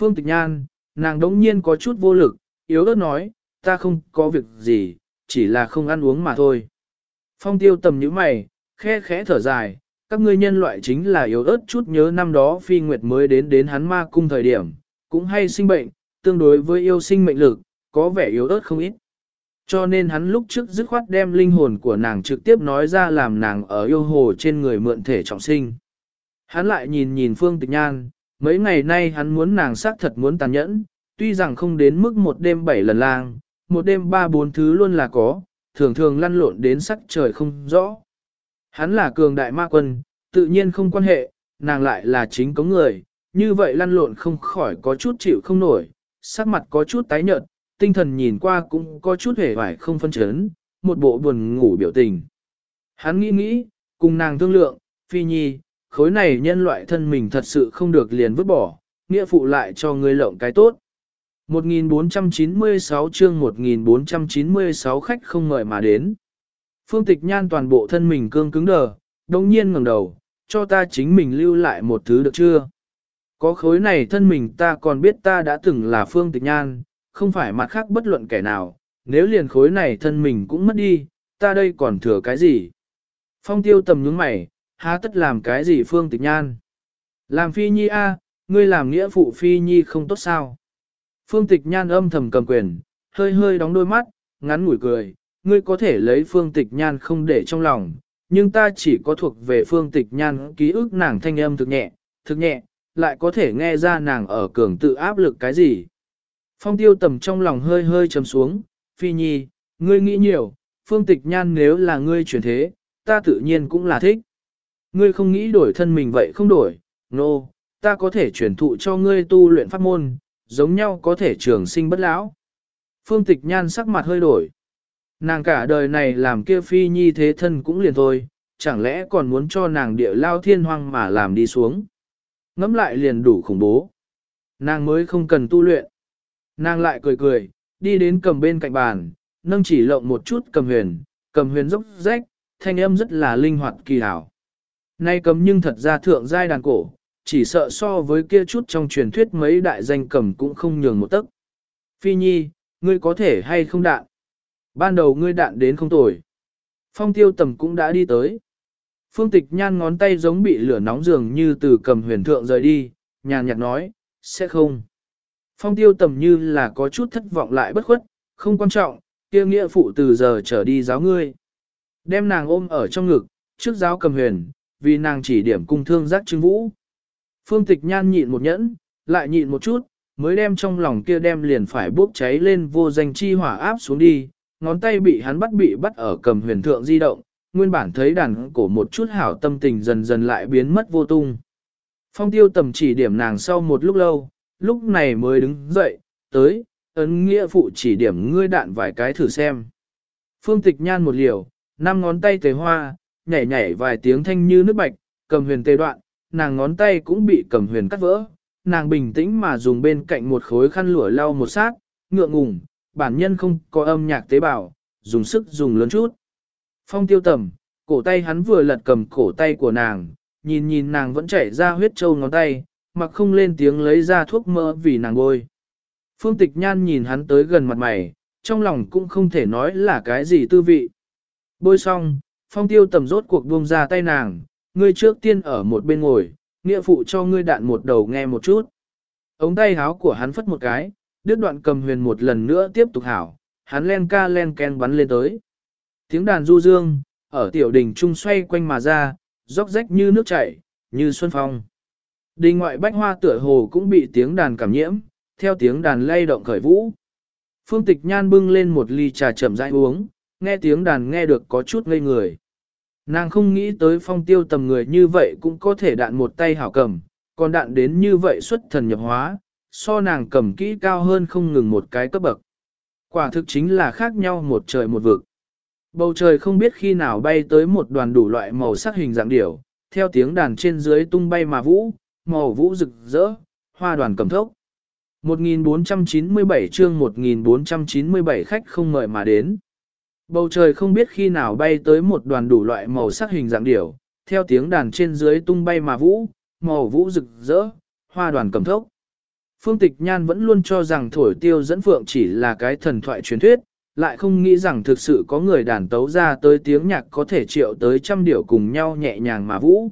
Phương Tịch Nhan, nàng đống nhiên có chút vô lực, yếu ớt nói, ta không có việc gì, chỉ là không ăn uống mà thôi. Phong tiêu tầm như mày, khe khẽ thở dài, các ngươi nhân loại chính là yếu ớt chút nhớ năm đó phi nguyệt mới đến đến hắn ma cung thời điểm, cũng hay sinh bệnh, tương đối với yêu sinh mệnh lực, có vẻ yếu ớt không ít. Cho nên hắn lúc trước dứt khoát đem linh hồn của nàng trực tiếp nói ra làm nàng ở yêu hồ trên người mượn thể trọng sinh. Hắn lại nhìn nhìn Phương Tịch Nhan, mấy ngày nay hắn muốn nàng xác thật muốn tàn nhẫn, tuy rằng không đến mức một đêm bảy lần lang, một đêm ba bốn thứ luôn là có, thường thường lăn lộn đến sắc trời không rõ. Hắn là cường đại ma quân, tự nhiên không quan hệ, nàng lại là chính có người, như vậy lăn lộn không khỏi có chút chịu không nổi, sắc mặt có chút tái nhợt, tinh thần nhìn qua cũng có chút hề vải không phân chấn, một bộ buồn ngủ biểu tình. Hắn nghĩ nghĩ, cùng nàng thương lượng, phi nhi, khối này nhân loại thân mình thật sự không được liền vứt bỏ, nghĩa phụ lại cho ngươi lộng cái tốt. 1496 chương 1496 khách không ngợi mà đến. Phương tịch nhan toàn bộ thân mình cương cứng đờ, đồng nhiên ngẩng đầu, cho ta chính mình lưu lại một thứ được chưa? Có khối này thân mình ta còn biết ta đã từng là phương tịch nhan, không phải mặt khác bất luận kẻ nào, nếu liền khối này thân mình cũng mất đi, ta đây còn thừa cái gì? Phong tiêu tầm nhướng mày, há tất làm cái gì phương tịch nhan? Làm phi nhi a, ngươi làm nghĩa phụ phi nhi không tốt sao? Phương tịch nhan âm thầm cầm quyền, hơi hơi đóng đôi mắt, ngắn ngủi cười, ngươi có thể lấy phương tịch nhan không để trong lòng, nhưng ta chỉ có thuộc về phương tịch nhan ký ức nàng thanh âm thực nhẹ, thực nhẹ, lại có thể nghe ra nàng ở cường tự áp lực cái gì. Phong tiêu tầm trong lòng hơi hơi trầm xuống, phi nhi, ngươi nghĩ nhiều, phương tịch nhan nếu là ngươi chuyển thế, ta tự nhiên cũng là thích. Ngươi không nghĩ đổi thân mình vậy không đổi, nô, no, ta có thể truyền thụ cho ngươi tu luyện pháp môn, giống nhau có thể trường sinh bất lão. Phương tịch nhan sắc mặt hơi đổi. Nàng cả đời này làm kia phi nhi thế thân cũng liền thôi, chẳng lẽ còn muốn cho nàng địa lao thiên hoang mà làm đi xuống. Ngắm lại liền đủ khủng bố. Nàng mới không cần tu luyện. Nàng lại cười cười, đi đến cầm bên cạnh bàn, nâng chỉ lộng một chút cầm huyền, cầm huyền dốc rách, thanh âm rất là linh hoạt kỳ hảo. Nay cầm nhưng thật ra thượng giai đàn cổ, chỉ sợ so với kia chút trong truyền thuyết mấy đại danh cầm cũng không nhường một tấc. Phi nhi, ngươi có thể hay không đạn? Ban đầu ngươi đạn đến không tồi. Phong tiêu tầm cũng đã đi tới. Phương tịch nhan ngón tay giống bị lửa nóng dường như từ cầm huyền thượng rời đi, nhàn nhạt nói, sẽ không. Phong tiêu tầm như là có chút thất vọng lại bất khuất, không quan trọng, kia nghĩa phụ từ giờ trở đi giáo ngươi. Đem nàng ôm ở trong ngực, trước giáo cầm huyền, vì nàng chỉ điểm cung thương giác trưng vũ. Phương tịch nhan nhịn một nhẫn, lại nhịn một chút, mới đem trong lòng kia đem liền phải bốc cháy lên vô danh chi hỏa áp xuống đi, ngón tay bị hắn bắt bị bắt ở cầm huyền thượng di động, nguyên bản thấy đàn cổ một chút hảo tâm tình dần dần lại biến mất vô tung. Phong tiêu tầm chỉ điểm nàng sau một lúc lâu, lúc này mới đứng dậy, tới, ấn nghĩa phụ chỉ điểm ngươi đạn vài cái thử xem. Phương tịch nhan một liều, năm ngón tay tề hoa, nhảy nhảy vài tiếng thanh như nước bạch, cầm huyền tê đoạn, nàng ngón tay cũng bị cầm huyền cắt vỡ, nàng bình tĩnh mà dùng bên cạnh một khối khăn lụa lau một sát, ngượng ngùng, bản nhân không có âm nhạc tế bào, dùng sức dùng lớn chút. Phong tiêu tầm, cổ tay hắn vừa lật cầm cổ tay của nàng, nhìn nhìn nàng vẫn chảy ra huyết trâu ngón tay, mặc không lên tiếng lấy ra thuốc mỡ vì nàng bôi. Phương tịch nhan nhìn hắn tới gần mặt mày, trong lòng cũng không thể nói là cái gì tư vị. Bôi xong, phong tiêu tầm rốt cuộc buông ra tay nàng, ngươi trước tiên ở một bên ngồi, nghĩa phụ cho ngươi đạn một đầu nghe một chút. Ống tay háo của hắn phất một cái, đứt đoạn cầm huyền một lần nữa tiếp tục hảo, hắn len ca len ken bắn lên tới. Tiếng đàn du dương, ở tiểu đình trung xoay quanh mà ra, róc rách như nước chảy, như xuân phong. Đình ngoại bách hoa tựa hồ cũng bị tiếng đàn cảm nhiễm, theo tiếng đàn lay động khởi vũ. Phương tịch nhan bưng lên một ly trà chậm rãi uống, nghe tiếng đàn nghe được có chút ngây người. Nàng không nghĩ tới phong tiêu tầm người như vậy cũng có thể đạn một tay hảo cầm, còn đạn đến như vậy xuất thần nhập hóa, so nàng cầm kỹ cao hơn không ngừng một cái cấp bậc. Quả thực chính là khác nhau một trời một vực. Bầu trời không biết khi nào bay tới một đoàn đủ loại màu sắc hình dạng điểu, theo tiếng đàn trên dưới tung bay mà vũ, màu vũ rực rỡ, hoa đoàn cầm thốc. 1497 chương 1497 khách không mời mà đến. Bầu trời không biết khi nào bay tới một đoàn đủ loại màu sắc hình dạng điểu, theo tiếng đàn trên dưới tung bay mà vũ, màu vũ rực rỡ, hoa đoàn cầm thốc. Phương Tịch Nhan vẫn luôn cho rằng thổi tiêu dẫn phượng chỉ là cái thần thoại truyền thuyết, lại không nghĩ rằng thực sự có người đàn tấu ra tới tiếng nhạc có thể triệu tới trăm điệu cùng nhau nhẹ nhàng mà vũ.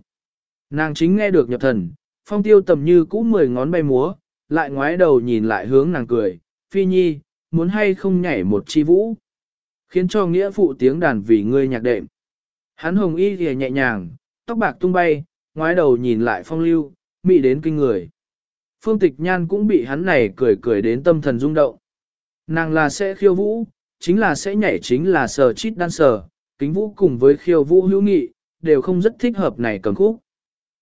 Nàng chính nghe được nhập thần, phong tiêu tầm như cũ mười ngón bay múa, lại ngoái đầu nhìn lại hướng nàng cười, phi nhi, muốn hay không nhảy một chi vũ. Khiến cho nghĩa phụ tiếng đàn vì ngươi nhạc đệm. Hắn hồng y thì nhẹ nhàng, tóc bạc tung bay, ngoái đầu nhìn lại phong lưu, mị đến kinh người. Phương tịch nhan cũng bị hắn này cười cười đến tâm thần rung động. Nàng là sẽ khiêu vũ, chính là sẽ nhảy chính là sờ chít đan sờ, kính vũ cùng với khiêu vũ hữu nghị, đều không rất thích hợp này cầm khúc.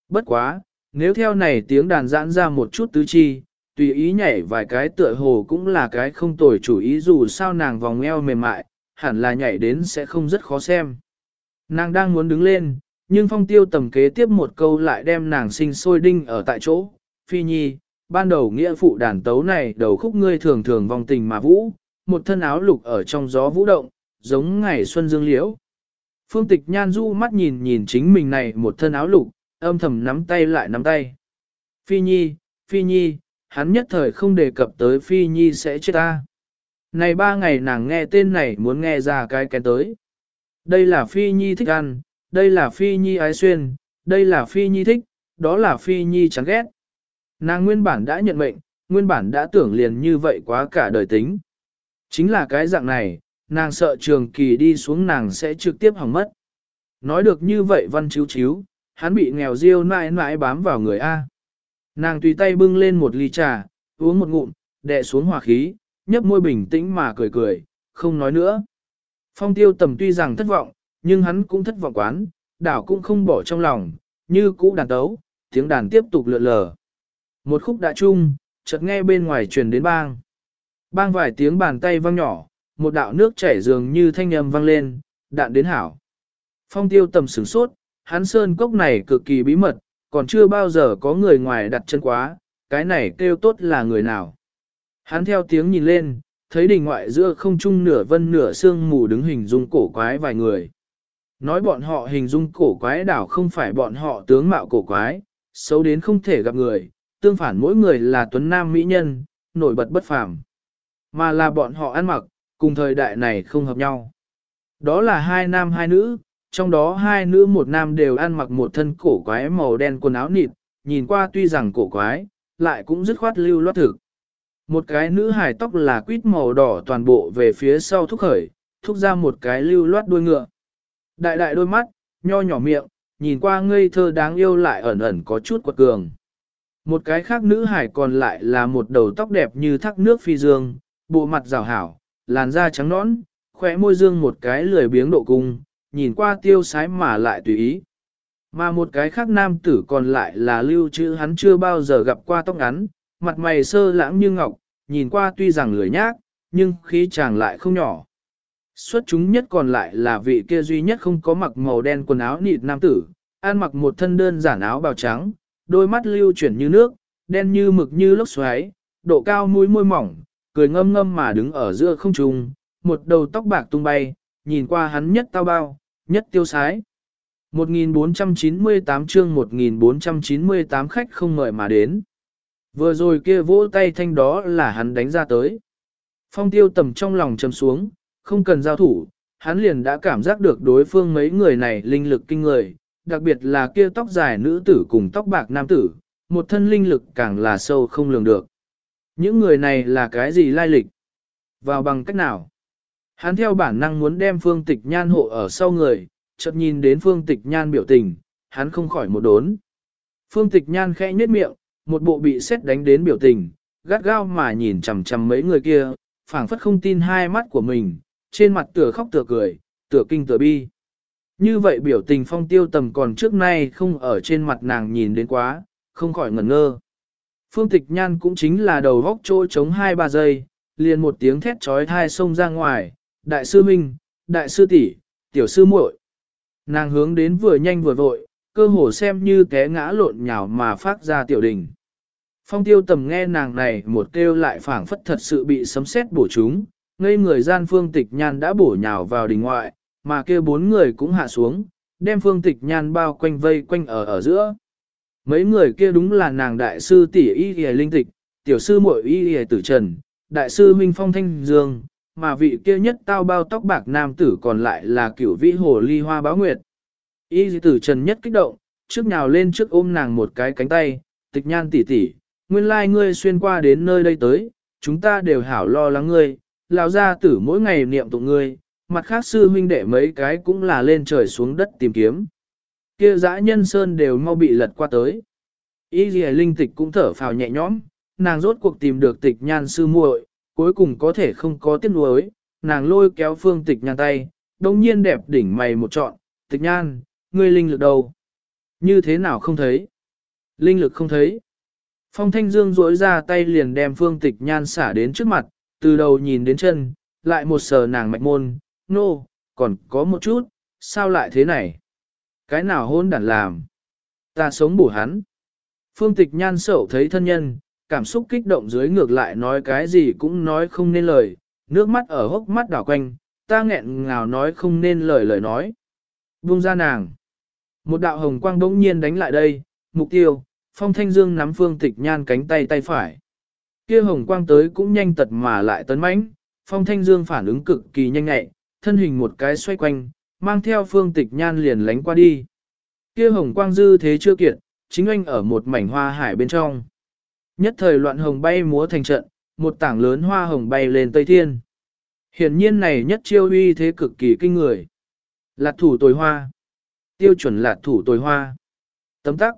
Bất quá, nếu theo này tiếng đàn giãn ra một chút tứ chi, tùy ý nhảy vài cái tựa hồ cũng là cái không tồi chủ ý dù sao nàng vòng eo mềm mại, hẳn là nhảy đến sẽ không rất khó xem. Nàng đang muốn đứng lên, nhưng phong tiêu tầm kế tiếp một câu lại đem nàng sinh sôi đinh ở tại chỗ. Phi nhi, ban đầu nghĩa phụ đàn tấu này đầu khúc ngươi thường thường vòng tình mà vũ, một thân áo lục ở trong gió vũ động, giống ngày xuân dương liễu. Phương tịch nhan du mắt nhìn nhìn chính mình này một thân áo lục, âm thầm nắm tay lại nắm tay. Phi nhi, phi nhi, hắn nhất thời không đề cập tới phi nhi sẽ chết ta. Này ba ngày nàng nghe tên này muốn nghe ra cái kén tới. Đây là phi nhi thích ăn, đây là phi nhi ái xuyên, đây là phi nhi thích, đó là phi nhi chán ghét. Nàng nguyên bản đã nhận mệnh, nguyên bản đã tưởng liền như vậy quá cả đời tính. Chính là cái dạng này, nàng sợ trường kỳ đi xuống nàng sẽ trực tiếp hỏng mất. Nói được như vậy văn chiếu chiếu, hắn bị nghèo riêu mãi mãi bám vào người A. Nàng tùy tay bưng lên một ly trà, uống một ngụm, đè xuống hòa khí, nhấp môi bình tĩnh mà cười cười, không nói nữa. Phong tiêu tầm tuy rằng thất vọng, nhưng hắn cũng thất vọng quán, đảo cũng không bỏ trong lòng, như cũ đàn tấu, tiếng đàn tiếp tục lượn lờ. Một khúc đã chung, chợt nghe bên ngoài truyền đến bang. Bang vài tiếng bàn tay vang nhỏ, một đạo nước chảy dường như thanh âm vang lên, đạn đến hảo. Phong tiêu tầm sửng sốt, hắn sơn cốc này cực kỳ bí mật, còn chưa bao giờ có người ngoài đặt chân quá, cái này kêu tốt là người nào. Hắn theo tiếng nhìn lên, thấy đỉnh ngoại giữa không trung nửa vân nửa sương mù đứng hình dung cổ quái vài người. Nói bọn họ hình dung cổ quái đảo không phải bọn họ tướng mạo cổ quái, xấu đến không thể gặp người, tương phản mỗi người là tuấn nam mỹ nhân, nổi bật bất phàm. Mà là bọn họ ăn mặc, cùng thời đại này không hợp nhau. Đó là hai nam hai nữ, trong đó hai nữ một nam đều ăn mặc một thân cổ quái màu đen quần áo nịt, nhìn qua tuy rằng cổ quái, lại cũng dứt khoát lưu loát thực. Một cái nữ hài tóc là quýt màu đỏ toàn bộ về phía sau thúc khởi, thúc ra một cái lưu loát đuôi ngựa. Đại đại đôi mắt, nho nhỏ miệng, nhìn qua ngây thơ đáng yêu lại ẩn ẩn có chút quật cường. Một cái khác nữ hải còn lại là một đầu tóc đẹp như thác nước phi dương, bộ mặt rào hảo, làn da trắng nõn, khỏe môi dương một cái lười biếng độ cung, nhìn qua tiêu sái mà lại tùy ý. Mà một cái khác nam tử còn lại là lưu trữ hắn chưa bao giờ gặp qua tóc ngắn, mặt mày sơ lãng như ngọc, nhìn qua tuy rằng lười nhác, nhưng khí chàng lại không nhỏ. Xuất chúng nhất còn lại là vị kia duy nhất không có mặc màu đen quần áo nịt nam tử, ăn mặc một thân đơn giản áo bào trắng, đôi mắt lưu chuyển như nước, đen như mực như lốc xoáy, độ cao mũi môi mỏng, cười ngâm ngâm mà đứng ở giữa không trung, một đầu tóc bạc tung bay, nhìn qua hắn nhất tao bao, nhất tiêu sái. 1498 chương 1498 khách không mời mà đến. Vừa rồi kia vỗ tay thanh đó là hắn đánh ra tới. Phong tiêu tầm trong lòng chầm xuống, không cần giao thủ, hắn liền đã cảm giác được đối phương mấy người này linh lực kinh người, đặc biệt là kia tóc dài nữ tử cùng tóc bạc nam tử, một thân linh lực càng là sâu không lường được. Những người này là cái gì lai lịch? Vào bằng cách nào? Hắn theo bản năng muốn đem phương tịch nhan hộ ở sau người, chợt nhìn đến phương tịch nhan biểu tình, hắn không khỏi một đốn. Phương tịch nhan khẽ nhếch miệng, một bộ bị xét đánh đến biểu tình, gắt gao mà nhìn chằm chằm mấy người kia, phảng phất không tin hai mắt của mình, trên mặt tựa khóc tựa cười, tựa kinh tựa bi. Như vậy biểu tình phong tiêu tầm còn trước nay không ở trên mặt nàng nhìn đến quá, không khỏi ngẩn ngơ. Phương tịch nhan cũng chính là đầu góc trôi chống 2-3 giây, liền một tiếng thét trói thai xông ra ngoài, đại sư minh, đại sư tỷ, tiểu sư muội. Nàng hướng đến vừa nhanh vừa vội, cơ hồ xem như té ngã lộn nhào mà phát ra tiểu đình. Phong tiêu tầm nghe nàng này một kêu lại phảng phất thật sự bị sấm sét bổ chúng, ngây người gian phương tịch nhan đã bổ nhào vào đình ngoại, mà kia bốn người cũng hạ xuống, đem phương tịch nhan bao quanh vây quanh ở ở giữa. Mấy người kia đúng là nàng đại sư tỷ y hề linh tịch, tiểu sư muội y y tử trần, đại sư huynh phong thanh dương, mà vị kia nhất tao bao tóc bạc nam tử còn lại là cửu vĩ hồ ly hoa báo nguyệt. Y tử trần nhất kích động, trước nhào lên trước ôm nàng một cái cánh tay, tịch nhan tỉ tỉ, nguyên lai ngươi xuyên qua đến nơi đây tới, chúng ta đều hảo lo lắng ngươi, lão gia tử mỗi ngày niệm tụng ngươi, mặt khác sư huynh đệ mấy cái cũng là lên trời xuống đất tìm kiếm. Kia dã nhân sơn đều mau bị lật qua tới. Y dì linh tịch cũng thở phào nhẹ nhõm, nàng rốt cuộc tìm được tịch nhan sư muội, cuối cùng có thể không có tiếc nuối, nàng lôi kéo phương tịch nhan tay, đồng nhiên đẹp đỉnh mày một trọn, tịch nhan, ngươi linh lực đâu? Như thế nào không thấy? Linh lực không thấy. Phong Thanh Dương duỗi ra tay liền đem phương tịch nhan xả đến trước mặt, từ đầu nhìn đến chân, lại một sờ nàng mạch môn, nô, no, còn có một chút, sao lại thế này? Cái nào hôn đản làm? Ta sống bổ hắn. Phương tịch nhan sầu thấy thân nhân, cảm xúc kích động dưới ngược lại nói cái gì cũng nói không nên lời, nước mắt ở hốc mắt đảo quanh, ta nghẹn ngào nói không nên lời lời nói. Buông ra nàng. Một đạo hồng quang bỗng nhiên đánh lại đây, mục tiêu, phong thanh dương nắm phương tịch nhan cánh tay tay phải. Kia hồng quang tới cũng nhanh tật mà lại tấn mãnh, phong thanh dương phản ứng cực kỳ nhanh nhẹ, thân hình một cái xoay quanh, mang theo phương tịch nhan liền lánh qua đi. Kia hồng quang dư thế chưa kiệt, chính anh ở một mảnh hoa hải bên trong. Nhất thời loạn hồng bay múa thành trận, một tảng lớn hoa hồng bay lên Tây Thiên. Hiển nhiên này nhất chiêu uy thế cực kỳ kinh người lạt thủ tồi hoa. Tiêu chuẩn lạt thủ tồi hoa. Tấm tắc.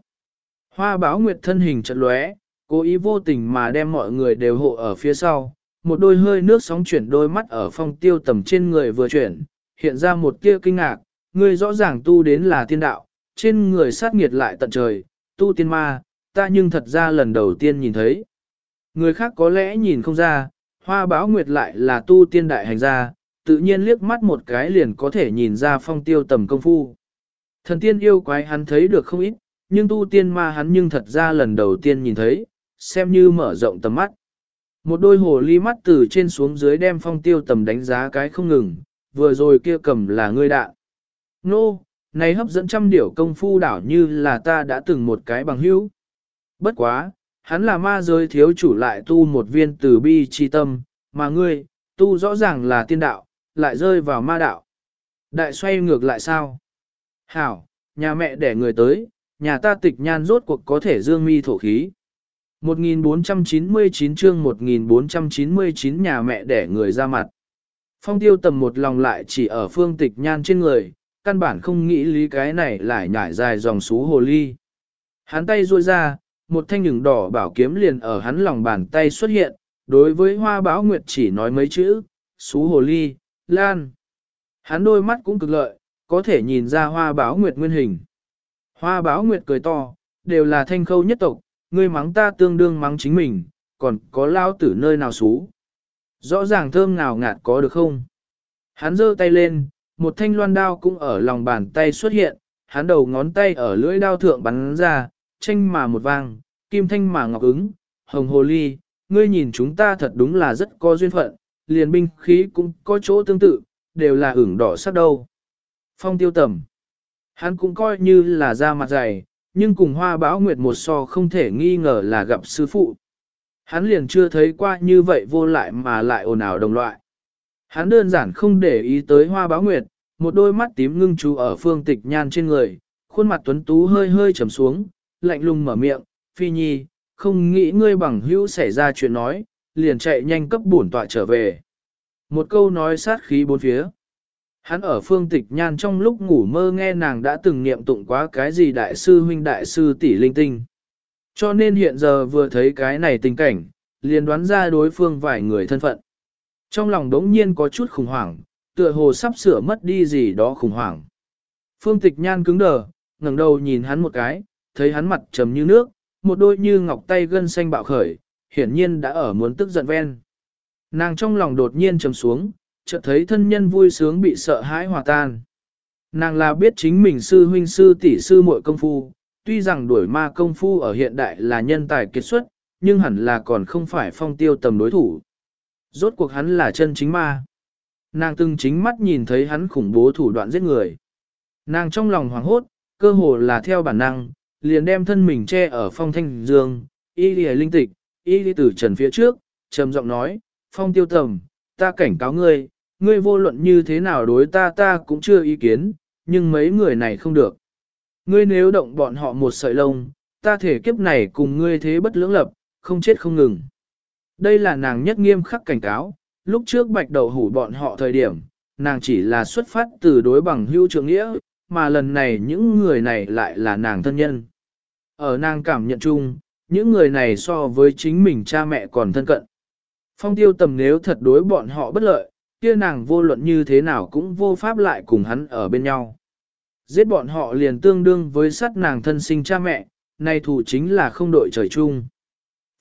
Hoa báo nguyệt thân hình trận lóe, cố ý vô tình mà đem mọi người đều hộ ở phía sau. Một đôi hơi nước sóng chuyển đôi mắt ở phong tiêu tầm trên người vừa chuyển, hiện ra một tia kinh ngạc, người rõ ràng tu đến là tiên đạo, trên người sát nghiệt lại tận trời, tu tiên ma, ta nhưng thật ra lần đầu tiên nhìn thấy. Người khác có lẽ nhìn không ra, hoa báo nguyệt lại là tu tiên đại hành gia, tự nhiên liếc mắt một cái liền có thể nhìn ra phong tiêu tầm công phu. Thần tiên yêu quái hắn thấy được không ít, nhưng tu tiên ma hắn nhưng thật ra lần đầu tiên nhìn thấy, xem như mở rộng tầm mắt. Một đôi hồ ly mắt từ trên xuống dưới đem phong tiêu tầm đánh giá cái không ngừng, vừa rồi kia cầm là ngươi đạn. Nô, này hấp dẫn trăm điểu công phu đảo như là ta đã từng một cái bằng hữu. Bất quá, hắn là ma giới thiếu chủ lại tu một viên từ bi chi tâm, mà ngươi, tu rõ ràng là tiên đạo, lại rơi vào ma đạo. Đại xoay ngược lại sao? Hảo, nhà mẹ đẻ người tới, nhà ta tịch nhan rốt cuộc có thể dương mi thổ khí. 1499 chương 1499 nhà mẹ đẻ người ra mặt. Phong tiêu tầm một lòng lại chỉ ở phương tịch nhan trên người, căn bản không nghĩ lý cái này lại nhảy dài dòng xú hồ ly. Hắn tay ruôi ra, một thanh nhừng đỏ bảo kiếm liền ở hắn lòng bàn tay xuất hiện, đối với hoa báo nguyệt chỉ nói mấy chữ, xú hồ ly, lan. Hắn đôi mắt cũng cực lợi, có thể nhìn ra hoa báo nguyệt nguyên hình. Hoa báo nguyệt cười to, đều là thanh khâu nhất tộc, ngươi mắng ta tương đương mắng chính mình, còn có lao tử nơi nào xú. Rõ ràng thơm nào ngạt có được không? Hắn giơ tay lên, một thanh loan đao cũng ở lòng bàn tay xuất hiện, hắn đầu ngón tay ở lưỡi đao thượng bắn ra, tranh mà một vang, kim thanh mà ngọc ứng, hồng hồ ly, ngươi nhìn chúng ta thật đúng là rất có duyên phận, liền binh khí cũng có chỗ tương tự, đều là ửng đỏ sắc đâu. Phong tiêu tầm, hắn cũng coi như là da mặt dày, nhưng cùng hoa bão nguyệt một so không thể nghi ngờ là gặp sư phụ. Hắn liền chưa thấy qua như vậy vô lại mà lại ồn ào đồng loại. Hắn đơn giản không để ý tới hoa báo nguyệt, một đôi mắt tím ngưng chú ở phương tịch nhan trên người, khuôn mặt tuấn tú hơi hơi trầm xuống, lạnh lùng mở miệng, phi nhi, không nghĩ ngươi bằng hữu xảy ra chuyện nói, liền chạy nhanh cấp bổn tọa trở về. Một câu nói sát khí bốn phía. Hắn ở phương tịch nhan trong lúc ngủ mơ nghe nàng đã từng niệm tụng quá cái gì đại sư huynh đại sư tỷ linh tinh. Cho nên hiện giờ vừa thấy cái này tình cảnh, liền đoán ra đối phương vài người thân phận. Trong lòng đống nhiên có chút khủng hoảng, tựa hồ sắp sửa mất đi gì đó khủng hoảng. Phương tịch nhan cứng đờ, ngẩng đầu nhìn hắn một cái, thấy hắn mặt trầm như nước, một đôi như ngọc tay gân xanh bạo khởi, hiển nhiên đã ở muốn tức giận ven. Nàng trong lòng đột nhiên trầm xuống, chợt thấy thân nhân vui sướng bị sợ hãi hòa tan. Nàng là biết chính mình sư huynh sư tỷ sư muội công phu, tuy rằng đuổi ma công phu ở hiện đại là nhân tài kiệt xuất, nhưng hẳn là còn không phải phong tiêu tầm đối thủ. Rốt cuộc hắn là chân chính ma. Nàng từng chính mắt nhìn thấy hắn khủng bố thủ đoạn giết người. Nàng trong lòng hoảng hốt, cơ hồ là theo bản năng, liền đem thân mình che ở phong thanh dương, y lìa linh tịch, y đi từ trần phía trước, trầm giọng nói, phong tiêu tầm, ta cảnh cáo ngươi, ngươi vô luận như thế nào đối ta ta cũng chưa ý kiến, nhưng mấy người này không được. Ngươi nếu động bọn họ một sợi lông, ta thể kiếp này cùng ngươi thế bất lưỡng lập, không chết không ngừng. Đây là nàng nhất nghiêm khắc cảnh cáo, lúc trước bạch đầu hủ bọn họ thời điểm, nàng chỉ là xuất phát từ đối bằng hưu trưởng nghĩa, mà lần này những người này lại là nàng thân nhân. Ở nàng cảm nhận chung, những người này so với chính mình cha mẹ còn thân cận. Phong tiêu tầm nếu thật đối bọn họ bất lợi, kia nàng vô luận như thế nào cũng vô pháp lại cùng hắn ở bên nhau. Giết bọn họ liền tương đương với sát nàng thân sinh cha mẹ, nay thủ chính là không đội trời chung.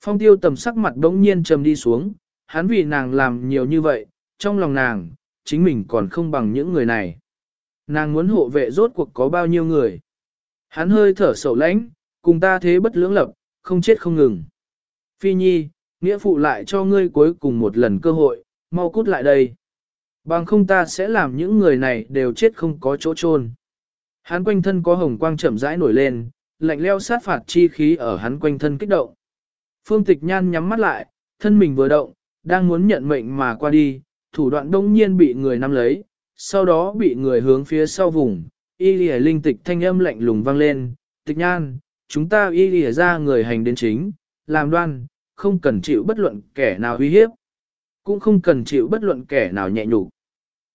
Phong tiêu tầm sắc mặt bỗng nhiên trầm đi xuống, hắn vì nàng làm nhiều như vậy, trong lòng nàng, chính mình còn không bằng những người này. Nàng muốn hộ vệ rốt cuộc có bao nhiêu người. Hắn hơi thở sầu lãnh, cùng ta thế bất lưỡng lập, không chết không ngừng. Phi nhi, nghĩa phụ lại cho ngươi cuối cùng một lần cơ hội, mau cút lại đây. Bằng không ta sẽ làm những người này đều chết không có chỗ chôn. Hắn quanh thân có hồng quang chậm rãi nổi lên, lạnh leo sát phạt chi khí ở hắn quanh thân kích động. Phương tịch nhan nhắm mắt lại, thân mình vừa động, đang muốn nhận mệnh mà qua đi, thủ đoạn đông nhiên bị người nắm lấy, sau đó bị người hướng phía sau vùng, y lìa linh tịch thanh âm lạnh lùng vang lên, tịch nhan, chúng ta y lìa ra người hành đến chính, làm đoan, không cần chịu bất luận kẻ nào uy hiếp, cũng không cần chịu bất luận kẻ nào nhẹ nhục.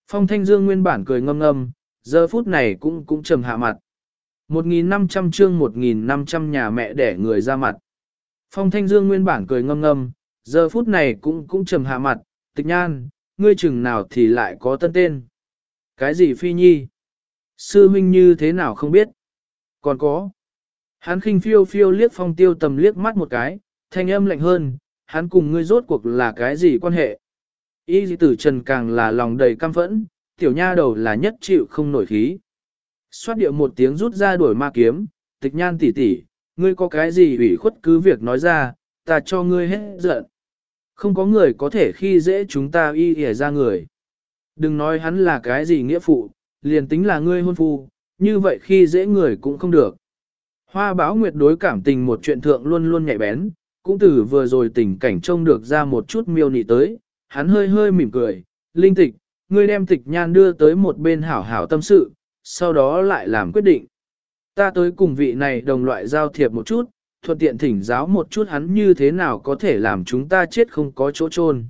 Phong Thanh Dương nguyên bản cười ngâm ngâm, giờ phút này cũng cũng trầm hạ mặt. 1.500 chương 1.500 nhà mẹ để người ra mặt. Phong Thanh Dương nguyên bản cười ngâm ngâm, giờ phút này cũng cũng trầm hạ mặt, tịch nhan, ngươi chừng nào thì lại có tân tên. Cái gì phi nhi? Sư huynh như thế nào không biết? Còn có. Hắn khinh phiêu phiêu liếc phong tiêu tầm liếc mắt một cái, thanh âm lạnh hơn, hắn cùng ngươi rốt cuộc là cái gì quan hệ? Y dị tử trần càng là lòng đầy căm phẫn, tiểu nha đầu là nhất chịu không nổi khí. Xoát điệu một tiếng rút ra đuổi ma kiếm, tịch nhan tỷ tỷ, ngươi có cái gì ủy khuất cứ việc nói ra, ta cho ngươi hết giận. Không có người có thể khi dễ chúng ta y ỉa ra người. Đừng nói hắn là cái gì nghĩa phụ, liền tính là ngươi hôn phu, như vậy khi dễ người cũng không được. Hoa báo nguyệt đối cảm tình một chuyện thượng luôn luôn nhạy bén, cũng từ vừa rồi tình cảnh trông được ra một chút miêu nị tới, hắn hơi hơi mỉm cười, linh tịch, ngươi đem tịch nhan đưa tới một bên hảo hảo tâm sự, sau đó lại làm quyết định. Ta tới cùng vị này đồng loại giao thiệp một chút, thuận tiện thỉnh giáo một chút hắn như thế nào có thể làm chúng ta chết không có chỗ chôn.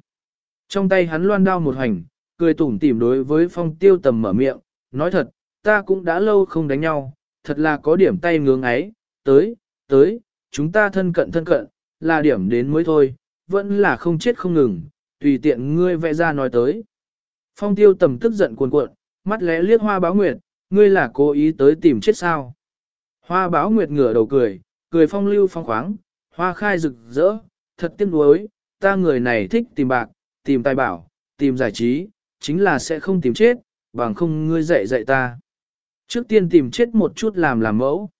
Trong tay hắn loan đao một hành, cười tủm tỉm đối với phong tiêu tầm mở miệng, nói thật, ta cũng đã lâu không đánh nhau, thật là có điểm tay ngưỡng ấy, tới, tới, chúng ta thân cận thân cận, là điểm đến mới thôi, vẫn là không chết không ngừng, tùy tiện ngươi vẽ ra nói tới. Phong tiêu tầm tức giận cuồn cuộn, mắt lẽ liếc hoa báo nguyệt, ngươi là cố ý tới tìm chết sao. Hoa báo nguyệt ngửa đầu cười, cười phong lưu phong khoáng, hoa khai rực rỡ, thật tiếc nuối, ta người này thích tìm bạc, tìm tài bảo, tìm giải trí, chính là sẽ không tìm chết, bằng không ngươi dạy dạy ta. Trước tiên tìm chết một chút làm làm mẫu.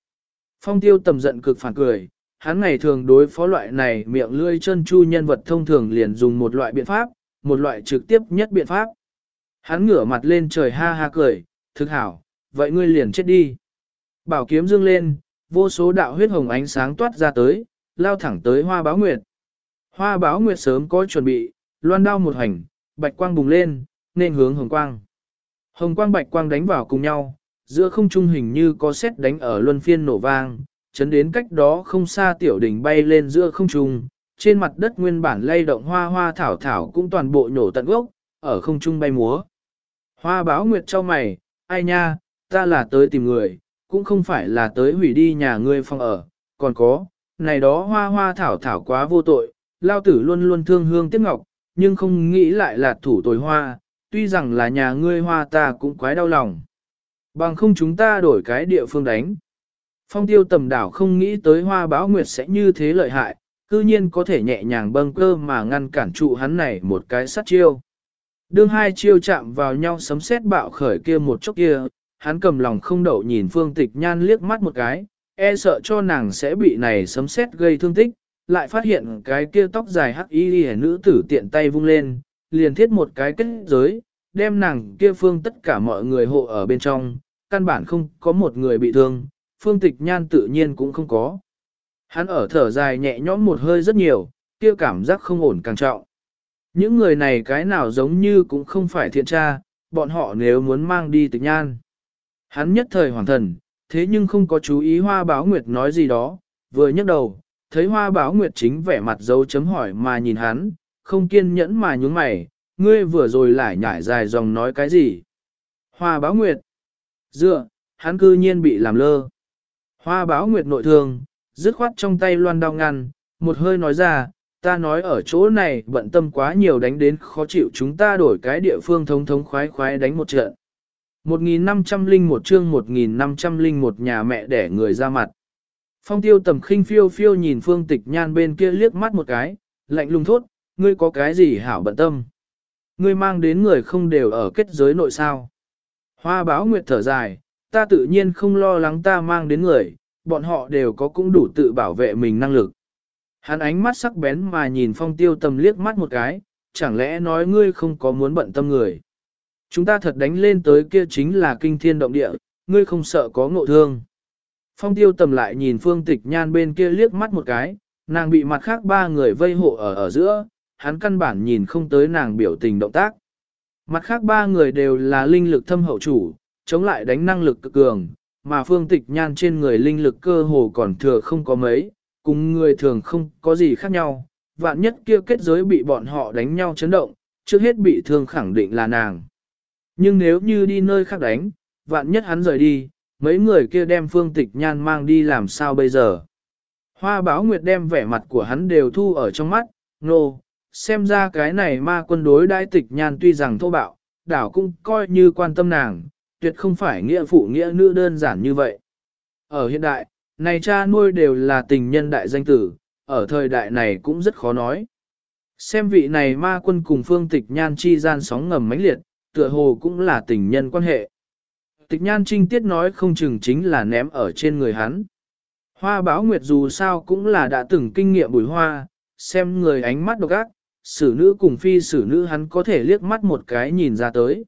Phong tiêu tầm giận cực phản cười, hắn ngày thường đối phó loại này miệng lươi chân chu nhân vật thông thường liền dùng một loại biện pháp, một loại trực tiếp nhất biện pháp. Hắn ngửa mặt lên trời ha ha cười, thực hảo, vậy ngươi liền chết đi. Bảo kiếm dương lên, vô số đạo huyết hồng ánh sáng toát ra tới, lao thẳng tới hoa báo nguyệt. Hoa báo nguyệt sớm có chuẩn bị, loan đao một hành, bạch quang bùng lên, nên hướng hồng quang. Hồng quang bạch quang đánh vào cùng nhau, giữa không trung hình như có xét đánh ở luân phiên nổ vang, chấn đến cách đó không xa tiểu đỉnh bay lên giữa không trung, trên mặt đất nguyên bản lay động hoa hoa thảo thảo cũng toàn bộ nhổ tận gốc, ở không trung bay múa. Hoa báo nguyệt cho mày, ai nha, ta là tới tìm người, cũng không phải là tới hủy đi nhà ngươi phòng ở, còn có, này đó hoa hoa thảo thảo quá vô tội, lao tử luôn luôn thương hương tiếc ngọc, nhưng không nghĩ lại là thủ tồi hoa, tuy rằng là nhà ngươi hoa ta cũng quái đau lòng. Bằng không chúng ta đổi cái địa phương đánh. Phong tiêu tầm đảo không nghĩ tới hoa báo nguyệt sẽ như thế lợi hại, cư nhiên có thể nhẹ nhàng bâng cơ mà ngăn cản trụ hắn này một cái sát chiêu. Đương hai chiêu chạm vào nhau sấm sét bạo khởi kia một chốc kia, hắn cầm lòng không đậu nhìn phương tịch nhan liếc mắt một cái, e sợ cho nàng sẽ bị này sấm sét gây thương tích, lại phát hiện cái kia tóc dài hắc y hề nữ tử tiện tay vung lên, liền thiết một cái kết giới, đem nàng kia phương tất cả mọi người hộ ở bên trong, căn bản không có một người bị thương, phương tịch nhan tự nhiên cũng không có. Hắn ở thở dài nhẹ nhõm một hơi rất nhiều, kia cảm giác không ổn càng trọng. Những người này cái nào giống như cũng không phải thiện tra, bọn họ nếu muốn mang đi tịch nhan. Hắn nhất thời hoàng thần, thế nhưng không có chú ý hoa báo nguyệt nói gì đó, vừa nhấc đầu, thấy hoa báo nguyệt chính vẻ mặt dấu chấm hỏi mà nhìn hắn, không kiên nhẫn mà nhún mày, ngươi vừa rồi lại nhải dài dòng nói cái gì. Hoa báo nguyệt, dựa, hắn cư nhiên bị làm lơ. Hoa báo nguyệt nội thương, dứt khoát trong tay loan đau ngăn, một hơi nói ra, ta nói ở chỗ này bận tâm quá nhiều đánh đến khó chịu chúng ta đổi cái địa phương thống thống khoái khoái đánh một trận. 1501 chương 1501 nhà mẹ đẻ người ra mặt. Phong tiêu tầm khinh phiêu phiêu nhìn phương tịch nhan bên kia liếc mắt một cái, lạnh lùng thốt, ngươi có cái gì hảo bận tâm. Ngươi mang đến người không đều ở kết giới nội sao. Hoa báo nguyệt thở dài, ta tự nhiên không lo lắng ta mang đến người, bọn họ đều có cũng đủ tự bảo vệ mình năng lực. Hắn ánh mắt sắc bén mà nhìn phong tiêu tầm liếc mắt một cái, chẳng lẽ nói ngươi không có muốn bận tâm người. Chúng ta thật đánh lên tới kia chính là kinh thiên động địa, ngươi không sợ có ngộ thương. Phong tiêu tầm lại nhìn phương tịch nhan bên kia liếc mắt một cái, nàng bị mặt khác ba người vây hộ ở ở giữa, hắn căn bản nhìn không tới nàng biểu tình động tác. Mặt khác ba người đều là linh lực thâm hậu chủ, chống lại đánh năng lực cực cường, mà phương tịch nhan trên người linh lực cơ hồ còn thừa không có mấy, cùng người thường không có gì khác nhau. Vạn nhất kia kết giới bị bọn họ đánh nhau chấn động, trước hết bị thương khẳng định là nàng. Nhưng nếu như đi nơi khác đánh, vạn nhất hắn rời đi, mấy người kia đem phương tịch nhan mang đi làm sao bây giờ. Hoa báo nguyệt đem vẻ mặt của hắn đều thu ở trong mắt, nô, no, xem ra cái này ma quân đối đãi tịch nhan tuy rằng thô bạo, đảo cũng coi như quan tâm nàng, tuyệt không phải nghĩa phụ nghĩa nữ đơn giản như vậy. Ở hiện đại, này cha nuôi đều là tình nhân đại danh tử, ở thời đại này cũng rất khó nói. Xem vị này ma quân cùng phương tịch nhan chi gian sóng ngầm mãnh liệt, tựa hồ cũng là tình nhân quan hệ. Tịch nhan trinh tiết nói không chừng chính là ném ở trên người hắn. Hoa báo nguyệt dù sao cũng là đã từng kinh nghiệm bùi hoa, xem người ánh mắt độc ác, Sử nữ cùng phi sử nữ hắn có thể liếc mắt một cái nhìn ra tới.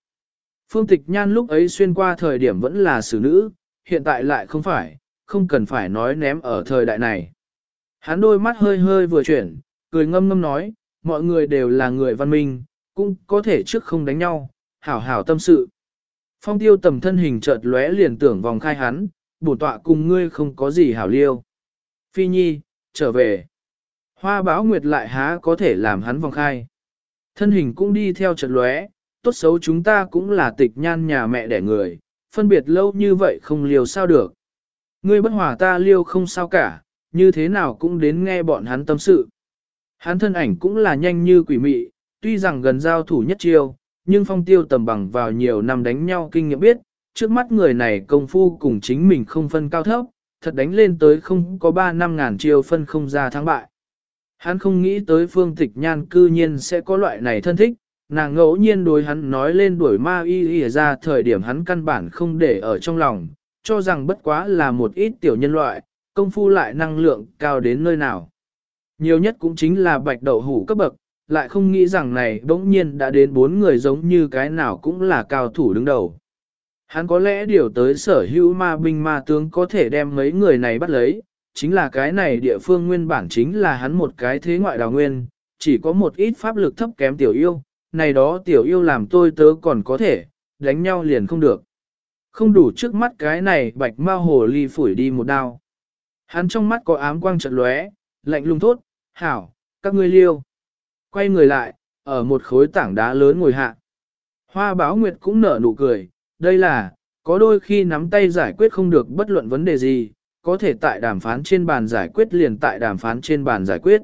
Phương tịch nhan lúc ấy xuyên qua thời điểm vẫn là sử nữ, hiện tại lại không phải, không cần phải nói ném ở thời đại này. Hắn đôi mắt hơi hơi vừa chuyển, cười ngâm ngâm nói, mọi người đều là người văn minh, cũng có thể trước không đánh nhau, hảo hảo tâm sự. Phong tiêu tầm thân hình chợt lóe liền tưởng vòng khai hắn, bổn tọa cùng ngươi không có gì hảo liêu. Phi nhi, trở về. Hoa báo nguyệt lại há có thể làm hắn vòng khai. Thân hình cũng đi theo trận lóe, tốt xấu chúng ta cũng là tịch nhan nhà mẹ đẻ người, phân biệt lâu như vậy không liều sao được. Ngươi bất hòa ta liêu không sao cả, như thế nào cũng đến nghe bọn hắn tâm sự. Hắn thân ảnh cũng là nhanh như quỷ mị, tuy rằng gần giao thủ nhất chiêu, nhưng phong tiêu tầm bằng vào nhiều năm đánh nhau kinh nghiệm biết, trước mắt người này công phu cùng chính mình không phân cao thấp, thật đánh lên tới không có 3 năm ngàn chiêu phân không ra thắng bại. Hắn không nghĩ tới phương tịch nhan cư nhiên sẽ có loại này thân thích, nàng ngẫu nhiên đối hắn nói lên đuổi ma y y ra thời điểm hắn căn bản không để ở trong lòng, cho rằng bất quá là một ít tiểu nhân loại, công phu lại năng lượng cao đến nơi nào. Nhiều nhất cũng chính là bạch đậu hủ cấp bậc, lại không nghĩ rằng này bỗng nhiên đã đến bốn người giống như cái nào cũng là cao thủ đứng đầu. Hắn có lẽ điều tới sở hữu ma binh ma tướng có thể đem mấy người này bắt lấy, chính là cái này địa phương nguyên bản chính là hắn một cái thế ngoại đào nguyên, chỉ có một ít pháp lực thấp kém tiểu yêu, này đó tiểu yêu làm tôi tớ còn có thể, đánh nhau liền không được. Không đủ trước mắt cái này bạch ma hồ ly phủi đi một đao. Hắn trong mắt có ám quang chợt lóe, lạnh lùng thốt, hảo, các ngươi liêu. Quay người lại, ở một khối tảng đá lớn ngồi hạ. Hoa báo nguyệt cũng nở nụ cười, đây là, có đôi khi nắm tay giải quyết không được bất luận vấn đề gì, có thể tại đàm phán trên bàn giải quyết liền tại đàm phán trên bàn giải quyết.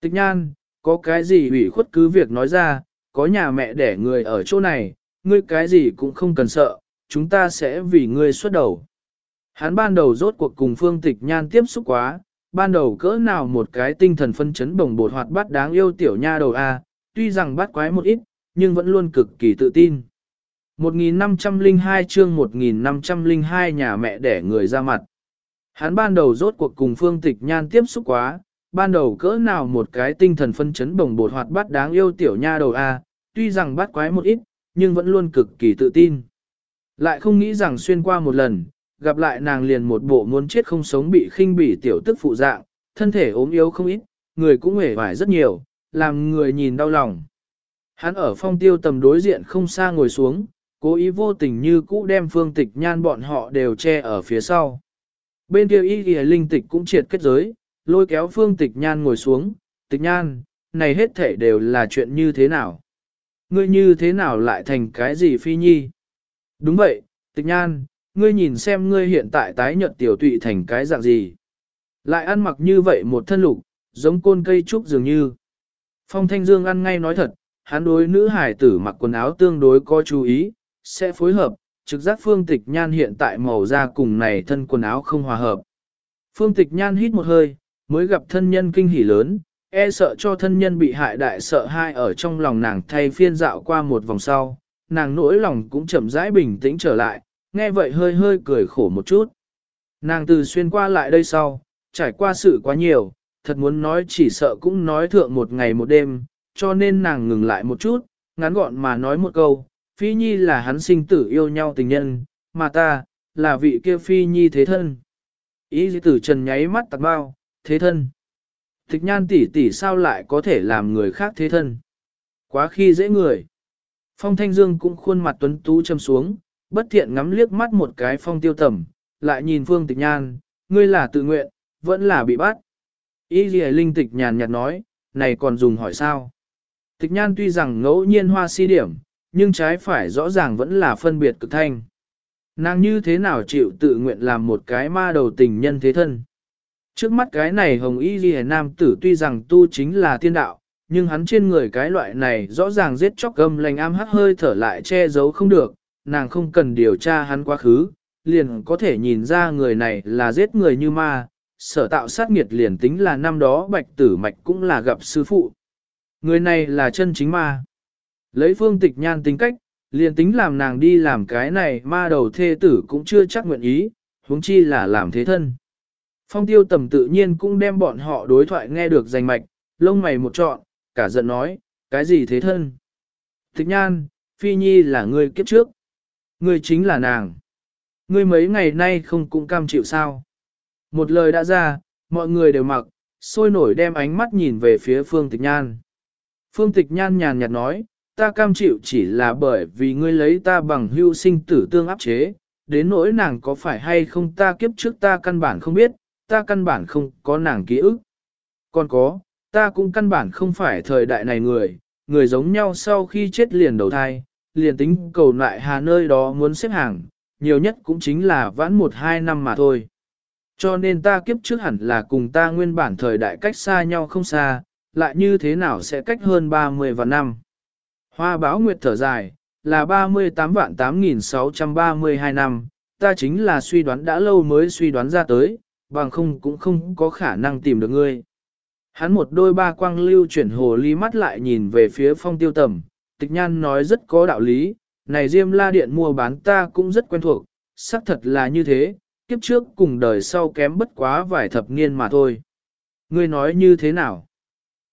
Tịch nhan, có cái gì ủy khuất cứ việc nói ra, có nhà mẹ đẻ người ở chỗ này, ngươi cái gì cũng không cần sợ, chúng ta sẽ vì ngươi xuất đầu. Hắn ban đầu rốt cuộc cùng phương tịch nhan tiếp xúc quá, ban đầu cỡ nào một cái tinh thần phân chấn bồng bột hoạt bát đáng yêu tiểu nha đầu A, tuy rằng bắt quái một ít, nhưng vẫn luôn cực kỳ tự tin. 1502 chương 1502 nhà mẹ đẻ người ra mặt. Hắn ban đầu rốt cuộc cùng phương tịch nhan tiếp xúc quá, ban đầu cỡ nào một cái tinh thần phân chấn bồng bột hoạt bát đáng yêu tiểu nha đầu A, tuy rằng bắt quái một ít, nhưng vẫn luôn cực kỳ tự tin. Lại không nghĩ rằng xuyên qua một lần, gặp lại nàng liền một bộ muốn chết không sống bị khinh bỉ tiểu tức phụ dạng, thân thể ốm yếu không ít, người cũng hề vải rất nhiều, làm người nhìn đau lòng. Hắn ở phong tiêu tầm đối diện không xa ngồi xuống, cố ý vô tình như cũ đem phương tịch nhan bọn họ đều che ở phía sau. Bên kia y ghi linh tịch cũng triệt kết giới, lôi kéo phương tịch nhan ngồi xuống, tịch nhan, này hết thể đều là chuyện như thế nào? Ngươi như thế nào lại thành cái gì phi nhi? Đúng vậy, tịch nhan, ngươi nhìn xem ngươi hiện tại tái nhợt tiểu tụy thành cái dạng gì? Lại ăn mặc như vậy một thân lục, giống côn cây trúc dường như. Phong Thanh Dương ăn ngay nói thật, hắn đối nữ hải tử mặc quần áo tương đối có chú ý, sẽ phối hợp, trực giác phương tịch nhan hiện tại màu da cùng này thân quần áo không hòa hợp. Phương tịch nhan hít một hơi, mới gặp thân nhân kinh hỉ lớn, e sợ cho thân nhân bị hại đại sợ hai ở trong lòng nàng thay phiên dạo qua một vòng sau, nàng nỗi lòng cũng chậm rãi bình tĩnh trở lại, nghe vậy hơi hơi cười khổ một chút. Nàng từ xuyên qua lại đây sau, trải qua sự quá nhiều, thật muốn nói chỉ sợ cũng nói thượng một ngày một đêm, cho nên nàng ngừng lại một chút, ngắn gọn mà nói một câu, Phi Nhi là hắn sinh tử yêu nhau tình nhân, mà ta, là vị kia Phi Nhi thế thân. Ý dĩ tử trần nháy mắt tạc bao, thế thân. Tịch nhan tỷ tỷ sao lại có thể làm người khác thế thân? Quá khi dễ người. Phong Thanh Dương cũng khuôn mặt tuấn tú châm xuống, bất thiện ngắm liếc mắt một cái phong tiêu tầm, lại nhìn phương tịch nhan, ngươi là tự nguyện, vẫn là bị bắt. Y dì linh tịch nhàn nhạt nói, này còn dùng hỏi sao? Tịch nhan tuy rằng ngẫu nhiên hoa si điểm, nhưng trái phải rõ ràng vẫn là phân biệt cực thanh. Nàng như thế nào chịu tự nguyện làm một cái ma đầu tình nhân thế thân? Trước mắt cái này hồng y ghi nam tử tuy rằng tu chính là tiên đạo, nhưng hắn trên người cái loại này rõ ràng giết chóc gâm lành am hắc hơi thở lại che giấu không được, nàng không cần điều tra hắn quá khứ, liền có thể nhìn ra người này là giết người như ma, sở tạo sát nghiệt liền tính là năm đó bạch tử mạch cũng là gặp sư phụ. Người này là chân chính ma. Lấy phương tịch nhan tính cách, liền tính làm nàng đi làm cái này ma đầu thê tử cũng chưa chắc nguyện ý, huống chi là làm thế thân. Phong tiêu tầm tự nhiên cũng đem bọn họ đối thoại nghe được danh mạch, lông mày một trọn, cả giận nói, cái gì thế thân? Tịch nhan, phi nhi là người kiếp trước. Người chính là nàng. Ngươi mấy ngày nay không cũng cam chịu sao? Một lời đã ra, mọi người đều mặc, sôi nổi đem ánh mắt nhìn về phía Phương Tịch Nhan. Phương Tịch Nhan nhàn nhạt nói, ta cam chịu chỉ là bởi vì ngươi lấy ta bằng hưu sinh tử tương áp chế, đến nỗi nàng có phải hay không ta kiếp trước ta căn bản không biết, ta căn bản không có nàng ký ức. Còn có, ta cũng căn bản không phải thời đại này người, người giống nhau sau khi chết liền đầu thai, liền tính cầu lại hà nơi đó muốn xếp hàng, nhiều nhất cũng chính là vãn một hai năm mà thôi. Cho nên ta kiếp trước hẳn là cùng ta nguyên bản thời đại cách xa nhau không xa, lại như thế nào sẽ cách hơn 30 vạn năm. Hoa báo nguyệt thở dài, là 38 vạn 8.632 năm, ta chính là suy đoán đã lâu mới suy đoán ra tới, bằng không cũng không có khả năng tìm được ngươi. Hắn một đôi ba quang lưu chuyển hồ ly mắt lại nhìn về phía phong tiêu tầm, tịch nhan nói rất có đạo lý, này diêm la điện mua bán ta cũng rất quen thuộc, xác thật là như thế, kiếp trước cùng đời sau kém bất quá vài thập niên mà thôi. Ngươi nói như thế nào?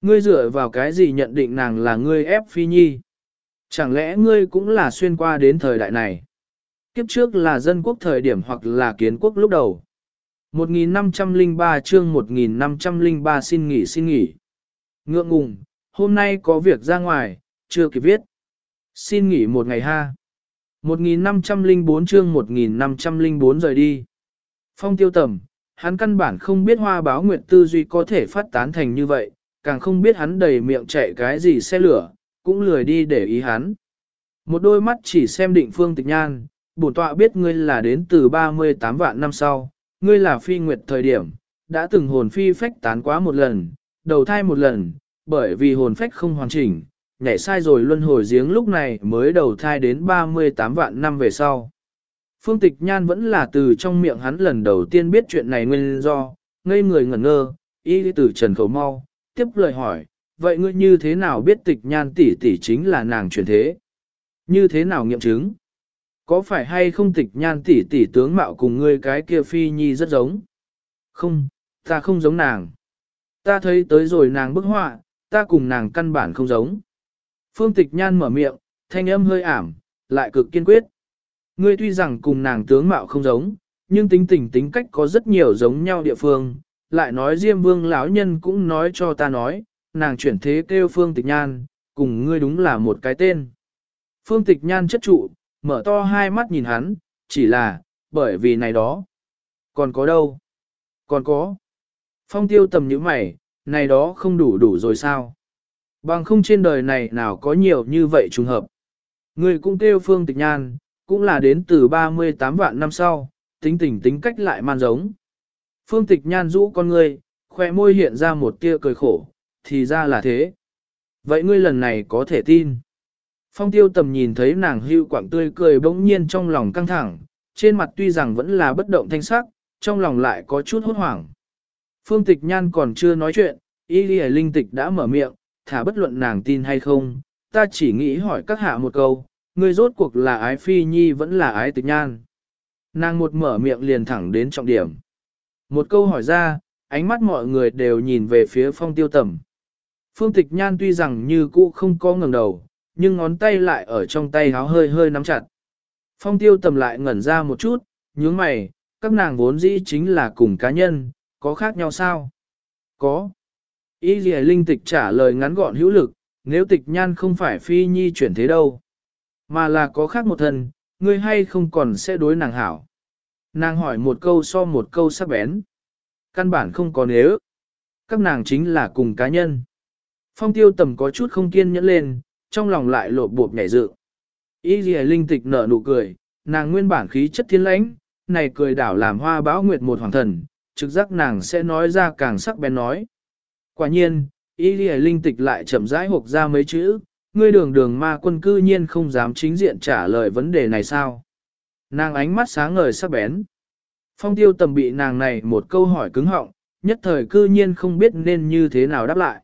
Ngươi dựa vào cái gì nhận định nàng là ngươi ép phi nhi? Chẳng lẽ ngươi cũng là xuyên qua đến thời đại này? Kiếp trước là dân quốc thời điểm hoặc là kiến quốc lúc đầu. 1503 chương 1503 xin nghỉ xin nghỉ. Ngượng ngùng, hôm nay có việc ra ngoài, chưa kịp viết. Xin nghỉ một ngày ha. 1504 chương 1504 rời đi. Phong tiêu tầm, hắn căn bản không biết hoa báo nguyệt tư duy có thể phát tán thành như vậy, càng không biết hắn đầy miệng chạy cái gì xe lửa, cũng lười đi để ý hắn. Một đôi mắt chỉ xem định phương tịch nhan, bổn tọa biết ngươi là đến từ 38 vạn năm sau, ngươi là phi nguyệt thời điểm, đã từng hồn phi phách tán quá một lần, đầu thai một lần, bởi vì hồn phách không hoàn chỉnh, nhảy sai rồi luân hồi giếng lúc này mới đầu thai đến 38 vạn năm về sau. Phương Tịch Nhan vẫn là từ trong miệng hắn lần đầu tiên biết chuyện này nguyên do, ngây người ngẩn ngơ, y từ trần khẩu mau, tiếp lời hỏi, vậy ngươi như thế nào biết Tịch Nhan tỷ tỷ chính là nàng truyền thế? Như thế nào nghiệm chứng? Có phải hay không Tịch Nhan tỷ tỷ tướng mạo cùng ngươi cái kia phi nhi rất giống? Không, ta không giống nàng. Ta thấy tới rồi nàng bức họa, ta cùng nàng căn bản không giống. Phương Tịch Nhan mở miệng, thanh âm hơi ảm, lại cực kiên quyết. Ngươi tuy rằng cùng nàng tướng mạo không giống, nhưng tính tình tính cách có rất nhiều giống nhau địa phương, lại nói Diêm Vương lão nhân cũng nói cho ta nói, nàng chuyển thế kêu Phương Tịch Nhan, cùng ngươi đúng là một cái tên. Phương Tịch Nhan chất trụ, mở to hai mắt nhìn hắn, chỉ là, bởi vì này đó. Còn có đâu? Còn có. Phong tiêu tầm như mày, này đó không đủ đủ rồi sao? Bằng không trên đời này nào có nhiều như vậy trùng hợp. người cũng kêu Phương Tịch Nhan, cũng là đến từ 38 vạn năm sau, tính tình tính cách lại man giống. Phương Tịch Nhan rũ con người khoe môi hiện ra một tia cười khổ, thì ra là thế. Vậy ngươi lần này có thể tin. Phong tiêu tầm nhìn thấy nàng hưu quảng tươi cười bỗng nhiên trong lòng căng thẳng, trên mặt tuy rằng vẫn là bất động thanh sắc, trong lòng lại có chút hốt hoảng. Phương tịch nhan còn chưa nói chuyện, y lì linh tịch đã mở miệng, thả bất luận nàng tin hay không, ta chỉ nghĩ hỏi các hạ một câu, ngươi rốt cuộc là ái phi nhi vẫn là ái tịch nhan. Nàng một mở miệng liền thẳng đến trọng điểm. Một câu hỏi ra, ánh mắt mọi người đều nhìn về phía phong tiêu tầm. Phương tịch nhan tuy rằng như cũ không có ngẩng đầu, nhưng ngón tay lại ở trong tay háo hơi hơi nắm chặt. Phong tiêu tầm lại ngẩn ra một chút, nhướng mày, các nàng vốn dĩ chính là cùng cá nhân, có khác nhau sao? Có. Y Lệ linh tịch trả lời ngắn gọn hữu lực, nếu tịch nhan không phải phi nhi chuyển thế đâu, mà là có khác một thần, ngươi hay không còn sẽ đối nàng hảo. Nàng hỏi một câu so một câu sắc bén. Căn bản không có nếu. Các nàng chính là cùng cá nhân. Phong tiêu tầm có chút không kiên nhẫn lên, trong lòng lại lộ bộp nhảy dự. Y gì linh tịch nở nụ cười, nàng nguyên bản khí chất thiên lãnh, này cười đảo làm hoa báo nguyệt một hoàng thần, trực giác nàng sẽ nói ra càng sắc bén nói. Quả nhiên, Y gì linh tịch lại chậm rãi hộp ra mấy chữ, ngươi đường đường ma quân cư nhiên không dám chính diện trả lời vấn đề này sao. Nàng ánh mắt sáng ngời sắc bén. Phong tiêu tầm bị nàng này một câu hỏi cứng họng, nhất thời cư nhiên không biết nên như thế nào đáp lại.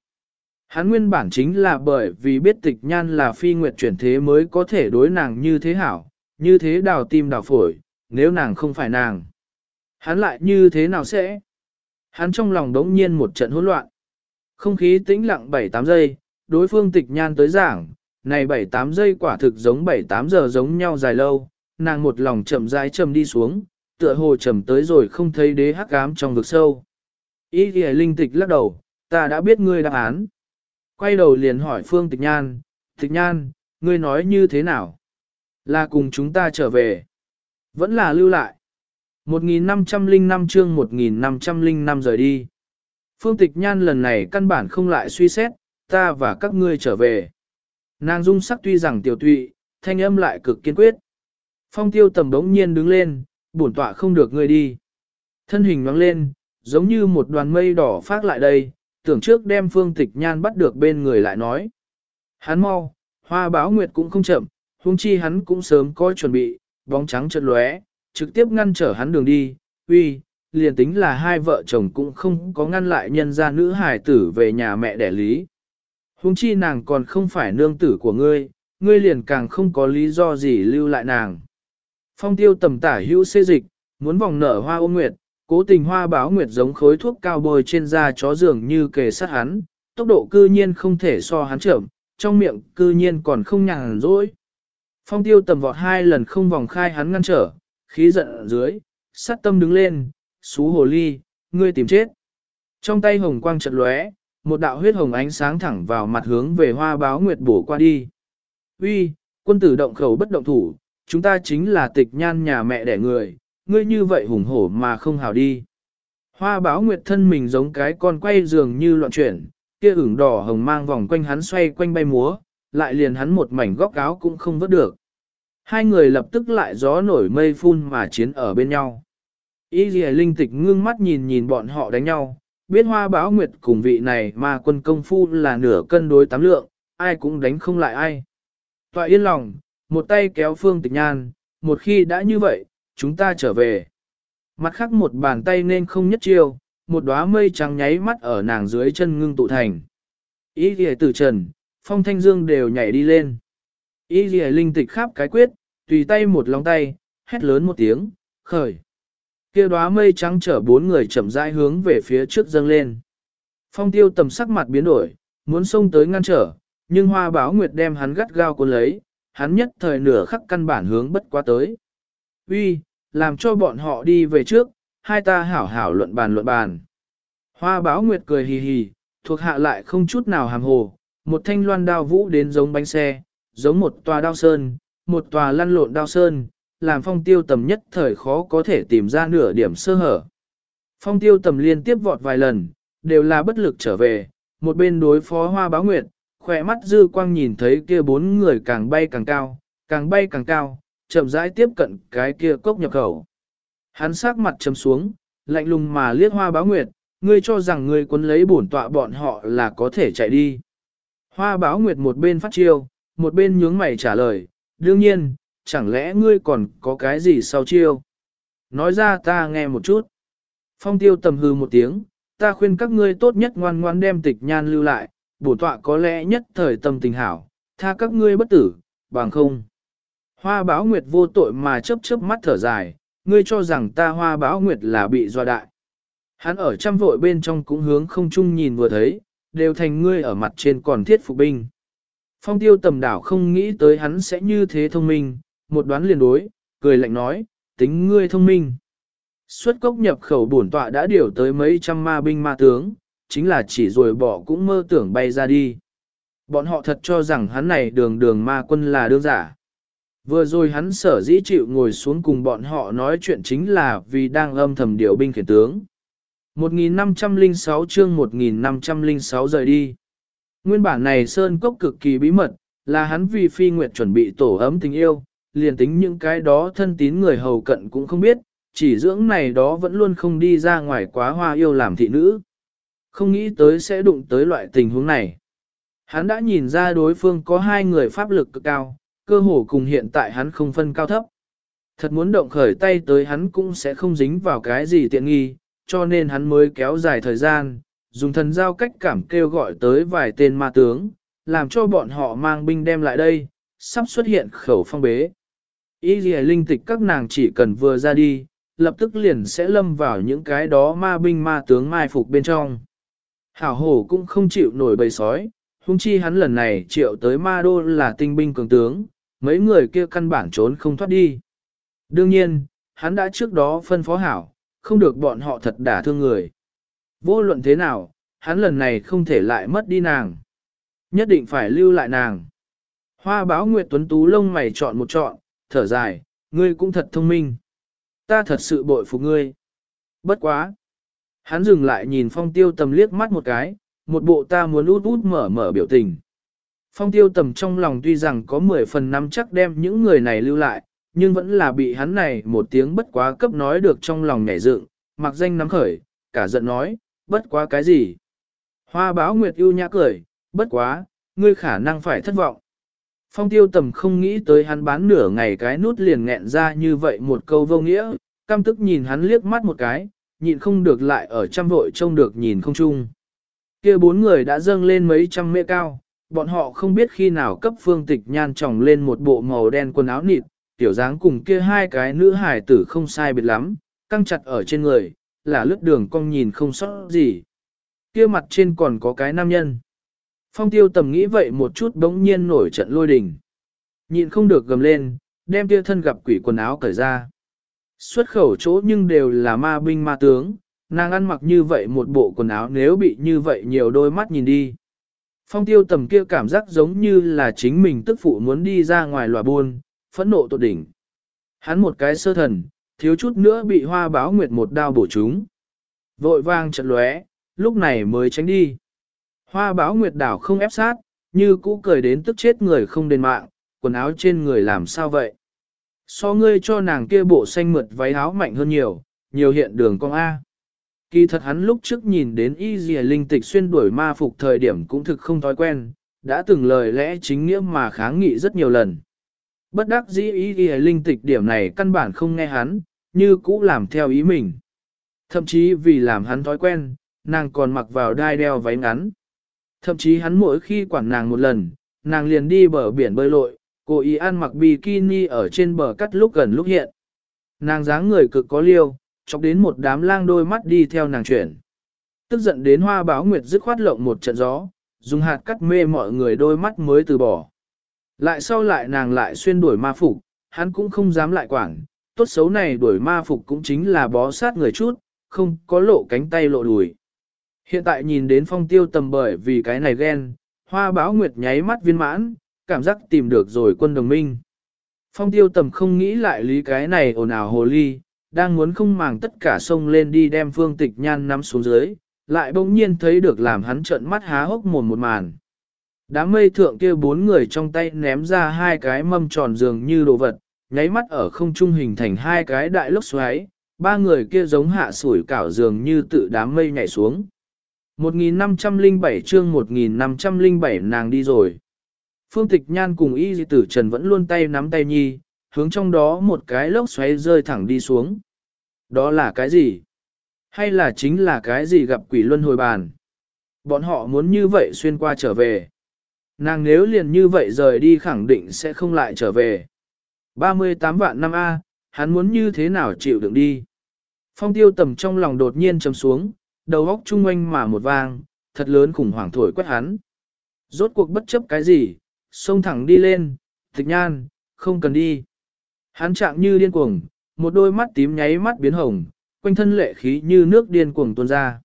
Hắn nguyên bản chính là bởi vì biết tịch nhan là phi nguyệt chuyển thế mới có thể đối nàng như thế hảo, như thế đào tim đào phổi, nếu nàng không phải nàng. Hắn lại như thế nào sẽ? Hắn trong lòng đống nhiên một trận hỗn loạn. Không khí tĩnh lặng 7-8 giây, đối phương tịch nhan tới giảng, này 7-8 giây quả thực giống 7-8 giờ giống nhau dài lâu, nàng một lòng chậm rãi chậm đi xuống, tựa hồ chậm tới rồi không thấy đế hắc ám trong vực sâu. Ý kìa linh tịch lắc đầu, ta đã biết ngươi đáp án. Quay đầu liền hỏi Phương Tịch Nhan, Tịch Nhan, ngươi nói như thế nào? Là cùng chúng ta trở về. Vẫn là lưu lại. 1505 chương 1505 rời đi. Phương Tịch Nhan lần này căn bản không lại suy xét, ta và các ngươi trở về. Nàng dung sắc tuy rằng tiểu tụy, thanh âm lại cực kiên quyết. Phong tiêu tầm đống nhiên đứng lên, bổn tọa không được ngươi đi. Thân hình nhoáng lên, giống như một đoàn mây đỏ phát lại đây, tưởng trước đem phương tịch nhan bắt được bên người lại nói. Hắn mau, hoa báo nguyệt cũng không chậm, huống chi hắn cũng sớm có chuẩn bị, bóng trắng chợt lóe, trực tiếp ngăn trở hắn đường đi, uy, liền tính là hai vợ chồng cũng không có ngăn lại nhân gia nữ hài tử về nhà mẹ đẻ lý. Huống chi nàng còn không phải nương tử của ngươi, ngươi liền càng không có lý do gì lưu lại nàng. Phong tiêu tầm tả hữu xê dịch, muốn vòng nở hoa ôm nguyệt, cố tình hoa báo nguyệt giống khối thuốc cao bôi trên da chó dường như kề sát hắn, tốc độ cư nhiên không thể so hắn chậm, trong miệng cư nhiên còn không nhàn rỗi. Phong tiêu tầm vọt hai lần không vòng khai hắn ngăn trở, khí giận ở dưới, sát tâm đứng lên, xú hồ ly, ngươi tìm chết. Trong tay hồng quang chật lóe, một đạo huyết hồng ánh sáng thẳng vào mặt hướng về hoa báo nguyệt bổ qua đi. Uy, quân tử động khẩu bất động thủ, chúng ta chính là tịch nhan nhà mẹ đẻ người, ngươi như vậy hùng hổ mà không hào đi. Hoa báo nguyệt thân mình giống cái con quay dường như loạn chuyển, kia ửng đỏ hồng mang vòng quanh hắn xoay quanh bay múa, lại liền hắn một mảnh góc áo cũng không vớt được. Hai người lập tức lại gió nổi mây phun mà chiến ở bên nhau. Y dì linh tịch ngưng mắt nhìn nhìn bọn họ đánh nhau, biết hoa báo nguyệt cùng vị này mà quân công phu là nửa cân đối tám lượng, ai cũng đánh không lại ai. Tọa yên lòng, một tay kéo phương tịch nhan, một khi đã như vậy, chúng ta trở về. Mặt khác một bàn tay nên không nhất chiêu, một đóa mây trắng nháy mắt ở nàng dưới chân ngưng tụ thành. Ý ghi tử trần, phong thanh dương đều nhảy đi lên. Ý ghi linh tịch khắp cái quyết, tùy tay một lòng tay, hét lớn một tiếng, khởi. kia đóa mây trắng chở bốn người chậm rãi hướng về phía trước dâng lên. Phong tiêu tầm sắc mặt biến đổi, muốn xông tới ngăn trở, nhưng hoa báo nguyệt đem hắn gắt gao cuốn lấy, hắn nhất thời nửa khắc căn bản hướng bất quá tới. Uy, làm cho bọn họ đi về trước, hai ta hảo hảo luận bàn luận bàn. Hoa báo nguyệt cười hì hì, thuộc hạ lại không chút nào hàm hồ, một thanh loan đao vũ đến giống bánh xe, giống một tòa đao sơn, một tòa lăn lộn đao sơn, làm phong tiêu tầm nhất thời khó có thể tìm ra nửa điểm sơ hở. Phong tiêu tầm liên tiếp vọt vài lần, đều là bất lực trở về, một bên đối phó hoa báo nguyệt, khỏe mắt dư quang nhìn thấy kia bốn người càng bay càng cao, càng bay càng cao, chậm rãi tiếp cận cái kia cốc nhập khẩu. Hắn sắc mặt chấm xuống, lạnh lùng mà liếc hoa báo nguyệt, ngươi cho rằng ngươi quấn lấy bổn tọa bọn họ là có thể chạy đi. Hoa báo nguyệt một bên phát chiêu, một bên nhướng mày trả lời, đương nhiên, chẳng lẽ ngươi còn có cái gì sau chiêu? Nói ra ta nghe một chút. Phong tiêu tầm hư một tiếng, ta khuyên các ngươi tốt nhất ngoan ngoan đem tịch nhan lưu lại, bổ tọa có lẽ nhất thời tâm tình hảo, tha các ngươi bất tử, bằng không. Hoa báo nguyệt vô tội mà chớp chớp mắt thở dài, ngươi cho rằng ta hoa báo nguyệt là bị doa đại. Hắn ở trăm vội bên trong cũng hướng không chung nhìn vừa thấy, đều thành ngươi ở mặt trên còn thiết phục binh. Phong tiêu tầm đảo không nghĩ tới hắn sẽ như thế thông minh, một đoán liền đối, cười lạnh nói, tính ngươi thông minh. Xuất cốc nhập khẩu bổn tọa đã điều tới mấy trăm ma binh ma tướng, chính là chỉ rồi bỏ cũng mơ tưởng bay ra đi. Bọn họ thật cho rằng hắn này đường đường ma quân là đương giả. Vừa rồi hắn sở dĩ chịu ngồi xuống cùng bọn họ nói chuyện chính là vì đang âm thầm điều binh khiển tướng. 1506 chương 1506 rời đi. Nguyên bản này Sơn Cốc cực kỳ bí mật, là hắn vì phi nguyệt chuẩn bị tổ ấm tình yêu, liền tính những cái đó thân tín người hầu cận cũng không biết, chỉ dưỡng này đó vẫn luôn không đi ra ngoài quá hoa yêu làm thị nữ. Không nghĩ tới sẽ đụng tới loại tình huống này. Hắn đã nhìn ra đối phương có hai người pháp lực cực cao, cơ hồ cùng hiện tại hắn không phân cao thấp. Thật muốn động khởi tay tới hắn cũng sẽ không dính vào cái gì tiện nghi, cho nên hắn mới kéo dài thời gian, dùng thần giao cách cảm kêu gọi tới vài tên ma tướng, làm cho bọn họ mang binh đem lại đây, sắp xuất hiện khẩu phong bế. Ý gì linh tịch các nàng chỉ cần vừa ra đi, lập tức liền sẽ lâm vào những cái đó ma binh ma tướng mai phục bên trong. Hảo hổ cũng không chịu nổi bầy sói, hung chi hắn lần này triệu tới ma đô là tinh binh cường tướng, mấy người kia căn bản trốn không thoát đi. Đương nhiên, hắn đã trước đó phân phó hảo, không được bọn họ thật đả thương người. Vô luận thế nào, hắn lần này không thể lại mất đi nàng. Nhất định phải lưu lại nàng. Hoa báo Nguyệt Tuấn Tú lông mày chọn một chọn, thở dài, ngươi cũng thật thông minh. Ta thật sự bội phục ngươi. Bất quá. Hắn dừng lại nhìn phong tiêu tầm liếc mắt một cái, một bộ ta muốn út út mở mở biểu tình. Phong tiêu tầm trong lòng tuy rằng có 10 phần năm chắc đem những người này lưu lại, nhưng vẫn là bị hắn này một tiếng bất quá cấp nói được trong lòng nhảy dựng, mặc danh nắm khởi, cả giận nói, bất quá cái gì. Hoa báo nguyệt ưu nhã cười, bất quá, ngươi khả năng phải thất vọng. Phong tiêu tầm không nghĩ tới hắn bán nửa ngày cái nút liền nghẹn ra như vậy một câu vô nghĩa, cam tức nhìn hắn liếc mắt một cái, nhịn không được lại ở trăm vội trông được nhìn không chung. kia bốn người đã dâng lên mấy trăm mê cao, bọn họ không biết khi nào cấp phương tịch nhan tròng lên một bộ màu đen quần áo nịt, tiểu dáng cùng kia hai cái nữ hài tử không sai biệt lắm, căng chặt ở trên người, là lướt đường cong nhìn không sót gì. Kia mặt trên còn có cái nam nhân. Phong tiêu tầm nghĩ vậy một chút bỗng nhiên nổi trận lôi đình. Nhịn không được gầm lên, đem kia thân gặp quỷ quần áo cởi ra. Xuất khẩu chỗ nhưng đều là ma binh ma tướng, nàng ăn mặc như vậy một bộ quần áo nếu bị như vậy nhiều đôi mắt nhìn đi. Phong tiêu tầm kia cảm giác giống như là chính mình tức phụ muốn đi ra ngoài lòa buôn, phẫn nộ tột đỉnh. Hắn một cái sơ thần, thiếu chút nữa bị hoa báo nguyệt một đao bổ trúng. Vội vang trận lóe, lúc này mới tránh đi. Hoa báo nguyệt đảo không ép sát, như cũ cười đến tức chết người không đền mạng, quần áo trên người làm sao vậy. So ngươi cho nàng kia bộ xanh mượt váy áo mạnh hơn nhiều, nhiều hiện đường con A. Kỳ thật hắn lúc trước nhìn đến y dìa linh tịch xuyên đuổi ma phục thời điểm cũng thực không thói quen, đã từng lời lẽ chính nghĩa mà kháng nghị rất nhiều lần. Bất đắc dĩ y dìa linh tịch điểm này căn bản không nghe hắn, như cũ làm theo ý mình. Thậm chí vì làm hắn thói quen, nàng còn mặc vào đai đeo váy ngắn. Thậm chí hắn mỗi khi quản nàng một lần, nàng liền đi bờ biển bơi lội, cố ý ăn mặc bikini ở trên bờ cắt lúc gần lúc hiện. Nàng dáng người cực có liêu, chọc đến một đám lang đôi mắt đi theo nàng chuyển. Tức giận đến hoa báo nguyệt dứt khoát lộng một trận gió, dùng hạt cắt mê mọi người đôi mắt mới từ bỏ. Lại sau lại nàng lại xuyên đuổi ma phục, hắn cũng không dám lại quản, tốt xấu này đuổi ma phục cũng chính là bó sát người chút, không có lộ cánh tay lộ đùi. Hiện tại nhìn đến phong tiêu tầm bởi vì cái này ghen, hoa báo nguyệt nháy mắt viên mãn, cảm giác tìm được rồi quân đồng minh. Phong tiêu tầm không nghĩ lại lý cái này ồn ào hồ ly, đang muốn không màng tất cả sông lên đi đem phương tịch nhan nắm xuống dưới, lại bỗng nhiên thấy được làm hắn trợn mắt há hốc mồm một màn. Đám mây thượng kia bốn người trong tay ném ra hai cái mâm tròn dường như đồ vật, nháy mắt ở không trung hình thành hai cái đại lốc xoáy, ba người kia giống hạ sủi cảo dường như tự đám mây nhảy xuống. 1507 chương 1507 nàng đi rồi. Phương Tịch Nhan cùng Y Di Tử Trần vẫn luôn tay nắm tay nhi, hướng trong đó một cái lốc xoáy rơi thẳng đi xuống. Đó là cái gì? Hay là chính là cái gì gặp quỷ luân hồi bàn? Bọn họ muốn như vậy xuyên qua trở về. Nàng nếu liền như vậy rời đi khẳng định sẽ không lại trở về. 38 vạn năm A, hắn muốn như thế nào chịu đựng đi. Phong tiêu tầm trong lòng đột nhiên chấm xuống, đầu óc trung oanh mà một vang, thật lớn khủng hoảng thổi quét hắn. Rốt cuộc bất chấp cái gì, xông thẳng đi lên, tịch nhan, không cần đi. Hắn chạm như điên cuồng, một đôi mắt tím nháy mắt biến hồng, quanh thân lệ khí như nước điên cuồng tuôn ra.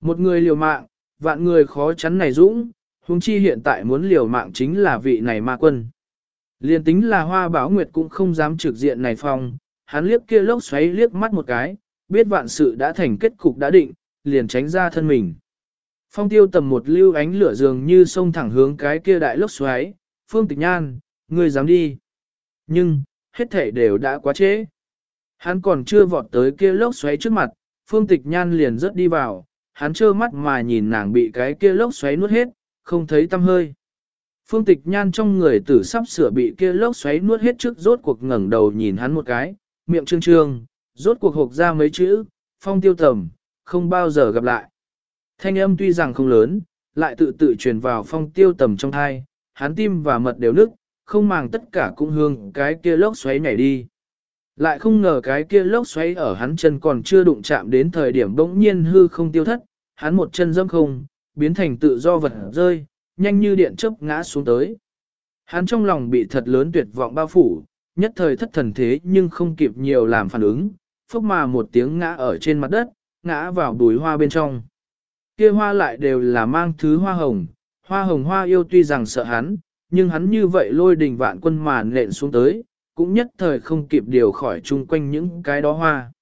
Một người liều mạng, vạn người khó chắn này dũng, huống chi hiện tại muốn liều mạng chính là vị này ma quân. Liên tính là hoa báo nguyệt cũng không dám trực diện này phong, hắn liếc kia lốc xoáy liếc mắt một cái, biết vạn sự đã thành kết cục đã định, liền tránh ra thân mình. Phong tiêu tầm một lưu ánh lửa dường như sông thẳng hướng cái kia đại lốc xoáy, phương tịch nhan, ngươi dám đi. Nhưng, hết thể đều đã quá trễ. Hắn còn chưa vọt tới kia lốc xoáy trước mặt, phương tịch nhan liền rớt đi vào, hắn trơ mắt mà nhìn nàng bị cái kia lốc xoáy nuốt hết, không thấy tâm hơi. Phương tịch nhan trong người tử sắp sửa bị kia lốc xoáy nuốt hết trước rốt cuộc ngẩng đầu nhìn hắn một cái, miệng trương trương, rốt cuộc hộp ra mấy chữ, phong tiêu tầm, không bao giờ gặp lại. Thanh âm tuy rằng không lớn, lại tự tự truyền vào phong tiêu tầm trong thai, hắn tim và mật đều nức, không màng tất cả cũng hương cái kia lốc xoáy nhảy đi. Lại không ngờ cái kia lốc xoáy ở hắn chân còn chưa đụng chạm đến thời điểm bỗng nhiên hư không tiêu thất, hắn một chân dâm không, biến thành tự do vật rơi, nhanh như điện chớp ngã xuống tới. Hắn trong lòng bị thật lớn tuyệt vọng bao phủ, nhất thời thất thần thế nhưng không kịp nhiều làm phản ứng, phốc mà một tiếng ngã ở trên mặt đất, ngã vào bùi hoa bên trong. Kia hoa lại đều là mang thứ hoa hồng, hoa hồng hoa yêu tuy rằng sợ hắn, nhưng hắn như vậy lôi đình vạn quân mà nện xuống tới, cũng nhất thời không kịp điều khỏi chung quanh những cái đó hoa.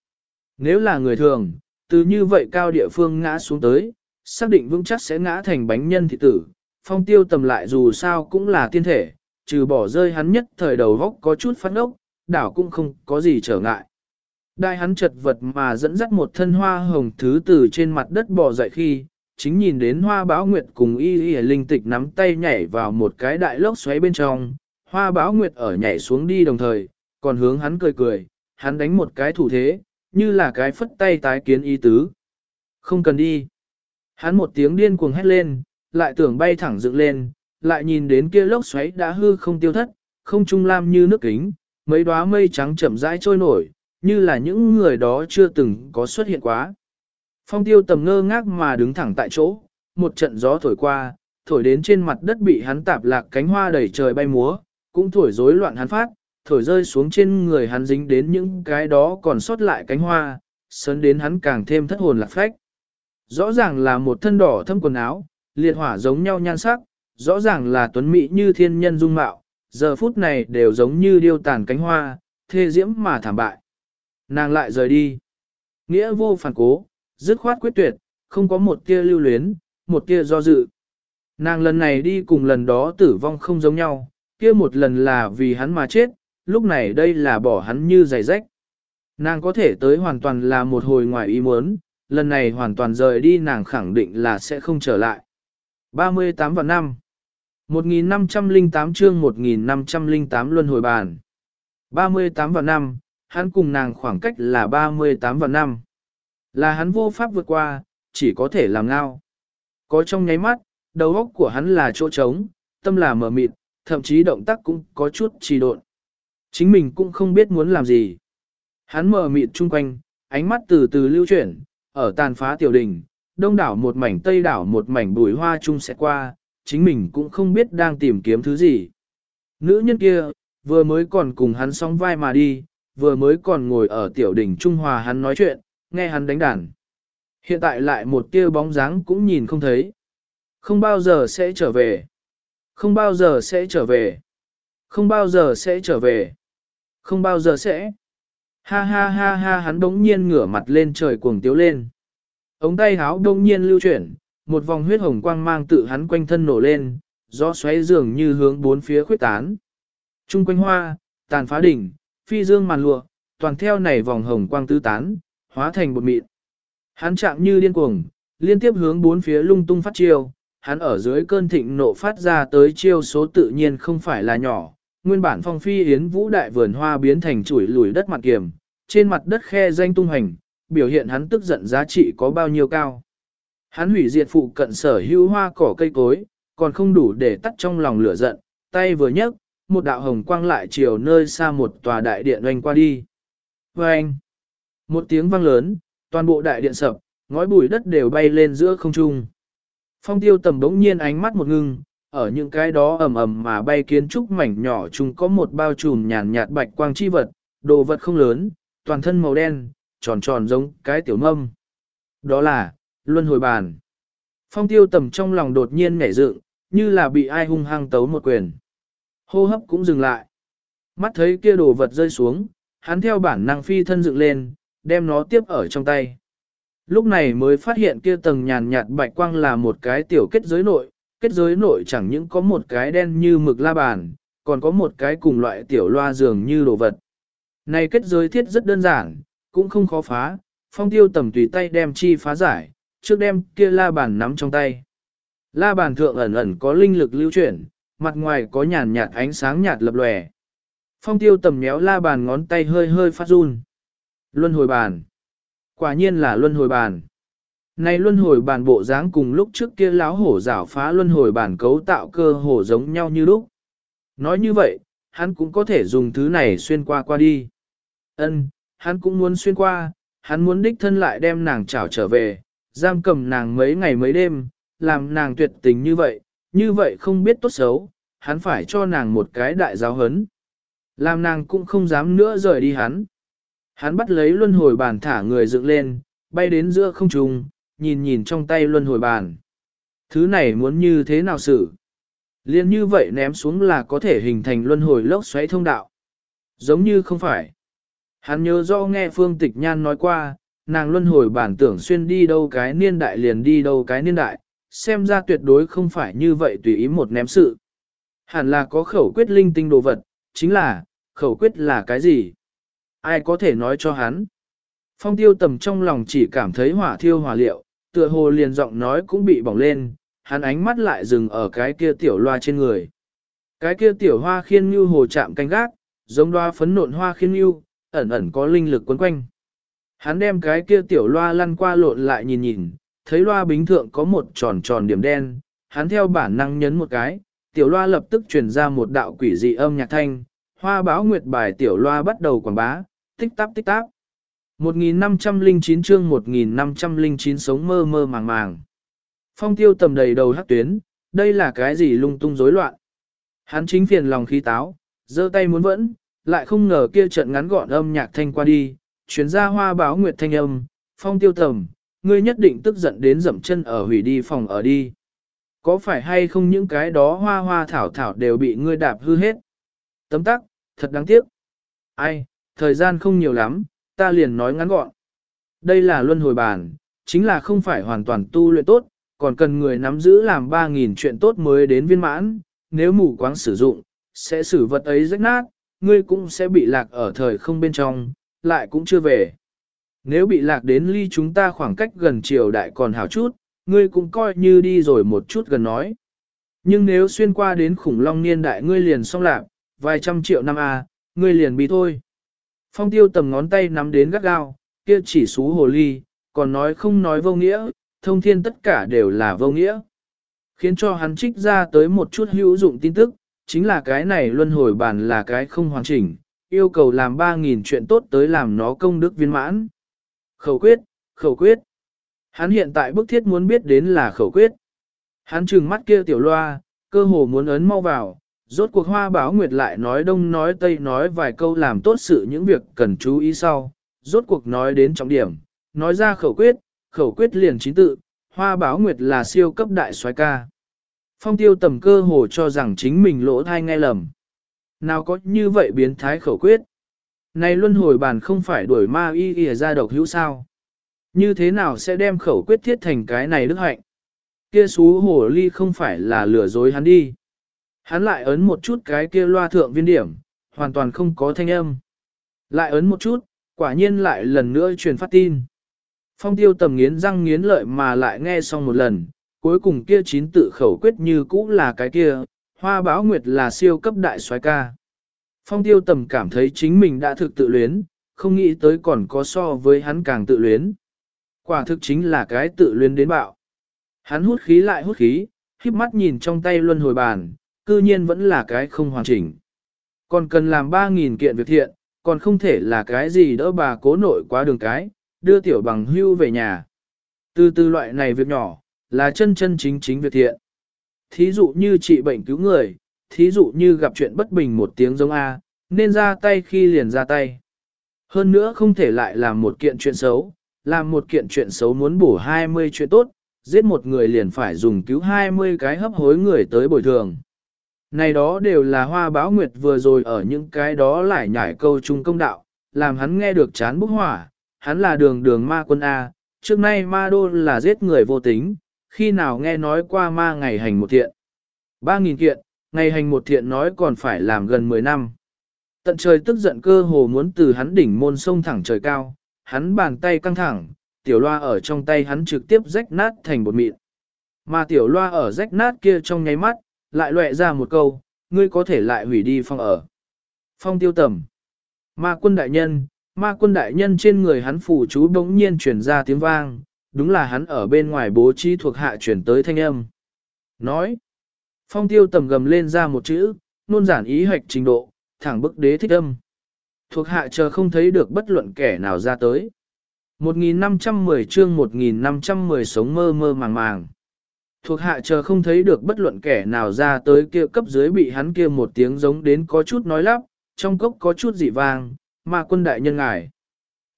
Nếu là người thường, từ như vậy cao địa phương ngã xuống tới, xác định vững chắc sẽ ngã thành bánh nhân thị tử, phong tiêu tầm lại dù sao cũng là tiên thể, trừ bỏ rơi hắn nhất thời đầu vóc có chút phát ốc, đảo cũng không có gì trở ngại. Đại hắn chật vật mà dẫn dắt một thân hoa hồng thứ từ trên mặt đất bò dậy khi, chính nhìn đến hoa báo nguyệt cùng y y linh tịch nắm tay nhảy vào một cái đại lốc xoáy bên trong, hoa báo nguyệt ở nhảy xuống đi đồng thời, còn hướng hắn cười cười, hắn đánh một cái thủ thế, như là cái phất tay tái kiến y tứ. Không cần đi. Hắn một tiếng điên cuồng hét lên, lại tưởng bay thẳng dựng lên, lại nhìn đến kia lốc xoáy đã hư không tiêu thất, không trung lam như nước kính, mấy đóa mây trắng chậm rãi trôi nổi, như là những người đó chưa từng có xuất hiện quá. Phong tiêu tầm ngơ ngác mà đứng thẳng tại chỗ, một trận gió thổi qua, thổi đến trên mặt đất bị hắn tạp lạc cánh hoa đầy trời bay múa, cũng thổi rối loạn hắn phát, thổi rơi xuống trên người hắn dính đến những cái đó còn sót lại cánh hoa, sơn đến hắn càng thêm thất hồn lạc phách. Rõ ràng là một thân đỏ thâm quần áo, liệt hỏa giống nhau nhan sắc, rõ ràng là tuấn mỹ như thiên nhân dung mạo, giờ phút này đều giống như điêu tàn cánh hoa, thê diễm mà thảm bại. Nàng lại rời đi. Nghĩa vô phản cố, dứt khoát quyết tuyệt, không có một tia lưu luyến, một tia do dự. Nàng lần này đi cùng lần đó tử vong không giống nhau, kia một lần là vì hắn mà chết, lúc này đây là bỏ hắn như giày rách. Nàng có thể tới hoàn toàn là một hồi ngoài ý muốn, lần này hoàn toàn rời đi nàng khẳng định là sẽ không trở lại. 38 và năm 1508 chương 1508 luân hồi bàn 38 và năm. hắn cùng nàng khoảng cách là 38 và năm. Là hắn vô pháp vượt qua, chỉ có thể làm ngao. Có trong nháy mắt, đầu óc của hắn là chỗ trống, tâm là mở mịt, thậm chí động tác cũng có chút trì độn. Chính mình cũng không biết muốn làm gì. Hắn mở mịt chung quanh, ánh mắt từ từ lưu chuyển, ở tàn phá tiểu đình, đông đảo một mảnh tây đảo một mảnh bùi hoa chung sẽ qua, chính mình cũng không biết đang tìm kiếm thứ gì. Nữ nhân kia, vừa mới còn cùng hắn song vai mà đi, vừa mới còn ngồi ở tiểu đỉnh Trung Hòa hắn nói chuyện, nghe hắn đánh đàn. Hiện tại lại một tia bóng dáng cũng nhìn không thấy. Không bao giờ sẽ trở về. Không bao giờ sẽ trở về. Không bao giờ sẽ trở về. Không bao giờ sẽ. Ha ha ha ha hắn đống nhiên ngửa mặt lên trời cuồng tiếu lên. Ống tay háo đông nhiên lưu chuyển, một vòng huyết hồng quang mang tự hắn quanh thân nổ lên, gió xoáy dường như hướng bốn phía khuyết tán. Trung quanh hoa, tàn phá đỉnh, phi dương màn lụa, toàn theo này vòng hồng quang tứ tán, hóa thành bột mịn. Hắn chạm như điên cuồng, liên tiếp hướng bốn phía lung tung phát chiêu, hắn ở dưới cơn thịnh nộ phát ra tới chiêu số tự nhiên không phải là nhỏ. Nguyên bản phong phi yến vũ đại vườn hoa biến thành chuỗi lùi đất mặt kiềm, trên mặt đất khe danh tung hành, biểu hiện hắn tức giận giá trị có bao nhiêu cao. Hắn hủy diệt phụ cận sở hữu hoa cỏ cây cối, còn không đủ để tắt trong lòng lửa giận, tay vừa nhấc, một đạo hồng quang lại chiều nơi xa một tòa đại điện oanh qua đi. Oanh! một tiếng vang lớn, toàn bộ đại điện sập, ngói bụi đất đều bay lên giữa không trung. Phong tiêu tầm đống nhiên ánh mắt một ngưng, ở những cái đó ầm ầm mà bay kiến trúc mảnh nhỏ chung có một bao trùm nhàn nhạt bạch quang chi vật, đồ vật không lớn, toàn thân màu đen, tròn tròn giống cái tiểu mâm. Đó là, luân hồi bàn. Phong tiêu tầm trong lòng đột nhiên nhảy dựng, như là bị ai hung hăng tấu một quyền. Hô hấp cũng dừng lại. Mắt thấy kia đồ vật rơi xuống, hắn theo bản năng phi thân dựng lên, đem nó tiếp ở trong tay. Lúc này mới phát hiện kia tầng nhàn nhạt bạch quang là một cái tiểu kết giới nội, kết giới nội chẳng những có một cái đen như mực la bàn, còn có một cái cùng loại tiểu loa dường như đồ vật. Này kết giới thiết rất đơn giản, cũng không khó phá, phong tiêu tầm tùy tay đem chi phá giải, trước đem kia la bàn nắm trong tay. La bàn thượng ẩn ẩn có linh lực lưu chuyển, mặt ngoài có nhàn nhạt ánh sáng nhạt lập lòe. Phong tiêu tầm méo la bàn ngón tay hơi hơi phát run. Luân hồi bàn. Quả nhiên là luân hồi bàn. Này luân hồi bàn bộ dáng cùng lúc trước kia láo hổ rảo phá luân hồi bàn cấu tạo cơ hồ giống nhau như lúc. Nói như vậy, hắn cũng có thể dùng thứ này xuyên qua qua đi. Ân, hắn cũng muốn xuyên qua, hắn muốn đích thân lại đem nàng trảo trở về, giam cầm nàng mấy ngày mấy đêm, làm nàng tuyệt tình như vậy, như vậy không biết tốt xấu, hắn phải cho nàng một cái đại giáo hấn. Làm nàng cũng không dám nữa rời đi hắn. Hắn bắt lấy luân hồi bàn thả người dựng lên, bay đến giữa không trung, nhìn nhìn trong tay luân hồi bàn. Thứ này muốn như thế nào xử? Liên như vậy ném xuống là có thể hình thành luân hồi lốc xoáy thông đạo. Giống như không phải. Hắn nhớ do nghe Phương Tịch Nhan nói qua, nàng luân hồi bản tưởng xuyên đi đâu cái niên đại liền đi đâu cái niên đại, xem ra tuyệt đối không phải như vậy tùy ý một ném sự. Hẳn là có khẩu quyết linh tinh đồ vật, chính là, khẩu quyết là cái gì? Ai có thể nói cho hắn? Phong tiêu tầm trong lòng chỉ cảm thấy hỏa thiêu hỏa liệu, tựa hồ liền giọng nói cũng bị bỏng lên, hắn ánh mắt lại dừng ở cái kia tiểu loa trên người. Cái kia tiểu hoa khiên như hồ chạm canh gác, giống đoa phấn nộn hoa khiên như, ẩn ẩn có linh lực quấn quanh. Hắn đem cái kia tiểu loa lăn qua lộn lại nhìn nhìn, thấy loa bính thượng có một tròn tròn điểm đen, hắn theo bản năng nhấn một cái, tiểu loa lập tức truyền ra một đạo quỷ dị âm nhạc thanh, hoa báo nguyệt bài tiểu loa bắt đầu quảng bá, tích tắp tích tắp. 1509 chương 1509 sống mơ mơ màng màng. Phong tiêu tầm đầy đầu hắc tuyến, đây là cái gì lung tung rối loạn. Hắn chính phiền lòng khí táo, giơ tay muốn vẫn, lại không ngờ kia trận ngắn gọn âm nhạc thanh qua đi, chuyến ra hoa báo nguyệt thanh âm, phong tiêu tầm, ngươi nhất định tức giận đến dậm chân ở hủy đi phòng ở đi. Có phải hay không những cái đó hoa hoa thảo thảo đều bị ngươi đạp hư hết? Tấm tắc, thật đáng tiếc. Ai, thời gian không nhiều lắm, ta liền nói ngắn gọn. Đây là luân hồi bàn, chính là không phải hoàn toàn tu luyện tốt, còn cần người nắm giữ làm 3.000 chuyện tốt mới đến viên mãn, nếu mù quáng sử dụng, sẽ xử vật ấy rách nát, ngươi cũng sẽ bị lạc ở thời không bên trong, lại cũng chưa về. Nếu bị lạc đến ly chúng ta khoảng cách gần triều đại còn hảo chút, ngươi cũng coi như đi rồi một chút gần nói. Nhưng nếu xuyên qua đến khủng long niên đại ngươi liền xong lạc, vài trăm triệu năm a, à, ngươi liền bị thôi. Phong tiêu tầm ngón tay nắm đến gắt gao, kia chỉ xú hồ ly, còn nói không nói vô nghĩa, thông thiên tất cả đều là vô nghĩa. Khiến cho hắn trích ra tới một chút hữu dụng tin tức, chính là cái này luân hồi bản là cái không hoàn chỉnh, yêu cầu làm 3.000 chuyện tốt tới làm nó công đức viên mãn. Khẩu quyết, khẩu quyết. Hắn hiện tại bức thiết muốn biết đến là khẩu quyết. Hắn trừng mắt kia tiểu loa, cơ hồ muốn ấn mau vào, rốt cuộc hoa báo nguyệt lại nói đông nói tây nói vài câu làm tốt sự những việc cần chú ý sau, rốt cuộc nói đến trọng điểm, nói ra khẩu quyết, khẩu quyết liền chính tự, hoa báo nguyệt là siêu cấp đại soái ca. Phong tiêu tầm cơ hồ cho rằng chính mình lỗ thai nghe lầm. Nào có như vậy biến thái khẩu quyết. Này luân hồi bàn không phải đuổi ma y y ra độc hữu sao. Như thế nào sẽ đem khẩu quyết thiết thành cái này đức hạnh? Kia xú Hồ ly không phải là lừa dối hắn đi. Hắn lại ấn một chút cái kia loa thượng viên điểm, hoàn toàn không có thanh âm. Lại ấn một chút, quả nhiên lại lần nữa truyền phát tin. Phong tiêu tầm nghiến răng nghiến lợi mà lại nghe xong một lần, cuối cùng kia chín tự khẩu quyết như cũ là cái kia, hoa báo nguyệt là siêu cấp đại soái ca. Phong tiêu tầm cảm thấy chính mình đã thực tự luyến, không nghĩ tới còn có so với hắn càng tự luyến. Quả thực chính là cái tự luyến đến bạo. Hắn hút khí lại hút khí, híp mắt nhìn trong tay luân hồi bàn, cư nhiên vẫn là cái không hoàn chỉnh. Còn cần làm 3.000 kiện việc thiện, còn không thể là cái gì đỡ bà cố nội quá đường cái, đưa tiểu bằng hưu về nhà. Từ từ loại này việc nhỏ, là chân chân chính chính việc thiện. Thí dụ như trị bệnh cứu người, thí dụ như gặp chuyện bất bình một tiếng giống A, nên ra tay khi liền ra tay. Hơn nữa không thể lại làm một kiện chuyện xấu, làm một kiện chuyện xấu muốn bổ 20 chuyện tốt, giết một người liền phải dùng cứu 20 cái hấp hối người tới bồi thường. Này đó đều là hoa báo nguyệt vừa rồi ở những cái đó lại nhảy câu chung công đạo, làm hắn nghe được chán bốc hỏa, hắn là đường đường ma quân A, trước nay ma đô là giết người vô tính, khi nào nghe nói qua ma ngày hành một thiện. Ba nghìn kiện, ngày hành một thiện nói còn phải làm gần 10 năm. Tận trời tức giận cơ hồ muốn từ hắn đỉnh môn sông thẳng trời cao, hắn bàn tay căng thẳng, tiểu loa ở trong tay hắn trực tiếp rách nát thành bột mịn. Mà tiểu loa ở rách nát kia trong nháy mắt, lại loẹ ra một câu, ngươi có thể lại hủy đi phong ở. Phong tiêu tầm. Ma quân đại nhân, ma quân đại nhân trên người hắn phủ chú bỗng nhiên truyền ra tiếng vang, đúng là hắn ở bên ngoài bố trí thuộc hạ chuyển tới thanh âm. Nói. Phong tiêu tầm gầm lên ra một chữ, nôn giản ý hoạch trình độ, thẳng bức đế thích âm. Thuộc hạ chờ không thấy được bất luận kẻ nào ra tới. 1510 chương 1510 sống mơ mơ màng màng. Thuộc hạ chờ không thấy được bất luận kẻ nào ra tới kia cấp dưới bị hắn kia một tiếng giống đến có chút nói lắp, trong cốc có chút dị vang, mà quân đại nhân ngài.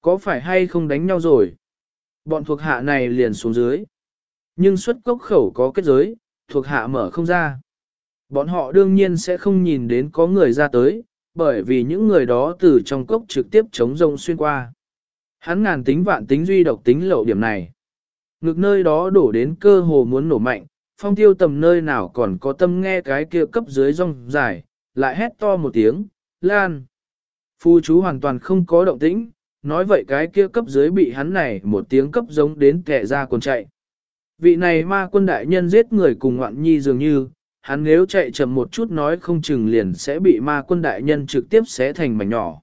Có phải hay không đánh nhau rồi? Bọn thuộc hạ này liền xuống dưới. Nhưng xuất cốc khẩu có kết giới, thuộc hạ mở không ra. Bọn họ đương nhiên sẽ không nhìn đến có người ra tới, bởi vì những người đó từ trong cốc trực tiếp chống rông xuyên qua. Hắn ngàn tính vạn tính duy độc tính lậu điểm này. Ngực nơi đó đổ đến cơ hồ muốn nổ mạnh, phong tiêu tầm nơi nào còn có tâm nghe cái kia cấp dưới rong dài, lại hét to một tiếng, lan. Phu chú hoàn toàn không có động tĩnh, nói vậy cái kia cấp dưới bị hắn này một tiếng cấp giống đến kẻ ra còn chạy. Vị này ma quân đại nhân giết người cùng ngoạn nhi dường như, hắn nếu chạy chậm một chút nói không chừng liền sẽ bị ma quân đại nhân trực tiếp xé thành mảnh nhỏ.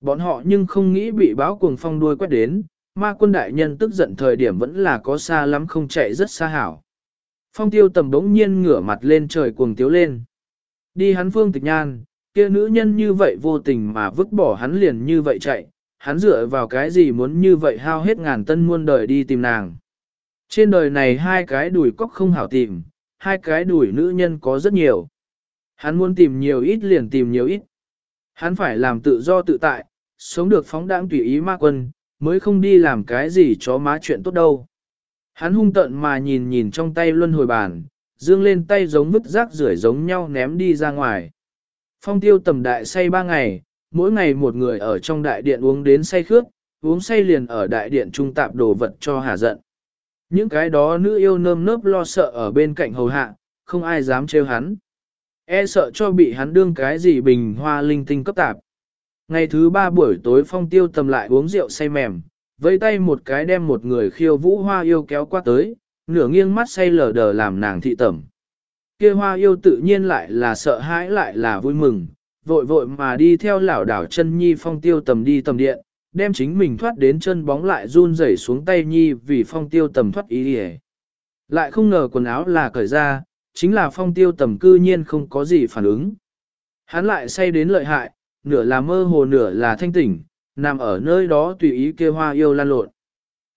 Bọn họ nhưng không nghĩ bị báo cuồng phong đuôi quét đến, ma quân đại nhân tức giận thời điểm vẫn là có xa lắm không chạy rất xa hảo. Phong tiêu tầm đống nhiên ngửa mặt lên trời cuồng tiếu lên. Đi hắn phương tịch nhan, kia nữ nhân như vậy vô tình mà vứt bỏ hắn liền như vậy chạy, hắn dựa vào cái gì muốn như vậy hao hết ngàn tân muôn đời đi tìm nàng. Trên đời này hai cái đùi cóc không hảo tìm, hai cái đùi nữ nhân có rất nhiều. Hắn muốn tìm nhiều ít liền tìm nhiều ít. Hắn phải làm tự do tự tại, sống được phóng đãng tùy ý ma quân, mới không đi làm cái gì chó má chuyện tốt đâu. Hắn hung tận mà nhìn nhìn trong tay luân hồi bàn, dương lên tay giống vứt rác rưởi giống nhau ném đi ra ngoài. Phong tiêu tầm đại say ba ngày, mỗi ngày một người ở trong đại điện uống đến say khước, uống say liền ở đại điện trung tạp đồ vật cho hà giận. Những cái đó nữ yêu nơm nớp lo sợ ở bên cạnh hầu hạ, không ai dám trêu hắn. E sợ cho bị hắn đương cái gì bình hoa linh tinh cấp tạp. Ngày thứ ba buổi tối phong tiêu tầm lại uống rượu say mềm, vây tay một cái đem một người khiêu vũ hoa yêu kéo qua tới, nửa nghiêng mắt say lờ đờ làm nàng thị tẩm. Kia hoa yêu tự nhiên lại là sợ hãi lại là vui mừng, vội vội mà đi theo lảo đảo chân nhi phong tiêu tầm đi tầm điện, đem chính mình thoát đến chân bóng lại run rẩy xuống tay nhi vì phong tiêu tầm thoát ý đi Lại không ngờ quần áo là cởi ra, chính là phong tiêu tầm cư nhiên không có gì phản ứng. Hắn lại say đến lợi hại, nửa là mơ hồ nửa là thanh tỉnh, nằm ở nơi đó tùy ý kia hoa yêu lan lộn.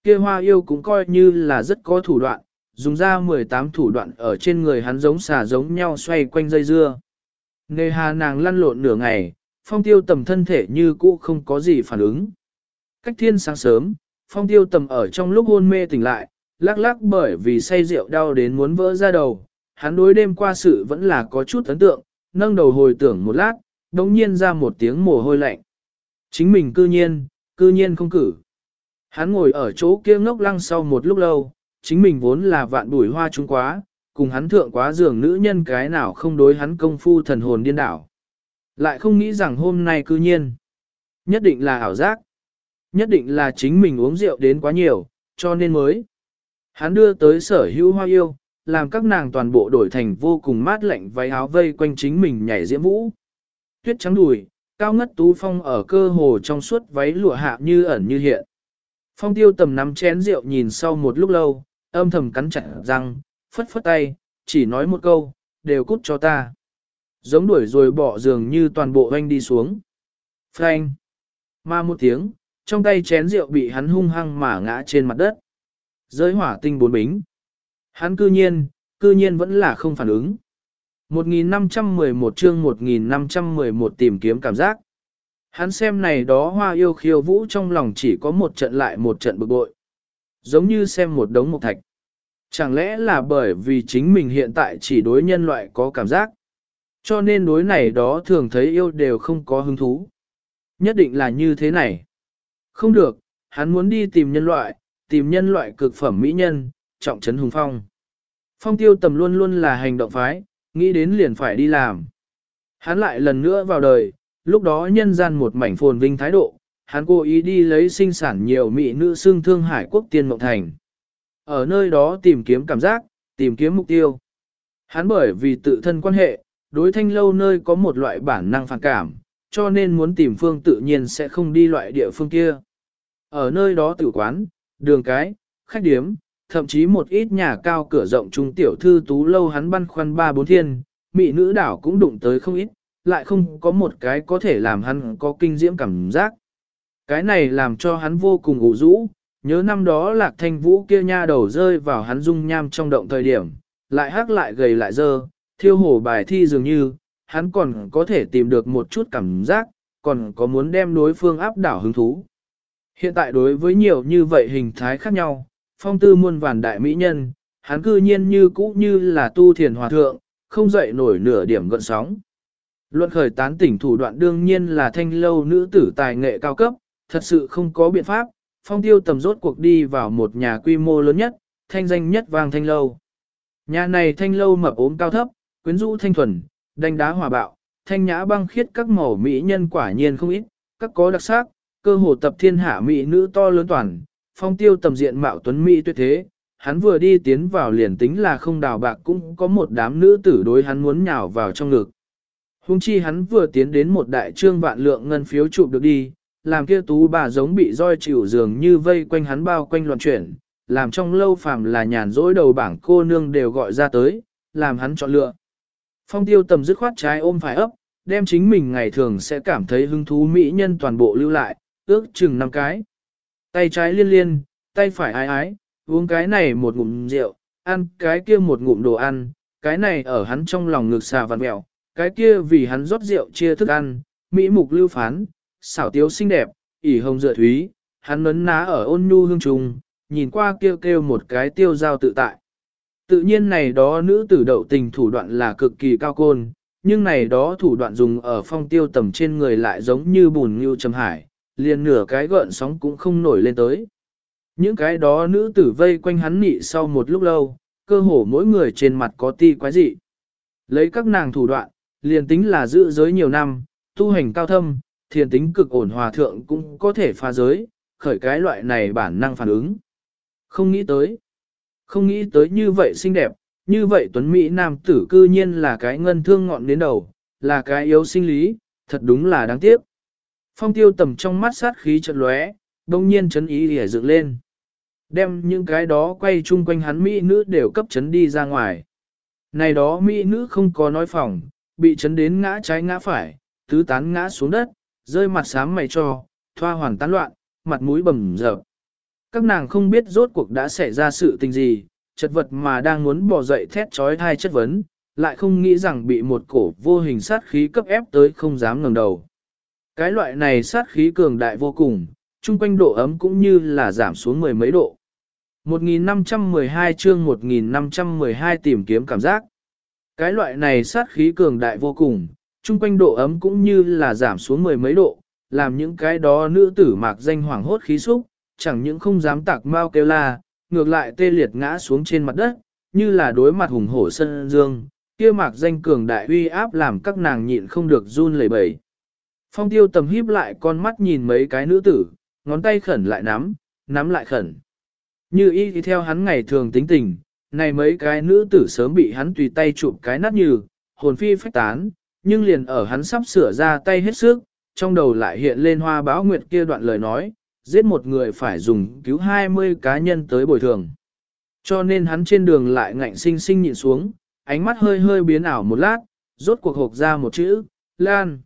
Kia hoa yêu cũng coi như là rất có thủ đoạn, dùng ra 18 thủ đoạn ở trên người hắn giống xà giống nhau xoay quanh dây dưa. Nề hà nàng lăn lộn nửa ngày, phong tiêu tầm thân thể như cũ không có gì phản ứng. Cách thiên sáng sớm, Phong tiêu tầm ở trong lúc hôn mê tỉnh lại, lắc lắc bởi vì say rượu đau đến muốn vỡ ra đầu. Hắn đối đêm qua sự vẫn là có chút ấn tượng, nâng đầu hồi tưởng một lát, đồng nhiên ra một tiếng mồ hôi lạnh. Chính mình cư nhiên, cư nhiên không cử. Hắn ngồi ở chỗ kia ngốc lăng sau một lúc lâu, chính mình vốn là vạn bùi hoa trung quá, cùng hắn thượng quá giường nữ nhân cái nào không đối hắn công phu thần hồn điên đảo. Lại không nghĩ rằng hôm nay cư nhiên, nhất định là ảo giác, nhất định là chính mình uống rượu đến quá nhiều, cho nên mới. Hắn đưa tới sở hữu hoa yêu, làm các nàng toàn bộ đổi thành vô cùng mát lạnh váy áo vây quanh chính mình nhảy diễm vũ. Tuyết trắng đùi, cao ngất tú phong ở cơ hồ trong suốt váy lụa hạ như ẩn như hiện. Phong tiêu tầm nắm chén rượu nhìn sau một lúc lâu, âm thầm cắn chặt răng, phất phất tay, chỉ nói một câu, đều cút cho ta. Giống đuổi rồi bỏ giường như toàn bộ hoanh đi xuống. Phanh. ma một tiếng, trong tay chén rượu bị hắn hung hăng mà ngã trên mặt đất. Giới hỏa tinh bốn bính. Hắn cư nhiên, cư nhiên vẫn là không phản ứng. 1511 chương 1511 tìm kiếm cảm giác. Hắn xem này đó hoa yêu khiêu vũ trong lòng chỉ có một trận lại một trận bực bội. Giống như xem một đống mộc thạch. Chẳng lẽ là bởi vì chính mình hiện tại chỉ đối nhân loại có cảm giác. Cho nên đối này đó thường thấy yêu đều không có hứng thú. Nhất định là như thế này. Không được, hắn muốn đi tìm nhân loại, tìm nhân loại cực phẩm mỹ nhân, trọng trấn hùng phong. Phong tiêu tầm luôn luôn là hành động phái, nghĩ đến liền phải đi làm. Hắn lại lần nữa vào đời, lúc đó nhân gian một mảnh phồn vinh thái độ, hắn cố ý đi lấy sinh sản nhiều mỹ nữ xương thương hải quốc tiên mộng thành. Ở nơi đó tìm kiếm cảm giác, tìm kiếm mục tiêu. Hắn bởi vì tự thân quan hệ, đối thanh lâu nơi có một loại bản năng phản cảm, cho nên muốn tìm phương tự nhiên sẽ không đi loại địa phương kia. Ở nơi đó tử quán, đường cái, khách điếm, thậm chí một ít nhà cao cửa rộng trung tiểu thư tú lâu hắn băn khoăn ba bốn thiên, mỹ nữ đảo cũng đụng tới không ít, lại không có một cái có thể làm hắn có kinh diễm cảm giác. Cái này làm cho hắn vô cùng ủ rũ, nhớ năm đó lạc thanh vũ kia nha đầu rơi vào hắn dung nham trong động thời điểm, lại hắc lại gầy lại dơ, thiêu hổ bài thi dường như, hắn còn có thể tìm được một chút cảm giác, còn có muốn đem đối phương áp đảo hứng thú. Hiện tại đối với nhiều như vậy hình thái khác nhau, phong tư muôn vàn đại mỹ nhân, hắn cư nhiên như cũ như là tu thiền hòa thượng, không dậy nổi nửa điểm gợn sóng. Luận khởi tán tỉnh thủ đoạn đương nhiên là thanh lâu nữ tử tài nghệ cao cấp, thật sự không có biện pháp, phong tiêu tầm rốt cuộc đi vào một nhà quy mô lớn nhất, thanh danh nhất vang thanh lâu. Nhà này thanh lâu mập ốm cao thấp, quyến rũ thanh thuần, đánh đá hòa bạo, thanh nhã băng khiết các màu mỹ nhân quả nhiên không ít, các có đặc sắc, cơ hồ tập thiên hạ mỹ nữ to lớn toàn, phong tiêu tầm diện mạo tuấn mỹ tuyệt thế, hắn vừa đi tiến vào liền tính là không đào bạc cũng có một đám nữ tử đối hắn muốn nhào vào trong ngực. Hung chi hắn vừa tiến đến một đại trương vạn lượng ngân phiếu chụp được đi, làm kia tú bà giống bị roi chịu dường như vây quanh hắn bao quanh loạn chuyển, làm trong lâu phàm là nhàn rỗi đầu bảng cô nương đều gọi ra tới, làm hắn chọn lựa. Phong tiêu tầm dứt khoát trái ôm phải ấp, đem chính mình ngày thường sẽ cảm thấy hứng thú mỹ nhân toàn bộ lưu lại, ước chừng năm cái. Tay trái liên liên, tay phải ái ái, uống cái này một ngụm rượu, ăn cái kia một ngụm đồ ăn, cái này ở hắn trong lòng ngực xà vằn mẹo, cái kia vì hắn rót rượu chia thức ăn, mỹ mục lưu phán, xảo tiếu xinh đẹp, ỉ hồng dựa thúy, hắn nấn ná ở ôn nhu hương trùng, nhìn qua kêu kêu một cái tiêu giao tự tại. Tự nhiên này đó nữ tử đậu tình thủ đoạn là cực kỳ cao côn, nhưng này đó thủ đoạn dùng ở phong tiêu tầm trên người lại giống như bùn như trầm hải, liền nửa cái gợn sóng cũng không nổi lên tới. Những cái đó nữ tử vây quanh hắn nị sau một lúc lâu, cơ hồ mỗi người trên mặt có ti quái dị. Lấy các nàng thủ đoạn, liền tính là giữ giới nhiều năm, tu hành cao thâm, thiền tính cực ổn hòa thượng cũng có thể phá giới, khởi cái loại này bản năng phản ứng. Không nghĩ tới. Không nghĩ tới như vậy xinh đẹp, như vậy tuấn Mỹ nam tử cư nhiên là cái ngân thương ngọn đến đầu, là cái yếu sinh lý, thật đúng là đáng tiếc. Phong tiêu tầm trong mắt sát khí chợt lóe, đông nhiên chấn ý lìa dựng lên. Đem những cái đó quay chung quanh hắn Mỹ nữ đều cấp chấn đi ra ngoài. Này đó Mỹ nữ không có nói phòng, bị chấn đến ngã trái ngã phải, tứ tán ngã xuống đất, rơi mặt sám mày cho, thoa hoàn tán loạn, mặt mũi bầm dập. Các nàng không biết rốt cuộc đã xảy ra sự tình gì, chật vật mà đang muốn bỏ dậy thét trói thai chất vấn, lại không nghĩ rằng bị một cổ vô hình sát khí cấp ép tới không dám ngẩng đầu. Cái loại này sát khí cường đại vô cùng, chung quanh độ ấm cũng như là giảm xuống mười mấy độ. 1512 chương 1512 tìm kiếm cảm giác. Cái loại này sát khí cường đại vô cùng, chung quanh độ ấm cũng như là giảm xuống mười mấy độ, làm những cái đó nữ tử mạc danh hoảng hốt khí xúc, chẳng những không dám tạc mau kêu la, ngược lại tê liệt ngã xuống trên mặt đất, như là đối mặt hùng hổ sân dương, kia mạc danh cường đại uy áp làm các nàng nhịn không được run lẩy bẩy. Phong tiêu tầm híp lại con mắt nhìn mấy cái nữ tử, ngón tay khẩn lại nắm, nắm lại khẩn. Như y thì theo hắn ngày thường tính tình, này mấy cái nữ tử sớm bị hắn tùy tay chụp cái nát như, hồn phi phách tán, nhưng liền ở hắn sắp sửa ra tay hết sức, trong đầu lại hiện lên hoa báo nguyệt kia đoạn lời nói, giết một người phải dùng cứu 20 cá nhân tới bồi thường. Cho nên hắn trên đường lại ngạnh sinh sinh nhịn xuống, ánh mắt hơi hơi biến ảo một lát, rốt cuộc hộp ra một chữ, Lan.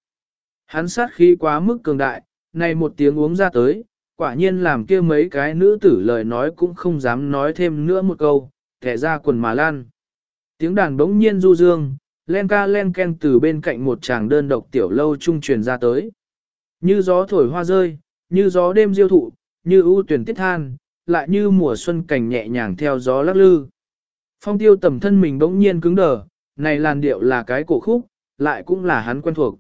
Hắn sát khí quá mức cường đại, này một tiếng uống ra tới, quả nhiên làm kia mấy cái nữ tử lời nói cũng không dám nói thêm nữa một câu, kẻ ra quần mà lan. Tiếng đàn bỗng nhiên du dương, len ca len ken từ bên cạnh một chàng đơn độc tiểu lâu trung truyền ra tới. Như gió thổi hoa rơi, như gió đêm diêu thụ, như ưu tuyển tiết than, lại như mùa xuân cảnh nhẹ nhàng theo gió lắc lư. Phong tiêu tầm thân mình bỗng nhiên cứng đờ, này làn điệu là cái cổ khúc, lại cũng là hắn quen thuộc.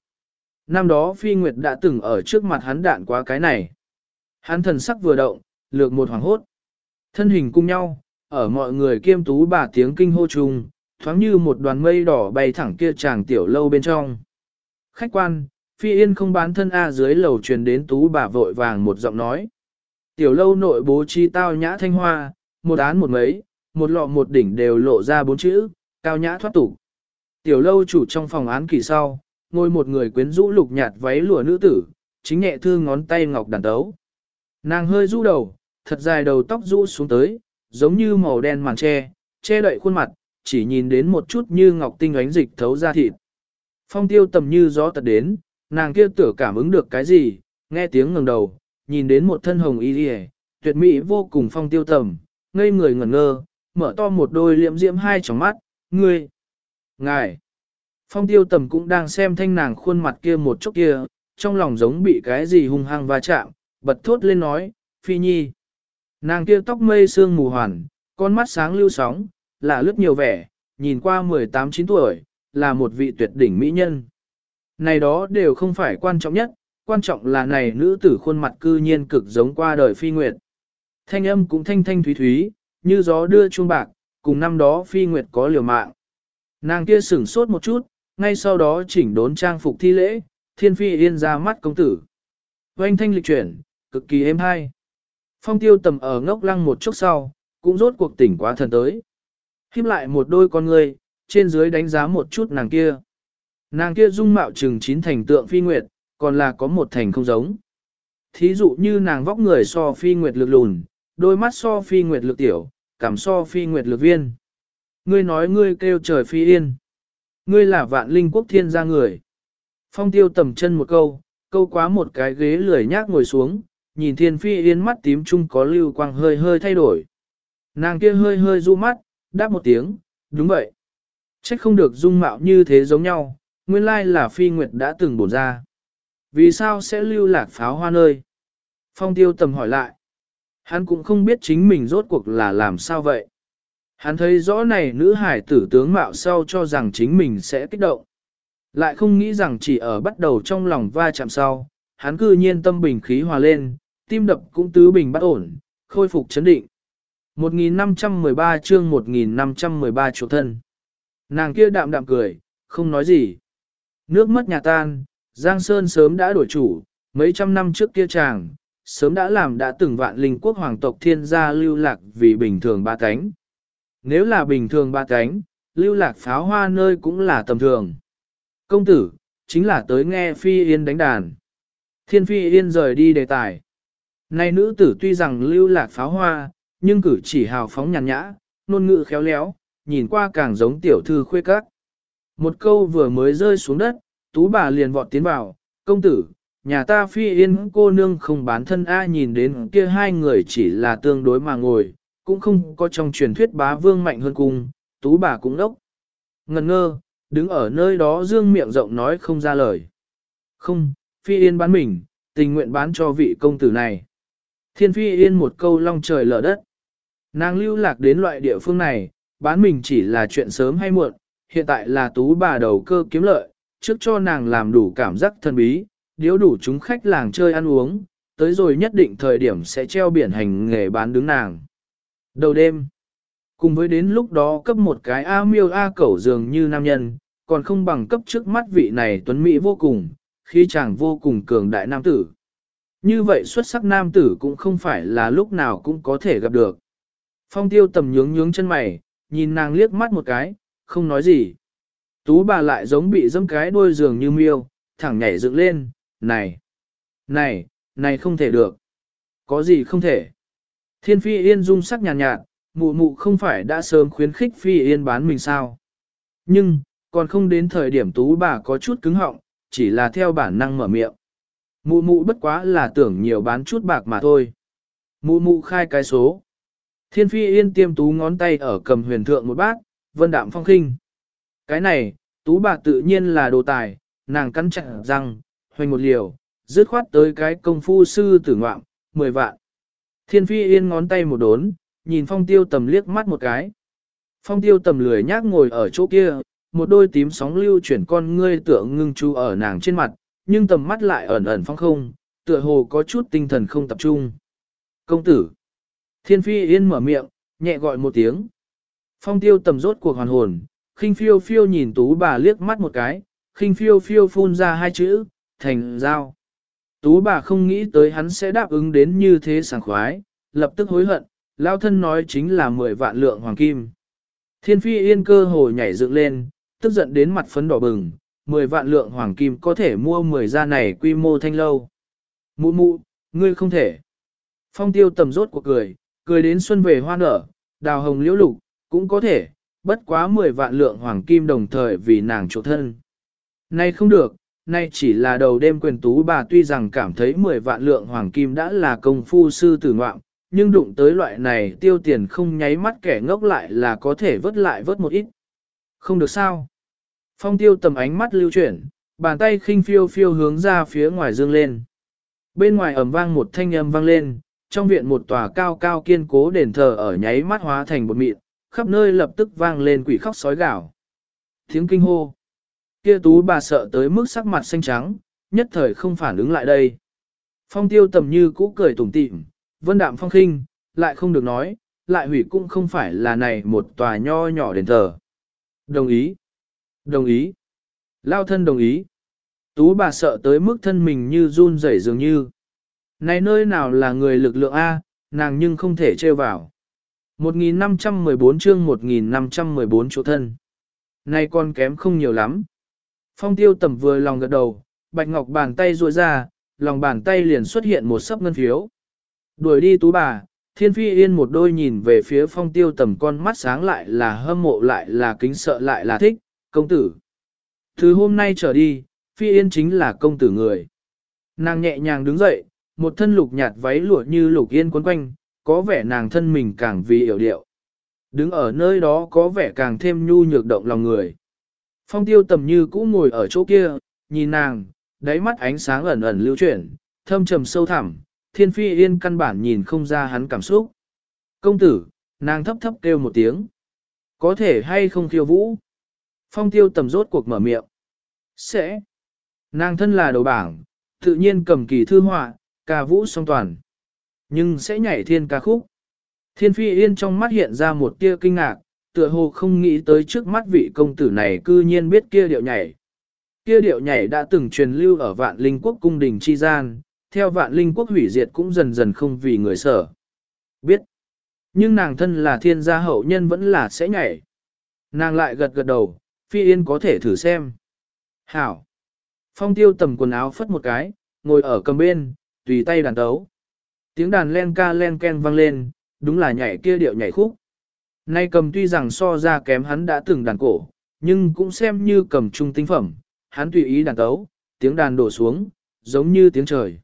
Năm đó Phi Nguyệt đã từng ở trước mặt hắn đạn qua cái này. Hắn thần sắc vừa động, lược một hoàng hốt. Thân hình cùng nhau, ở mọi người kiêm tú bà tiếng kinh hô trùng, thoáng như một đoàn mây đỏ bay thẳng kia chàng tiểu lâu bên trong. Khách quan, Phi Yên không bán thân A dưới lầu truyền đến tú bà vội vàng một giọng nói. Tiểu lâu nội bố trí tao nhã thanh hoa, một án một mấy, một lọ một đỉnh đều lộ ra bốn chữ, cao nhã thoát tục. Tiểu lâu chủ trong phòng án kỳ sau, ngồi một người quyến rũ lục nhạt váy lụa nữ tử, chính nhẹ thư ngón tay ngọc đàn tấu. Nàng hơi rũ đầu, thật dài đầu tóc rũ xuống tới, giống như màu đen màn che, che đậy khuôn mặt, chỉ nhìn đến một chút như ngọc tinh ánh dịch thấu ra thịt. Phong tiêu tầm như gió tật đến, nàng kia tưởng cảm ứng được cái gì, nghe tiếng ngẩng đầu, nhìn đến một thân hồng y liề, tuyệt mỹ vô cùng phong tiêu tầm, ngây người ngẩn ngơ, mở to một đôi liệm diễm hai tròng mắt, ngươi, ngài. Phong tiêu tầm cũng đang xem thanh nàng khuôn mặt kia một chút kia, trong lòng giống bị cái gì hung hăng va chạm, bật thốt lên nói, phi nhi. Nàng kia tóc mây sương mù hoàn, con mắt sáng lưu sóng, là lướt nhiều vẻ, nhìn qua 18-9 tuổi, là một vị tuyệt đỉnh mỹ nhân. Này đó đều không phải quan trọng nhất, quan trọng là này nữ tử khuôn mặt cư nhiên cực giống qua đời phi nguyệt. Thanh âm cũng thanh thanh thúy thúy, như gió đưa chuông bạc, cùng năm đó phi nguyệt có liều mạng. Nàng kia sửng sốt một chút, ngay sau đó chỉnh đốn trang phục thi lễ, thiên phi yên ra mắt công tử. Oanh thanh lịch chuyển, cực kỳ êm hay. Phong tiêu tầm ở ngốc lăng một chút sau, cũng rốt cuộc tỉnh quá thần tới. Khiếp lại một đôi con người, trên dưới đánh giá một chút nàng kia. Nàng kia dung mạo chừng chín thành tượng phi nguyệt, còn là có một thành không giống. Thí dụ như nàng vóc người so phi nguyệt lực lùn, đôi mắt so phi nguyệt lực tiểu, cảm so phi nguyệt lực viên. Ngươi nói ngươi kêu trời phi yên. Ngươi là vạn linh quốc thiên gia người. Phong tiêu tầm chân một câu, câu quá một cái ghế lười nhác ngồi xuống, nhìn thiên phi yên mắt tím trung có lưu quang hơi hơi thay đổi. Nàng kia hơi hơi du mắt, đáp một tiếng, đúng vậy. Trách không được dung mạo như thế giống nhau, nguyên lai là phi nguyệt đã từng bổ ra. Vì sao sẽ lưu lạc pháo hoa nơi? Phong tiêu tầm hỏi lại. Hắn cũng không biết chính mình rốt cuộc là làm sao vậy. Hắn thấy rõ này nữ hải tử tướng mạo sau cho rằng chính mình sẽ kích động. Lại không nghĩ rằng chỉ ở bắt đầu trong lòng va chạm sau, hắn cư nhiên tâm bình khí hòa lên, tim đập cũng tứ bình bắt ổn, khôi phục chấn định. 1513 chương 1513 chủ thân. Nàng kia đạm đạm cười, không nói gì. Nước mất nhà tan, Giang Sơn sớm đã đổi chủ, mấy trăm năm trước kia chàng, sớm đã làm đã từng vạn linh quốc hoàng tộc thiên gia lưu lạc vì bình thường ba cánh. Nếu là bình thường ba cánh, lưu lạc pháo hoa nơi cũng là tầm thường. Công tử, chính là tới nghe Phi Yên đánh đàn. Thiên Phi Yên rời đi đề tài. Này nữ tử tuy rằng lưu lạc pháo hoa, nhưng cử chỉ hào phóng nhàn nhã, ngôn ngữ khéo léo, nhìn qua càng giống tiểu thư khuê các. Một câu vừa mới rơi xuống đất, tú bà liền vọt tiến vào, công tử, nhà ta phi yên cô nương không bán thân A nhìn đến kia hai người chỉ là tương đối mà ngồi, cũng không có trong truyền thuyết bá vương mạnh hơn cung, tú bà cũng đốc. Ngần ngơ, đứng ở nơi đó dương miệng rộng nói không ra lời. Không, phi yên bán mình, tình nguyện bán cho vị công tử này. Thiên phi yên một câu long trời lở đất. Nàng lưu lạc đến loại địa phương này, bán mình chỉ là chuyện sớm hay muộn, hiện tại là tú bà đầu cơ kiếm lợi, trước cho nàng làm đủ cảm giác thân bí, điếu đủ chúng khách làng chơi ăn uống, tới rồi nhất định thời điểm sẽ treo biển hành nghề bán đứng nàng. Đầu đêm, cùng với đến lúc đó cấp một cái A miêu A cẩu dường như nam nhân, còn không bằng cấp trước mắt vị này tuấn Mỹ vô cùng, khi chàng vô cùng cường đại nam tử. Như vậy xuất sắc nam tử cũng không phải là lúc nào cũng có thể gặp được. Phong tiêu tầm nhướng nhướng chân mày, nhìn nàng liếc mắt một cái, không nói gì. Tú bà lại giống bị dâm cái đôi giường như miêu, thẳng nhảy dựng lên, này, này, này không thể được. Có gì không thể. Thiên phi yên dung sắc nhàn nhạt, nhạt, mụ mụ không phải đã sớm khuyến khích phi yên bán mình sao. Nhưng, còn không đến thời điểm tú bà có chút cứng họng, chỉ là theo bản năng mở miệng. Mụ mụ bất quá là tưởng nhiều bán chút bạc mà thôi. Mụ mụ khai cái số. Thiên phi yên tiêm tú ngón tay ở cầm huyền thượng một bát, vân đạm phong khinh. Cái này, tú bà tự nhiên là đồ tài, nàng cắn chặt răng, hoành một liều, dứt khoát tới cái công phu sư tử ngoạm, 10 vạn. Thiên phi yên ngón tay một đốn, nhìn phong tiêu tầm liếc mắt một cái. Phong tiêu tầm lười nhác ngồi ở chỗ kia, một đôi tím sóng lưu chuyển con ngươi tượng ngưng chú ở nàng trên mặt, nhưng tầm mắt lại ẩn ẩn phong không, tựa hồ có chút tinh thần không tập trung. Công tử! Thiên phi yên mở miệng, nhẹ gọi một tiếng. Phong tiêu tầm rốt cuộc hoàn hồn, khinh phiêu phiêu nhìn tú bà liếc mắt một cái, khinh phiêu phiêu phun ra hai chữ, thành giao. Tú bà không nghĩ tới hắn sẽ đáp ứng đến như thế sảng khoái, lập tức hối hận, lao thân nói chính là 10 vạn lượng hoàng kim. Thiên phi yên cơ hồ nhảy dựng lên, tức giận đến mặt phấn đỏ bừng, 10 vạn lượng hoàng kim có thể mua 10 gia này quy mô thanh lâu. Mụ mụ, ngươi không thể. Phong tiêu tầm rốt của cười, cười đến xuân về hoa nở, đào hồng liễu lục, cũng có thể, bất quá 10 vạn lượng hoàng kim đồng thời vì nàng chỗ thân. Nay không được, nay chỉ là đầu đêm quyền tú bà tuy rằng cảm thấy 10 vạn lượng hoàng kim đã là công phu sư tử ngoạm, nhưng đụng tới loại này tiêu tiền không nháy mắt kẻ ngốc lại là có thể vớt lại vớt một ít. Không được sao. Phong tiêu tầm ánh mắt lưu chuyển, bàn tay khinh phiêu phiêu hướng ra phía ngoài dương lên. Bên ngoài ầm vang một thanh âm vang lên, trong viện một tòa cao cao kiên cố đền thờ ở nháy mắt hóa thành một mịn, khắp nơi lập tức vang lên quỷ khóc sói gào. Tiếng kinh hô. Kia tú bà sợ tới mức sắc mặt xanh trắng, nhất thời không phản ứng lại đây. Phong tiêu tầm như cũ cười tủm tỉm, vân đạm phong khinh, lại không được nói, lại hủy cũng không phải là này một tòa nho nhỏ đền thờ. Đồng ý. Đồng ý. Lao thân đồng ý. Tú bà sợ tới mức thân mình như run rẩy dường như. Này nơi nào là người lực lượng A, nàng nhưng không thể trêu vào. 1514 chương 1514 chỗ thân. Này còn kém không nhiều lắm. Phong tiêu tầm vừa lòng gật đầu, bạch ngọc bàn tay ruội ra, lòng bàn tay liền xuất hiện một sấp ngân phiếu. Đuổi đi tú bà, thiên phi yên một đôi nhìn về phía phong tiêu tầm con mắt sáng lại là hâm mộ lại là kính sợ lại là thích, công tử. Từ hôm nay trở đi, phi yên chính là công tử người. Nàng nhẹ nhàng đứng dậy, một thân lục nhạt váy lụa như lục yên quấn quanh, có vẻ nàng thân mình càng vì hiểu điệu. Đứng ở nơi đó có vẻ càng thêm nhu nhược động lòng người. Phong tiêu tầm như cũ ngồi ở chỗ kia, nhìn nàng, đáy mắt ánh sáng ẩn ẩn lưu chuyển, thâm trầm sâu thẳm, thiên phi yên căn bản nhìn không ra hắn cảm xúc. Công tử, nàng thấp thấp kêu một tiếng. Có thể hay không khiêu vũ? Phong tiêu tầm rốt cuộc mở miệng. Sẽ. Nàng thân là đầu bảng, tự nhiên cầm kỳ thư họa, ca vũ song toàn. Nhưng sẽ nhảy thiên ca khúc. Thiên phi yên trong mắt hiện ra một tia kinh ngạc, tựa hồ không nghĩ tới trước mắt vị công tử này cư nhiên biết kia điệu nhảy. Kia điệu nhảy đã từng truyền lưu ở vạn linh quốc cung đình chi gian, theo vạn linh quốc hủy diệt cũng dần dần không vì người sở. Biết. Nhưng nàng thân là thiên gia hậu nhân vẫn là sẽ nhảy. Nàng lại gật gật đầu, phi yên có thể thử xem. Hảo. Phong tiêu tầm quần áo phất một cái, ngồi ở cầm bên, tùy tay đàn tấu. Tiếng đàn len ca len ken vang lên, đúng là nhảy kia điệu nhảy khúc. Nay cầm tuy rằng so ra kém hắn đã từng đàn cổ, nhưng cũng xem như cầm trung tinh phẩm, hắn tùy ý đàn tấu, tiếng đàn đổ xuống, giống như tiếng trời.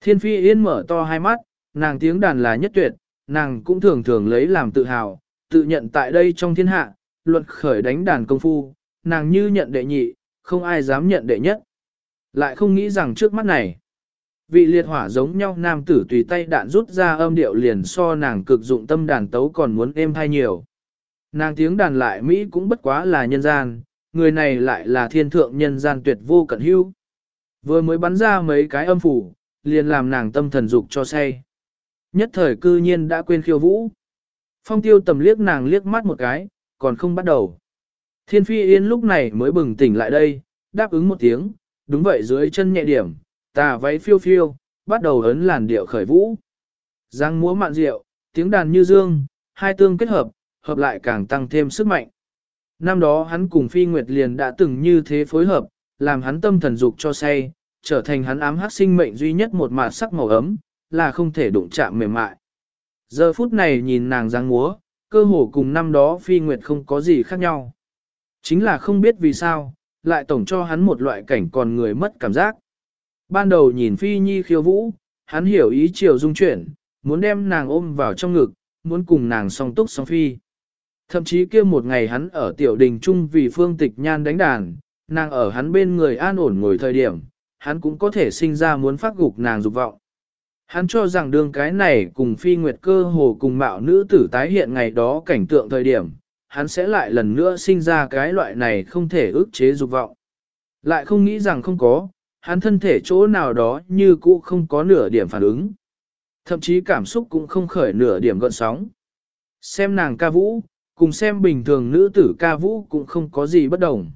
Thiên phi yên mở to hai mắt, nàng tiếng đàn là nhất tuyệt, nàng cũng thường thường lấy làm tự hào, tự nhận tại đây trong thiên hạ, luận khởi đánh đàn công phu, nàng như nhận đệ nhị, không ai dám nhận đệ nhất. Lại không nghĩ rằng trước mắt này, Vị liệt hỏa giống nhau nam tử tùy tay đạn rút ra âm điệu liền so nàng cực dụng tâm đàn tấu còn muốn êm hay nhiều. Nàng tiếng đàn lại Mỹ cũng bất quá là nhân gian, người này lại là thiên thượng nhân gian tuyệt vô cận hữu. Vừa mới bắn ra mấy cái âm phủ, liền làm nàng tâm thần dục cho say. Nhất thời cư nhiên đã quên khiêu vũ. Phong tiêu tầm liếc nàng liếc mắt một cái, còn không bắt đầu. Thiên phi yên lúc này mới bừng tỉnh lại đây, đáp ứng một tiếng, đúng vậy dưới chân nhẹ điểm, tà váy phiêu phiêu, bắt đầu ấn làn điệu khởi vũ. Giang múa mạn rượu, tiếng đàn như dương, hai tương kết hợp, hợp lại càng tăng thêm sức mạnh. Năm đó hắn cùng Phi Nguyệt liền đã từng như thế phối hợp, làm hắn tâm thần dục cho say, trở thành hắn ám hắc sinh mệnh duy nhất một mạt sắc màu ấm, là không thể đụng chạm mềm mại. Giờ phút này nhìn nàng giang múa, cơ hồ cùng năm đó Phi Nguyệt không có gì khác nhau. Chính là không biết vì sao, lại tổng cho hắn một loại cảnh còn người mất cảm giác. Ban đầu nhìn Phi Nhi khiêu vũ, hắn hiểu ý chiều dung chuyển, muốn đem nàng ôm vào trong ngực, muốn cùng nàng song túc song phi. Thậm chí kia một ngày hắn ở tiểu đình chung vì phương tịch nhan đánh đàn, nàng ở hắn bên người an ổn ngồi thời điểm, hắn cũng có thể sinh ra muốn phát gục nàng dục vọng. Hắn cho rằng đương cái này cùng phi nguyệt cơ hồ cùng mạo nữ tử tái hiện ngày đó cảnh tượng thời điểm, hắn sẽ lại lần nữa sinh ra cái loại này không thể ức chế dục vọng. Lại không nghĩ rằng không có, hắn thân thể chỗ nào đó như cũ không có nửa điểm phản ứng. Thậm chí cảm xúc cũng không khởi nửa điểm gợn sóng. Xem nàng ca vũ, cùng xem bình thường nữ tử ca vũ cũng không có gì bất đồng.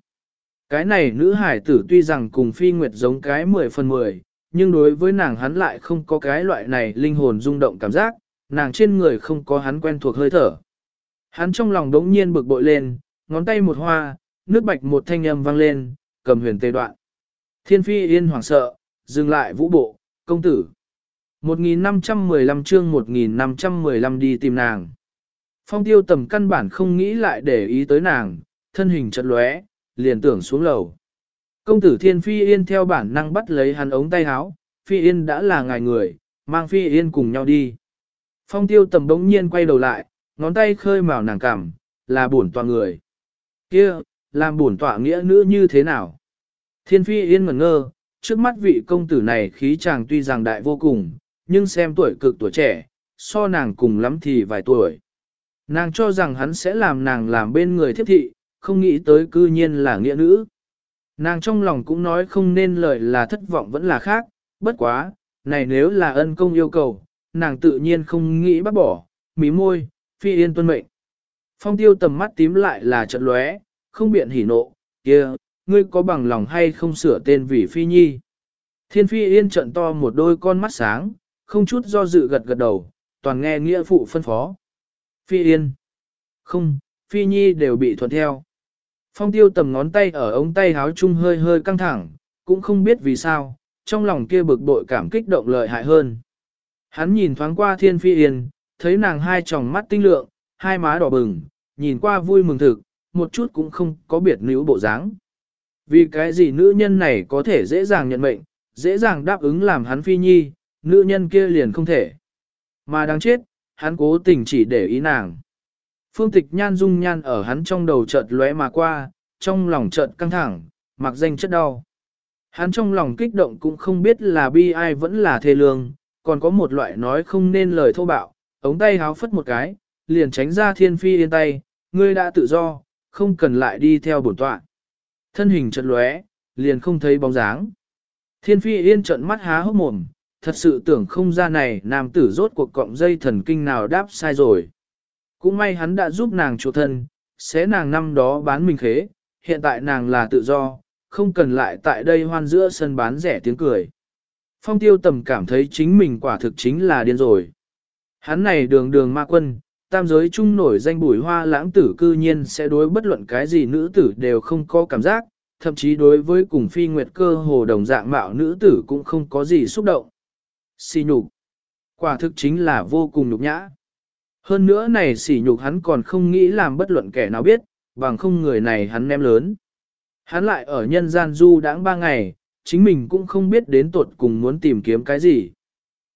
Cái này nữ hải tử tuy rằng cùng phi nguyệt giống cái 10 phần 10, nhưng đối với nàng hắn lại không có cái loại này linh hồn rung động cảm giác, nàng trên người không có hắn quen thuộc hơi thở. Hắn trong lòng đống nhiên bực bội lên, ngón tay một hoa, nước bạch một thanh âm vang lên, cầm huyền tê đoạn. Thiên phi yên hoảng sợ, dừng lại vũ bộ, công tử. 1515 chương 1515 đi tìm nàng. Phong tiêu tầm căn bản không nghĩ lại để ý tới nàng, thân hình chật lóe, liền tưởng xuống lầu. Công tử thiên phi yên theo bản năng bắt lấy hắn ống tay áo, phi yên đã là ngài người, mang phi yên cùng nhau đi. Phong tiêu tầm bỗng nhiên quay đầu lại, ngón tay khơi màu nàng cảm, là bổn tọa người. kia làm bổn tọa nghĩa nữ như thế nào? Thiên phi yên ngẩn ngơ, trước mắt vị công tử này khí chàng tuy rằng đại vô cùng, nhưng xem tuổi cực tuổi trẻ, so nàng cùng lắm thì vài tuổi. Nàng cho rằng hắn sẽ làm nàng làm bên người thiếp thị, không nghĩ tới cư nhiên là nghĩa nữ. Nàng trong lòng cũng nói không nên lời là thất vọng vẫn là khác, bất quá, này nếu là ân công yêu cầu, nàng tự nhiên không nghĩ bắt bỏ, mí môi, phi yên tuân mệnh. Phong tiêu tầm mắt tím lại là trận lóe, không biện hỉ nộ, kia, ngươi có bằng lòng hay không sửa tên vì phi nhi. Thiên phi yên trận to một đôi con mắt sáng, không chút do dự gật gật đầu, toàn nghe nghĩa phụ phân phó. Phi yên. Không, phi nhi đều bị thuận theo. Phong tiêu tầm ngón tay ở ống tay háo chung hơi hơi căng thẳng, cũng không biết vì sao, trong lòng kia bực bội cảm kích động lợi hại hơn. Hắn nhìn thoáng qua thiên phi yên, thấy nàng hai tròng mắt tinh lượng, hai má đỏ bừng, nhìn qua vui mừng thực, một chút cũng không có biệt níu bộ dáng. Vì cái gì nữ nhân này có thể dễ dàng nhận mệnh, dễ dàng đáp ứng làm hắn phi nhi, nữ nhân kia liền không thể. Mà đáng chết, hắn cố tình chỉ để ý nàng. Phương tịch nhan dung nhan ở hắn trong đầu chợt lóe mà qua, trong lòng chợt căng thẳng, mặc danh chất đau. Hắn trong lòng kích động cũng không biết là bi ai vẫn là thê lương, còn có một loại nói không nên lời thô bạo, ống tay háo phất một cái, liền tránh ra thiên phi yên tay, ngươi đã tự do, không cần lại đi theo bổn tọa. Thân hình chợt lóe, liền không thấy bóng dáng. Thiên phi yên trợn mắt há hốc mồm, thật sự tưởng không ra này nam tử rốt cuộc cọng dây thần kinh nào đáp sai rồi. Cũng may hắn đã giúp nàng chủ thân, xé nàng năm đó bán mình khế, hiện tại nàng là tự do, không cần lại tại đây hoan giữa sân bán rẻ tiếng cười. Phong tiêu tầm cảm thấy chính mình quả thực chính là điên rồi. Hắn này đường đường ma quân, tam giới trung nổi danh bùi hoa lãng tử cư nhiên sẽ đối bất luận cái gì nữ tử đều không có cảm giác, thậm chí đối với cùng phi nguyệt cơ hồ đồng dạng mạo nữ tử cũng không có gì xúc động. Xì nhục. Quả thực chính là vô cùng nhục nhã. Hơn nữa này xỉ nhục hắn còn không nghĩ làm bất luận kẻ nào biết, bằng không người này hắn ném lớn. Hắn lại ở nhân gian du đãng ba ngày, chính mình cũng không biết đến tuột cùng muốn tìm kiếm cái gì.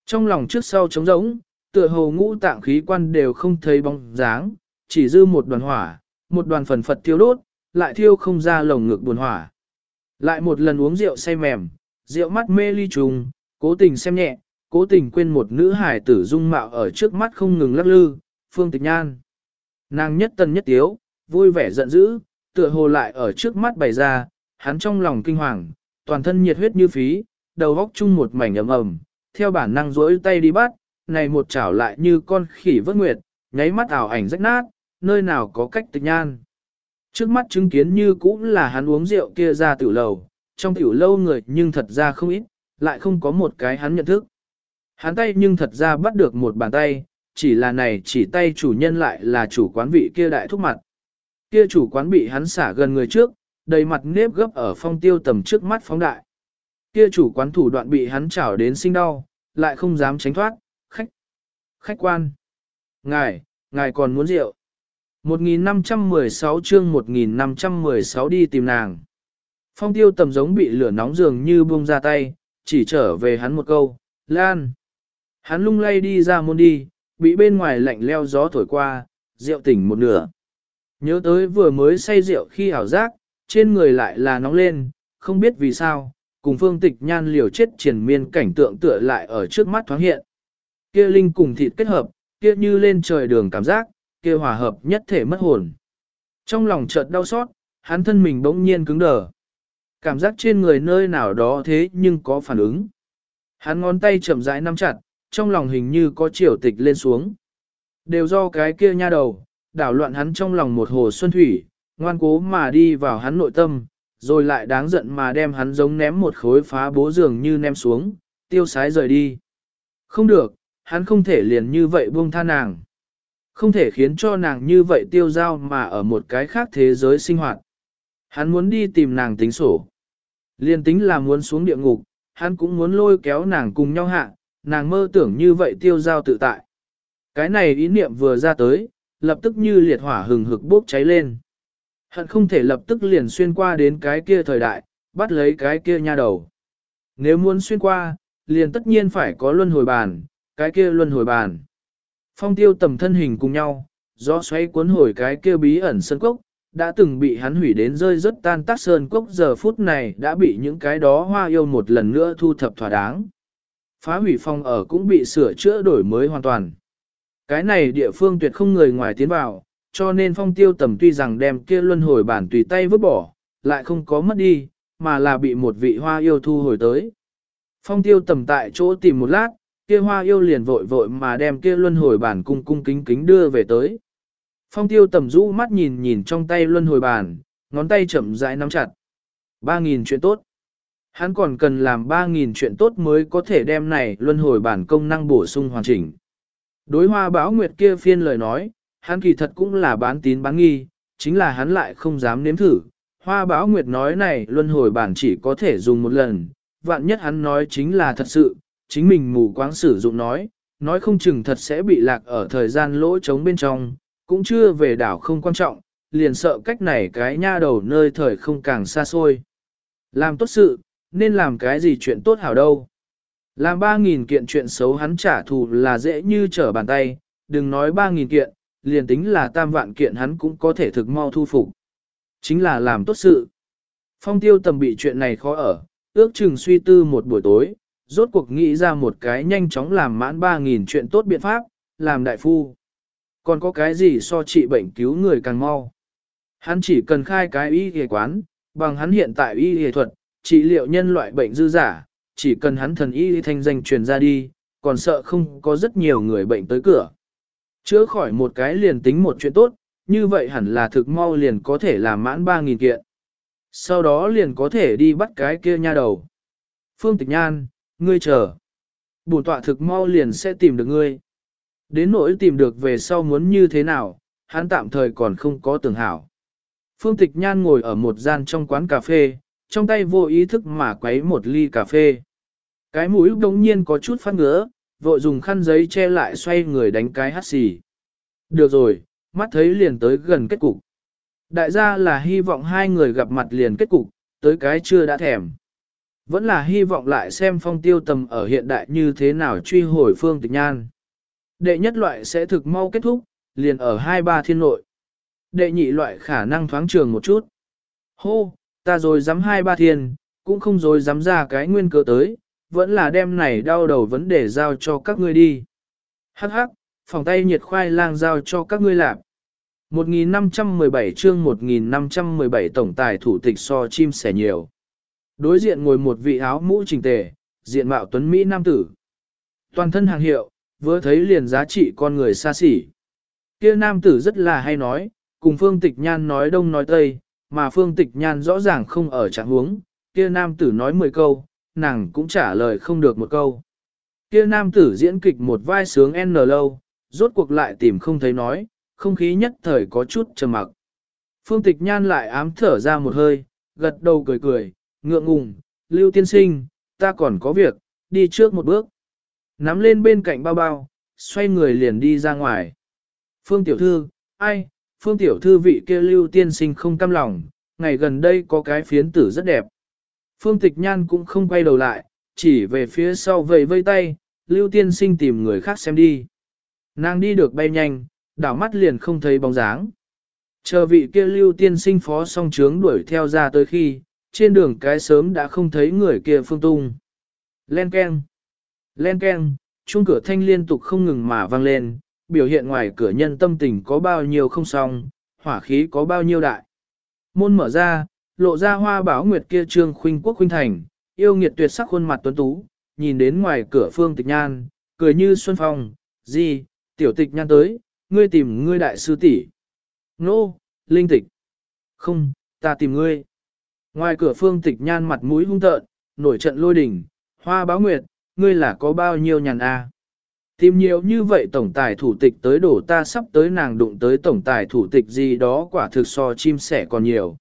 Trong lòng trước sau trống rỗng, tựa hồ ngũ tạng khí quan đều không thấy bóng dáng, chỉ dư một đoàn hỏa, một đoàn phần phật thiêu đốt, lại thiêu không ra lồng ngực buồn hỏa. Lại một lần uống rượu say mềm, rượu mắt mê ly trùng, Cố tình xem nhẹ, cố tình quên một nữ hài tử dung mạo ở trước mắt không ngừng lắc lư, phương tịch nhan. Nàng nhất tân nhất tiếu, vui vẻ giận dữ, tựa hồ lại ở trước mắt bày ra, hắn trong lòng kinh hoàng, toàn thân nhiệt huyết như phí, đầu góc chung một mảnh ấm ầm, theo bản năng rỗi tay đi bắt, này một chảo lại như con khỉ vớt nguyệt, nháy mắt ảo ảnh rách nát, nơi nào có cách tịch nhan. Trước mắt chứng kiến như cũng là hắn uống rượu kia ra tiểu lầu, trong tiểu lâu người nhưng thật ra không ít, lại không có một cái hắn nhận thức. Hắn tay nhưng thật ra bắt được một bàn tay, chỉ là này chỉ tay chủ nhân lại là chủ quán vị kia đại thúc mặt. Kia chủ quán bị hắn xả gần người trước, đầy mặt nếp gấp ở phong tiêu tầm trước mắt phóng đại. Kia chủ quán thủ đoạn bị hắn chảo đến sinh đau, lại không dám tránh thoát, khách, quan. Ngài, ngài còn muốn rượu. 1516 chương 1516 đi tìm nàng. Phong tiêu tầm giống bị lửa nóng dường như buông ra tay, chỉ trở về hắn một câu, Lan. Hắn lung lay đi ra môn đi, bị bên ngoài lạnh leo gió thổi qua, rượu tỉnh một nửa. Nhớ tới vừa mới say rượu khi ảo giác, trên người lại là nóng lên, không biết vì sao, cùng phương tịch nhan liều chết triển miên cảnh tượng tựa lại ở trước mắt thoáng hiện. Kia linh cùng thịt kết hợp, kia như lên trời đường cảm giác, kia hòa hợp nhất thể mất hồn. Trong lòng chợt đau xót, hắn thân mình bỗng nhiên cứng đờ. Cảm giác trên người nơi nào đó thế nhưng có phản ứng. Hắn ngón tay chậm rãi nắm chặt, trong lòng hình như có chiều tịch lên xuống. Đều do cái kia nha đầu, đảo loạn hắn trong lòng một hồ xuân thủy, ngoan cố mà đi vào hắn nội tâm, rồi lại đáng giận mà đem hắn giống ném một khối phá bố giường như ném xuống, tiêu sái rời đi. Không được, hắn không thể liền như vậy buông tha nàng. Không thể khiến cho nàng như vậy tiêu giao mà ở một cái khác thế giới sinh hoạt. Hắn muốn đi tìm nàng tính sổ. Liên tính là muốn xuống địa ngục, hắn cũng muốn lôi kéo nàng cùng nhau hạ, nàng mơ tưởng như vậy tiêu giao tự tại. Cái này ý niệm vừa ra tới, lập tức như liệt hỏa hừng hực bốc cháy lên. Hận không thể lập tức liền xuyên qua đến cái kia thời đại, bắt lấy cái kia nha đầu. Nếu muốn xuyên qua, liền tất nhiên phải có luân hồi bàn, cái kia luân hồi bàn. Phong tiêu tầm thân hình cùng nhau, gió xoay cuốn hồi cái kia bí ẩn sơn cốc, đã từng bị hắn hủy đến rơi rất tan tác sơn cốc giờ phút này đã bị những cái đó hoa yêu một lần nữa thu thập thỏa đáng. Phá hủy phong ở cũng bị sửa chữa đổi mới hoàn toàn. Cái này địa phương tuyệt không người ngoài tiến vào, cho nên phong tiêu tầm tuy rằng đem kia luân hồi bản tùy tay vứt bỏ, lại không có mất đi, mà là bị một vị hoa yêu thu hồi tới. Phong tiêu tầm tại chỗ tìm một lát, kia hoa yêu liền vội vội mà đem kia luân hồi bản cung cung kính kính đưa về tới. Phong tiêu tầm rũ mắt nhìn nhìn trong tay luân hồi bản, ngón tay chậm rãi nắm chặt. Ba nghìn chuyện tốt. Hắn còn cần làm ba nghìn chuyện tốt mới có thể đem này luân hồi bản công năng bổ sung hoàn chỉnh. Đối hoa báo nguyệt kia phiên lời nói, hắn kỳ thật cũng là bán tín bán nghi, chính là hắn lại không dám nếm thử. Hoa báo nguyệt nói này luân hồi bản chỉ có thể dùng một lần, vạn nhất hắn nói chính là thật sự, chính mình mù quáng sử dụng nói, nói không chừng thật sẽ bị lạc ở thời gian lỗ trống bên trong, cũng chưa về đảo không quan trọng, liền sợ cách này cái nha đầu nơi thời không càng xa xôi. Làm tốt sự, nên làm cái gì chuyện tốt hảo đâu. Làm 3.000 kiện chuyện xấu hắn trả thù là dễ như trở bàn tay, đừng nói 3.000 kiện, liền tính là tam vạn kiện hắn cũng có thể thực mau thu phục. Chính là làm tốt sự. Phong tiêu tầm bị chuyện này khó ở, ước chừng suy tư một buổi tối, rốt cuộc nghĩ ra một cái nhanh chóng làm mãn 3.000 chuyện tốt biện pháp, làm đại phu. Còn có cái gì so trị bệnh cứu người càng mau. Hắn chỉ cần khai cái y y quán, bằng hắn hiện tại y y thuật, trị liệu nhân loại bệnh dư giả, chỉ cần hắn thần y thanh danh truyền ra đi, còn sợ không có rất nhiều người bệnh tới cửa. Chữa khỏi một cái liền tính một chuyện tốt, như vậy hẳn là thực mau liền có thể làm mãn 3.000 kiện. Sau đó liền có thể đi bắt cái kia nha đầu. Phương Tịch Nhan, ngươi chờ. Bổn tọa thực mau liền sẽ tìm được ngươi. Đến nỗi tìm được về sau muốn như thế nào, hắn tạm thời còn không có tưởng hảo. Phương Tịch Nhan ngồi ở một gian trong quán cà phê, trong tay vô ý thức mà quấy một ly cà phê. Cái mũi đống nhiên có chút phát ngứa, vội dùng khăn giấy che lại xoay người đánh cái hắt xì. Được rồi, mắt thấy liền tới gần kết cục. Đại gia là hy vọng hai người gặp mặt liền kết cục, tới cái chưa đã thèm. Vẫn là hy vọng lại xem phong tiêu tầm ở hiện đại như thế nào truy hồi phương tịch nhan. Đệ nhất loại sẽ thực mau kết thúc, liền ở hai ba thiên nội. Đệ nhị loại khả năng thoáng trường một chút. Hô, ta rồi dám hai ba thiên, cũng không rồi dám ra cái nguyên cớ tới, vẫn là đem này đau đầu vấn đề giao cho các ngươi đi. Hắc hắc, phòng tay nhiệt khoai lang giao cho các ngươi làm. 1517 chương 1517 tổng tài thủ tịch so chim sẻ nhiều. Đối diện ngồi một vị áo mũ trình tề, diện mạo tuấn Mỹ nam tử. Toàn thân hàng hiệu, vừa thấy liền giá trị con người xa xỉ. Kia nam tử rất là hay nói, cùng Phương Tịch Nhan nói đông nói tây, mà Phương Tịch Nhan rõ ràng không ở trạng huống. Kia nam tử nói 10 câu, nàng cũng trả lời không được một câu. Kia nam tử diễn kịch một vai sướng N lâu, rốt cuộc lại tìm không thấy nói, không khí nhất thời có chút trầm mặc. Phương Tịch Nhan lại ám thở ra một hơi, gật đầu cười cười, ngượng ngùng, Lưu Tiên Sinh, ta còn có việc, đi trước một bước. Nắm lên bên cạnh bao bao, xoay người liền đi ra ngoài. Phương Tiểu Thư, ai, Phương Tiểu Thư vị kia Lưu Tiên Sinh không cam lòng, ngày gần đây có cái phiến tử rất đẹp. Phương Tịch Nhan cũng không quay đầu lại, chỉ về phía sau vầy vây tay, Lưu Tiên Sinh tìm người khác xem đi. Nàng đi được bay nhanh, đảo mắt liền không thấy bóng dáng. Chờ vị kia Lưu Tiên Sinh phó song trướng đuổi theo ra tới khi, trên đường cái sớm đã không thấy người kia phương tung. Len keng, len keng, chuông cửa thanh liên tục không ngừng mà vang lên, biểu hiện ngoài cửa nhân tâm tình có bao nhiêu không xong, hỏa khí có bao nhiêu đại. Môn mở ra, lộ ra hoa báo nguyệt kia trương khuynh quốc khuynh thành, yêu nghiệt tuyệt sắc khuôn mặt tuấn tú, nhìn đến ngoài cửa phương tịch nhan, cười như xuân phong, gì, tiểu tịch nhan tới, ngươi tìm ngươi đại sư tỷ. Nô, linh tịch. Không, ta tìm ngươi. Ngoài cửa phương tịch nhan mặt mũi hung tợn, nổi trận lôi đỉnh, hoa báo nguyệt, ngươi là có bao nhiêu nhàn a? Tìm nhiều như vậy tổng tài thủ tịch tới đổ ta sắp tới nàng đụng tới tổng tài thủ tịch gì đó quả thực so chim sẻ còn nhiều.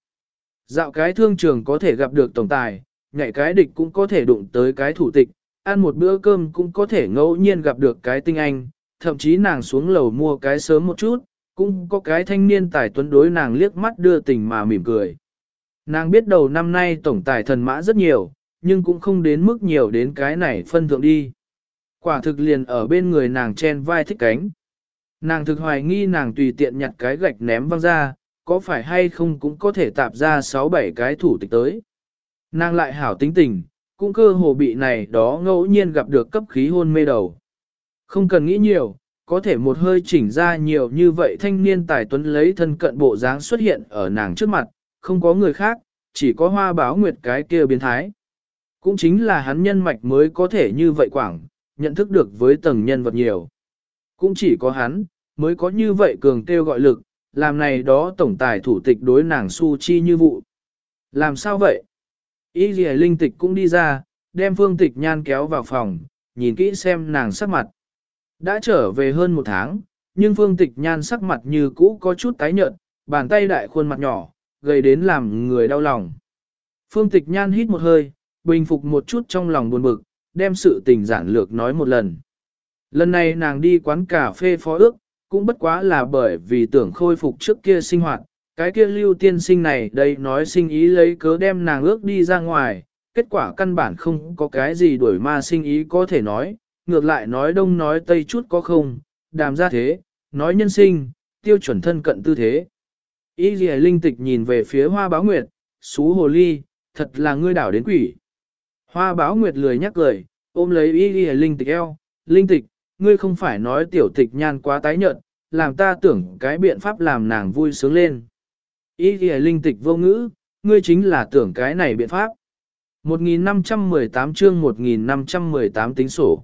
Dạo cái thương trường có thể gặp được tổng tài, nhảy cái địch cũng có thể đụng tới cái thủ tịch, ăn một bữa cơm cũng có thể ngẫu nhiên gặp được cái tinh anh, thậm chí nàng xuống lầu mua cái sớm một chút, cũng có cái thanh niên tài tuấn đối nàng liếc mắt đưa tình mà mỉm cười. Nàng biết đầu năm nay tổng tài thần mã rất nhiều, nhưng cũng không đến mức nhiều đến cái này phân thượng đi. Quả thực liền ở bên người nàng chen vai thích cánh. Nàng thực hoài nghi nàng tùy tiện nhặt cái gạch ném văng ra, có phải hay không cũng có thể tạp ra 6-7 cái thủ tịch tới. Nàng lại hảo tính tình, cũng cơ hồ bị này đó ngẫu nhiên gặp được cấp khí hôn mê đầu. Không cần nghĩ nhiều, có thể một hơi chỉnh ra nhiều như vậy thanh niên tài tuấn lấy thân cận bộ dáng xuất hiện ở nàng trước mặt, không có người khác, chỉ có hoa báo nguyệt cái kia biến thái. Cũng chính là hắn nhân mạch mới có thể như vậy quảng, nhận thức được với tầng nhân vật nhiều. Cũng chỉ có hắn, mới có như vậy cường kêu gọi lực, làm này đó tổng tài thủ tịch đối nàng su chi như vụ. Làm sao vậy? Ý gì linh tịch cũng đi ra, đem phương tịch nhan kéo vào phòng, nhìn kỹ xem nàng sắc mặt. Đã trở về hơn một tháng, nhưng phương tịch nhan sắc mặt như cũ có chút tái nhợt, bàn tay đại khuôn mặt nhỏ, gây đến làm người đau lòng. Phương tịch nhan hít một hơi, bình phục một chút trong lòng buồn bực, đem sự tình giản lược nói một lần. Lần này nàng đi quán cà phê phó ước, cũng bất quá là bởi vì tưởng khôi phục trước kia sinh hoạt, cái kia lưu tiên sinh này đây nói sinh ý lấy cớ đem nàng ước đi ra ngoài, kết quả căn bản không có cái gì đuổi ma sinh ý có thể nói, ngược lại nói đông nói tây chút có không, đàm ra thế, nói nhân sinh, tiêu chuẩn thân cận tư thế. Y dì linh tịch nhìn về phía hoa báo nguyệt, xú hồ ly, thật là ngươi đảo đến quỷ. Hoa báo nguyệt lười nhắc cười, ôm lấy y dì linh tịch eo, linh tịch, ngươi không phải nói tiểu tịch nhan quá tái nhợt, làm ta tưởng cái biện pháp làm nàng vui sướng lên. Y dì linh tịch vô ngữ, ngươi chính là tưởng cái này biện pháp. 1518 chương 1518 tính sổ.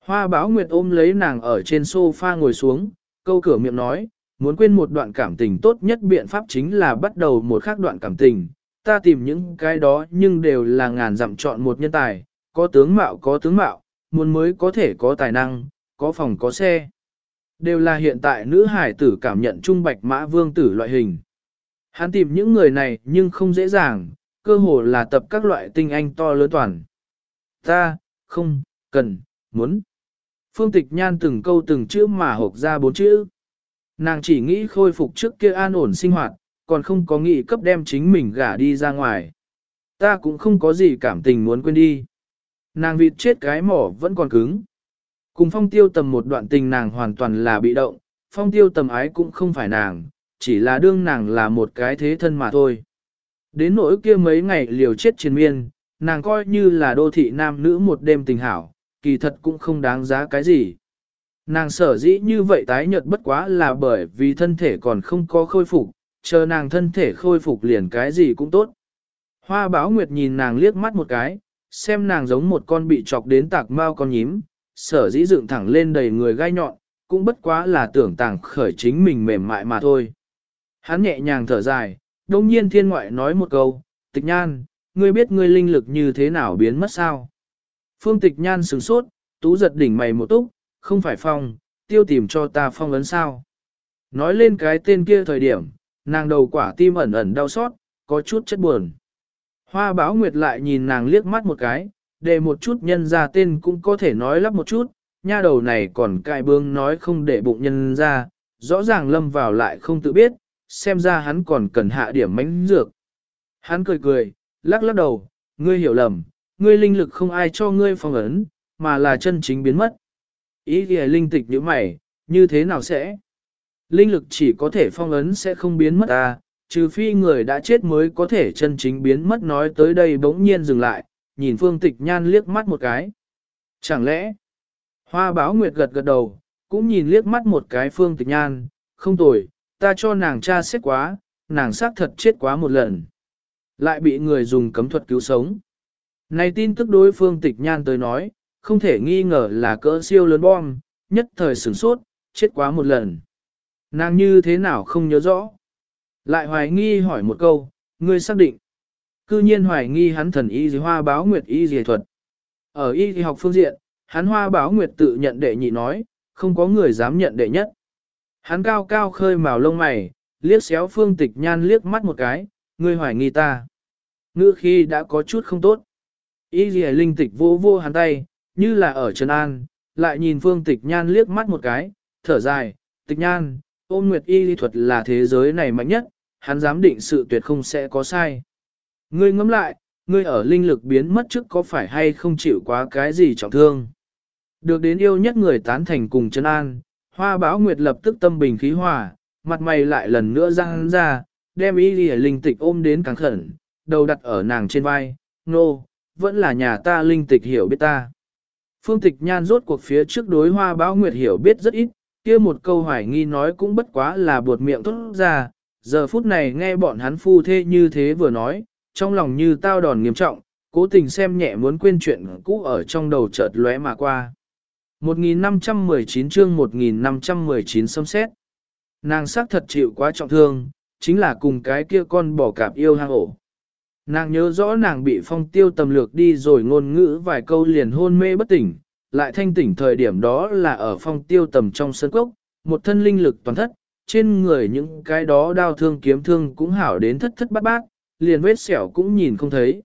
Hoa báo nguyệt ôm lấy nàng ở trên sofa ngồi xuống, câu cửa miệng nói, muốn quên một đoạn cảm tình tốt nhất biện pháp chính là bắt đầu một khác đoạn cảm tình. Ta tìm những cái đó nhưng đều là ngàn dặm chọn một nhân tài, có tướng mạo có tướng mạo, muốn mới có thể có tài năng, có phòng có xe. Đều là hiện tại nữ hải tử cảm nhận trung bạch mã vương tử loại hình. Hắn tìm những người này nhưng không dễ dàng, cơ hồ là tập các loại tinh anh to lớn toàn. Ta, không, cần, muốn. Phương Tịch Nhan từng câu từng chữ mà hộp ra bốn chữ. Nàng chỉ nghĩ khôi phục trước kia an ổn sinh hoạt, còn không có nghĩ cấp đem chính mình gả đi ra ngoài. Ta cũng không có gì cảm tình muốn quên đi. Nàng vịt chết cái mỏ vẫn còn cứng. Cùng phong tiêu tầm một đoạn tình nàng hoàn toàn là bị động, phong tiêu tầm ái cũng không phải nàng, chỉ là đương nàng là một cái thế thân mà thôi. Đến nỗi kia mấy ngày liều chết triền miên, nàng coi như là đô thị nam nữ một đêm tình hảo, kỳ thật cũng không đáng giá cái gì. Nàng sở dĩ như vậy tái nhợt bất quá là bởi vì thân thể còn không có khôi phục, chờ nàng thân thể khôi phục liền cái gì cũng tốt. Hoa báo nguyệt nhìn nàng liếc mắt một cái, xem nàng giống một con bị chọc đến tạc mau con nhím, sở dĩ dựng thẳng lên đầy người gai nhọn, cũng bất quá là tưởng tàng khởi chính mình mềm mại mà thôi. Hắn nhẹ nhàng thở dài, đông nhiên thiên ngoại nói một câu, tịch nhan, ngươi biết ngươi linh lực như thế nào biến mất sao? Phương tịch nhan sửng sốt, tú giật đỉnh mày một túc, không phải phong, tiêu tìm cho ta phong ấn sao? Nói lên cái tên kia thời điểm, nàng đầu quả tim ẩn ẩn đau xót, có chút chất buồn. Hoa báo nguyệt lại nhìn nàng liếc mắt một cái, để một chút nhân ra tên cũng có thể nói lắp một chút, nha đầu này còn cài bương nói không để bụng nhân ra, rõ ràng lâm vào lại không tự biết, xem ra hắn còn cần hạ điểm mánh dược. Hắn cười cười, lắc lắc đầu, ngươi hiểu lầm, ngươi linh lực không ai cho ngươi phong ấn, mà là chân chính biến mất. Ý kìa linh tịch như mày, như thế nào sẽ? Linh lực chỉ có thể phong ấn sẽ không biến mất à, trừ phi người đã chết mới có thể chân chính biến mất nói tới đây bỗng nhiên dừng lại, nhìn phương tịch nhan liếc mắt một cái. Chẳng lẽ, hoa báo nguyệt gật gật đầu, cũng nhìn liếc mắt một cái phương tịch nhan, không tồi, ta cho nàng cha xét quá, nàng xác thật chết quá một lần. Lại bị người dùng cấm thuật cứu sống. Này tin tức đối phương tịch nhan tới nói, không thể nghi ngờ là cỡ siêu lớn bom, nhất thời sửng sốt, chết quá một lần. Nàng như thế nào không nhớ rõ. Lại hoài nghi hỏi một câu, ngươi xác định. Cư nhiên hoài nghi hắn thần y gì hoa báo nguyệt y gì thuật. Ở y thì học phương diện, hắn hoa báo nguyệt tự nhận đệ nhị nói, không có người dám nhận đệ nhất. Hắn cao cao khơi màu lông mày, liếc xéo phương tịch nhan liếc mắt một cái, ngươi hoài nghi ta. Ngữ khi đã có chút không tốt. Y dì linh tịch vô vô hắn tay, như là ở Trần An, lại nhìn phương tịch nhan liếc mắt một cái, thở dài, tịch nhan, ôn nguyệt y lý thuật là thế giới này mạnh nhất, hắn dám định sự tuyệt không sẽ có sai. Ngươi ngẫm lại, ngươi ở linh lực biến mất trước có phải hay không chịu quá cái gì trọng thương. Được đến yêu nhất người tán thành cùng Trần an, hoa báo nguyệt lập tức tâm bình khí hòa, mặt mày lại lần nữa răng ra, đem y lý linh tịch ôm đến càng khẩn, đầu đặt ở nàng trên vai, nô, no, vẫn là nhà ta linh tịch hiểu biết ta. Phương tịch nhan rốt cuộc phía trước đối hoa báo nguyệt hiểu biết rất ít, kia một câu hoài nghi nói cũng bất quá là buột miệng tốt ra, giờ phút này nghe bọn hắn phu thê như thế vừa nói, trong lòng như tao đòn nghiêm trọng, cố tình xem nhẹ muốn quên chuyện cũ ở trong đầu chợt lóe mà qua. 1519 chương 1519 xâm xét. Nàng xác thật chịu quá trọng thương, chính là cùng cái kia con bỏ cạp yêu hang ổ. Nàng nhớ rõ nàng bị phong tiêu tầm lược đi rồi ngôn ngữ vài câu liền hôn mê bất tỉnh, lại thanh tỉnh thời điểm đó là ở phong tiêu tầm trong sân cốc, một thân linh lực toàn thất, trên người những cái đó đau thương kiếm thương cũng hảo đến thất thất bát bát, liền vết sẹo cũng nhìn không thấy.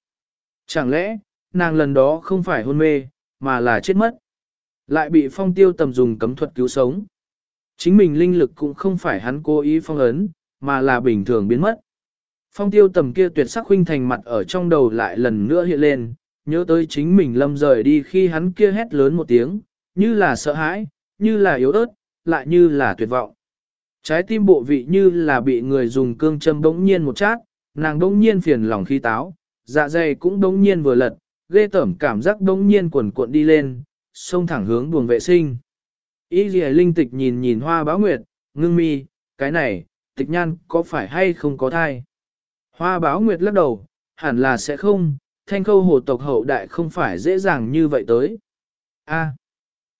Chẳng lẽ, nàng lần đó không phải hôn mê, mà là chết mất. Lại bị phong tiêu tầm dùng cấm thuật cứu sống. Chính mình linh lực cũng không phải hắn cố ý phong ấn, mà là bình thường biến mất. Phong tiêu tầm kia tuyệt sắc huynh thành mặt ở trong đầu lại lần nữa hiện lên, nhớ tới chính mình lâm rời đi khi hắn kia hét lớn một tiếng, như là sợ hãi, như là yếu ớt, lại như là tuyệt vọng. Trái tim bộ vị như là bị người dùng cương châm bỗng nhiên một chát, nàng bỗng nhiên phiền lòng khi táo, dạ dày cũng bỗng nhiên vừa lật, ghê tởm cảm giác bỗng nhiên cuồn cuộn đi lên, xông thẳng hướng buồng vệ sinh. Y dì linh tịch nhìn nhìn hoa báo nguyệt, ngưng mi, cái này, tịch nhan có phải hay không có thai? Hoa báo nguyệt lắc đầu, hẳn là sẽ không, thanh khâu hồ tộc hậu đại không phải dễ dàng như vậy tới. A,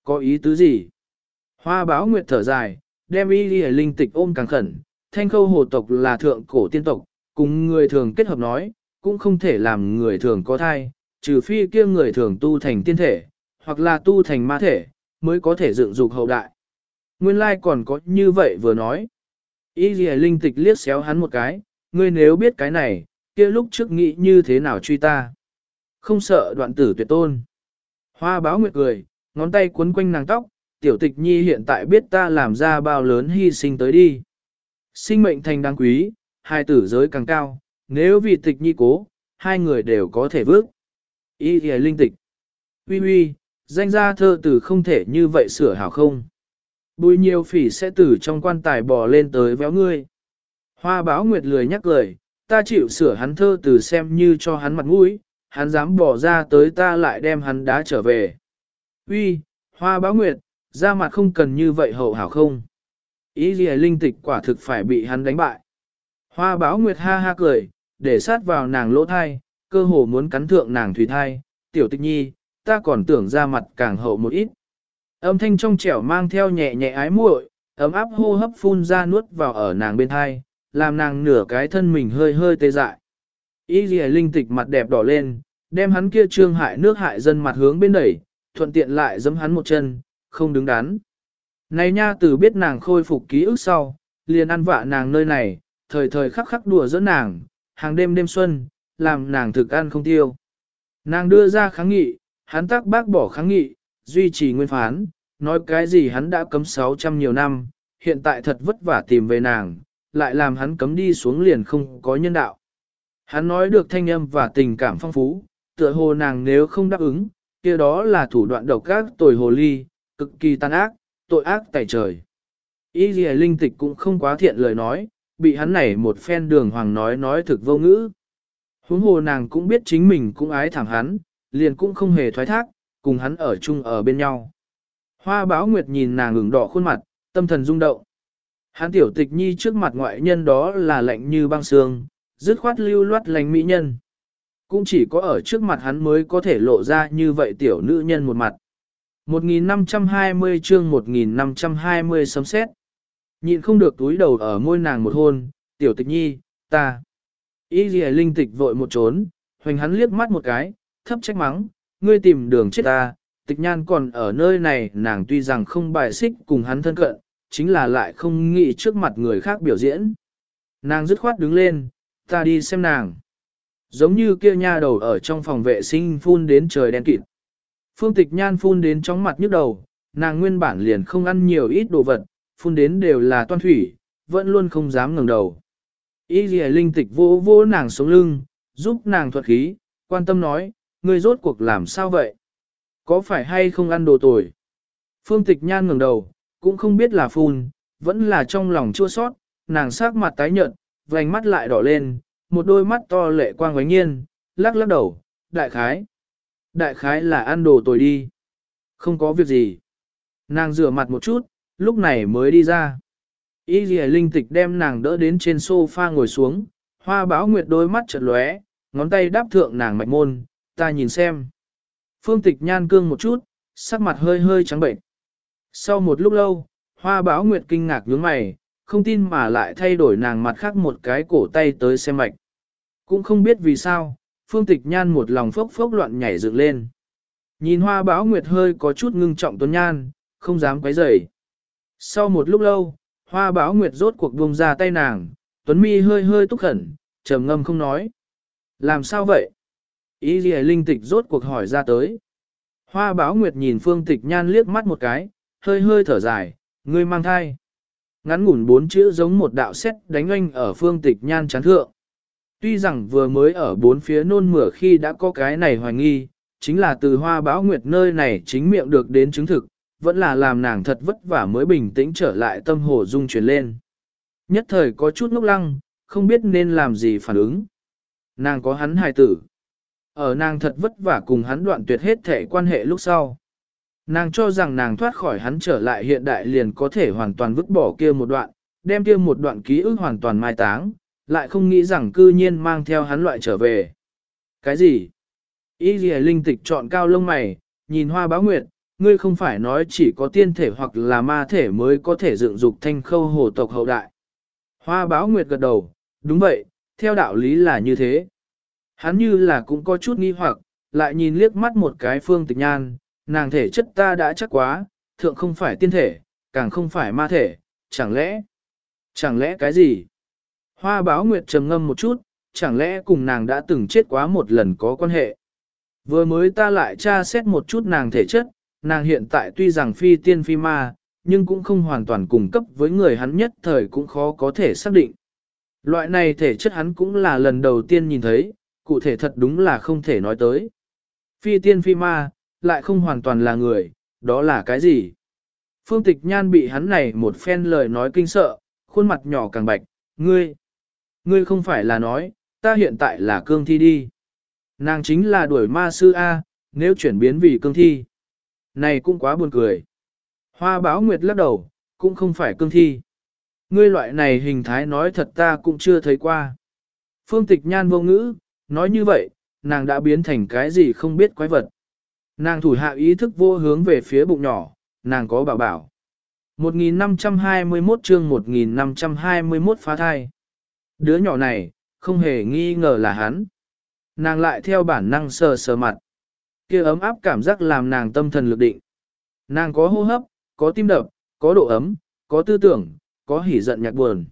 có ý tứ gì? Hoa báo nguyệt thở dài, đem y đi linh tịch ôm càng khẩn, thanh khâu hồ tộc là thượng cổ tiên tộc, cùng người thường kết hợp nói, cũng không thể làm người thường có thai, trừ phi kia người thường tu thành tiên thể, hoặc là tu thành ma thể, mới có thể dựng dục hậu đại. Nguyên lai còn có như vậy vừa nói. Y linh tịch liếc xéo hắn một cái, ngươi nếu biết cái này, kia lúc trước nghĩ như thế nào truy ta. Không sợ đoạn tử tuyệt tôn. Hoa báo nguyệt cười, ngón tay cuốn quanh nàng tóc, tiểu tịch nhi hiện tại biết ta làm ra bao lớn hy sinh tới đi. Sinh mệnh thành đáng quý, hai tử giới càng cao, nếu vì tịch nhi cố, hai người đều có thể vước. Y thì linh tịch. Huy huy, danh gia thơ tử không thể như vậy sửa hảo không. Bùi nhiều phỉ sẽ từ trong quan tài bò lên tới véo ngươi. Hoa báo nguyệt lười nhắc lời, ta chịu sửa hắn thơ từ xem như cho hắn mặt mũi, hắn dám bỏ ra tới ta lại đem hắn đá trở về. Uy, hoa báo nguyệt, ra mặt không cần như vậy hậu hảo không? Ý gì linh tịch quả thực phải bị hắn đánh bại. Hoa báo nguyệt ha ha cười, để sát vào nàng lỗ thai, cơ hồ muốn cắn thượng nàng thủy thai, tiểu tịch nhi, ta còn tưởng ra mặt càng hậu một ít. Âm thanh trong trẻo mang theo nhẹ nhẹ ái muội, ấm áp hô hấp phun ra nuốt vào ở nàng bên thai, làm nàng nửa cái thân mình hơi hơi tê dại. Y dì linh tịch mặt đẹp đỏ lên, đem hắn kia trương hại nước hại dân mặt hướng bên đẩy, thuận tiện lại giẫm hắn một chân, không đứng đắn. Này nha từ biết nàng khôi phục ký ức sau, liền ăn vạ nàng nơi này, thời thời khắc khắc đùa giỡn nàng, hàng đêm đêm xuân, làm nàng thực ăn không tiêu. Nàng đưa ra kháng nghị, hắn tác bác bỏ kháng nghị, duy trì nguyên phán, nói cái gì hắn đã cấm 600 nhiều năm, hiện tại thật vất vả tìm về nàng, lại làm hắn cấm đi xuống liền không có nhân đạo. Hắn nói được thanh âm và tình cảm phong phú, tựa hồ nàng nếu không đáp ứng, kia đó là thủ đoạn độc ác tồi hồ ly, cực kỳ tàn ác, tội ác tại trời. Y gì Linh Tịch cũng không quá thiện lời nói, bị hắn này một phen đường hoàng nói nói thực vô ngữ. Huống hồ nàng cũng biết chính mình cũng ái thẳng hắn, liền cũng không hề thoái thác, cùng hắn ở chung ở bên nhau. Hoa báo nguyệt nhìn nàng ửng đỏ khuôn mặt, tâm thần rung động. Hắn tiểu tịch nhi trước mặt ngoại nhân đó là lạnh như băng xương, dứt khoát lưu loát lành mỹ nhân. Cũng chỉ có ở trước mặt hắn mới có thể lộ ra như vậy tiểu nữ nhân một mặt. 1520 chương 1520 sấm xét. Nhịn không được túi đầu ở môi nàng một hôn, tiểu tịch nhi, ta. Y gì linh tịch vội một trốn, hoành hắn liếc mắt một cái, thấp trách mắng, ngươi tìm đường chết ta, tịch nhan còn ở nơi này nàng tuy rằng không bài xích cùng hắn thân cận, chính là lại không nghĩ trước mặt người khác biểu diễn. Nàng dứt khoát đứng lên, ta đi xem nàng. Giống như kia nha đầu ở trong phòng vệ sinh phun đến trời đen kịt. Phương tịch nhan phun đến trong mặt nhức đầu, nàng nguyên bản liền không ăn nhiều ít đồ vật, phun đến đều là toan thủy, vẫn luôn không dám ngẩng đầu. Y dì linh tịch vô vô nàng sống lưng, giúp nàng thuật khí, quan tâm nói, ngươi rốt cuộc làm sao vậy? Có phải hay không ăn đồ tồi? Phương tịch nhan ngẩng đầu, cũng không biết là phun, vẫn là trong lòng chua sót, nàng sắc mặt tái nhợt, vành mắt lại đỏ lên, một đôi mắt to lệ quang vánh nhiên, lắc lắc đầu, đại khái. Đại khái là ăn đồ tồi đi. Không có việc gì. Nàng rửa mặt một chút, lúc này mới đi ra. Y dì linh tịch đem nàng đỡ đến trên sofa ngồi xuống, hoa báo nguyệt đôi mắt chợt lóe, ngón tay đáp thượng nàng mạch môn, ta nhìn xem. Phương tịch nhan cương một chút, sắc mặt hơi hơi trắng bệnh. Sau một lúc lâu, hoa báo nguyệt kinh ngạc nhướng mày, không tin mà lại thay đổi nàng mặt khác một cái cổ tay tới xem mạch. Cũng không biết vì sao, phương tịch nhan một lòng phốc phốc loạn nhảy dựng lên. Nhìn hoa báo nguyệt hơi có chút ngưng trọng tuấn nhan, không dám quấy rầy. Sau một lúc lâu, hoa báo nguyệt rốt cuộc buông ra tay nàng, tuấn mi hơi hơi túc khẩn, trầm ngâm không nói. Làm sao vậy? Ý gì linh tịch rốt cuộc hỏi ra tới. Hoa báo nguyệt nhìn phương tịch nhan liếc mắt một cái, hơi hơi thở dài, ngươi mang thai. Ngắn ngủn bốn chữ giống một đạo xét đánh oanh ở phương tịch nhan chán thượng. Tuy rằng vừa mới ở bốn phía nôn mửa khi đã có cái này hoài nghi, chính là từ hoa báo nguyệt nơi này chính miệng được đến chứng thực, vẫn là làm nàng thật vất vả mới bình tĩnh trở lại tâm hồ dung chuyển lên. Nhất thời có chút ngốc lăng, không biết nên làm gì phản ứng. Nàng có hắn hài tử. Ở nàng thật vất vả cùng hắn đoạn tuyệt hết thể quan hệ lúc sau. Nàng cho rằng nàng thoát khỏi hắn trở lại hiện đại liền có thể hoàn toàn vứt bỏ kia một đoạn, đem kia một đoạn ký ức hoàn toàn mai táng, lại không nghĩ rằng cư nhiên mang theo hắn loại trở về. Cái gì? Ý gì? linh tịch chọn cao lông mày, nhìn hoa báo nguyệt, ngươi không phải nói chỉ có tiên thể hoặc là ma thể mới có thể dựng dục thanh khâu hồ tộc hậu đại. Hoa báo nguyệt gật đầu, đúng vậy, theo đạo lý là như thế. Hắn như là cũng có chút nghi hoặc, lại nhìn liếc mắt một cái phương tịch nhan, nàng thể chất ta đã chắc quá, thượng không phải tiên thể, càng không phải ma thể, chẳng lẽ, chẳng lẽ cái gì? Hoa báo nguyệt trầm ngâm một chút, chẳng lẽ cùng nàng đã từng chết quá một lần có quan hệ? Vừa mới ta lại tra xét một chút nàng thể chất, nàng hiện tại tuy rằng phi tiên phi ma, nhưng cũng không hoàn toàn cùng cấp với người hắn nhất thời cũng khó có thể xác định. Loại này thể chất hắn cũng là lần đầu tiên nhìn thấy, cụ thể thật đúng là không thể nói tới. Phi tiên phi ma, lại không hoàn toàn là người, đó là cái gì? Phương tịch nhan bị hắn này một phen lời nói kinh sợ, khuôn mặt nhỏ càng bạch, ngươi, ngươi không phải là nói, ta hiện tại là cương thi đi. Nàng chính là đuổi ma sư A, nếu chuyển biến vì cương thi. Này cũng quá buồn cười. Hoa báo nguyệt lắc đầu, cũng không phải cương thi. Ngươi loại này hình thái nói thật ta cũng chưa thấy qua. Phương tịch nhan vô ngữ, nói như vậy, nàng đã biến thành cái gì không biết quái vật. Nàng thủ hạ ý thức vô hướng về phía bụng nhỏ, nàng có bảo bảo. 1521 chương 1521 phá thai. Đứa nhỏ này, không hề nghi ngờ là hắn. Nàng lại theo bản năng sờ sờ mặt. kia ấm áp cảm giác làm nàng tâm thần lực định. Nàng có hô hấp, có tim đập, có độ ấm, có tư tưởng, có hỉ giận nhạc buồn.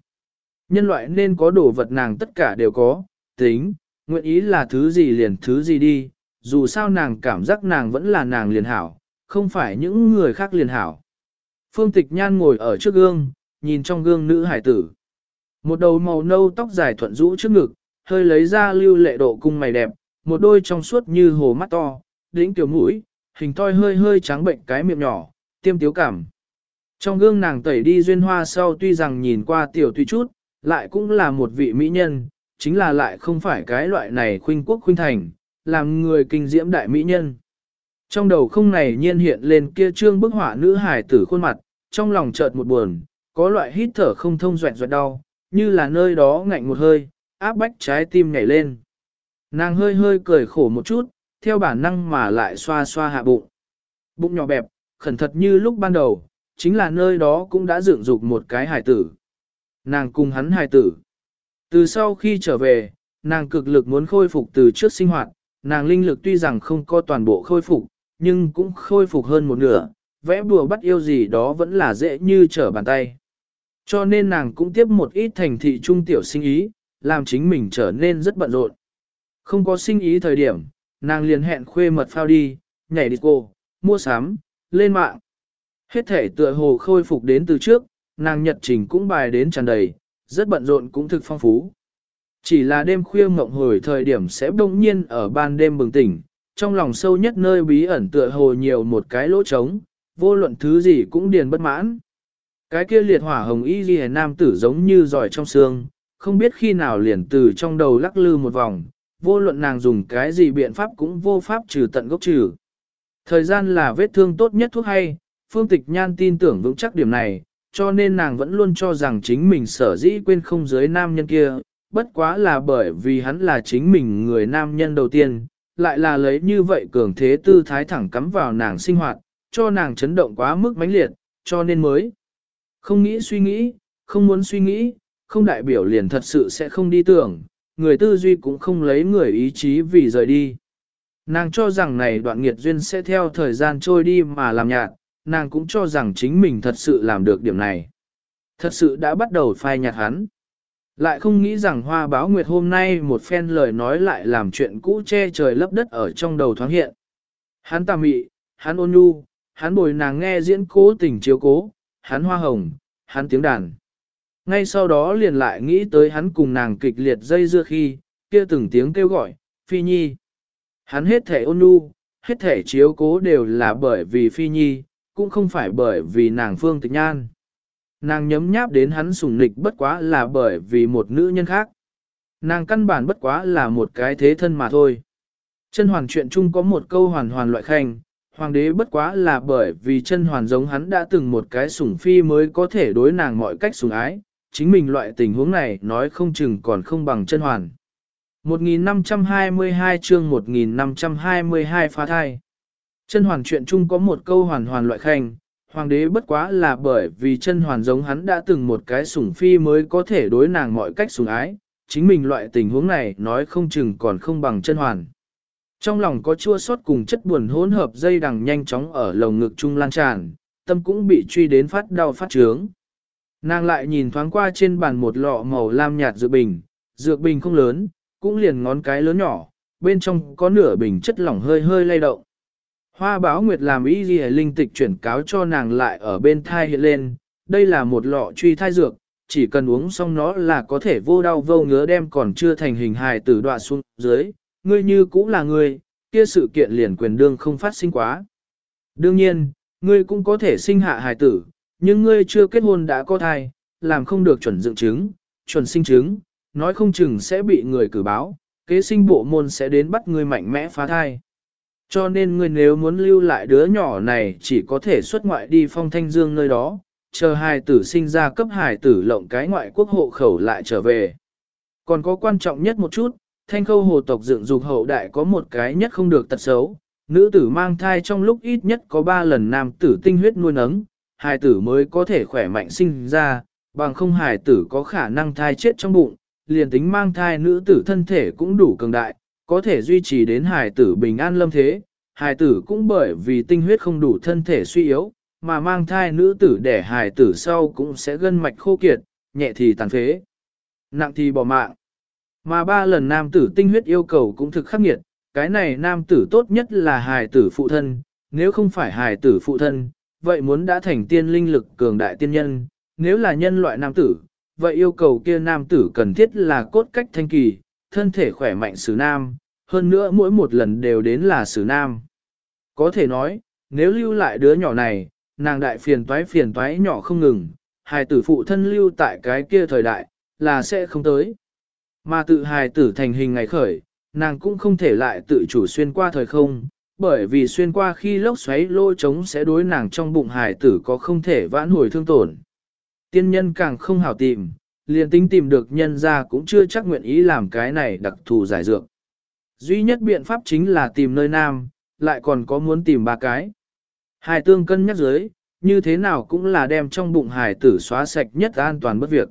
Nhân loại nên có đồ vật nàng tất cả đều có, tính, nguyện ý là thứ gì liền thứ gì đi, dù sao nàng cảm giác nàng vẫn là nàng liền hảo, không phải những người khác liền hảo. Phương Tịch Nhan ngồi ở trước gương, nhìn trong gương nữ hải tử. Một đầu màu nâu tóc dài thuận rũ trước ngực, hơi lấy ra lưu lệ độ cung mày đẹp, một đôi trong suốt như hồ mắt to, đỉnh tiểu mũi, hình thoi hơi hơi trắng bệnh cái miệng nhỏ, tiêm tiếu cảm. Trong gương nàng tẩy đi duyên hoa sau tuy rằng nhìn qua tiểu tuy chút, lại cũng là một vị mỹ nhân, chính là lại không phải cái loại này khuynh quốc khuynh thành, làm người kinh diễm đại mỹ nhân. Trong đầu không này nhiên hiện lên kia trương bức họa nữ hải tử khuôn mặt, trong lòng chợt một buồn, có loại hít thở không thông doẹn doẹn đau, như là nơi đó ngạnh một hơi, áp bách trái tim nhảy lên. Nàng hơi hơi cười khổ một chút, theo bản năng mà lại xoa xoa hạ bụng. Bụng nhỏ bẹp, khẩn thật như lúc ban đầu, chính là nơi đó cũng đã dựng dục một cái hài tử. Nàng cùng hắn hài tử. Từ sau khi trở về, nàng cực lực muốn khôi phục từ trước sinh hoạt, nàng linh lực tuy rằng không có toàn bộ khôi phục, nhưng cũng khôi phục hơn một nửa, vẽ bùa bắt yêu gì đó vẫn là dễ như trở bàn tay. Cho nên nàng cũng tiếp một ít thành thị trung tiểu sinh ý, làm chính mình trở nên rất bận rộn. Không có sinh ý thời điểm, nàng liền hẹn khuê mật phao đi, nhảy đi cô, mua sắm, lên mạng. Hết thể tựa hồ khôi phục đến từ trước, nàng nhật trình cũng bài đến tràn đầy, rất bận rộn cũng thực phong phú. Chỉ là đêm khuya mộng hồi thời điểm sẽ bỗng nhiên ở ban đêm bừng tỉnh, trong lòng sâu nhất nơi bí ẩn tựa hồ nhiều một cái lỗ trống, vô luận thứ gì cũng điền bất mãn. Cái kia liệt hỏa hồng y ghi nam tử giống như giỏi trong xương, không biết khi nào liền từ trong đầu lắc lư một vòng, vô luận nàng dùng cái gì biện pháp cũng vô pháp trừ tận gốc trừ. Thời gian là vết thương tốt nhất thuốc hay, Phương Tịch Nhan tin tưởng vững chắc điểm này, cho nên nàng vẫn luôn cho rằng chính mình sở dĩ quên không giới nam nhân kia, bất quá là bởi vì hắn là chính mình người nam nhân đầu tiên, lại là lấy như vậy cường thế tư thái thẳng cắm vào nàng sinh hoạt, cho nàng chấn động quá mức mãnh liệt, cho nên mới không nghĩ suy nghĩ, không muốn suy nghĩ, không đại biểu liền thật sự sẽ không đi tưởng, người tư duy cũng không lấy người ý chí vì rời đi. Nàng cho rằng này đoạn nghiệt duyên sẽ theo thời gian trôi đi mà làm nhạt, nàng cũng cho rằng chính mình thật sự làm được điểm này. Thật sự đã bắt đầu phai nhạt hắn. Lại không nghĩ rằng hoa báo nguyệt hôm nay một phen lời nói lại làm chuyện cũ che trời lấp đất ở trong đầu thoáng hiện. Hắn tà mị, hắn ôn nhu, hắn bồi nàng nghe diễn cố tình chiếu cố, hắn hoa hồng, hắn tiếng đàn. Ngay sau đó liền lại nghĩ tới hắn cùng nàng kịch liệt dây dưa khi, kia từng tiếng kêu gọi, Phi Nhi. Hắn hết thể ôn nhu, hết thể chiếu cố đều là bởi vì Phi Nhi, cũng không phải bởi vì nàng phương tịch nhan. Nàng nhấm nháp đến hắn sủng nịch bất quá là bởi vì một nữ nhân khác. Nàng căn bản bất quá là một cái thế thân mà thôi. Chân hoàn chuyện chung có một câu hoàn hoàn loại khanh, hoàng đế bất quá là bởi vì chân hoàn giống hắn đã từng một cái sủng phi mới có thể đối nàng mọi cách sủng ái, chính mình loại tình huống này nói không chừng còn không bằng chân hoàn. 1522 chương 1522 phá thai. Chân hoàn chuyện chung có một câu hoàn hoàn loại khanh, hoàng đế bất quá là bởi vì chân hoàn giống hắn đã từng một cái sủng phi mới có thể đối nàng mọi cách sủng ái, chính mình loại tình huống này nói không chừng còn không bằng chân hoàn. Trong lòng có chua xót cùng chất buồn hỗn hợp dây đằng nhanh chóng ở lồng ngực trung lan tràn, tâm cũng bị truy đến phát đau phát trướng. Nàng lại nhìn thoáng qua trên bàn một lọ màu lam nhạt dược bình, dược bình không lớn, cũng liền ngón cái lớn nhỏ, bên trong có nửa bình chất lỏng hơi hơi lay động. Hoa báo nguyệt làm ý gì linh tịch chuyển cáo cho nàng lại ở bên thai hiện lên, đây là một lọ truy thai dược, chỉ cần uống xong nó là có thể vô đau vô ngứa đem còn chưa thành hình hài tử đoạn xuống dưới, ngươi như cũng là ngươi, kia sự kiện liền quyền đương không phát sinh quá. Đương nhiên, ngươi cũng có thể sinh hạ hài tử, nhưng ngươi chưa kết hôn đã có thai, làm không được chuẩn dựng chứng, chuẩn sinh chứng, nói không chừng sẽ bị người cử báo, kế sinh bộ môn sẽ đến bắt ngươi mạnh mẽ phá thai. Cho nên ngươi nếu muốn lưu lại đứa nhỏ này chỉ có thể xuất ngoại đi phong thanh dương nơi đó, chờ hài tử sinh ra cấp hài tử lộng cái ngoại quốc hộ khẩu lại trở về. Còn có quan trọng nhất một chút, thanh khâu hồ tộc dựng dục hậu đại có một cái nhất không được tật xấu, nữ tử mang thai trong lúc ít nhất có ba lần nam tử tinh huyết nuôi nấng, hài tử mới có thể khỏe mạnh sinh ra, bằng không hài tử có khả năng thai chết trong bụng, liền tính mang thai nữ tử thân thể cũng đủ cường đại, có thể duy trì đến hài tử bình an lâm thế, hài tử cũng bởi vì tinh huyết không đủ thân thể suy yếu, mà mang thai nữ tử để hài tử sau cũng sẽ gân mạch khô kiệt, nhẹ thì tàn phế, nặng thì bỏ mạng. Mà ba lần nam tử tinh huyết yêu cầu cũng thực khắc nghiệt, cái này nam tử tốt nhất là hài tử phụ thân, nếu không phải hài tử phụ thân, vậy muốn đã thành tiên linh lực cường đại tiên nhân, nếu là nhân loại nam tử, vậy yêu cầu kia nam tử cần thiết là cốt cách thanh kỳ, thân thể khỏe mạnh xử nam, hơn nữa mỗi một lần đều đến là xử nam. Có thể nói, nếu lưu lại đứa nhỏ này, nàng đại phiền toái phiền toái nhỏ không ngừng, hài tử phụ thân lưu tại cái kia thời đại, là sẽ không tới. Mà tự hài tử thành hình ngày khởi, nàng cũng không thể lại tự chủ xuyên qua thời không, bởi vì xuyên qua khi lốc xoáy lô trống sẽ đối nàng trong bụng hài tử có không thể vãn hồi thương tổn. Tiên nhân càng không hảo tìm, liền tính tìm được nhân ra cũng chưa chắc nguyện ý làm cái này đặc thù giải dược. Duy nhất biện pháp chính là tìm nơi nam, lại còn có muốn tìm ba cái. Hai tương cân nhắc dưới, như thế nào cũng là đem trong bụng hải tử xóa sạch nhất an toàn bất việc.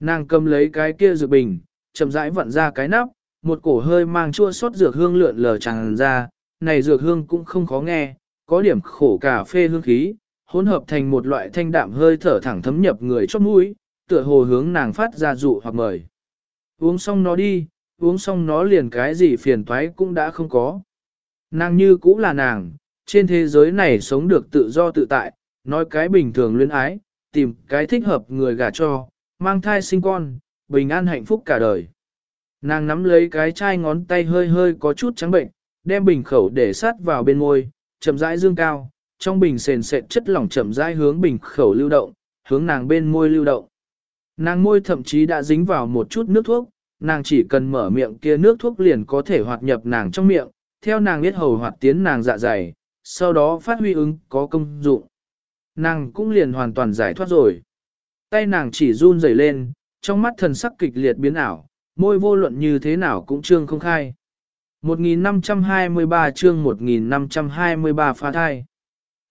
Nàng cầm lấy cái kia dược bình, chậm rãi vặn ra cái nắp, một cổ hơi mang chua xót dược hương lượn lờ tràn ra, này dược hương cũng không khó nghe, có điểm khổ cà phê hương khí, hỗn hợp thành một loại thanh đạm hơi thở thẳng thấm nhập người chót mũi, tựa hồ hướng nàng phát ra dụ hoặc mời. Uống xong nó đi, uống xong nó liền cái gì phiền toái cũng đã không có. Nàng như cũng là nàng, trên thế giới này sống được tự do tự tại, nói cái bình thường luyến ái, tìm cái thích hợp người gả cho, mang thai sinh con, bình an hạnh phúc cả đời. Nàng nắm lấy cái chai ngón tay hơi hơi có chút trắng bệnh, đem bình khẩu để sát vào bên môi, chậm rãi dương cao, trong bình sền sệt chất lỏng chậm rãi hướng bình khẩu lưu động, hướng nàng bên môi lưu động. Nàng môi thậm chí đã dính vào một chút nước thuốc, nàng chỉ cần mở miệng kia nước thuốc liền có thể hoạt nhập nàng trong miệng, theo nàng biết hầu hoạt tiến nàng dạ dày, sau đó phát huy ứng có công dụng. Nàng cũng liền hoàn toàn giải thoát rồi. Tay nàng chỉ run rẩy lên, trong mắt thần sắc kịch liệt biến ảo, môi vô luận như thế nào cũng trương không khai. 1523 chương 1523 phá thai.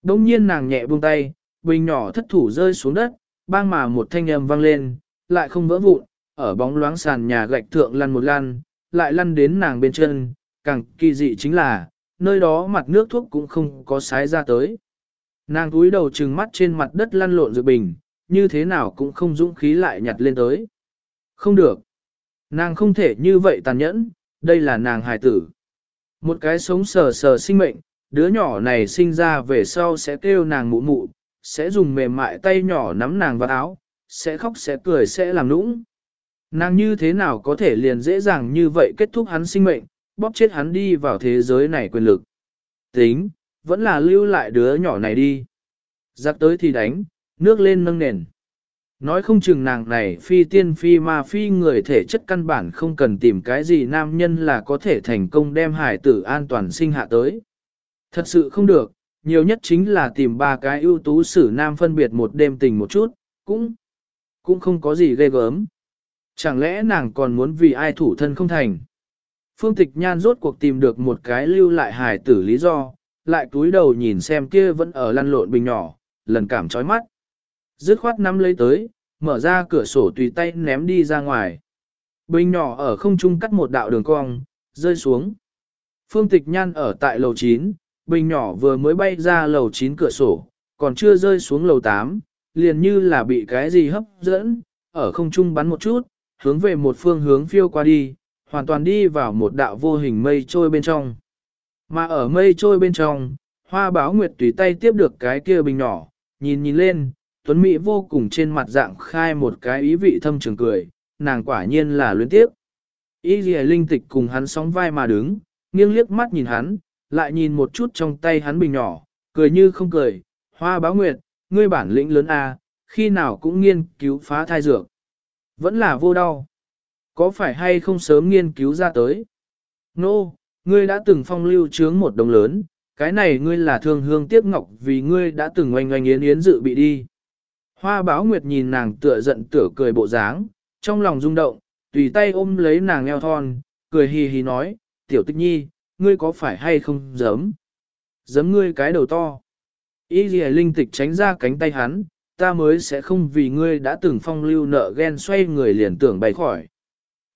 Đông nhiên nàng nhẹ buông tay, bình nhỏ thất thủ rơi xuống đất, bang mà một thanh âm vang lên, lại không vỡ vụn, ở bóng loáng sàn nhà gạch thượng lăn một lăn, lại lăn đến nàng bên chân, càng kỳ dị chính là, nơi đó mặt nước thuốc cũng không có sái ra tới. Nàng túi đầu trừng mắt trên mặt đất lăn lộn dự bình, như thế nào cũng không dũng khí lại nhặt lên tới. Không được. Nàng không thể như vậy tàn nhẫn, đây là nàng hài tử. Một cái sống sờ sờ sinh mệnh, đứa nhỏ này sinh ra về sau sẽ kêu nàng mụ mụ, sẽ dùng mềm mại tay nhỏ nắm nàng vào áo, sẽ khóc sẽ cười sẽ làm nũng. Nàng như thế nào có thể liền dễ dàng như vậy kết thúc hắn sinh mệnh, bóp chết hắn đi vào thế giới này quyền lực. Tính, vẫn là lưu lại đứa nhỏ này đi. Giặc tới thì đánh, nước lên nâng nền. Nói không chừng nàng này phi tiên phi ma phi người thể chất căn bản không cần tìm cái gì nam nhân là có thể thành công đem hải tử an toàn sinh hạ tới. Thật sự không được, nhiều nhất chính là tìm ba cái ưu tú sử nam phân biệt một đêm tình một chút, cũng, cũng không có gì ghê gớm. Chẳng lẽ nàng còn muốn vì ai thủ thân không thành? Phương Tịch Nhan rốt cuộc tìm được một cái lưu lại hài tử lý do, lại cúi đầu nhìn xem kia vẫn ở lăn lộn bình nhỏ, lần cảm chói mắt. Dứt khoát nắm lấy tới, mở ra cửa sổ tùy tay ném đi ra ngoài. Bình nhỏ ở không trung cắt một đạo đường cong, rơi xuống. Phương Tịch Nhan ở tại lầu 9, bình nhỏ vừa mới bay ra lầu 9 cửa sổ, còn chưa rơi xuống lầu 8, liền như là bị cái gì hấp dẫn, ở không trung bắn một chút, hướng về một phương hướng phiêu qua đi, hoàn toàn đi vào một đạo vô hình mây trôi bên trong. Mà ở mây trôi bên trong, hoa báo nguyệt tùy tay tiếp được cái kia bình nhỏ, nhìn nhìn lên, Tuấn Mỹ vô cùng trên mặt dạng khai một cái ý vị thâm trường cười, nàng quả nhiên là luyến tiếp. Ý gì linh tịch cùng hắn sóng vai mà đứng, nghiêng liếc mắt nhìn hắn, lại nhìn một chút trong tay hắn bình nhỏ, cười như không cười, hoa báo nguyệt, ngươi bản lĩnh lớn a, khi nào cũng nghiên cứu phá thai dược. Vẫn là vô đau. Có phải hay không sớm nghiên cứu ra tới? Nô, no, ngươi đã từng phong lưu chướng một đồng lớn, cái này ngươi là thương hương tiếc ngọc vì ngươi đã từng oanh oanh yến yến dự bị đi. Hoa báo nguyệt nhìn nàng tựa giận tựa cười bộ dáng, trong lòng rung động, tùy tay ôm lấy nàng eo thon, cười hì hì nói, tiểu tích nhi, ngươi có phải hay không giấm? Giấm ngươi cái đầu to. Ý gì linh tịch tránh ra cánh tay hắn, ta mới sẽ không vì ngươi đã từng phong lưu nợ ghen xoay người liền tưởng bay khỏi.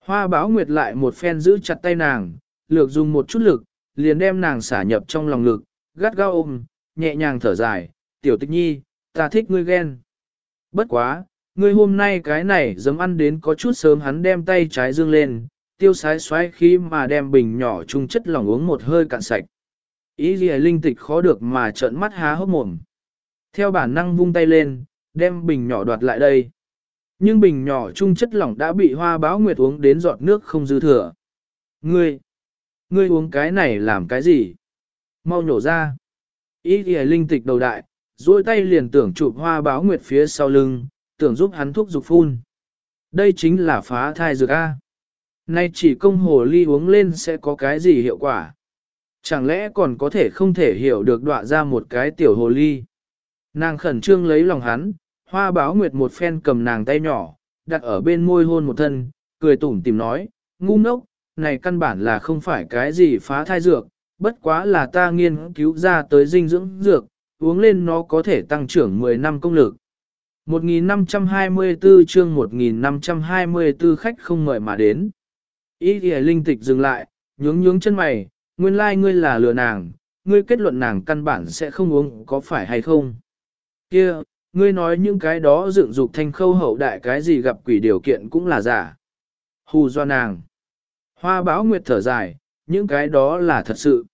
Hoa báo nguyệt lại một phen giữ chặt tay nàng, lược dùng một chút lực, liền đem nàng xả nhập trong lòng lực, gắt gao ôm, nhẹ nhàng thở dài, tiểu tịch nhi, ta thích ngươi ghen. Bất quá, ngươi hôm nay cái này dám ăn đến có chút sớm hắn đem tay trái dương lên, tiêu sái xoáy khí mà đem bình nhỏ chung chất lỏng uống một hơi cạn sạch. Ý gì linh tịch khó được mà trợn mắt há hốc mồm. Theo bản năng vung tay lên, đem bình nhỏ đoạt lại đây. Nhưng bình nhỏ chung chất lỏng đã bị hoa báo nguyệt uống đến giọt nước không dư thừa. Ngươi, ngươi uống cái này làm cái gì? Mau nhổ ra. Ý gì linh tịch đầu đại, duỗi tay liền tưởng chụp hoa báo nguyệt phía sau lưng, tưởng giúp hắn thuốc dục phun. Đây chính là phá thai dược A. Nay chỉ công hồ ly uống lên sẽ có cái gì hiệu quả? Chẳng lẽ còn có thể không thể hiểu được đọa ra một cái tiểu hồ ly? Nàng khẩn trương lấy lòng hắn, hoa báo nguyệt một phen cầm nàng tay nhỏ, đặt ở bên môi hôn một thân, cười tủm tìm nói, ngu ngốc, này căn bản là không phải cái gì phá thai dược, bất quá là ta nghiên cứu ra tới dinh dưỡng dược, uống lên nó có thể tăng trưởng 10 năm công lực. 1524 chương 1524 khách không mời mà đến. Ý thì linh tịch dừng lại, nhướng nhướng chân mày, nguyên lai like ngươi là lừa nàng, ngươi kết luận nàng căn bản sẽ không uống có phải hay không. Kia, ngươi nói những cái đó dựng dục thanh khâu hậu đại cái gì gặp quỷ điều kiện cũng là giả. Hù do nàng. Hoa báo nguyệt thở dài, những cái đó là thật sự.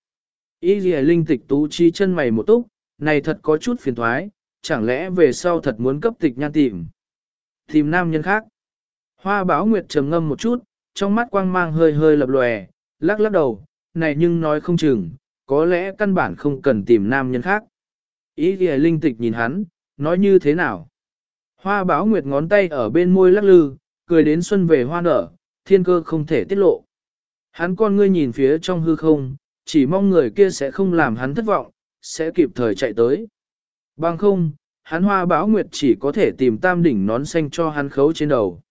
Ý gì linh tịch tú chi chân mày một túc, này thật có chút phiền thoái, chẳng lẽ về sau thật muốn cấp tịch nhan tìm. Tìm nam nhân khác. Hoa báo nguyệt trầm ngâm một chút, trong mắt quang mang hơi hơi lập lòe, lắc lắc đầu, này nhưng nói không chừng, có lẽ căn bản không cần tìm nam nhân khác. Ý kìa linh tịch nhìn hắn, nói như thế nào? Hoa báo nguyệt ngón tay ở bên môi lắc lư, cười đến xuân về hoa nở, thiên cơ không thể tiết lộ. Hắn con ngươi nhìn phía trong hư không, chỉ mong người kia sẽ không làm hắn thất vọng, sẽ kịp thời chạy tới. Bằng không, hắn hoa báo nguyệt chỉ có thể tìm tam đỉnh nón xanh cho hắn khấu trên đầu.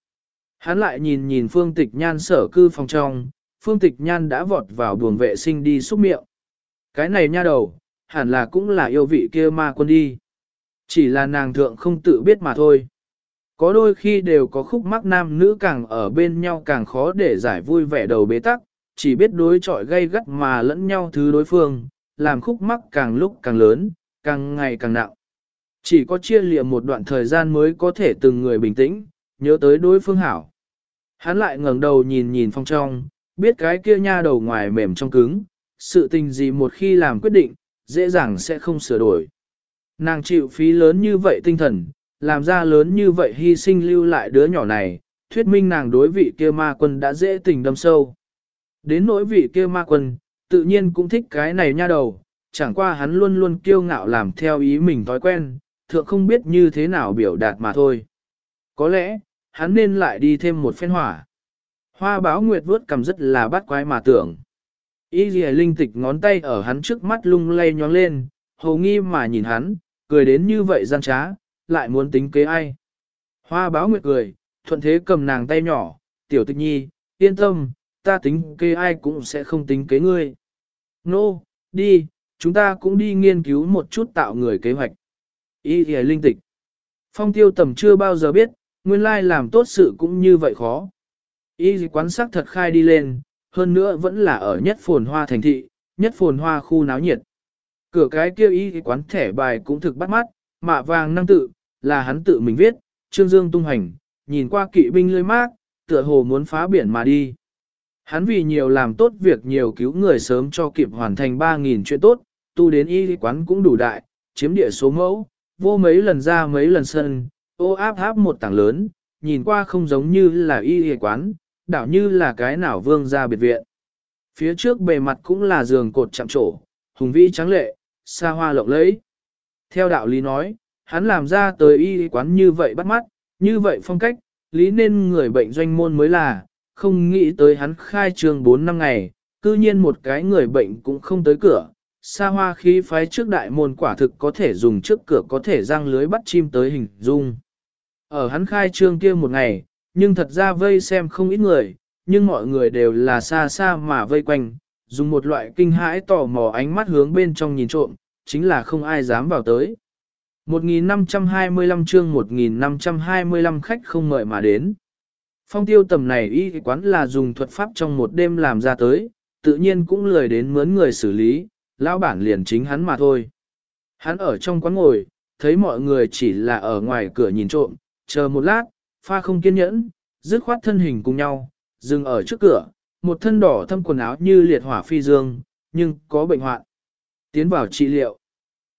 Hắn lại nhìn nhìn phương tịch nhan sở cư phòng trong, phương tịch nhan đã vọt vào buồng vệ sinh đi xúc miệng. Cái này nha đầu, hẳn là cũng là yêu vị kia ma quân đi. Chỉ là nàng thượng không tự biết mà thôi. Có đôi khi đều có khúc mắc nam nữ càng ở bên nhau càng khó để giải vui vẻ đầu bế tắc, chỉ biết đối chọi gây gắt mà lẫn nhau thứ đối phương, làm khúc mắc càng lúc càng lớn, càng ngày càng nặng. Chỉ có chia lịa một đoạn thời gian mới có thể từng người bình tĩnh, nhớ tới đối phương hảo. Hắn lại ngẩng đầu nhìn nhìn phong trong, biết cái kia nha đầu ngoài mềm trong cứng, sự tình gì một khi làm quyết định, dễ dàng sẽ không sửa đổi. Nàng chịu phí lớn như vậy tinh thần, làm ra lớn như vậy hy sinh lưu lại đứa nhỏ này, thuyết minh nàng đối vị kia ma quân đã dễ tình đâm sâu. Đến nỗi vị kia ma quân, tự nhiên cũng thích cái này nha đầu, chẳng qua hắn luôn luôn kiêu ngạo làm theo ý mình thói quen, thượng không biết như thế nào biểu đạt mà thôi. Có lẽ, hắn nên lại đi thêm một phen hỏa. Hoa báo nguyệt vớt cầm rất là bắt quái mà tưởng. Y dì linh tịch ngón tay ở hắn trước mắt lung lay nhóng lên, hầu nghi mà nhìn hắn, cười đến như vậy gian trá, lại muốn tính kế ai. Hoa báo nguyệt cười, thuận thế cầm nàng tay nhỏ, tiểu tịch nhi, yên tâm, ta tính kế ai cũng sẽ không tính kế ngươi. Nô, no, đi, chúng ta cũng đi nghiên cứu một chút tạo người kế hoạch. Y dì linh tịch. Phong tiêu tầm chưa bao giờ biết, nguyên lai làm tốt sự cũng như vậy khó. Y quán sắc thật khai đi lên, hơn nữa vẫn là ở nhất phồn hoa thành thị, nhất phồn hoa khu náo nhiệt. Cửa cái kia y quán thẻ bài cũng thực bắt mắt, mạ vàng năng tự, là hắn tự mình viết, trương dương tung hành, nhìn qua kỵ binh lươi mát, tựa hồ muốn phá biển mà đi. Hắn vì nhiều làm tốt việc nhiều cứu người sớm cho kịp hoàn thành 3.000 chuyện tốt, tu đến y quán cũng đủ đại, chiếm địa số mẫu, vô mấy lần ra mấy lần sân, ô áp áp một tảng lớn, nhìn qua không giống như là y y quán, đảo như là cái nào vương ra biệt viện. Phía trước bề mặt cũng là giường cột chạm trổ, hùng vĩ trắng lệ, xa hoa lộng lẫy. Theo đạo lý nói, hắn làm ra tới y quán như vậy bắt mắt, như vậy phong cách, lý nên người bệnh doanh môn mới là, không nghĩ tới hắn khai trường 4 năm ngày, cư nhiên một cái người bệnh cũng không tới cửa. Sa hoa khí phái trước đại môn quả thực có thể dùng trước cửa có thể răng lưới bắt chim tới hình dung. Ở hắn khai trương kia một ngày, nhưng thật ra vây xem không ít người, nhưng mọi người đều là xa xa mà vây quanh, dùng một loại kinh hãi tò mò ánh mắt hướng bên trong nhìn trộm, chính là không ai dám vào tới. 1525 chương 1525 khách không mời mà đến. Phong tiêu tầm này y quán là dùng thuật pháp trong một đêm làm ra tới, tự nhiên cũng lười đến mướn người xử lý, lão bản liền chính hắn mà thôi. Hắn ở trong quán ngồi, thấy mọi người chỉ là ở ngoài cửa nhìn trộm, chờ một lát, pha không kiên nhẫn, dứt khoát thân hình cùng nhau, dừng ở trước cửa, một thân đỏ thâm quần áo như liệt hỏa phi dương, nhưng có bệnh hoạn. Tiến vào trị liệu.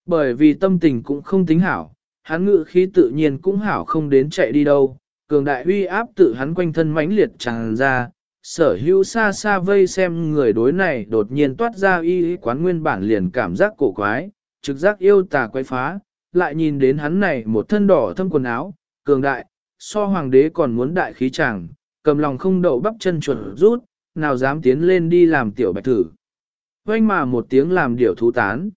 Bởi vì tâm tình cũng không tính hảo, hắn ngự khí tự nhiên cũng hảo không đến chạy đi đâu, cường đại uy áp tự hắn quanh thân mãnh liệt tràn ra, sở hữu xa xa vây xem người đối này đột nhiên toát ra y quán nguyên bản liền cảm giác cổ quái, trực giác yêu tà quay phá, lại nhìn đến hắn này một thân đỏ thâm quần áo, cường đại, so hoàng đế còn muốn đại khí chàng, cầm lòng không đậu bắp chân chuẩn rút, nào dám tiến lên đi làm tiểu bạch thử. Quanh mà một tiếng làm điểu thú tán.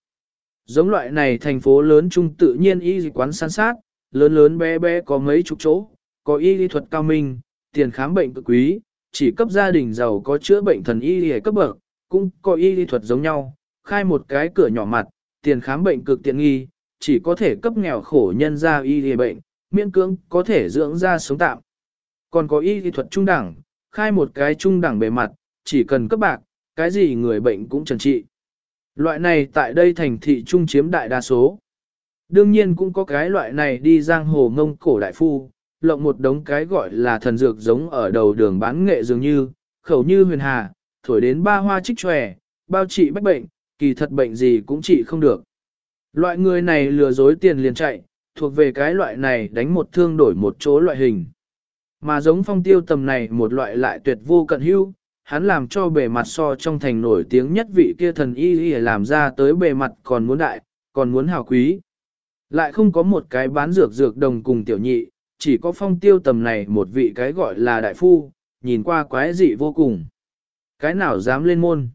Giống loại này thành phố lớn trung tự nhiên y quán san sát, lớn lớn bé bé có mấy chục chỗ, có y lý thuật cao minh, tiền khám bệnh cực quý, chỉ cấp gia đình giàu có chữa bệnh thần y lý cấp bậc, cũng có y lý thuật giống nhau, khai một cái cửa nhỏ mặt, tiền khám bệnh cực tiện nghi, chỉ có thể cấp nghèo khổ nhân ra y lý bệnh, miễn cưỡng có thể dưỡng ra sống tạm. Còn có y thuật trung đẳng, khai một cái trung đẳng bề mặt, chỉ cần cấp bạc, cái gì người bệnh cũng trần trị. Loại này tại đây thành thị trung chiếm đại đa số. Đương nhiên cũng có cái loại này đi giang hồ ngông cổ đại phu, lộng một đống cái gọi là thần dược giống ở đầu đường bán nghệ dường như, khẩu như huyền hà, thổi đến ba hoa trích tròe, bao trị bách bệnh, kỳ thật bệnh gì cũng trị không được. Loại người này lừa dối tiền liền chạy, thuộc về cái loại này đánh một thương đổi một chỗ loại hình. Mà giống phong tiêu tầm này một loại lại tuyệt vô cận hưu, hắn làm cho bề mặt so trong thành nổi tiếng nhất vị kia thần y y làm ra tới bề mặt còn muốn đại, còn muốn hào quý. Lại không có một cái bán dược dược đồng cùng tiểu nhị, chỉ có phong tiêu tầm này một vị cái gọi là đại phu, nhìn qua quái dị vô cùng. Cái nào dám lên môn?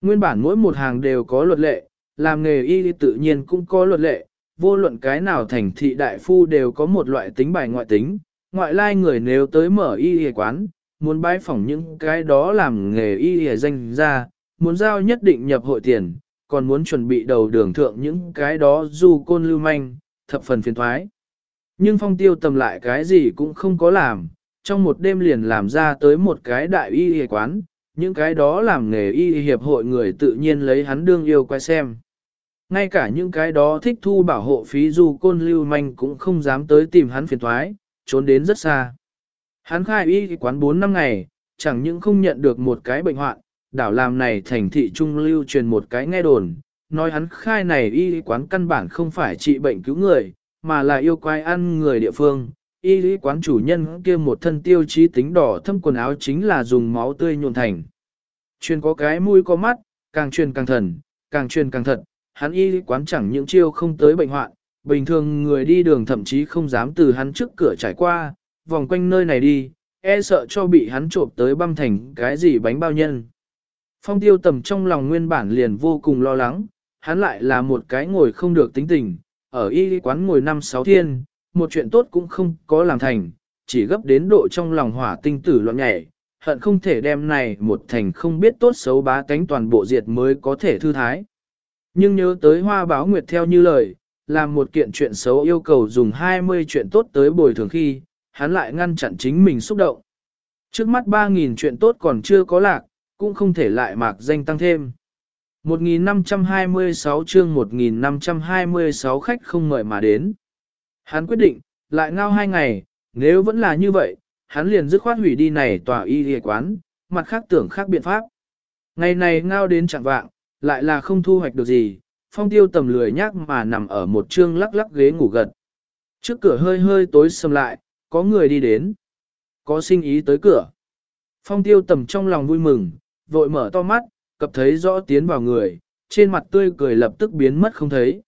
Nguyên bản mỗi một hàng đều có luật lệ, làm nghề y tự nhiên cũng có luật lệ, vô luận cái nào thành thị đại phu đều có một loại tính bài ngoại tính, ngoại lai người nếu tới mở y y quán, muốn bái phỏng những cái đó làm nghề y y danh ra, muốn giao nhất định nhập hội tiền, còn muốn chuẩn bị đầu đường thượng những cái đó dù côn lưu manh, thập phần phiền thoái. Nhưng phong tiêu tầm lại cái gì cũng không có làm, trong một đêm liền làm ra tới một cái đại y y quán, những cái đó làm nghề y hiệp hội người tự nhiên lấy hắn đương yêu quay xem. Ngay cả những cái đó thích thu bảo hộ phí dù côn lưu manh cũng không dám tới tìm hắn phiền thoái, trốn đến rất xa. Hắn khai y quán 4 năm ngày, chẳng những không nhận được một cái bệnh hoạn, đảo làm này thành thị trung lưu truyền một cái nghe đồn, nói hắn khai này y quán căn bản không phải trị bệnh cứu người, mà là yêu quái ăn người địa phương. Y lý quán chủ nhân kia một thân tiêu chí tính đỏ thâm quần áo chính là dùng máu tươi nhuộn thành. Truyền có cái mũi có mắt, càng truyền càng thần, càng truyền càng thật, hắn y quán chẳng những chiêu không tới bệnh hoạn, bình thường người đi đường thậm chí không dám từ hắn trước cửa trải qua, vòng quanh nơi này đi, e sợ cho bị hắn trộm tới băm thành cái gì bánh bao nhân. Phong tiêu tầm trong lòng nguyên bản liền vô cùng lo lắng, hắn lại là một cái ngồi không được tính tình, ở y quán ngồi năm sáu thiên, một chuyện tốt cũng không có làm thành, chỉ gấp đến độ trong lòng hỏa tinh tử loạn nhảy, hận không thể đem này một thành không biết tốt xấu bá tánh toàn bộ diệt mới có thể thư thái. Nhưng nhớ tới hoa báo nguyệt theo như lời, làm một kiện chuyện xấu yêu cầu dùng 20 chuyện tốt tới bồi thường khi, hắn lại ngăn chặn chính mình xúc động. Trước mắt 3.000 chuyện tốt còn chưa có lạc, cũng không thể lại mạc danh tăng thêm. 1526 chương 1526 khách không mời mà đến. Hắn quyết định, lại ngao hai ngày, nếu vẫn là như vậy, hắn liền dứt khoát hủy đi này tòa y y quán, mặt khác tưởng khác biện pháp. Ngày này ngao đến chẳng vạng, lại là không thu hoạch được gì, phong tiêu tầm lười nhác mà nằm ở một chương lắc lắc ghế ngủ gật. Trước cửa hơi hơi tối sầm lại, có người đi đến. Có sinh ý tới cửa. Phong tiêu tầm trong lòng vui mừng, vội mở to mắt, cập thấy rõ tiến vào người, trên mặt tươi cười lập tức biến mất không thấy.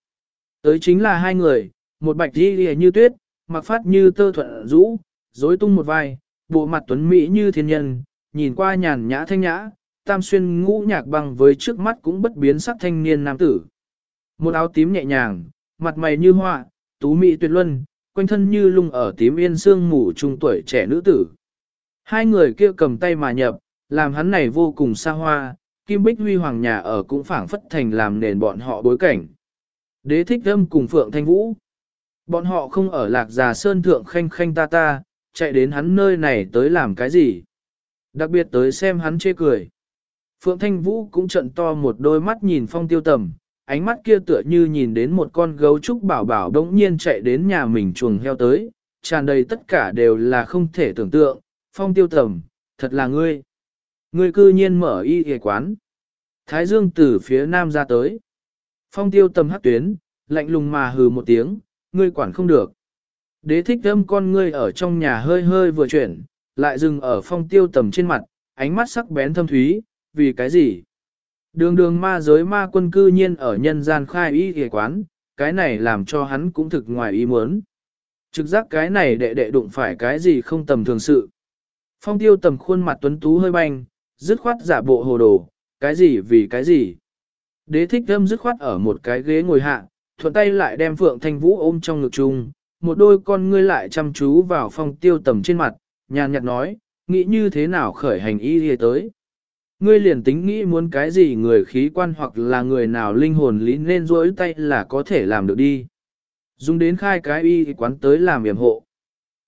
Tới chính là hai người, một bạch đi lìa như tuyết, mặc phát như tơ thuận rũ, rối tung một vai, bộ mặt tuấn mỹ như thiên nhân, nhìn qua nhàn nhã thanh nhã, tam xuyên ngũ nhạc băng với trước mắt cũng bất biến sắc thanh niên nam tử. Một áo tím nhẹ nhàng, mặt mày như hoa, tú mỹ tuyệt luân, quanh thân như lung ở tím yên sương mù trung tuổi trẻ nữ tử. Hai người kia cầm tay mà nhập, làm hắn này vô cùng xa hoa, kim bích huy hoàng nhà ở cũng phảng phất thành làm nền bọn họ bối cảnh. Đế thích âm cùng Phượng Thanh Vũ. Bọn họ không ở lạc già sơn thượng khanh khanh ta ta, chạy đến hắn nơi này tới làm cái gì. Đặc biệt tới xem hắn chê cười. Phượng Thanh Vũ cũng trận to một đôi mắt nhìn phong tiêu tầm, ánh mắt kia tựa như nhìn đến một con gấu trúc bảo bảo đống nhiên chạy đến nhà mình chuồng heo tới, tràn đầy tất cả đều là không thể tưởng tượng, phong tiêu tầm, thật là ngươi. Ngươi cư nhiên mở y y quán. Thái Dương từ phía nam ra tới. Phong tiêu tầm hắc tuyến, lạnh lùng mà hừ một tiếng, ngươi quản không được. Đế thích âm con ngươi ở trong nhà hơi hơi vừa chuyển, lại dừng ở phong tiêu tầm trên mặt, ánh mắt sắc bén thâm thúy, vì cái gì? Đường đường ma giới ma quân cư nhiên ở nhân gian khai y ghề quán, cái này làm cho hắn cũng thực ngoài ý muốn. Trực giác cái này đệ đệ đụng phải cái gì không tầm thường sự. Phong tiêu tầm khuôn mặt tuấn tú hơi banh, dứt khoát giả bộ hồ đồ, cái gì vì cái gì. Đế thích thâm dứt khoát ở một cái ghế ngồi hạ, thuận tay lại đem Phượng Thanh Vũ ôm trong ngực chung, một đôi con ngươi lại chăm chú vào phong tiêu tầm trên mặt, nhàn nhạt nói, nghĩ như thế nào khởi hành y đi tới. Ngươi liền tính nghĩ muốn cái gì người khí quan hoặc là người nào linh hồn lý nên rỗi tay là có thể làm được đi. Dùng đến khai cái y quán tới làm yểm hộ.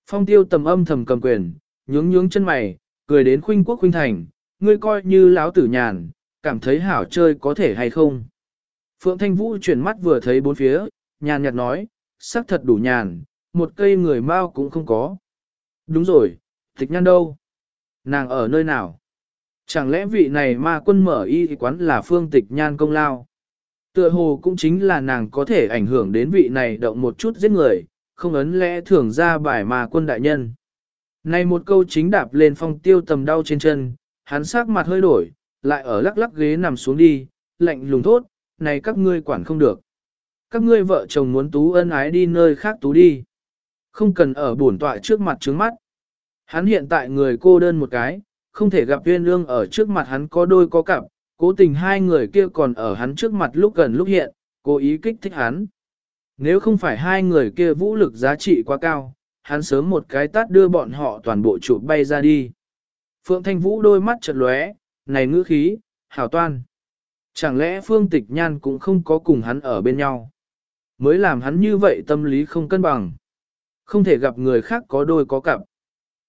Phong tiêu tầm âm thầm cầm quyền, nhướng nhướng chân mày, cười đến khuynh quốc khuynh thành, ngươi coi như lão tử nhàn, cảm thấy hảo chơi có thể hay không. Phượng Thanh Vũ chuyển mắt vừa thấy bốn phía, nhàn nhạt nói, sắc thật đủ nhàn, một cây người mau cũng không có. Đúng rồi, tịch nhan đâu? Nàng ở nơi nào? Chẳng lẽ vị này ma quân mở y quán là phương tịch nhan công lao? Tựa hồ cũng chính là nàng có thể ảnh hưởng đến vị này động một chút giết người, không ấn lẽ thường ra bài ma quân đại nhân. Này một câu chính đạp lên phong tiêu tầm đau trên chân, hắn sắc mặt hơi đổi, lại ở lắc lắc ghế nằm xuống đi, lạnh lùng thốt, này các ngươi quản không được. Các ngươi vợ chồng muốn tú ân ái đi nơi khác tú đi. Không cần ở bổn tọa trước mặt trướng mắt. Hắn hiện tại người cô đơn một cái, không thể gặp viên lương ở trước mặt hắn có đôi có cặp, cố tình hai người kia còn ở hắn trước mặt lúc gần lúc hiện, cố ý kích thích hắn. Nếu không phải hai người kia vũ lực giá trị quá cao, hắn sớm một cái tát đưa bọn họ toàn bộ trụ bay ra đi. Phượng Thanh Vũ đôi mắt chợt lóe, này ngữ khí, hảo toan. Chẳng lẽ Phương Tịch Nhan cũng không có cùng hắn ở bên nhau? Mới làm hắn như vậy tâm lý không cân bằng. Không thể gặp người khác có đôi có cặp.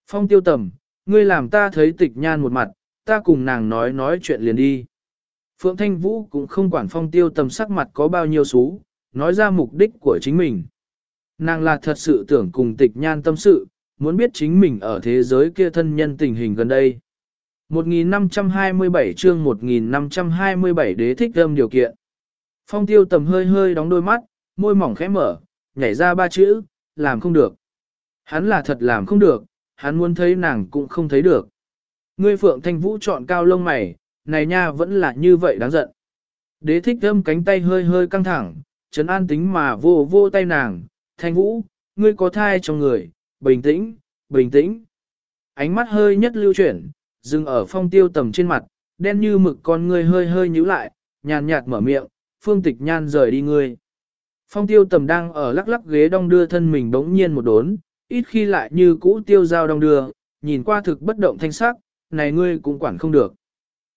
Phong tiêu tầm, ngươi làm ta thấy Tịch Nhan một mặt, ta cùng nàng nói nói chuyện liền đi. Phượng Thanh Vũ cũng không quản phong tiêu tầm sắc mặt có bao nhiêu xú, nói ra mục đích của chính mình. Nàng là thật sự tưởng cùng tịch nhan tâm sự, muốn biết chính mình ở thế giới kia thân nhân tình hình gần đây. 1527 chương 1527 đế thích âm điều kiện. Phong tiêu tầm hơi hơi đóng đôi mắt, môi mỏng khẽ mở, nhảy ra ba chữ, làm không được. Hắn là thật làm không được, hắn muốn thấy nàng cũng không thấy được. Ngươi phượng thanh vũ chọn cao lông mày, này nha vẫn là như vậy đáng giận. Đế thích thơm cánh tay hơi hơi căng thẳng, chấn an tính mà vô vô tay nàng, thanh vũ, ngươi có thai trong người, bình tĩnh, bình tĩnh. Ánh mắt hơi nhất lưu chuyển, dừng ở phong tiêu tầm trên mặt, đen như mực con ngươi hơi hơi nhíu lại, nhàn nhạt mở miệng, phương tịch nhan rời đi ngươi. Phong tiêu tầm đang ở lắc lắc ghế đong đưa thân mình bỗng nhiên một đốn, ít khi lại như cũ tiêu dao đong đưa, nhìn qua thực bất động thanh sắc, này ngươi cũng quản không được.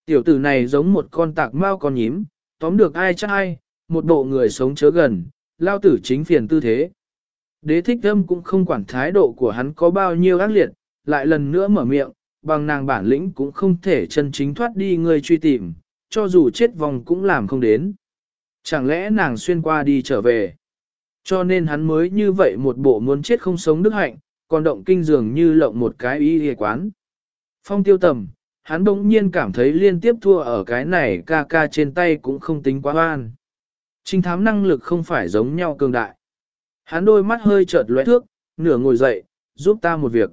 Tiểu tử này giống một con tạc mau con nhím, tóm được ai chắc ai, một bộ người sống chớ gần, lao tử chính phiền tư thế. Đế thích âm cũng không quản thái độ của hắn có bao nhiêu ác liệt, lại lần nữa mở miệng, bằng nàng bản lĩnh cũng không thể chân chính thoát đi người truy tìm, cho dù chết vòng cũng làm không đến. Chẳng lẽ nàng xuyên qua đi trở về? Cho nên hắn mới như vậy một bộ muốn chết không sống đức hạnh, còn động kinh dường như lộng một cái y hề quán. Phong tiêu tầm, hắn bỗng nhiên cảm thấy liên tiếp thua ở cái này ca ca trên tay cũng không tính quá hoan. Trinh thám năng lực không phải giống nhau cường đại. Hắn đôi mắt hơi chợt lóe thước, nửa ngồi dậy, giúp ta một việc.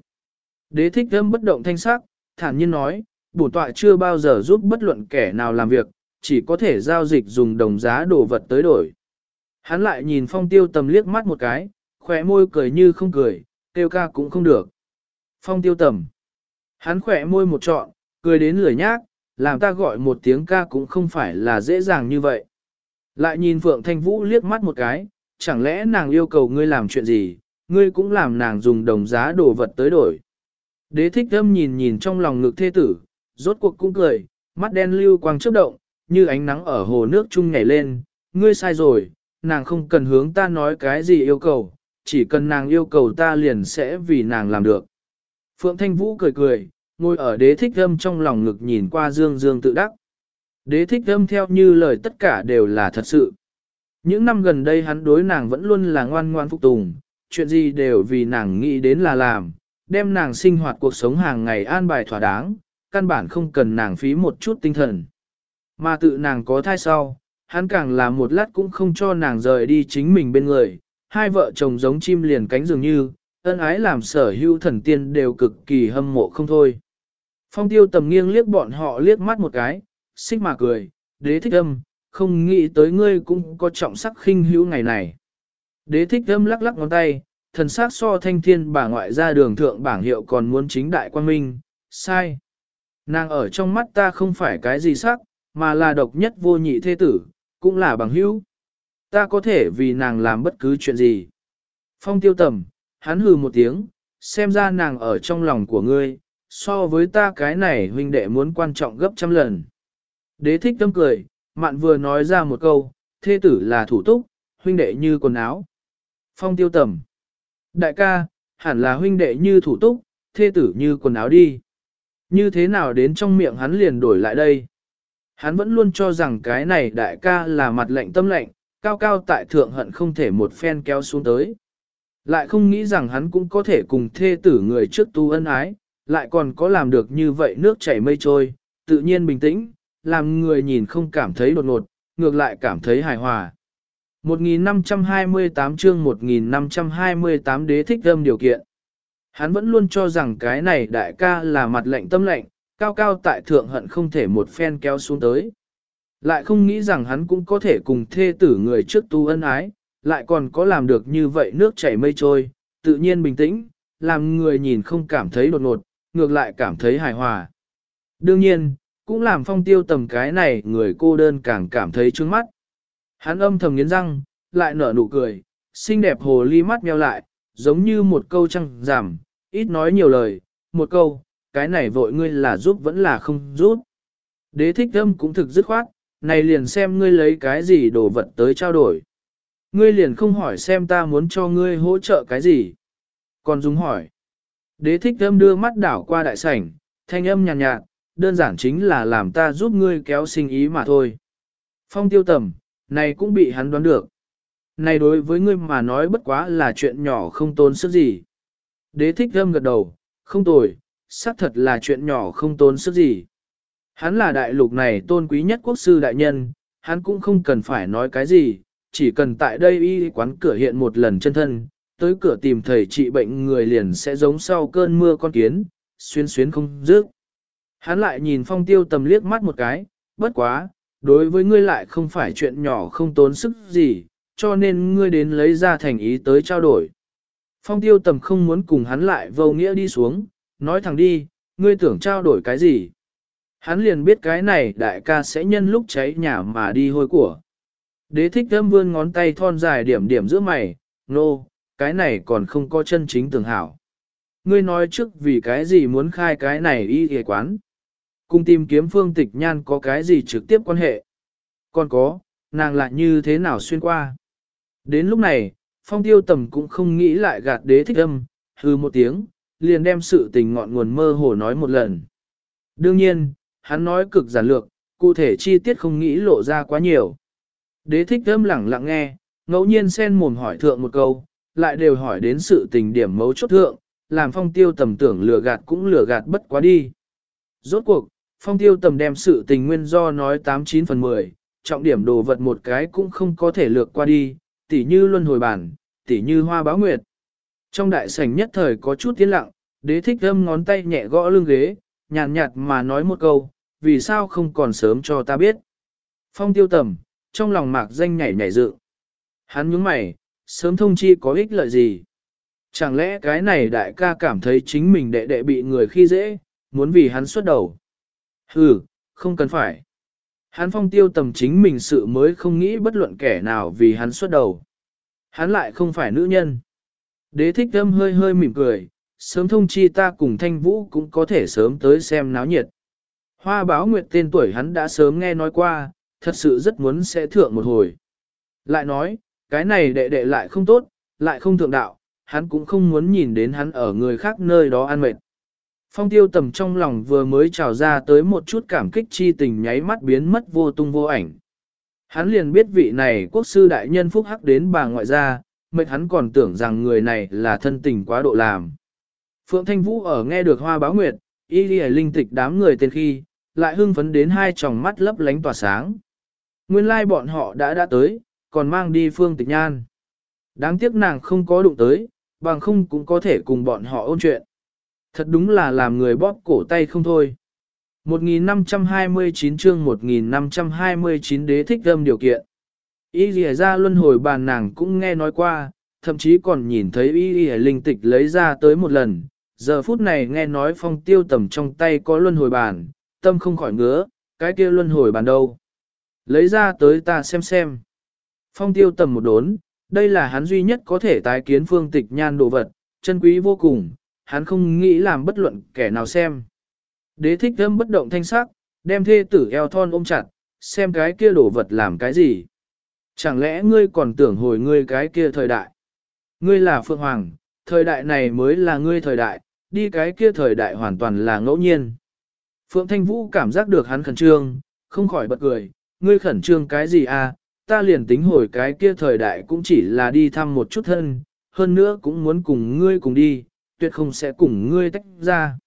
Đế thích thâm bất động thanh sắc, thản nhiên nói, bổn tọa chưa bao giờ giúp bất luận kẻ nào làm việc, chỉ có thể giao dịch dùng đồng giá đồ vật tới đổi. Hắn lại nhìn phong tiêu tầm liếc mắt một cái, khỏe môi cười như không cười, tiêu ca cũng không được. Phong tiêu tầm. Hắn khỏe môi một trọn, cười đến lười nhác, làm ta gọi một tiếng ca cũng không phải là dễ dàng như vậy. Lại nhìn Phượng Thanh Vũ liếc mắt một cái, chẳng lẽ nàng yêu cầu ngươi làm chuyện gì, ngươi cũng làm nàng dùng đồng giá đồ vật tới đổi. Đế thích thâm nhìn nhìn trong lòng ngực thê tử, rốt cuộc cũng cười, mắt đen lưu quang chớp động, như ánh nắng ở hồ nước chung nhảy lên, ngươi sai rồi, nàng không cần hướng ta nói cái gì yêu cầu, chỉ cần nàng yêu cầu ta liền sẽ vì nàng làm được. Phượng Thanh Vũ cười cười, ngồi ở đế thích âm trong lòng ngực nhìn qua dương dương tự đắc. Đế thích âm theo như lời tất cả đều là thật sự. Những năm gần đây hắn đối nàng vẫn luôn là ngoan ngoan phục tùng, chuyện gì đều vì nàng nghĩ đến là làm, đem nàng sinh hoạt cuộc sống hàng ngày an bài thỏa đáng, căn bản không cần nàng phí một chút tinh thần. Mà tự nàng có thai sau, hắn càng là một lát cũng không cho nàng rời đi chính mình bên người, hai vợ chồng giống chim liền cánh dường như, ân ái làm sở hữu thần tiên đều cực kỳ hâm mộ không thôi. Phong tiêu tầm nghiêng liếc bọn họ liếc mắt một cái, xích mà cười, đế thích âm, không nghĩ tới ngươi cũng có trọng sắc khinh hữu ngày này. Đế thích âm lắc lắc ngón tay, thần sắc so thanh thiên bà ngoại ra đường thượng bảng hiệu còn muốn chính đại quan minh, sai. Nàng ở trong mắt ta không phải cái gì sắc, mà là độc nhất vô nhị thế tử, cũng là bằng hữu. Ta có thể vì nàng làm bất cứ chuyện gì. Phong tiêu tầm, hắn hừ một tiếng, xem ra nàng ở trong lòng của ngươi, so với ta cái này huynh đệ muốn quan trọng gấp trăm lần. Đế thích tâm cười, mạn vừa nói ra một câu, thê tử là thủ túc, huynh đệ như quần áo. Phong tiêu tầm. Đại ca, hẳn là huynh đệ như thủ túc, thê tử như quần áo đi. Như thế nào đến trong miệng hắn liền đổi lại đây? Hắn vẫn luôn cho rằng cái này đại ca là mặt lệnh tâm lệnh, cao cao tại thượng hận không thể một phen kéo xuống tới. Lại không nghĩ rằng hắn cũng có thể cùng thê tử người trước tu ân ái, lại còn có làm được như vậy nước chảy mây trôi, tự nhiên bình tĩnh, làm người nhìn không cảm thấy đột ngột, ngược lại cảm thấy hài hòa. 1528 chương 1528 đế thích âm điều kiện. Hắn vẫn luôn cho rằng cái này đại ca là mặt lệnh tâm lệnh, cao cao tại thượng hận không thể một phen kéo xuống tới. Lại không nghĩ rằng hắn cũng có thể cùng thê tử người trước tu ân ái, lại còn có làm được như vậy nước chảy mây trôi, tự nhiên bình tĩnh, làm người nhìn không cảm thấy đột ngột, ngược lại cảm thấy hài hòa. Đương nhiên, cũng làm phong tiêu tầm cái này người cô đơn càng cảm thấy trướng mắt. Hắn âm thầm nghiến răng, lại nở nụ cười, xinh đẹp hồ ly mắt meo lại, giống như một câu trăng giảm, ít nói nhiều lời, một câu, cái này vội ngươi là giúp vẫn là không giúp. Đế thích âm cũng thực dứt khoát, này liền xem ngươi lấy cái gì đồ vật tới trao đổi. Ngươi liền không hỏi xem ta muốn cho ngươi hỗ trợ cái gì. Còn dùng hỏi. Đế thích âm đưa mắt đảo qua đại sảnh, thanh âm nhàn nhạt, nhạt, đơn giản chính là làm ta giúp ngươi kéo sinh ý mà thôi. Phong tiêu tầm, này cũng bị hắn đoán được. Này đối với ngươi mà nói bất quá là chuyện nhỏ không tốn sức gì. Đế thích âm gật đầu, không tồi, xác thật là chuyện nhỏ không tốn sức gì. Hắn là đại lục này tôn quý nhất quốc sư đại nhân, hắn cũng không cần phải nói cái gì, chỉ cần tại đây y quán cửa hiện một lần chân thân, tới cửa tìm thầy trị bệnh người liền sẽ giống sau cơn mưa con kiến, xuyên xuyến không dứt. Hắn lại nhìn phong tiêu tầm liếc mắt một cái, bất quá, đối với ngươi lại không phải chuyện nhỏ không tốn sức gì, cho nên ngươi đến lấy ra thành ý tới trao đổi. Phong tiêu tầm không muốn cùng hắn lại vô nghĩa đi xuống, nói thẳng đi, ngươi tưởng trao đổi cái gì. Hắn liền biết cái này đại ca sẽ nhân lúc cháy nhà mà đi hôi của. Đế thích thâm vươn ngón tay thon dài điểm điểm giữa mày, nô, no, cái này còn không có chân chính tưởng hảo. Ngươi nói trước vì cái gì muốn khai cái này y ghề quán. Cùng tìm kiếm phương tịch nhan có cái gì trực tiếp quan hệ. Còn có, nàng lại như thế nào xuyên qua. Đến lúc này, phong tiêu tầm cũng không nghĩ lại gạt đế thích âm, hư một tiếng, liền đem sự tình ngọn nguồn mơ hồ nói một lần. Đương nhiên, hắn nói cực giản lược, cụ thể chi tiết không nghĩ lộ ra quá nhiều. Đế thích thơm lẳng lặng nghe, ngẫu nhiên sen mồm hỏi thượng một câu, lại đều hỏi đến sự tình điểm mấu chốt thượng, làm phong tiêu tầm tưởng lừa gạt cũng lừa gạt bất quá đi. Rốt cuộc, phong tiêu tầm đem sự tình nguyên do nói 89 phần 10, trọng điểm đồ vật một cái cũng không có thể lược qua đi, tỉ như luân hồi bản, tỉ như hoa báo nguyệt. Trong đại sảnh nhất thời có chút tiến lặng, đế thích âm ngón tay nhẹ gõ lưng ghế, nhàn nhạt mà nói một câu, vì sao không còn sớm cho ta biết. Phong tiêu tầm, trong lòng mạc danh nhảy nhảy dự. Hắn nhướng mày, sớm thông chi có ích lợi gì. Chẳng lẽ cái này đại ca cảm thấy chính mình đệ đệ bị người khi dễ, muốn vì hắn xuất đầu. Ừ, không cần phải. Hắn phong tiêu tầm chính mình sự mới không nghĩ bất luận kẻ nào vì hắn xuất đầu. Hắn lại không phải nữ nhân. Đế thích âm hơi hơi mỉm cười, sớm thông chi ta cùng thanh vũ cũng có thể sớm tới xem náo nhiệt. Hoa báo nguyệt tên tuổi hắn đã sớm nghe nói qua, thật sự rất muốn sẽ thượng một hồi. Lại nói, cái này đệ đệ lại không tốt, lại không thượng đạo, hắn cũng không muốn nhìn đến hắn ở người khác nơi đó ăn mệt. Phong tiêu tầm trong lòng vừa mới trào ra tới một chút cảm kích chi tình nháy mắt biến mất vô tung vô ảnh. Hắn liền biết vị này quốc sư đại nhân phúc hắc đến bà ngoại gia, mệt hắn còn tưởng rằng người này là thân tình quá độ làm. Phượng Thanh Vũ ở nghe được hoa báo nguyệt, y đi linh tịch đám người tên khi, lại hưng phấn đến hai tròng mắt lấp lánh tỏa sáng. Nguyên lai bọn họ đã đã tới, còn mang đi phương tịch nhan. Đáng tiếc nàng không có đụng tới, bằng không cũng có thể cùng bọn họ ôn chuyện. Thật đúng là làm người bóp cổ tay không thôi. 1529 chương 1529 đế thích âm điều kiện. Y lìa ra luân hồi bàn nàng cũng nghe nói qua, thậm chí còn nhìn thấy y lìa linh tịch lấy ra tới một lần. Giờ phút này nghe nói phong tiêu tầm trong tay có luân hồi bàn, tâm không khỏi ngứa, cái kia luân hồi bàn đâu. Lấy ra tới ta xem xem. Phong tiêu tầm một đốn, đây là hắn duy nhất có thể tái kiến phương tịch nhan đồ vật, chân quý vô cùng, hắn không nghĩ làm bất luận kẻ nào xem. Đế thích thâm bất động thanh sắc, đem thê tử eo thon ôm chặt, xem cái kia đồ vật làm cái gì. Chẳng lẽ ngươi còn tưởng hồi ngươi cái kia thời đại? Ngươi là Phượng Hoàng, thời đại này mới là ngươi thời đại, đi cái kia thời đại hoàn toàn là ngẫu nhiên. Phượng Thanh Vũ cảm giác được hắn khẩn trương, không khỏi bật cười, ngươi khẩn trương cái gì à, ta liền tính hồi cái kia thời đại cũng chỉ là đi thăm một chút thân, hơn nữa cũng muốn cùng ngươi cùng đi, tuyệt không sẽ cùng ngươi tách ra.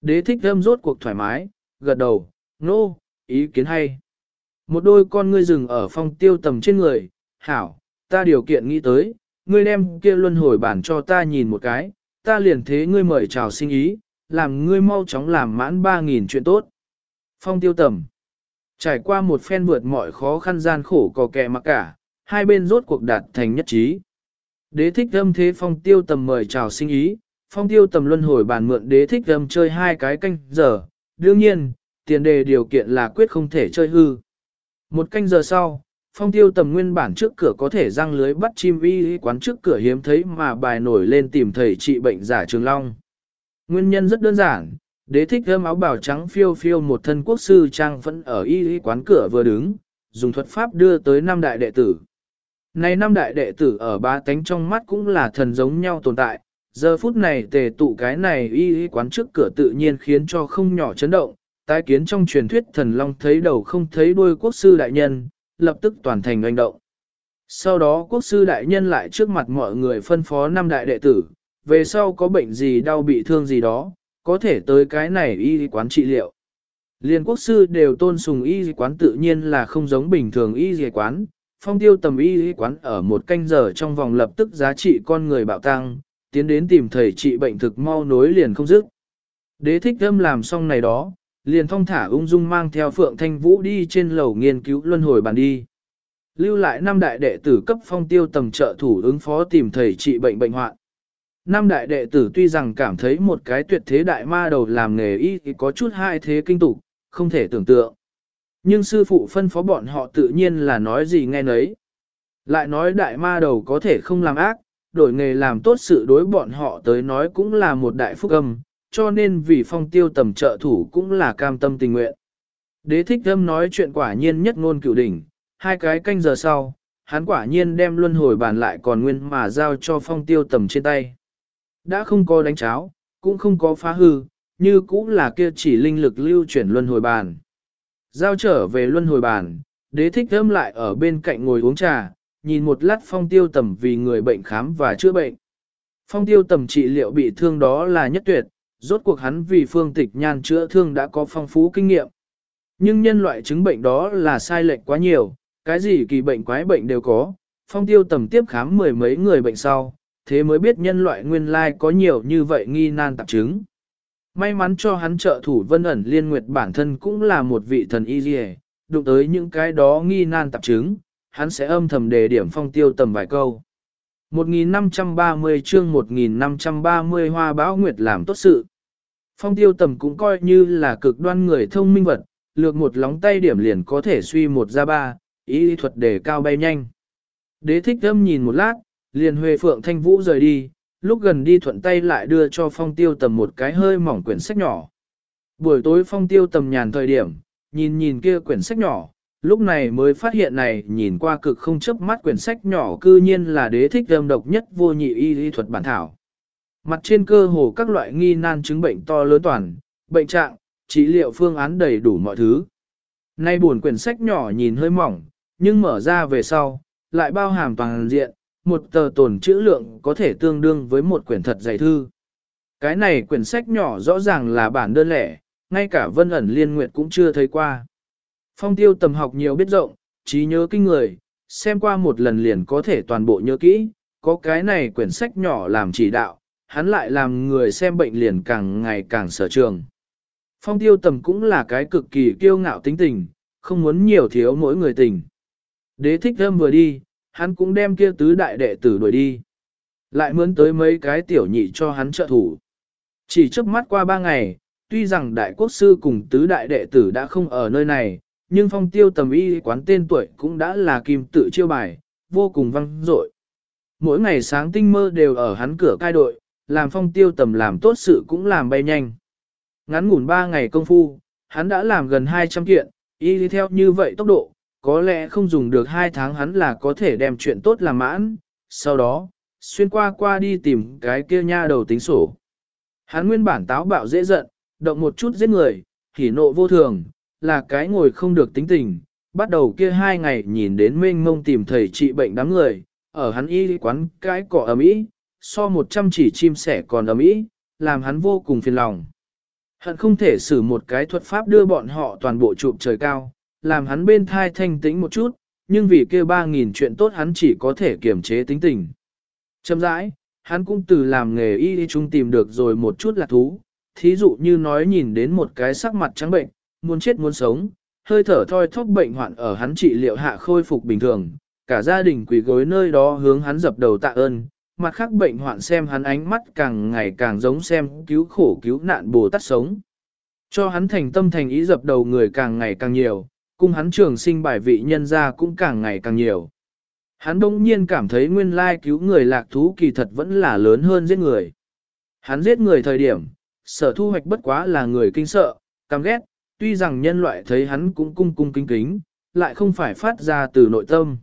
Đế thích thâm rốt cuộc thoải mái, gật đầu, nô, no, ý kiến hay. Một đôi con ngươi rừng ở phong tiêu tầm trên người, hảo, ta điều kiện nghĩ tới, ngươi đem kia luân hồi bản cho ta nhìn một cái, ta liền thế ngươi mời chào sinh ý, làm ngươi mau chóng làm mãn ba nghìn chuyện tốt. Phong tiêu tầm. Trải qua một phen vượt mọi khó khăn gian khổ cò kẹ mặc cả, hai bên rốt cuộc đạt thành nhất trí. Đế thích âm thế phong tiêu tầm mời chào sinh ý, phong tiêu tầm luân hồi bàn mượn đế thích âm chơi hai cái canh giờ, đương nhiên, tiền đề điều kiện là quyết không thể chơi hư. Một canh giờ sau, phong tiêu tầm nguyên bản trước cửa có thể răng lưới bắt chim y quán trước cửa hiếm thấy mà bài nổi lên tìm thầy trị bệnh giả trường long. Nguyên nhân rất đơn giản, đế thích thơm áo bào trắng phiêu phiêu một thân quốc sư trang vẫn ở y quán cửa vừa đứng, dùng thuật pháp đưa tới năm đại đệ tử. Này năm đại đệ tử ở ba tánh trong mắt cũng là thần giống nhau tồn tại, giờ phút này tề tụ cái này y quán trước cửa tự nhiên khiến cho không nhỏ chấn động, tái kiến trong truyền thuyết thần long thấy đầu không thấy đuôi quốc sư đại nhân, lập tức toàn thành hành động. Sau đó quốc sư đại nhân lại trước mặt mọi người phân phó năm đại đệ tử, về sau có bệnh gì đau bị thương gì đó, có thể tới cái này y quán trị liệu. Liên quốc sư đều tôn sùng y quán tự nhiên là không giống bình thường y quán, phong tiêu tầm y quán ở một canh giờ trong vòng lập tức giá trị con người bạo tăng, tiến đến tìm thầy trị bệnh thực mau nối liền không dứt. Đế thích âm làm xong này đó, liền thong thả ung dung mang theo Phượng Thanh Vũ đi trên lầu nghiên cứu luân hồi bàn đi. Lưu lại năm đại đệ tử cấp phong tiêu tầm trợ thủ ứng phó tìm thầy trị bệnh bệnh hoạn. Năm đại đệ tử tuy rằng cảm thấy một cái tuyệt thế đại ma đầu làm nghề y thì có chút hai thế kinh tục, không thể tưởng tượng. Nhưng sư phụ phân phó bọn họ tự nhiên là nói gì nghe nấy. Lại nói đại ma đầu có thể không làm ác, đổi nghề làm tốt sự đối bọn họ tới nói cũng là một đại phúc âm, cho nên vì phong tiêu tầm trợ thủ cũng là cam tâm tình nguyện. Đế thích thâm nói chuyện quả nhiên nhất ngôn cửu đỉnh, hai cái canh giờ sau, hắn quả nhiên đem luân hồi bàn lại còn nguyên mà giao cho phong tiêu tầm trên tay. Đã không có đánh cháo, cũng không có phá hư, như cũng là kia chỉ linh lực lưu chuyển luân hồi bàn. Giao trở về luân hồi bàn, đế thích thâm lại ở bên cạnh ngồi uống trà, nhìn một lát phong tiêu tầm vì người bệnh khám và chữa bệnh. Phong tiêu tầm trị liệu bị thương đó là nhất tuyệt, rốt cuộc hắn vì phương tịch nhan chữa thương đã có phong phú kinh nghiệm. Nhưng nhân loại chứng bệnh đó là sai lệch quá nhiều, cái gì kỳ bệnh quái bệnh đều có, phong tiêu tầm tiếp khám mười mấy người bệnh sau, thế mới biết nhân loại nguyên lai có nhiều như vậy nghi nan tạp chứng. May mắn cho hắn trợ thủ vân ẩn liên nguyệt bản thân cũng là một vị thần y dì đụng tới những cái đó nghi nan tạp chứng, hắn sẽ âm thầm đề điểm phong tiêu tầm vài câu. 1530 chương 1530 hoa báo nguyệt làm tốt sự. Phong tiêu tầm cũng coi như là cực đoan người thông minh vật, lược một lóng tay điểm liền có thể suy một ra ba, ý thuật để cao bay nhanh. Đế thích âm nhìn một lát, liền huệ phượng thanh vũ rời đi, lúc gần đi thuận tay lại đưa cho phong tiêu tầm một cái hơi mỏng quyển sách nhỏ. Buổi tối phong tiêu tầm nhàn thời điểm, nhìn nhìn kia quyển sách nhỏ, lúc này mới phát hiện này nhìn qua cực không chớp mắt quyển sách nhỏ cư nhiên là đế thích âm độc nhất vô nhị y lý thuật bản thảo. Mặt trên cơ hồ các loại nghi nan chứng bệnh to lớn toàn, bệnh trạng, trị liệu phương án đầy đủ mọi thứ. Nay buồn quyển sách nhỏ nhìn hơi mỏng, nhưng mở ra về sau, lại bao hàm toàn diện, một tờ tồn chữ lượng có thể tương đương với một quyển thật dày thư. Cái này quyển sách nhỏ rõ ràng là bản đơn lẻ, ngay cả vân ẩn liên nguyện cũng chưa thấy qua. Phong tiêu tầm học nhiều biết rộng, trí nhớ kinh người, xem qua một lần liền có thể toàn bộ nhớ kỹ, có cái này quyển sách nhỏ làm chỉ đạo, hắn lại làm người xem bệnh liền càng ngày càng sở trường. Phong tiêu tầm cũng là cái cực kỳ kiêu ngạo tính tình, không muốn nhiều thiếu mỗi người tình. Đế thích thơm vừa đi, hắn cũng đem kia tứ đại đệ tử đuổi đi. Lại mướn tới mấy cái tiểu nhị cho hắn trợ thủ. Chỉ trước mắt qua ba ngày, tuy rằng đại quốc sư cùng tứ đại đệ tử đã không ở nơi này, nhưng phong tiêu tầm y quán tên tuổi cũng đã là kim tự chiêu bài, vô cùng văng dội. Mỗi ngày sáng tinh mơ đều ở hắn cửa cai đội, làm phong tiêu tầm làm tốt sự cũng làm bay nhanh. Ngắn ngủn ba ngày công phu, hắn đã làm gần 200 kiện, y đi theo như vậy tốc độ, có lẽ không dùng được hai tháng hắn là có thể đem chuyện tốt làm mãn, sau đó, xuyên qua qua đi tìm cái kia nha đầu tính sổ. Hắn nguyên bản táo bạo dễ giận, động một chút giết người, hỉ nộ vô thường, là cái ngồi không được tính tình, bắt đầu kia hai ngày nhìn đến mênh mông tìm thầy trị bệnh đám người, ở hắn y quán cái cỏ ấm ý, so một trăm chỉ chim sẻ còn ấm ý, làm hắn vô cùng phiền lòng. Hận không thể xử một cái thuật pháp đưa bọn họ toàn bộ chụp trời cao, làm hắn bên thai thanh tĩnh một chút, nhưng vì kia ba nghìn chuyện tốt hắn chỉ có thể kiềm chế tính tình. Châm rãi, hắn cũng từ làm nghề y đi chung tìm được rồi một chút là thú, thí dụ như nói nhìn đến một cái sắc mặt trắng bệnh, muốn chết muốn sống, hơi thở thoi thóp bệnh hoạn ở hắn trị liệu hạ khôi phục bình thường, cả gia đình quỳ gối nơi đó hướng hắn dập đầu tạ ơn, mặt khác bệnh hoạn xem hắn ánh mắt càng ngày càng giống xem cứu khổ cứu nạn Bồ Tát sống. Cho hắn thành tâm thành ý dập đầu người càng ngày càng nhiều, cùng hắn trường sinh bài vị nhân ra cũng càng ngày càng nhiều. Hắn đông nhiên cảm thấy nguyên lai cứu người lạc thú kỳ thật vẫn là lớn hơn giết người. Hắn giết người thời điểm, sở thu hoạch bất quá là người kinh sợ, căm ghét, tuy rằng nhân loại thấy hắn cũng cung cung kính kính, lại không phải phát ra từ nội tâm.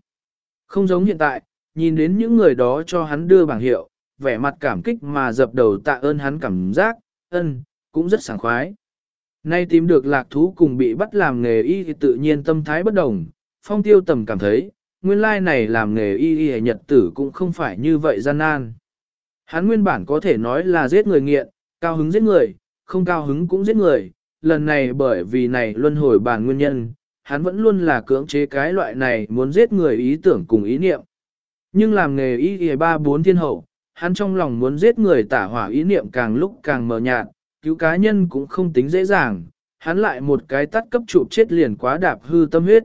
Không giống hiện tại, nhìn đến những người đó cho hắn đưa bảng hiệu, vẻ mặt cảm kích mà dập đầu tạ ơn hắn cảm giác, ân, cũng rất sảng khoái. Nay tìm được lạc thú cùng bị bắt làm nghề y thì tự nhiên tâm thái bất đồng, phong tiêu tầm cảm thấy, nguyên lai này làm nghề y y nhật tử cũng không phải như vậy gian nan. Hắn nguyên bản có thể nói là giết người nghiện, cao hứng giết người, không cao hứng cũng giết người, lần này bởi vì này luân hồi bàn nguyên nhân, hắn vẫn luôn là cưỡng chế cái loại này muốn giết người ý tưởng cùng ý niệm. Nhưng làm nghề y y ba bốn thiên hậu, hắn trong lòng muốn giết người tả hỏa ý niệm càng lúc càng mờ nhạt, cứu cá nhân cũng không tính dễ dàng, hắn lại một cái tắt cấp chụp chết liền quá đạp hư tâm huyết.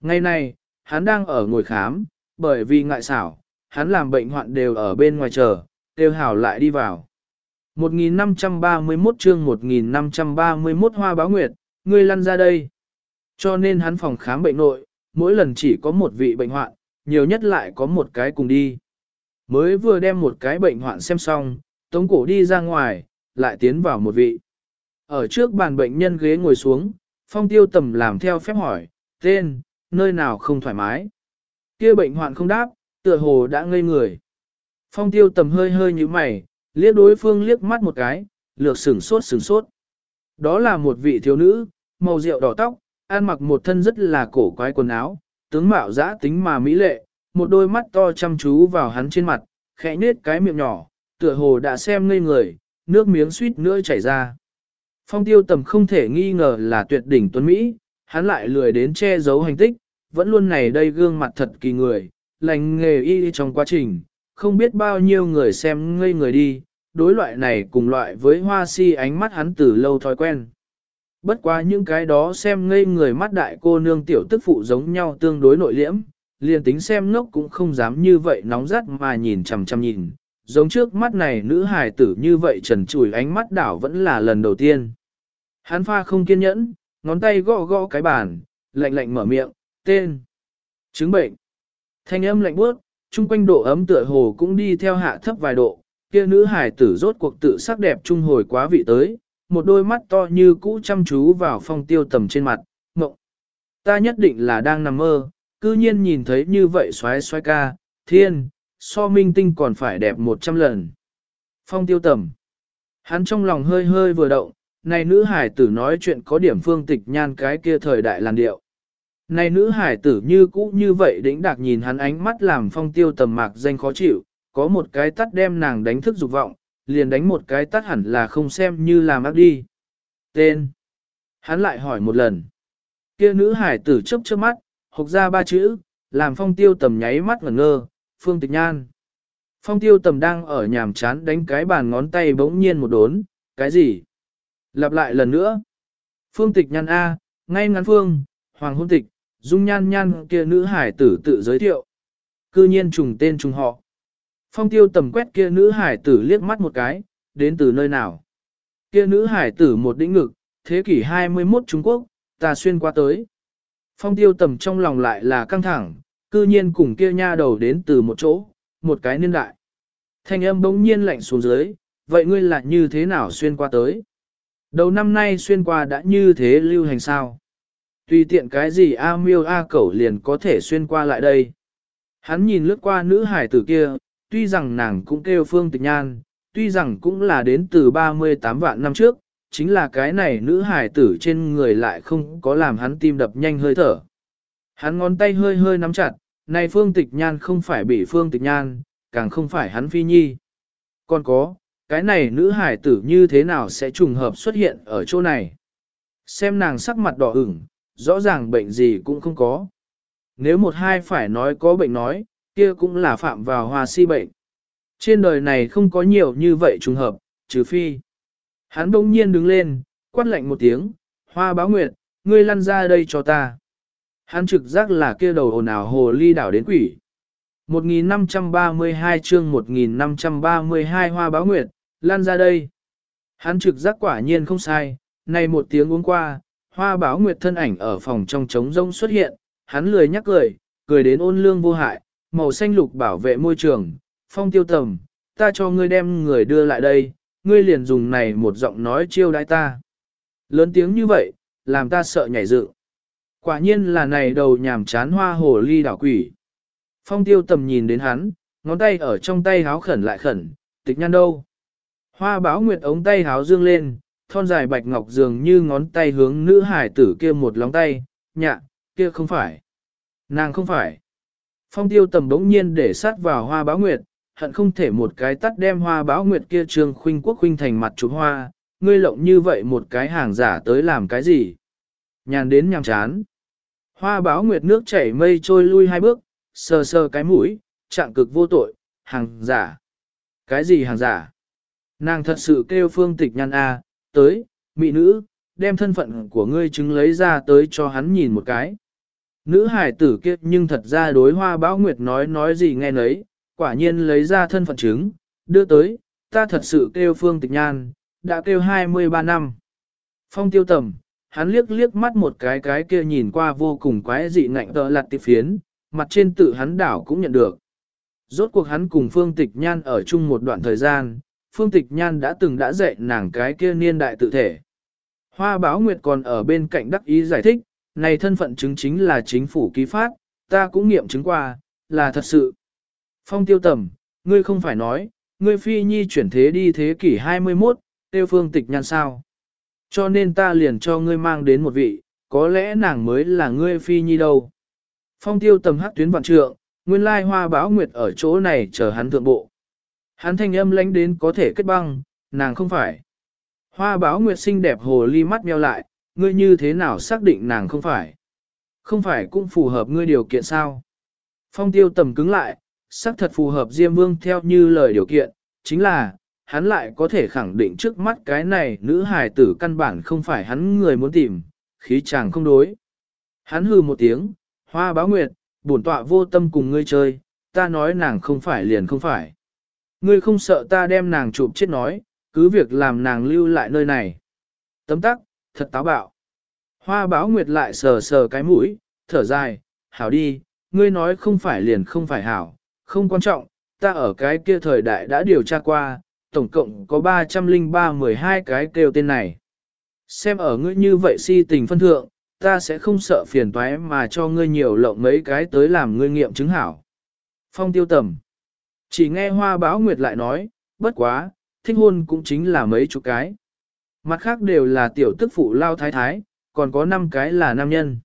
Ngày nay hắn đang ở ngồi khám, bởi vì ngại xảo, hắn làm bệnh hoạn đều ở bên ngoài chờ, tiêu hảo lại đi vào. 1531 chương 1531 hoa báo nguyệt, ngươi lăn ra đây. Cho nên hắn phòng khám bệnh nội, mỗi lần chỉ có một vị bệnh hoạn, nhiều nhất lại có một cái cùng đi. Mới vừa đem một cái bệnh hoạn xem xong, tống cổ đi ra ngoài, lại tiến vào một vị. Ở trước bàn bệnh nhân ghế ngồi xuống, phong tiêu tầm làm theo phép hỏi, tên, nơi nào không thoải mái. kia bệnh hoạn không đáp, tựa hồ đã ngây người. Phong tiêu tầm hơi hơi như mày, liếc đối phương liếc mắt một cái, lược sửng sốt sửng sốt. Đó là một vị thiếu nữ, màu rượu đỏ tóc, ăn mặc một thân rất là cổ quái quần áo, tướng mạo giã tính mà mỹ lệ, một đôi mắt to chăm chú vào hắn trên mặt, khẽ nết cái miệng nhỏ, tựa hồ đã xem ngây người, nước miếng suýt nữa chảy ra. Phong tiêu tầm không thể nghi ngờ là tuyệt đỉnh tuấn Mỹ, hắn lại lười đến che giấu hành tích, vẫn luôn này đây gương mặt thật kỳ người, lành nghề y trong quá trình, không biết bao nhiêu người xem ngây người đi, đối loại này cùng loại với hoa si ánh mắt hắn từ lâu thói quen. Bất quá những cái đó xem ngây người mắt đại cô nương tiểu tức phụ giống nhau tương đối nội liễm, liền tính xem ngốc cũng không dám như vậy nóng rát mà nhìn chằm chằm nhìn, giống trước mắt này nữ hài tử như vậy trần trùi ánh mắt đảo vẫn là lần đầu tiên. Hắn pha không kiên nhẫn, ngón tay gõ gõ cái bàn, lạnh lạnh mở miệng, tên, chứng bệnh. Thanh âm lạnh bước, chung quanh độ ấm tựa hồ cũng đi theo hạ thấp vài độ, kia nữ hải tử rốt cuộc tự sắc đẹp trung hồi quá vị tới, một đôi mắt to như cũ chăm chú vào phong tiêu tầm trên mặt, mộng. Ta nhất định là đang nằm mơ, cư nhiên nhìn thấy như vậy xoái xoái ca, thiên, so minh tinh còn phải đẹp một trăm lần. Phong tiêu tầm. Hắn trong lòng hơi hơi vừa động, này nữ hải tử nói chuyện có điểm phương tịch nhan cái kia thời đại làn điệu. Này nữ hải tử như cũ như vậy đĩnh đạc nhìn hắn ánh mắt làm phong tiêu tầm mạc danh khó chịu, có một cái tắt đem nàng đánh thức dục vọng, liền đánh một cái tắt hẳn là không xem như làm ác đi. Tên. Hắn lại hỏi một lần. Kia nữ hải tử chớp chớp mắt, hộc ra ba chữ, làm phong tiêu tầm nháy mắt ngẩn ngơ, phương tịch nhan. Phong tiêu tầm đang ở nhàm chán đánh cái bàn ngón tay bỗng nhiên một đốn, cái gì? Lặp lại lần nữa. Phương tịch nhan A, ngay ngắn phương, hoàng hôn tịch, dung nhan nhan kia nữ hải tử tự giới thiệu. Cư nhiên trùng tên trùng họ. Phong tiêu tầm quét kia nữ hải tử liếc mắt một cái, đến từ nơi nào. Kia nữ hải tử một đĩnh ngực, thế kỷ 21 Trung Quốc, ta xuyên qua tới. Phong tiêu tầm trong lòng lại là căng thẳng, cư nhiên cùng kia nha đầu đến từ một chỗ, một cái niên đại. Thanh âm bỗng nhiên lạnh xuống dưới, vậy ngươi là như thế nào xuyên qua tới? Đầu năm nay xuyên qua đã như thế lưu hành sao? Tùy tiện cái gì A miêu A cẩu liền có thể xuyên qua lại đây. Hắn nhìn lướt qua nữ hải tử kia, tuy rằng nàng cũng kêu phương tịch nhan, tuy rằng cũng là đến từ 38 vạn năm trước, chính là cái này nữ hải tử trên người lại không có làm hắn tim đập nhanh hơi thở. Hắn ngón tay hơi hơi nắm chặt, này phương tịch nhan không phải bị phương tịch nhan, càng không phải hắn phi nhi. Còn có, cái này nữ hải tử như thế nào sẽ trùng hợp xuất hiện ở chỗ này. Xem nàng sắc mặt đỏ ửng, rõ ràng bệnh gì cũng không có. Nếu một hai phải nói có bệnh nói, kia cũng là phạm vào hoa si bệnh. Trên đời này không có nhiều như vậy trùng hợp, trừ phi. Hắn bỗng nhiên đứng lên, quát lạnh một tiếng, hoa báo nguyệt, ngươi lăn ra đây cho ta. Hắn trực giác là kia đầu ồn ào hồ ly đảo đến quỷ. 1532 chương 1532 hoa báo nguyệt, lan ra đây. Hắn trực giác quả nhiên không sai, này một tiếng uống qua, hoa báo nguyệt thân ảnh ở phòng trong trống rông xuất hiện, hắn lười nhắc cười, cười đến ôn lương vô hại, màu xanh lục bảo vệ môi trường, phong tiêu tầm, ta cho ngươi đem người đưa lại đây, ngươi liền dùng này một giọng nói chiêu đãi ta. Lớn tiếng như vậy, làm ta sợ nhảy dựng. Quả nhiên là này đầu nhàm chán hoa hồ ly đảo quỷ. Phong tiêu tầm nhìn đến hắn, ngón tay ở trong tay háo khẩn lại khẩn, tịch nhăn đâu. Hoa báo nguyệt ống tay háo dương lên, thon dài bạch ngọc dường như ngón tay hướng nữ hải tử kia một lóng tay, nhạ, kia không phải. Nàng không phải. Phong tiêu tầm đống nhiên để sát vào hoa báo nguyệt, hận không thể một cái tắt đem hoa báo nguyệt kia trương khuynh quốc khuynh thành mặt chụp hoa, ngươi lộng như vậy một cái hàng giả tới làm cái gì. Nhàn đến nhằm chán. Hoa báo nguyệt nước chảy mây trôi lui hai bước, sờ sờ cái mũi, trạng cực vô tội, hàng giả. Cái gì hàng giả? Nàng thật sự kêu phương tịch nhăn a, tới, mỹ nữ, đem thân phận của ngươi chứng lấy ra tới cho hắn nhìn một cái. Nữ hải tử kia nhưng thật ra đối hoa bão nguyệt nói nói gì nghe nấy, quả nhiên lấy ra thân phận chứng, đưa tới, ta thật sự kêu phương tịch nhan, đã kêu 23 năm. Phong tiêu tầm, hắn liếc liếc mắt một cái cái kia nhìn qua vô cùng quái dị ngạnh tợ lặt tiệp phiến, mặt trên tự hắn đảo cũng nhận được. Rốt cuộc hắn cùng Phương Tịch Nhan ở chung một đoạn thời gian, Phương Tịch Nhan đã từng đã dạy nàng cái kia niên đại tự thể. Hoa Báo Nguyệt còn ở bên cạnh đắc ý giải thích, này thân phận chứng chính là chính phủ ký phát, ta cũng nghiệm chứng qua, là thật sự. Phong tiêu tầm, ngươi không phải nói, ngươi phi nhi chuyển thế đi thế kỷ 21, tiêu phương tịch nhan sao. Cho nên ta liền cho ngươi mang đến một vị, có lẽ nàng mới là ngươi phi nhi đâu. Phong tiêu tầm hắc tuyến vạn trượng, nguyên lai hoa báo nguyệt ở chỗ này chờ hắn thượng bộ. Hắn thanh âm lánh đến có thể kết băng, nàng không phải. Hoa báo nguyệt xinh đẹp hồ ly mắt meo lại, ngươi như thế nào xác định nàng không phải? Không phải cũng phù hợp ngươi điều kiện sao? Phong tiêu tầm cứng lại, xác thật phù hợp Diêm Vương theo như lời điều kiện, chính là, hắn lại có thể khẳng định trước mắt cái này nữ hài tử căn bản không phải hắn người muốn tìm, khí chàng không đối. Hắn hư một tiếng, hoa báo nguyệt, bổn tọa vô tâm cùng ngươi chơi, ta nói nàng không phải liền không phải. Ngươi không sợ ta đem nàng chụp chết nói, cứ việc làm nàng lưu lại nơi này. Tấm tắc, thật táo bạo. Hoa báo nguyệt lại sờ sờ cái mũi, thở dài, hảo đi, ngươi nói không phải liền không phải hảo, không quan trọng, ta ở cái kia thời đại đã điều tra qua, tổng cộng có 303 12 cái kêu tên này. Xem ở ngươi như vậy si tình phân thượng, ta sẽ không sợ phiền toái mà cho ngươi nhiều lộng mấy cái tới làm ngươi nghiệm chứng hảo. Phong tiêu tầm. Chỉ nghe hoa báo nguyệt lại nói, bất quá, thích hôn cũng chính là mấy chục cái. Mặt khác đều là tiểu tức phụ lao thái thái, còn có 5 cái là nam nhân.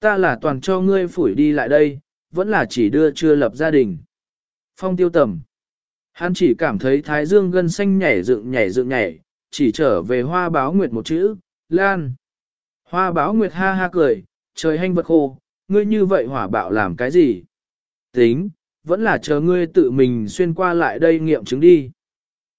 Ta là toàn cho ngươi phủi đi lại đây, vẫn là chỉ đưa chưa lập gia đình. Phong tiêu tầm. Hắn chỉ cảm thấy thái dương gân xanh nhảy dựng nhảy dựng nhảy, chỉ trở về hoa báo nguyệt một chữ, lan. Hoa báo nguyệt ha ha cười, trời hanh vật khô, ngươi như vậy hỏa bạo làm cái gì? Tính, vẫn là chờ ngươi tự mình xuyên qua lại đây nghiệm chứng đi.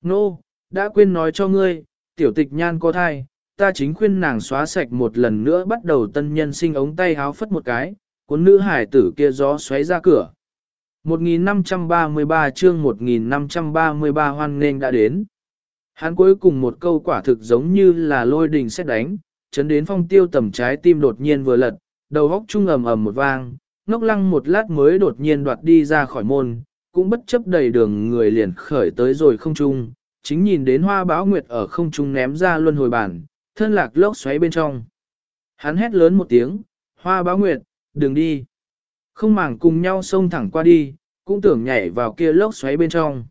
Nô, no, đã quên nói cho ngươi, tiểu tịch nhan có thai, ta chính khuyên nàng xóa sạch một lần nữa bắt đầu tân nhân sinh ống tay háo phất một cái, cuốn nữ hải tử kia gió xoáy ra cửa. 1533 chương 1533 hoan nên đã đến. Hắn cuối cùng một câu quả thực giống như là lôi đình xét đánh, chấn đến phong tiêu tầm trái tim đột nhiên vừa lật, đầu góc trung ầm ầm một vang, ngốc lăng một lát mới đột nhiên đoạt đi ra khỏi môn, cũng bất chấp đầy đường người liền khởi tới rồi không trung, chính nhìn đến hoa báo nguyệt ở không trung ném ra luân hồi bản, thân lạc lốc xoáy bên trong. Hắn hét lớn một tiếng, hoa báo nguyệt, đừng đi. Không màng cùng nhau xông thẳng qua đi, cũng tưởng nhảy vào kia lốc xoáy bên trong.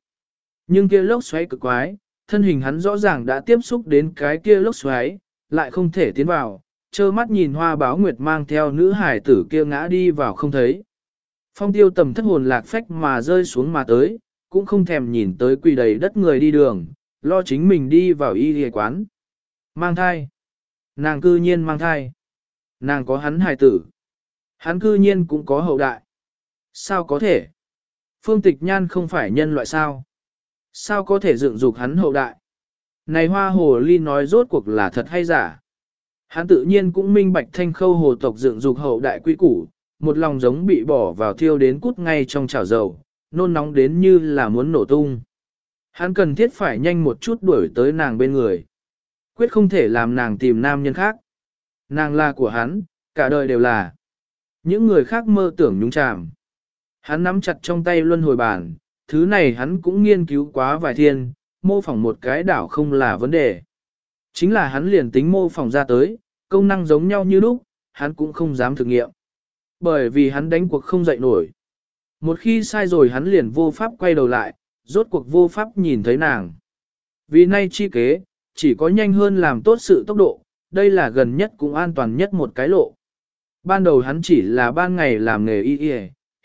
Nhưng kia lốc xoáy cực quái, thân hình hắn rõ ràng đã tiếp xúc đến cái kia lốc xoáy, lại không thể tiến vào, trơ mắt nhìn hoa báo nguyệt mang theo nữ hải tử kia ngã đi vào không thấy. Phong tiêu tầm thất hồn lạc phách mà rơi xuống mà tới, cũng không thèm nhìn tới quỳ đầy đất người đi đường, lo chính mình đi vào y ghề quán. Mang thai. Nàng cư nhiên mang thai. Nàng có hắn hài tử. Hắn cư nhiên cũng có hậu đại. Sao có thể? Phương tịch nhan không phải nhân loại sao? Sao có thể dựng dục hắn hậu đại? Này hoa hồ ly nói rốt cuộc là thật hay giả? Hắn tự nhiên cũng minh bạch thanh khâu hồ tộc dựng dục hậu đại quy củ, một lòng giống bị bỏ vào thiêu đến cút ngay trong chảo dầu, nôn nóng đến như là muốn nổ tung. Hắn cần thiết phải nhanh một chút đuổi tới nàng bên người. Quyết không thể làm nàng tìm nam nhân khác. Nàng là của hắn, cả đời đều là. Những người khác mơ tưởng nhúng chàm. Hắn nắm chặt trong tay luân hồi bản, thứ này hắn cũng nghiên cứu quá vài thiên, mô phỏng một cái đảo không là vấn đề. Chính là hắn liền tính mô phỏng ra tới, công năng giống nhau như lúc, hắn cũng không dám thực nghiệm. Bởi vì hắn đánh cuộc không dậy nổi. Một khi sai rồi hắn liền vô pháp quay đầu lại, rốt cuộc vô pháp nhìn thấy nàng. Vì nay chi kế, chỉ có nhanh hơn làm tốt sự tốc độ, đây là gần nhất cũng an toàn nhất một cái lộ. Ban đầu hắn chỉ là ban ngày làm nghề y y,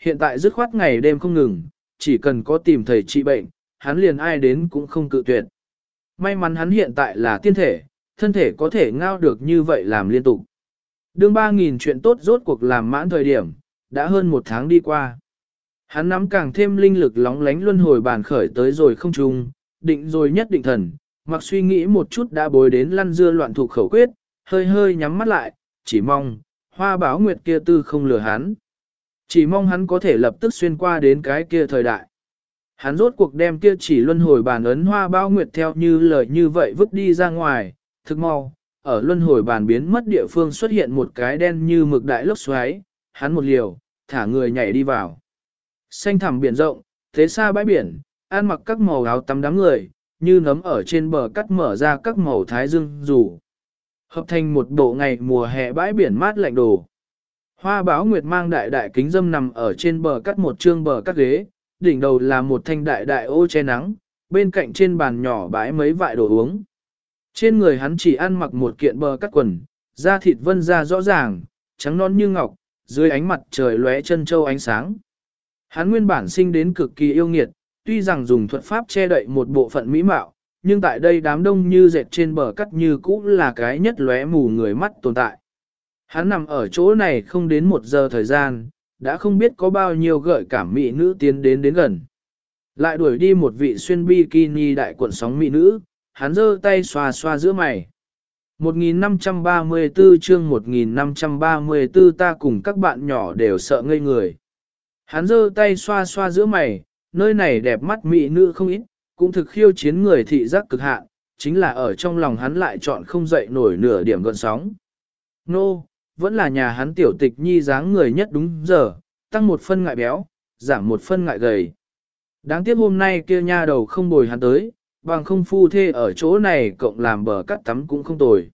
hiện tại dứt khoát ngày đêm không ngừng, chỉ cần có tìm thầy trị bệnh, hắn liền ai đến cũng không cự tuyệt. May mắn hắn hiện tại là tiên thể, thân thể có thể ngao được như vậy làm liên tục. Đương 3.000 chuyện tốt rốt cuộc làm mãn thời điểm, đã hơn một tháng đi qua. Hắn nắm càng thêm linh lực lóng lánh luân hồi bàn khởi tới rồi không trùng, định rồi nhất định thần, mặc suy nghĩ một chút đã bối đến lăn dưa loạn thuộc khẩu quyết, hơi hơi nhắm mắt lại, chỉ mong, hoa báo nguyệt kia tư không lừa hắn. Chỉ mong hắn có thể lập tức xuyên qua đến cái kia thời đại. Hắn rốt cuộc đem kia chỉ luân hồi bàn ấn hoa bao nguyệt theo như lời như vậy vứt đi ra ngoài, thực mau, ở luân hồi bàn biến mất địa phương xuất hiện một cái đen như mực đại lốc xoáy, hắn một liều, thả người nhảy đi vào. Xanh thẳm biển rộng, thế xa bãi biển, ăn mặc các màu áo tắm đám người, như nấm ở trên bờ cắt mở ra các màu thái dương rủ. Hợp thành một bộ ngày mùa hè bãi biển mát lạnh đồ. Hoa báo nguyệt mang đại đại kính dâm nằm ở trên bờ cắt một trương bờ cắt ghế, đỉnh đầu là một thanh đại đại ô che nắng, bên cạnh trên bàn nhỏ bãi mấy vại đồ uống. Trên người hắn chỉ ăn mặc một kiện bờ cắt quần, da thịt vân ra rõ ràng, trắng non như ngọc, dưới ánh mặt trời lóe chân châu ánh sáng. Hắn nguyên bản sinh đến cực kỳ yêu nghiệt, tuy rằng dùng thuật pháp che đậy một bộ phận mỹ mạo, nhưng tại đây đám đông như dệt trên bờ cắt như cũ là cái nhất lóe mù người mắt tồn tại. Hắn nằm ở chỗ này không đến một giờ thời gian, đã không biết có bao nhiêu gợi cảm mỹ nữ tiến đến đến gần. Lại đuổi đi một vị xuyên bikini đại cuộn sóng mỹ nữ, hắn giơ tay xoa xoa giữa mày. 1534 chương 1534 ta cùng các bạn nhỏ đều sợ ngây người. Hắn giơ tay xoa xoa giữa mày, nơi này đẹp mắt mỹ nữ không ít, cũng thực khiêu chiến người thị giác cực hạn, chính là ở trong lòng hắn lại chọn không dậy nổi nửa điểm gợn sóng. Nô, no, vẫn là nhà hắn tiểu tịch nhi dáng người nhất đúng giờ, tăng một phân ngại béo, giảm một phân ngại gầy. Đáng tiếc hôm nay kia nha đầu không bồi hắn tới, bằng không phu thê ở chỗ này cộng làm bờ cắt tắm cũng không tồi.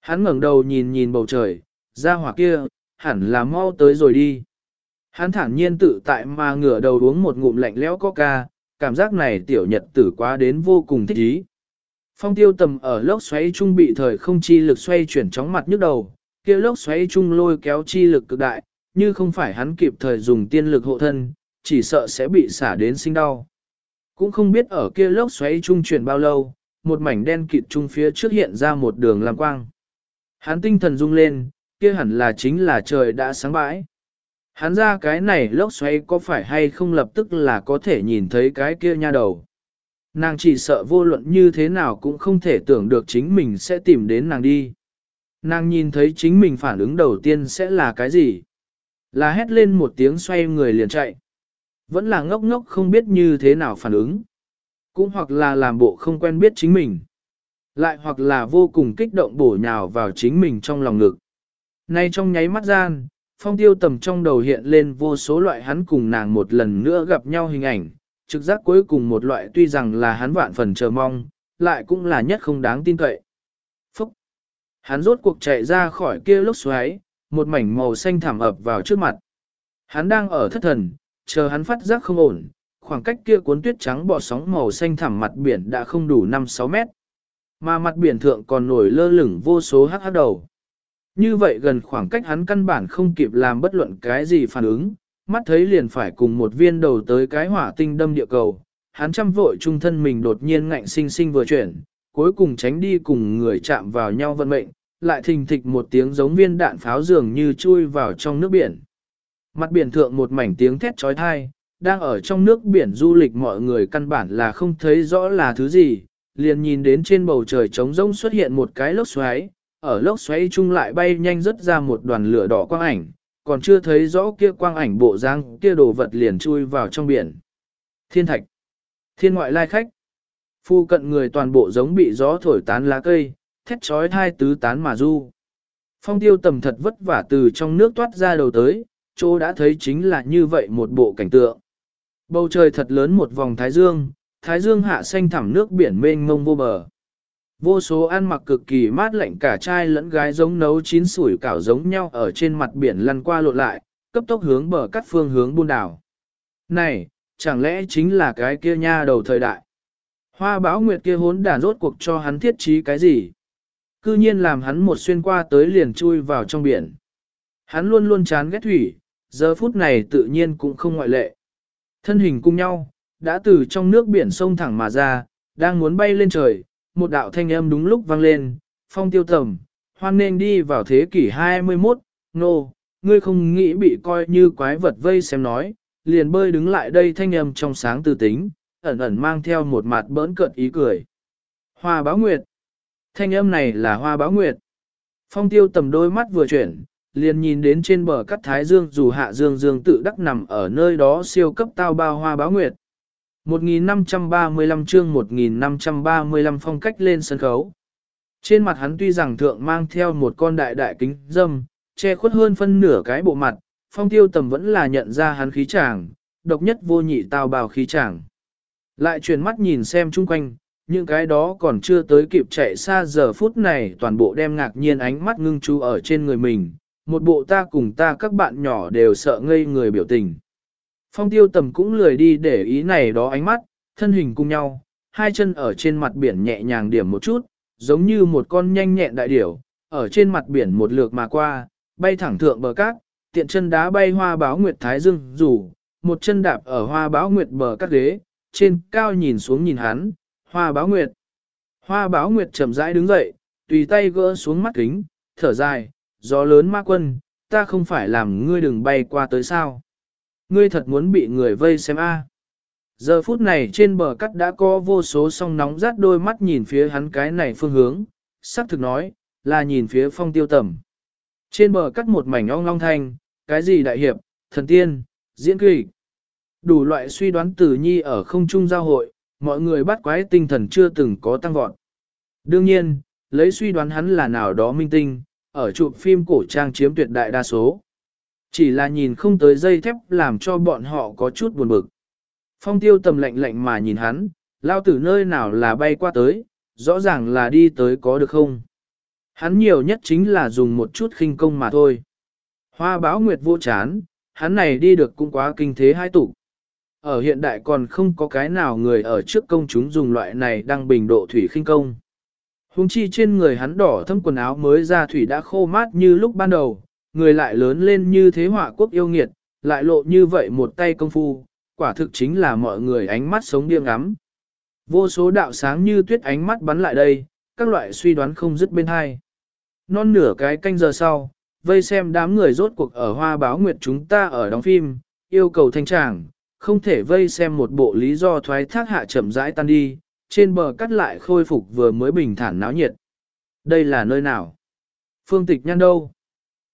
Hắn ngẩng đầu nhìn nhìn bầu trời, ra hỏa kia, hẳn là mau tới rồi đi. Hắn thản nhiên tự tại mà ngửa đầu uống một ngụm lạnh lẽo coca, cảm giác này tiểu nhật tử quá đến vô cùng thích ý. Phong tiêu tầm ở lốc xoáy trung bị thời không chi lực xoay chuyển chóng mặt nhức đầu, kia lốc xoáy trung lôi kéo chi lực cực đại, như không phải hắn kịp thời dùng tiên lực hộ thân, chỉ sợ sẽ bị xả đến sinh đau. Cũng không biết ở kia lốc xoáy trung chuyển bao lâu, một mảnh đen kịt trung phía trước hiện ra một đường làm quang. Hắn tinh thần rung lên, kia hẳn là chính là trời đã sáng bãi. Hắn ra cái này lốc xoáy có phải hay không lập tức là có thể nhìn thấy cái kia nha đầu. Nàng chỉ sợ vô luận như thế nào cũng không thể tưởng được chính mình sẽ tìm đến nàng đi. Nàng nhìn thấy chính mình phản ứng đầu tiên sẽ là cái gì? Là hét lên một tiếng xoay người liền chạy. Vẫn là ngốc ngốc không biết như thế nào phản ứng. Cũng hoặc là làm bộ không quen biết chính mình. Lại hoặc là vô cùng kích động bổ nhào vào chính mình trong lòng ngực. Nay trong nháy mắt gian, phong tiêu tầm trong đầu hiện lên vô số loại hắn cùng nàng một lần nữa gặp nhau hình ảnh, trực giác cuối cùng một loại tuy rằng là hắn vạn phần chờ mong, lại cũng là nhất không đáng tin cậy. Hắn rốt cuộc chạy ra khỏi kia lốc xoáy, một mảnh màu xanh thảm ập vào trước mặt. Hắn đang ở thất thần, chờ hắn phát giác không ổn, khoảng cách kia cuốn tuyết trắng bọt sóng màu xanh thẳm mặt biển đã không đủ 5-6 mét. Mà mặt biển thượng còn nổi lơ lửng vô số hắc hắc đầu. Như vậy gần khoảng cách hắn căn bản không kịp làm bất luận cái gì phản ứng, mắt thấy liền phải cùng một viên đầu tới cái hỏa tinh đâm địa cầu. Hắn chăm vội trung thân mình đột nhiên ngạnh sinh sinh vừa chuyển, cuối cùng tránh đi cùng người chạm vào nhau vận mệnh, lại thình thịch một tiếng giống viên đạn pháo dường như chui vào trong nước biển. Mặt biển thượng một mảnh tiếng thét trói thai, đang ở trong nước biển du lịch mọi người căn bản là không thấy rõ là thứ gì, liền nhìn đến trên bầu trời trống rỗng xuất hiện một cái lốc xoáy, ở lốc xoáy chung lại bay nhanh rất ra một đoàn lửa đỏ quang ảnh, còn chưa thấy rõ kia quang ảnh bộ dáng kia đồ vật liền chui vào trong biển. Thiên thạch, thiên ngoại lai khách, phu cận người toàn bộ giống bị gió thổi tán lá cây, thét trói thai tứ tán mà du. Phong tiêu tầm thật vất vả từ trong nước toát ra đầu tới, chỗ đã thấy chính là như vậy một bộ cảnh tượng. Bầu trời thật lớn một vòng thái dương, thái dương hạ xanh thẳm nước biển mênh mông vô bờ. Vô số ăn mặc cực kỳ mát lạnh cả trai lẫn gái giống nấu chín sủi cảo giống nhau ở trên mặt biển lăn qua lộn lại, cấp tốc hướng bờ cắt phương hướng buôn đảo. Này, chẳng lẽ chính là cái kia nha đầu thời đại? Hoa báo nguyệt kia hốn đàn rốt cuộc cho hắn thiết trí cái gì? Cư nhiên làm hắn một xuyên qua tới liền chui vào trong biển. Hắn luôn luôn chán ghét thủy, giờ phút này tự nhiên cũng không ngoại lệ. Thân hình cùng nhau, đã từ trong nước biển sông thẳng mà ra, đang muốn bay lên trời, một đạo thanh âm đúng lúc vang lên, phong tiêu tầm, hoan nên đi vào thế kỷ 21, nô, no, ngươi không nghĩ bị coi như quái vật vây xem nói, liền bơi đứng lại đây thanh âm trong sáng tư tính, ẩn ẩn mang theo một mặt bỡn cợt ý cười. Hoa báo nguyệt. Thanh âm này là hoa báo nguyệt. Phong tiêu tầm đôi mắt vừa chuyển, liền nhìn đến trên bờ cắt thái dương dù hạ dương dương tự đắc nằm ở nơi đó siêu cấp tao bao hoa báo nguyệt. 1535 chương 1535 phong cách lên sân khấu. Trên mặt hắn tuy rằng thượng mang theo một con đại đại kính dâm, che khuất hơn phân nửa cái bộ mặt, phong tiêu tầm vẫn là nhận ra hắn khí chàng, độc nhất vô nhị tao bào khí chàng. Lại chuyển mắt nhìn xem chung quanh, những cái đó còn chưa tới kịp chạy xa giờ phút này toàn bộ đem ngạc nhiên ánh mắt ngưng chú ở trên người mình, một bộ ta cùng ta các bạn nhỏ đều sợ ngây người biểu tình. Phong tiêu tầm cũng lười đi để ý này đó ánh mắt, thân hình cùng nhau, hai chân ở trên mặt biển nhẹ nhàng điểm một chút, giống như một con nhanh nhẹn đại điểu, ở trên mặt biển một lượt mà qua, bay thẳng thượng bờ cát, tiện chân đá bay hoa báo nguyệt thái dương rủ, một chân đạp ở hoa báo nguyệt bờ cát ghế, trên cao nhìn xuống nhìn hắn, hoa báo nguyệt. Hoa báo nguyệt chậm rãi đứng dậy, tùy tay gỡ xuống mắt kính, thở dài, gió lớn ma quân, ta không phải làm ngươi đừng bay qua tới sao. Ngươi thật muốn bị người vây xem a. Giờ phút này trên bờ cắt đã có vô số song nóng rát đôi mắt nhìn phía hắn cái này phương hướng, sắc thực nói, là nhìn phía phong tiêu tầm. Trên bờ cắt một mảnh ong long thanh, cái gì đại hiệp, thần tiên, diễn kịch. Đủ loại suy đoán tử nhi ở không trung giao hội, mọi người bắt quái tinh thần chưa từng có tăng vọt. Đương nhiên, lấy suy đoán hắn là nào đó minh tinh, ở chụp phim cổ trang chiếm tuyệt đại đa số. Chỉ là nhìn không tới dây thép làm cho bọn họ có chút buồn bực. Phong tiêu tầm lạnh lạnh mà nhìn hắn, lao tử nơi nào là bay qua tới, rõ ràng là đi tới có được không. Hắn nhiều nhất chính là dùng một chút khinh công mà thôi. Hoa báo nguyệt vô chán, hắn này đi được cũng quá kinh thế hai tủ. Ở hiện đại còn không có cái nào người ở trước công chúng dùng loại này đang bình độ thủy khinh công. Hùng chi trên người hắn đỏ thâm quần áo mới ra thủy đã khô mát như lúc ban đầu, người lại lớn lên như thế họa quốc yêu nghiệt, lại lộ như vậy một tay công phu, quả thực chính là mọi người ánh mắt sống điên ngắm. Vô số đạo sáng như tuyết ánh mắt bắn lại đây, các loại suy đoán không dứt bên hai. Non nửa cái canh giờ sau, vây xem đám người rốt cuộc ở hoa báo nguyệt chúng ta ở đóng phim, yêu cầu thanh tràng, không thể vây xem một bộ lý do thoái thác hạ chậm rãi tan đi, trên bờ cắt lại khôi phục vừa mới bình thản náo nhiệt. Đây là nơi nào? Phương tịch nhăn đâu?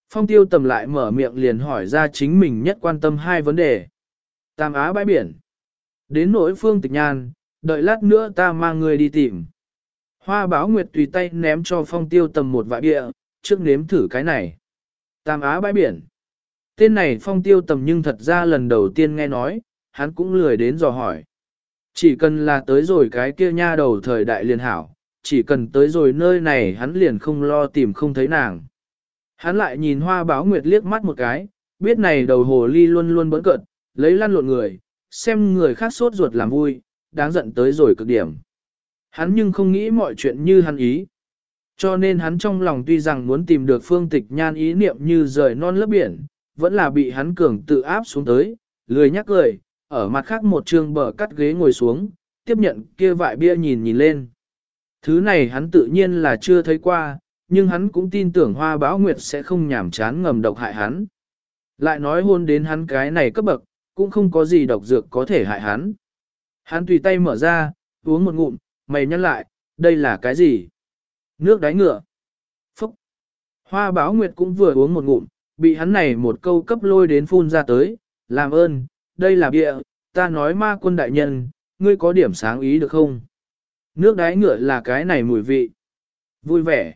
Phong tiêu tầm lại mở miệng liền hỏi ra chính mình nhất quan tâm hai vấn đề. Tam Á bãi biển. Đến nỗi phương tịch nhan, đợi lát nữa ta mang người đi tìm. Hoa báo nguyệt tùy tay ném cho phong tiêu tầm một vại địa, trước nếm thử cái này. Tam Á bãi biển. Tên này phong tiêu tầm nhưng thật ra lần đầu tiên nghe nói, hắn cũng lười đến dò hỏi. Chỉ cần là tới rồi cái kia nha đầu thời đại liền hảo, chỉ cần tới rồi nơi này hắn liền không lo tìm không thấy nàng. Hắn lại nhìn hoa báo nguyệt liếc mắt một cái, biết này đầu hồ ly luôn luôn bỡn cợt, lấy lăn lộn người, xem người khác sốt ruột làm vui, đáng giận tới rồi cực điểm. Hắn nhưng không nghĩ mọi chuyện như hắn ý. Cho nên hắn trong lòng tuy rằng muốn tìm được phương tịch nhan ý niệm như rời non lớp biển, vẫn là bị hắn cường tự áp xuống tới, lười nhắc cười, ở mặt khác một trường bờ cắt ghế ngồi xuống, tiếp nhận kia vại bia nhìn nhìn lên. Thứ này hắn tự nhiên là chưa thấy qua, nhưng hắn cũng tin tưởng hoa báo nguyệt sẽ không nhảm chán ngầm độc hại hắn. Lại nói hôn đến hắn cái này cấp bậc, cũng không có gì độc dược có thể hại hắn. Hắn tùy tay mở ra, uống một ngụm, mày nhăn lại, đây là cái gì? Nước đáy ngựa. Phúc. Hoa báo nguyệt cũng vừa uống một ngụm, bị hắn này một câu cấp lôi đến phun ra tới, làm ơn, đây là bịa, ta nói ma quân đại nhân, ngươi có điểm sáng ý được không? Nước đáy ngựa là cái này mùi vị. Vui vẻ.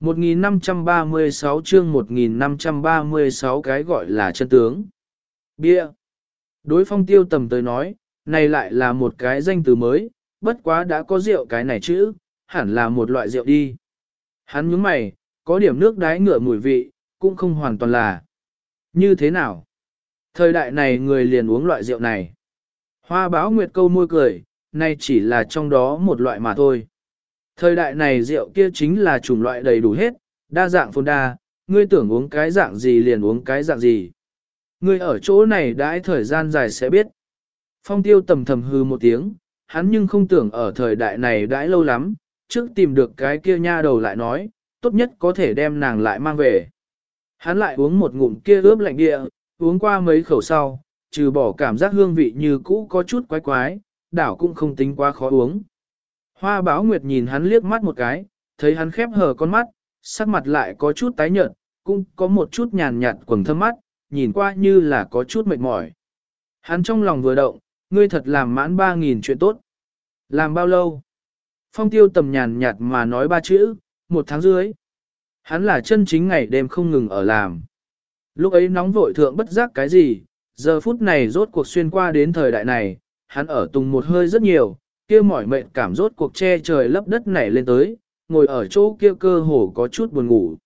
1536 chương 1536 cái gọi là chân tướng. Bia. Đối phong tiêu tầm tới nói, này lại là một cái danh từ mới, bất quá đã có rượu cái này chữ, hẳn là một loại rượu đi. Hắn nhướng mày, có điểm nước đáy ngựa mùi vị, cũng không hoàn toàn là. Như thế nào? Thời đại này người liền uống loại rượu này. Hoa báo nguyệt câu môi cười, nay chỉ là trong đó một loại mà thôi. Thời đại này rượu kia chính là chủng loại đầy đủ hết, đa dạng phồn đa, ngươi tưởng uống cái dạng gì liền uống cái dạng gì. Ngươi ở chỗ này đãi thời gian dài sẽ biết. Phong tiêu tầm thầm hư một tiếng, hắn nhưng không tưởng ở thời đại này đãi lâu lắm, trước tìm được cái kia nha đầu lại nói, tốt nhất có thể đem nàng lại mang về. Hắn lại uống một ngụm kia ướp lạnh địa, uống qua mấy khẩu sau, trừ bỏ cảm giác hương vị như cũ có chút quái quái, đảo cũng không tính quá khó uống. Hoa báo nguyệt nhìn hắn liếc mắt một cái, thấy hắn khép hờ con mắt, sắc mặt lại có chút tái nhợt, cũng có một chút nhàn nhạt quầng thâm mắt, nhìn qua như là có chút mệt mỏi. Hắn trong lòng vừa động, ngươi thật làm mãn ba nghìn chuyện tốt. Làm bao lâu? Phong tiêu tầm nhàn nhạt mà nói ba chữ, một tháng dưới. Hắn là chân chính ngày đêm không ngừng ở làm. Lúc ấy nóng vội thượng bất giác cái gì, giờ phút này rốt cuộc xuyên qua đến thời đại này, hắn ở tùng một hơi rất nhiều, kia mỏi mệt cảm rốt cuộc che trời lấp đất nảy lên tới, ngồi ở chỗ kia cơ hồ có chút buồn ngủ.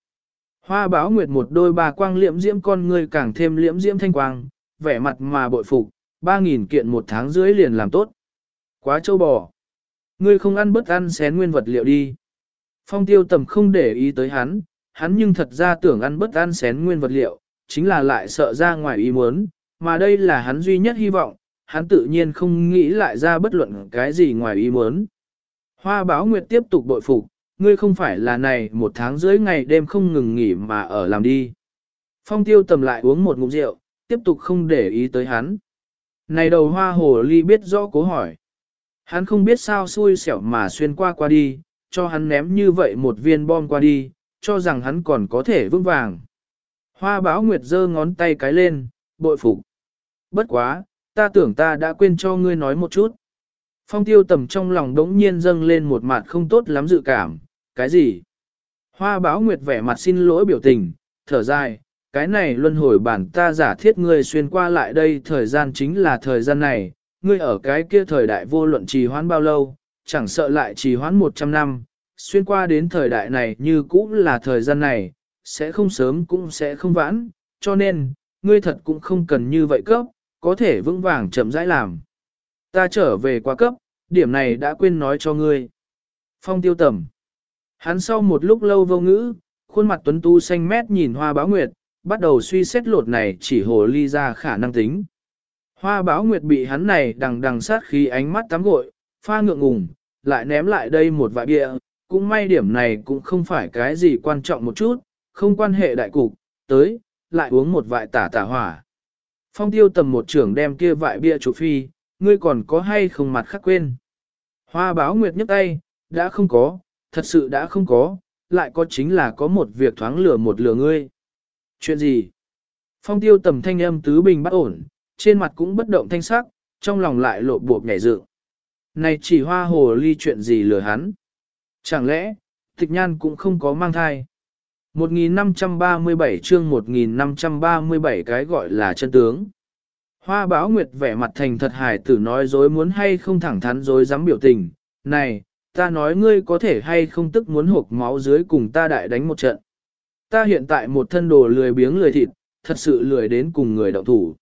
Hoa báo nguyệt một đôi bà quang liễm diễm con người càng thêm liễm diễm thanh quang, vẻ mặt mà bội phục, ba nghìn kiện một tháng dưới liền làm tốt. Quá châu bò. Ngươi không ăn bất ăn xén nguyên vật liệu đi. Phong tiêu tầm không để ý tới hắn, hắn nhưng thật ra tưởng ăn bất ăn xén nguyên vật liệu, chính là lại sợ ra ngoài ý muốn, mà đây là hắn duy nhất hy vọng, hắn tự nhiên không nghĩ lại ra bất luận cái gì ngoài ý muốn. Hoa báo nguyệt tiếp tục bội phục, ngươi không phải là này một tháng dưới ngày đêm không ngừng nghỉ mà ở làm đi. Phong tiêu tầm lại uống một ngụm rượu, tiếp tục không để ý tới hắn. Này đầu hoa hồ ly biết rõ cố hỏi. Hắn không biết sao xui xẻo mà xuyên qua qua đi, cho hắn ném như vậy một viên bom qua đi, cho rằng hắn còn có thể vững vàng. Hoa báo nguyệt giơ ngón tay cái lên, bội phục. Bất quá, ta tưởng ta đã quên cho ngươi nói một chút. Phong tiêu tầm trong lòng đống nhiên dâng lên một mặt không tốt lắm dự cảm, cái gì? Hoa báo nguyệt vẻ mặt xin lỗi biểu tình, thở dài, cái này luân hồi bản ta giả thiết ngươi xuyên qua lại đây thời gian chính là thời gian này, ngươi ở cái kia thời đại vô luận trì hoãn bao lâu, chẳng sợ lại trì hoãn 100 năm, xuyên qua đến thời đại này như cũng là thời gian này, sẽ không sớm cũng sẽ không vãn, cho nên, ngươi thật cũng không cần như vậy cấp, có thể vững vàng chậm rãi làm. Ta trở về quá cấp, điểm này đã quên nói cho ngươi. Phong tiêu tầm. Hắn sau một lúc lâu vô ngữ, khuôn mặt tuấn tu xanh mét nhìn hoa báo nguyệt, bắt đầu suy xét lột này chỉ hồ ly ra khả năng tính. Hoa báo nguyệt bị hắn này đằng đằng sát khí ánh mắt tắm gội, pha ngượng ngùng, lại ném lại đây một vại bia, cũng may điểm này cũng không phải cái gì quan trọng một chút, không quan hệ đại cục, tới, lại uống một vại tả tả hỏa. Phong tiêu tầm một trưởng đem kia vại bia chủ phi, ngươi còn có hay không mặt khắc quên. Hoa báo nguyệt nhấc tay, đã không có, thật sự đã không có, lại có chính là có một việc thoáng lửa một lửa ngươi. Chuyện gì? Phong tiêu tầm thanh âm tứ bình bất ổn, trên mặt cũng bất động thanh sắc, trong lòng lại lộ buộc nhảy dựng. Này chỉ hoa hồ ly chuyện gì lừa hắn? Chẳng lẽ, tịch nhan cũng không có mang thai? 1537 chương 1537 cái gọi là chân tướng. Hoa báo nguyệt vẻ mặt thành thật hài tử nói dối muốn hay không thẳng thắn dối dám biểu tình. Này, ta nói ngươi có thể hay không tức muốn hộp máu dưới cùng ta đại đánh một trận. Ta hiện tại một thân đồ lười biếng lười thịt, thật sự lười đến cùng người đậu thủ.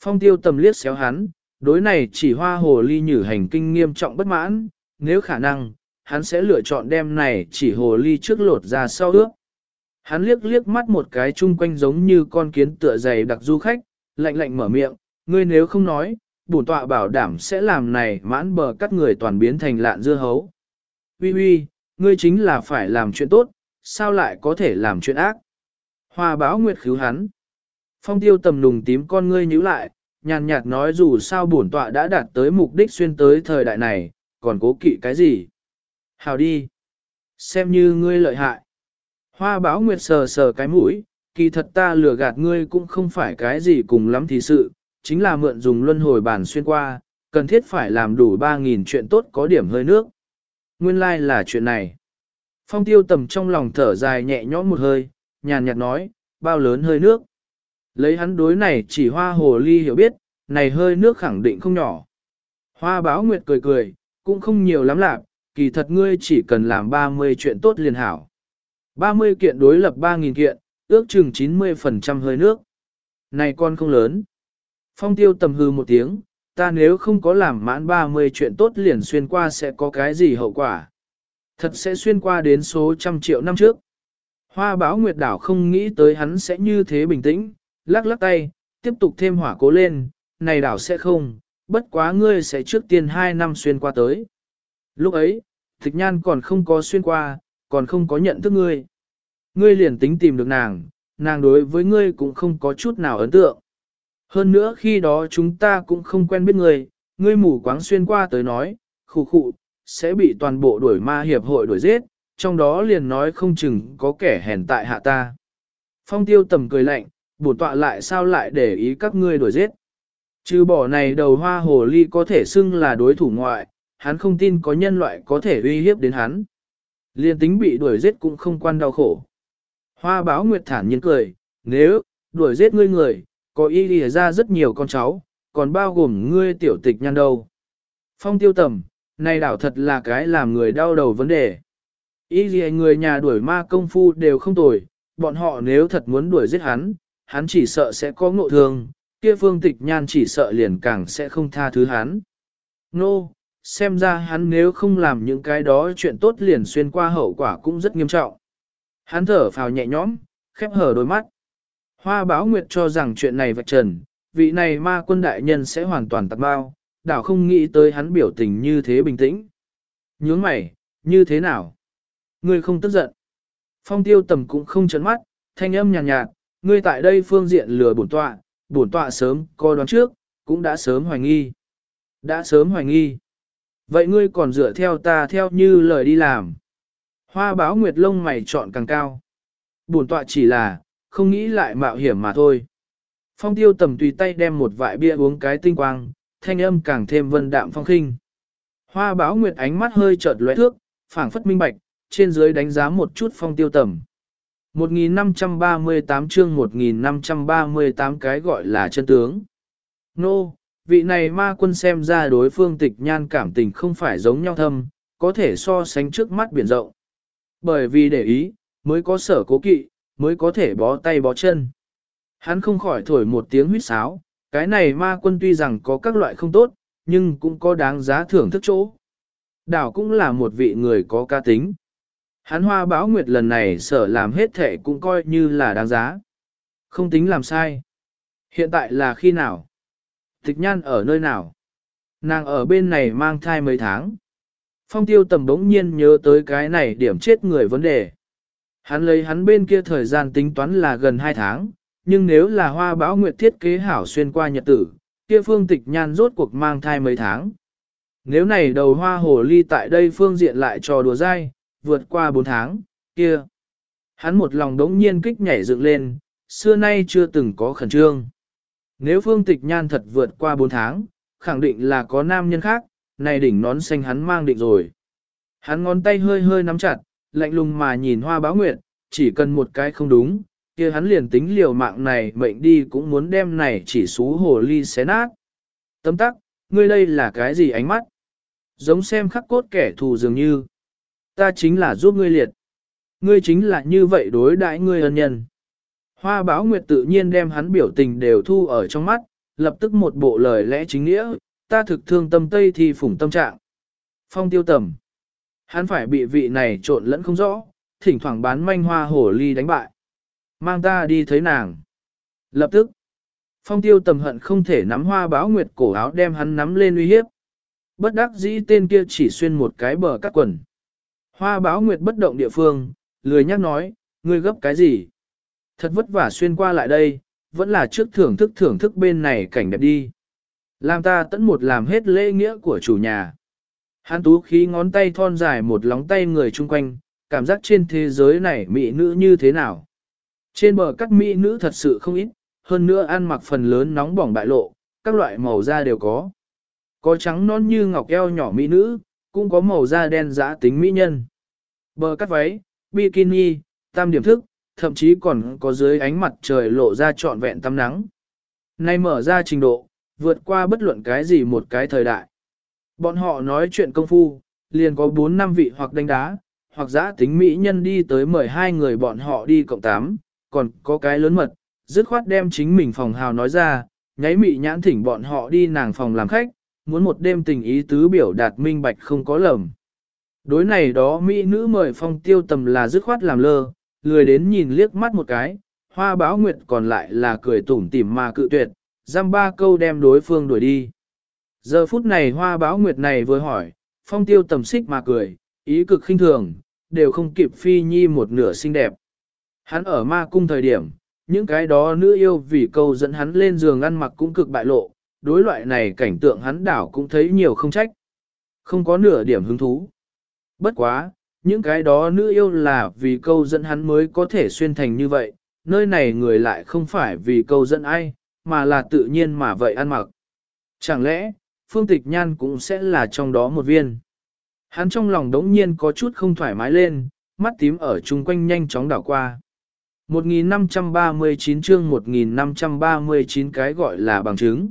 Phong tiêu tầm liếc xéo hắn, đối này chỉ hoa hồ ly nhử hành kinh nghiêm trọng bất mãn, nếu khả năng, hắn sẽ lựa chọn đem này chỉ hồ ly trước lột ra sau ước. Hắn liếc liếc mắt một cái chung quanh giống như con kiến tựa dày đặc du khách, lạnh lạnh mở miệng, ngươi nếu không nói, bổn tọa bảo đảm sẽ làm này mãn bờ cắt người toàn biến thành lạn dưa hấu. Ui ui, ngươi chính là phải làm chuyện tốt, sao lại có thể làm chuyện ác? Hoa báo nguyệt khíu hắn. Phong tiêu tầm nùng tím con ngươi nhíu lại, nhàn nhạt nói dù sao bổn tọa đã đạt tới mục đích xuyên tới thời đại này, còn cố kỵ cái gì? Hào đi. Xem như ngươi lợi hại. Hoa báo nguyệt sờ sờ cái mũi, kỳ thật ta lừa gạt ngươi cũng không phải cái gì cùng lắm thì sự, chính là mượn dùng luân hồi bản xuyên qua, cần thiết phải làm đủ 3.000 chuyện tốt có điểm hơi nước. Nguyên lai like là chuyện này. Phong tiêu tầm trong lòng thở dài nhẹ nhõm một hơi, nhàn nhạt nói, bao lớn hơi nước. Lấy hắn đối này chỉ hoa hồ ly hiểu biết, này hơi nước khẳng định không nhỏ. Hoa báo nguyệt cười cười, cũng không nhiều lắm lạc, kỳ thật ngươi chỉ cần làm 30 chuyện tốt liền hảo. 30 kiện đối lập 3.000 kiện, ước chừng 90% hơi nước. Này con không lớn. Phong tiêu tầm hư một tiếng, ta nếu không có làm mãn 30 chuyện tốt liền xuyên qua sẽ có cái gì hậu quả. Thật sẽ xuyên qua đến số trăm triệu năm trước. Hoa báo nguyệt đảo không nghĩ tới hắn sẽ như thế bình tĩnh, lắc lắc tay, tiếp tục thêm hỏa cố lên, này đảo sẽ không, bất quá ngươi sẽ trước tiên 2 năm xuyên qua tới. Lúc ấy, Thịch nhan còn không có xuyên qua, còn không có nhận thức ngươi. Ngươi liền tính tìm được nàng, nàng đối với ngươi cũng không có chút nào ấn tượng. Hơn nữa khi đó chúng ta cũng không quen biết ngươi, ngươi mù quáng xuyên qua tới nói, khụ khụ, sẽ bị toàn bộ đuổi ma hiệp hội đuổi giết, trong đó liền nói không chừng có kẻ hèn tại hạ ta. Phong tiêu tầm cười lạnh, bổn tọa lại sao lại để ý các ngươi đuổi giết. Trừ bỏ này đầu hoa hồ ly có thể xưng là đối thủ ngoại, hắn không tin có nhân loại có thể uy hiếp đến hắn. Liên tính bị đuổi giết cũng không quan đau khổ. Hoa báo nguyệt thản nhiên cười, nếu, đuổi giết ngươi người, có ý lìa ra rất nhiều con cháu, còn bao gồm ngươi tiểu tịch nhan đâu. Phong tiêu tầm, này đảo thật là cái làm người đau đầu vấn đề. Y lìa người nhà đuổi ma công phu đều không tồi, bọn họ nếu thật muốn đuổi giết hắn, hắn chỉ sợ sẽ có ngộ thương, kia phương tịch nhan chỉ sợ liền càng sẽ không tha thứ hắn. Nô, no, xem ra hắn nếu không làm những cái đó chuyện tốt liền xuyên qua hậu quả cũng rất nghiêm trọng. Hắn thở phào nhẹ nhõm, khép hở đôi mắt. Hoa báo nguyệt cho rằng chuyện này vạch trần, vị này ma quân đại nhân sẽ hoàn toàn tạc bao, đảo không nghĩ tới hắn biểu tình như thế bình tĩnh. Nhướng mày, như thế nào? Ngươi không tức giận. Phong tiêu tầm cũng không chấn mắt, thanh âm nhàn nhạt, nhạt, ngươi tại đây phương diện lừa bổn tọa, bổn tọa sớm coi đoán trước, cũng đã sớm hoài nghi. Đã sớm hoài nghi. Vậy ngươi còn dựa theo ta theo như lời đi làm. Hoa báo nguyệt lông mày chọn càng cao. Buồn tọa chỉ là, không nghĩ lại mạo hiểm mà thôi. Phong tiêu tầm tùy tay đem một vại bia uống cái tinh quang, thanh âm càng thêm vân đạm phong khinh. Hoa báo nguyệt ánh mắt hơi chợt lóe thước, phảng phất minh bạch, trên dưới đánh giá một chút phong tiêu tầm. 1538 chương 1538 cái gọi là chân tướng. Nô, vị này ma quân xem ra đối phương tịch nhan cảm tình không phải giống nhau thâm, có thể so sánh trước mắt biển rộng. Bởi vì để ý, mới có sở cố kỵ, mới có thể bó tay bó chân. Hắn không khỏi thổi một tiếng huýt sáo, cái này ma quân tuy rằng có các loại không tốt, nhưng cũng có đáng giá thưởng thức chỗ. Đảo cũng là một vị người có ca tính. Hắn hoa báo nguyệt lần này sở làm hết thể cũng coi như là đáng giá. Không tính làm sai. Hiện tại là khi nào? Tịch nhan ở nơi nào? Nàng ở bên này mang thai mấy tháng. Phong tiêu tầm bỗng nhiên nhớ tới cái này điểm chết người vấn đề. Hắn lấy hắn bên kia thời gian tính toán là gần 2 tháng, nhưng nếu là hoa bão nguyệt thiết kế hảo xuyên qua nhật tử, kia phương tịch nhan rốt cuộc mang thai mấy tháng. Nếu này đầu hoa hồ ly tại đây phương diện lại trò đùa dai, vượt qua 4 tháng, kia. Hắn một lòng đống nhiên kích nhảy dựng lên, xưa nay chưa từng có khẩn trương. Nếu phương tịch nhan thật vượt qua 4 tháng, khẳng định là có nam nhân khác, này đỉnh nón xanh hắn mang định rồi. Hắn ngón tay hơi hơi nắm chặt, lạnh lùng mà nhìn hoa báo nguyệt, chỉ cần một cái không đúng, kia hắn liền tính liều mạng này mệnh đi cũng muốn đem này chỉ xú hồ ly xé nát. Tấm tắc, ngươi đây là cái gì ánh mắt? Giống xem khắc cốt kẻ thù dường như. Ta chính là giúp ngươi liệt. Ngươi chính là như vậy đối đãi ngươi ân nhân. Hoa báo nguyệt tự nhiên đem hắn biểu tình đều thu ở trong mắt, lập tức một bộ lời lẽ chính nghĩa, ta thực thương tâm tây thì phủng tâm trạng. Phong tiêu tầm. Hắn phải bị vị này trộn lẫn không rõ, thỉnh thoảng bán manh hoa hổ ly đánh bại. Mang ta đi thấy nàng. Lập tức, phong tiêu tầm hận không thể nắm hoa báo nguyệt cổ áo đem hắn nắm lên uy hiếp. Bất đắc dĩ tên kia chỉ xuyên một cái bờ cắt quần. Hoa báo nguyệt bất động địa phương, lười nhắc nói, ngươi gấp cái gì? Thật vất vả xuyên qua lại đây, vẫn là trước thưởng thức thưởng thức bên này cảnh đẹp đi. Làm ta tẫn một làm hết lễ nghĩa của chủ nhà. Hán tú khí ngón tay thon dài một lóng tay người chung quanh, cảm giác trên thế giới này mỹ nữ như thế nào. Trên bờ các mỹ nữ thật sự không ít, hơn nữa ăn mặc phần lớn nóng bỏng bại lộ, các loại màu da đều có. Có trắng non như ngọc eo nhỏ mỹ nữ, cũng có màu da đen giã tính mỹ nhân. Bờ cắt váy, bikini, tam điểm thức, thậm chí còn có dưới ánh mặt trời lộ ra trọn vẹn tắm nắng. Nay mở ra trình độ, vượt qua bất luận cái gì một cái thời đại. Bọn họ nói chuyện công phu, liền có 4 năm vị hoặc đánh đá, hoặc giã tính mỹ nhân đi tới mời hai người bọn họ đi cộng tám, còn có cái lớn mật, dứt khoát đem chính mình phòng hào nói ra, nháy mị nhãn thỉnh bọn họ đi nàng phòng làm khách, muốn một đêm tình ý tứ biểu đạt minh bạch không có lầm. Đối này đó mỹ nữ mời phong tiêu tầm là dứt khoát làm lơ, lười đến nhìn liếc mắt một cái, hoa báo nguyệt còn lại là cười tủm tỉm mà cự tuyệt, giam ba câu đem đối phương đuổi đi. Giờ phút này hoa báo nguyệt này vừa hỏi, phong tiêu tầm xích mà cười, ý cực khinh thường, đều không kịp phi nhi một nửa xinh đẹp. Hắn ở ma cung thời điểm, những cái đó nữ yêu vì câu dẫn hắn lên giường ăn mặc cũng cực bại lộ, đối loại này cảnh tượng hắn đảo cũng thấy nhiều không trách. Không có nửa điểm hứng thú. Bất quá, những cái đó nữ yêu là vì câu dẫn hắn mới có thể xuyên thành như vậy, nơi này người lại không phải vì câu dẫn ai, mà là tự nhiên mà vậy ăn mặc. Chẳng lẽ, phương tịch nhan cũng sẽ là trong đó một viên. Hắn trong lòng đống nhiên có chút không thoải mái lên, mắt tím ở chung quanh nhanh chóng đảo qua. 1539 chương 1539 cái gọi là bằng chứng.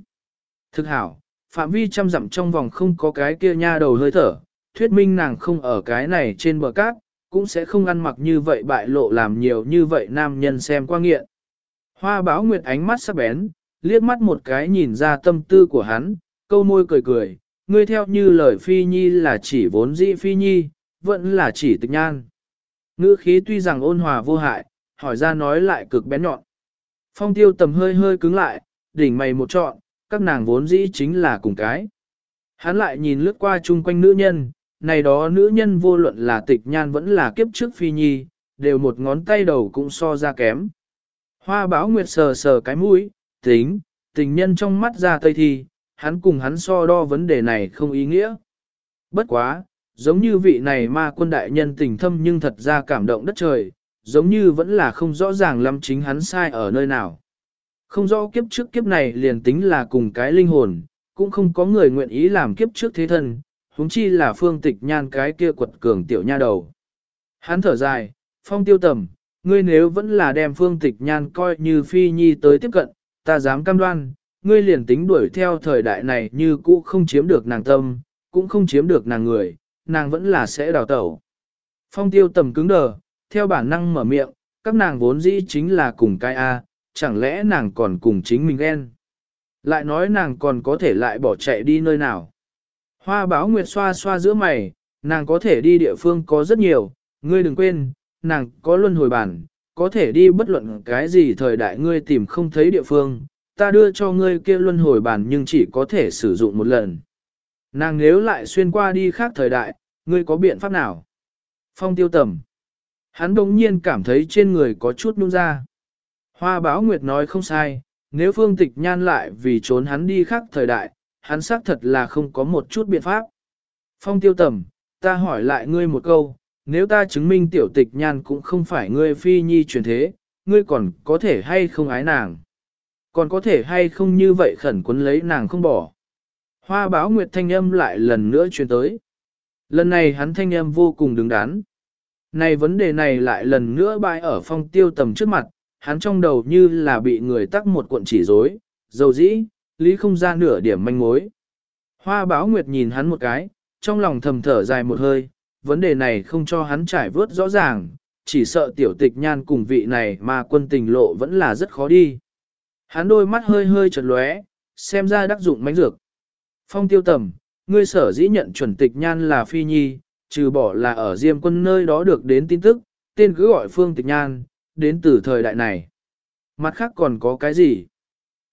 Thực hảo, phạm vi trăm dặm trong vòng không có cái kia nha đầu hơi thở, thuyết minh nàng không ở cái này trên bờ cát, cũng sẽ không ăn mặc như vậy bại lộ làm nhiều như vậy nam nhân xem qua nghiện. Hoa báo nguyệt ánh mắt sắc bén, liếc mắt một cái nhìn ra tâm tư của hắn, câu môi cười cười, ngươi theo như lời phi nhi là chỉ vốn dĩ phi nhi, vẫn là chỉ tịch nhan. Ngữ khí tuy rằng ôn hòa vô hại, hỏi ra nói lại cực bén nhọn. Phong tiêu tầm hơi hơi cứng lại, đỉnh mày một trọn, các nàng vốn dĩ chính là cùng cái. Hắn lại nhìn lướt qua chung quanh nữ nhân, này đó nữ nhân vô luận là tịch nhan vẫn là kiếp trước phi nhi, đều một ngón tay đầu cũng so ra kém. Hoa báo nguyệt sờ sờ cái mũi, tính, tình nhân trong mắt ra tây thì, hắn cùng hắn so đo vấn đề này không ý nghĩa. Bất quá, giống như vị này ma quân đại nhân tình thâm nhưng thật ra cảm động đất trời, giống như vẫn là không rõ ràng lắm chính hắn sai ở nơi nào. Không rõ kiếp trước kiếp này liền tính là cùng cái linh hồn, cũng không có người nguyện ý làm kiếp trước thế thân, huống chi là phương tịch nhan cái kia quật cường tiểu nha đầu. Hắn thở dài, phong tiêu tầm, ngươi nếu vẫn là đem phương tịch nhan coi như phi nhi tới tiếp cận, ta dám cam đoan, ngươi liền tính đuổi theo thời đại này như cũ không chiếm được nàng tâm, cũng không chiếm được nàng người, nàng vẫn là sẽ đào tẩu. Phong tiêu tầm cứng đờ, theo bản năng mở miệng, các nàng vốn dĩ chính là cùng cái A, chẳng lẽ nàng còn cùng chính mình ghen. Lại nói nàng còn có thể lại bỏ chạy đi nơi nào. Hoa báo nguyệt xoa xoa giữa mày, nàng có thể đi địa phương có rất nhiều, ngươi đừng quên, nàng có luân hồi bản, có thể đi bất luận cái gì thời đại ngươi tìm không thấy địa phương, ta đưa cho ngươi kia luân hồi bản nhưng chỉ có thể sử dụng một lần. Nàng nếu lại xuyên qua đi khác thời đại, ngươi có biện pháp nào? Phong tiêu tầm. Hắn đồng nhiên cảm thấy trên người có chút nung ra. Hoa báo nguyệt nói không sai, nếu phương tịch nhan lại vì trốn hắn đi khác thời đại, hắn xác thật là không có một chút biện pháp. Phong tiêu tầm, ta hỏi lại ngươi một câu, nếu ta chứng minh tiểu tịch nhan cũng không phải ngươi phi nhi truyền thế, ngươi còn có thể hay không ái nàng? Còn có thể hay không như vậy khẩn quấn lấy nàng không bỏ? Hoa báo nguyệt thanh âm lại lần nữa truyền tới. Lần này hắn thanh âm vô cùng đứng đắn. Này vấn đề này lại lần nữa bại ở phong tiêu tầm trước mặt, hắn trong đầu như là bị người tắc một cuộn chỉ rối, dầu dĩ, lý không ra nửa điểm manh mối. Hoa báo nguyệt nhìn hắn một cái, trong lòng thầm thở dài một hơi, vấn đề này không cho hắn trải vớt rõ ràng, chỉ sợ tiểu tịch nhan cùng vị này mà quân tình lộ vẫn là rất khó đi. Hắn đôi mắt hơi hơi chật lóe, xem ra đắc dụng mánh dược. Phong tiêu tầm, ngươi sở dĩ nhận chuẩn tịch nhan là phi nhi, trừ bỏ là ở diêm quân nơi đó được đến tin tức, tên cứ gọi phương tịch nhan, đến từ thời đại này. Mặt khác còn có cái gì?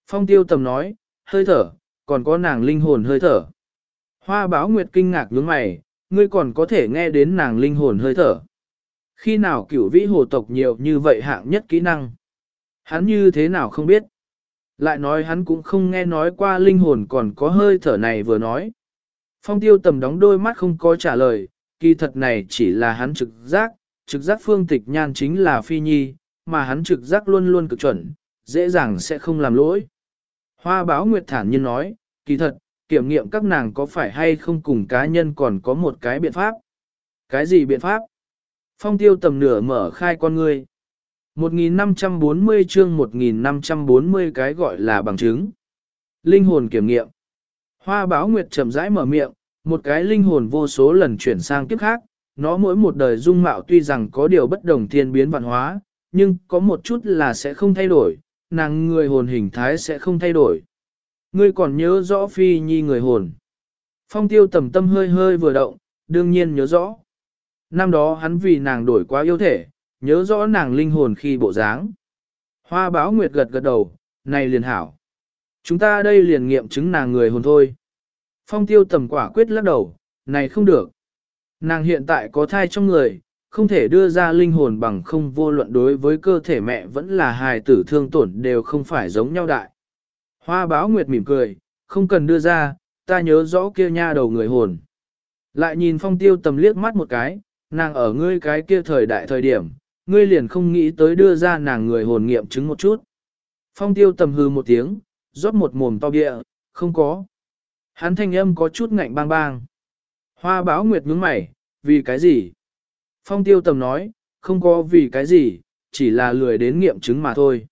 Phong tiêu tầm nói, hơi thở, còn có nàng linh hồn hơi thở. Hoa báo nguyệt kinh ngạc nhướng mày, ngươi còn có thể nghe đến nàng linh hồn hơi thở. Khi nào cửu vĩ hồ tộc nhiều như vậy hạng nhất kỹ năng? Hắn như thế nào không biết? Lại nói hắn cũng không nghe nói qua linh hồn còn có hơi thở này vừa nói. Phong tiêu tầm đóng đôi mắt không có trả lời, kỳ thật này chỉ là hắn trực giác, trực giác phương tịch nhan chính là phi nhi, mà hắn trực giác luôn luôn cực chuẩn, dễ dàng sẽ không làm lỗi. Hoa báo Nguyệt thản nhiên nói, kỳ thật, kiểm nghiệm các nàng có phải hay không cùng cá nhân còn có một cái biện pháp. Cái gì biện pháp? Phong tiêu tầm nửa mở khai con ngươi. 1540 chương 1540 cái gọi là bằng chứng. Linh hồn kiểm nghiệm. Hoa báo Nguyệt chậm rãi mở miệng, một cái linh hồn vô số lần chuyển sang kiếp khác, nó mỗi một đời dung mạo tuy rằng có điều bất đồng thiên biến văn hóa, nhưng có một chút là sẽ không thay đổi, nàng người hồn hình thái sẽ không thay đổi. Ngươi còn nhớ rõ phi nhi người hồn. Phong tiêu tầm tâm hơi hơi vừa động, đương nhiên nhớ rõ. Năm đó hắn vì nàng đổi quá yêu thể, nhớ rõ nàng linh hồn khi bộ dáng. Hoa báo nguyệt gật gật đầu, này liền hảo. Chúng ta đây liền nghiệm chứng nàng người hồn thôi. Phong tiêu tầm quả quyết lắc đầu, này không được. Nàng hiện tại có thai trong người, không thể đưa ra linh hồn bằng không vô luận đối với cơ thể mẹ vẫn là hài tử thương tổn đều không phải giống nhau đại. Hoa báo nguyệt mỉm cười, không cần đưa ra, ta nhớ rõ kia nha đầu người hồn. Lại nhìn phong tiêu tầm liếc mắt một cái, nàng ở ngươi cái kia thời đại thời điểm, ngươi liền không nghĩ tới đưa ra nàng người hồn nghiệm chứng một chút. Phong tiêu tầm hư một tiếng, rót một mồm to bịa, không có. Hắn thanh âm có chút ngạnh bang bang. Hoa báo nguyệt nhướng mày, vì cái gì? Phong tiêu tầm nói, không có vì cái gì, chỉ là lười đến nghiệm chứng mà thôi.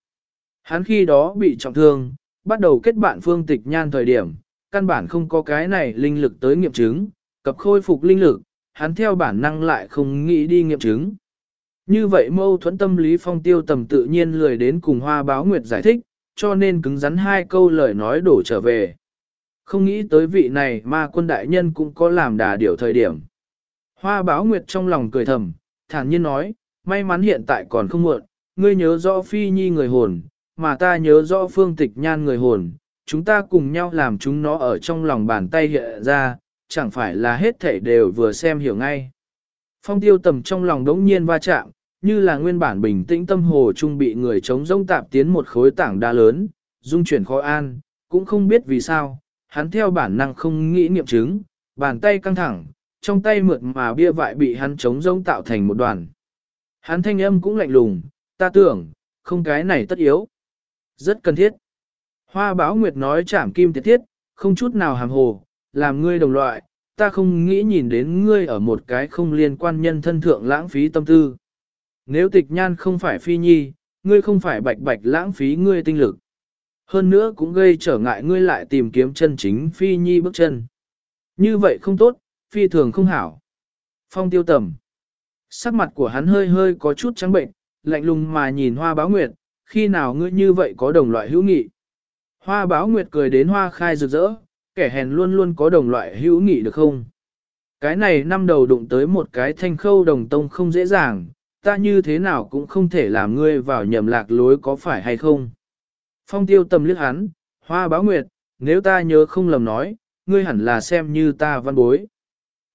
Hắn khi đó bị trọng thương, bắt đầu kết bạn phương tịch nhan thời điểm, căn bản không có cái này linh lực tới nghiệm chứng, cập khôi phục linh lực, hắn theo bản năng lại không nghĩ đi nghiệm chứng. Như vậy mâu thuẫn tâm lý phong tiêu tầm tự nhiên lười đến cùng hoa báo nguyệt giải thích, cho nên cứng rắn hai câu lời nói đổ trở về. Không nghĩ tới vị này mà quân đại nhân cũng có làm đà điều thời điểm. Hoa báo nguyệt trong lòng cười thầm, thản nhiên nói, may mắn hiện tại còn không muộn, ngươi nhớ rõ phi nhi người hồn, mà ta nhớ rõ phương tịch nhan người hồn, chúng ta cùng nhau làm chúng nó ở trong lòng bàn tay hiện ra, chẳng phải là hết thảy đều vừa xem hiểu ngay. Phong tiêu tầm trong lòng đống nhiên va chạm, như là nguyên bản bình tĩnh tâm hồ trung bị người chống rông tạp tiến một khối tảng đa lớn, dung chuyển khó an, cũng không biết vì sao, hắn theo bản năng không nghĩ nghiệm chứng, bàn tay căng thẳng, trong tay mượt mà bia vại bị hắn chống rông tạo thành một đoàn. Hắn thanh âm cũng lạnh lùng, ta tưởng, không cái này tất yếu. Rất cần thiết. Hoa báo nguyệt nói chảm kim tiệt thiết, không chút nào hàm hồ, làm ngươi đồng loại, ta không nghĩ nhìn đến ngươi ở một cái không liên quan nhân thân thượng lãng phí tâm tư. Nếu tịch nhan không phải phi nhi, ngươi không phải bạch bạch lãng phí ngươi tinh lực. Hơn nữa cũng gây trở ngại ngươi lại tìm kiếm chân chính phi nhi bước chân. Như vậy không tốt, phi thường không hảo. Phong tiêu tầm. Sắc mặt của hắn hơi hơi có chút trắng bệnh, lạnh lùng mà nhìn hoa báo nguyệt, khi nào ngươi như vậy có đồng loại hữu nghị. Hoa báo nguyệt cười đến hoa khai rực rỡ, kẻ hèn luôn luôn có đồng loại hữu nghị được không? Cái này năm đầu đụng tới một cái thanh khâu đồng tông không dễ dàng, ta như thế nào cũng không thể làm ngươi vào nhầm lạc lối có phải hay không? Phong tiêu tầm liếc hắn, hoa báo nguyệt, nếu ta nhớ không lầm nói, ngươi hẳn là xem như ta văn bối.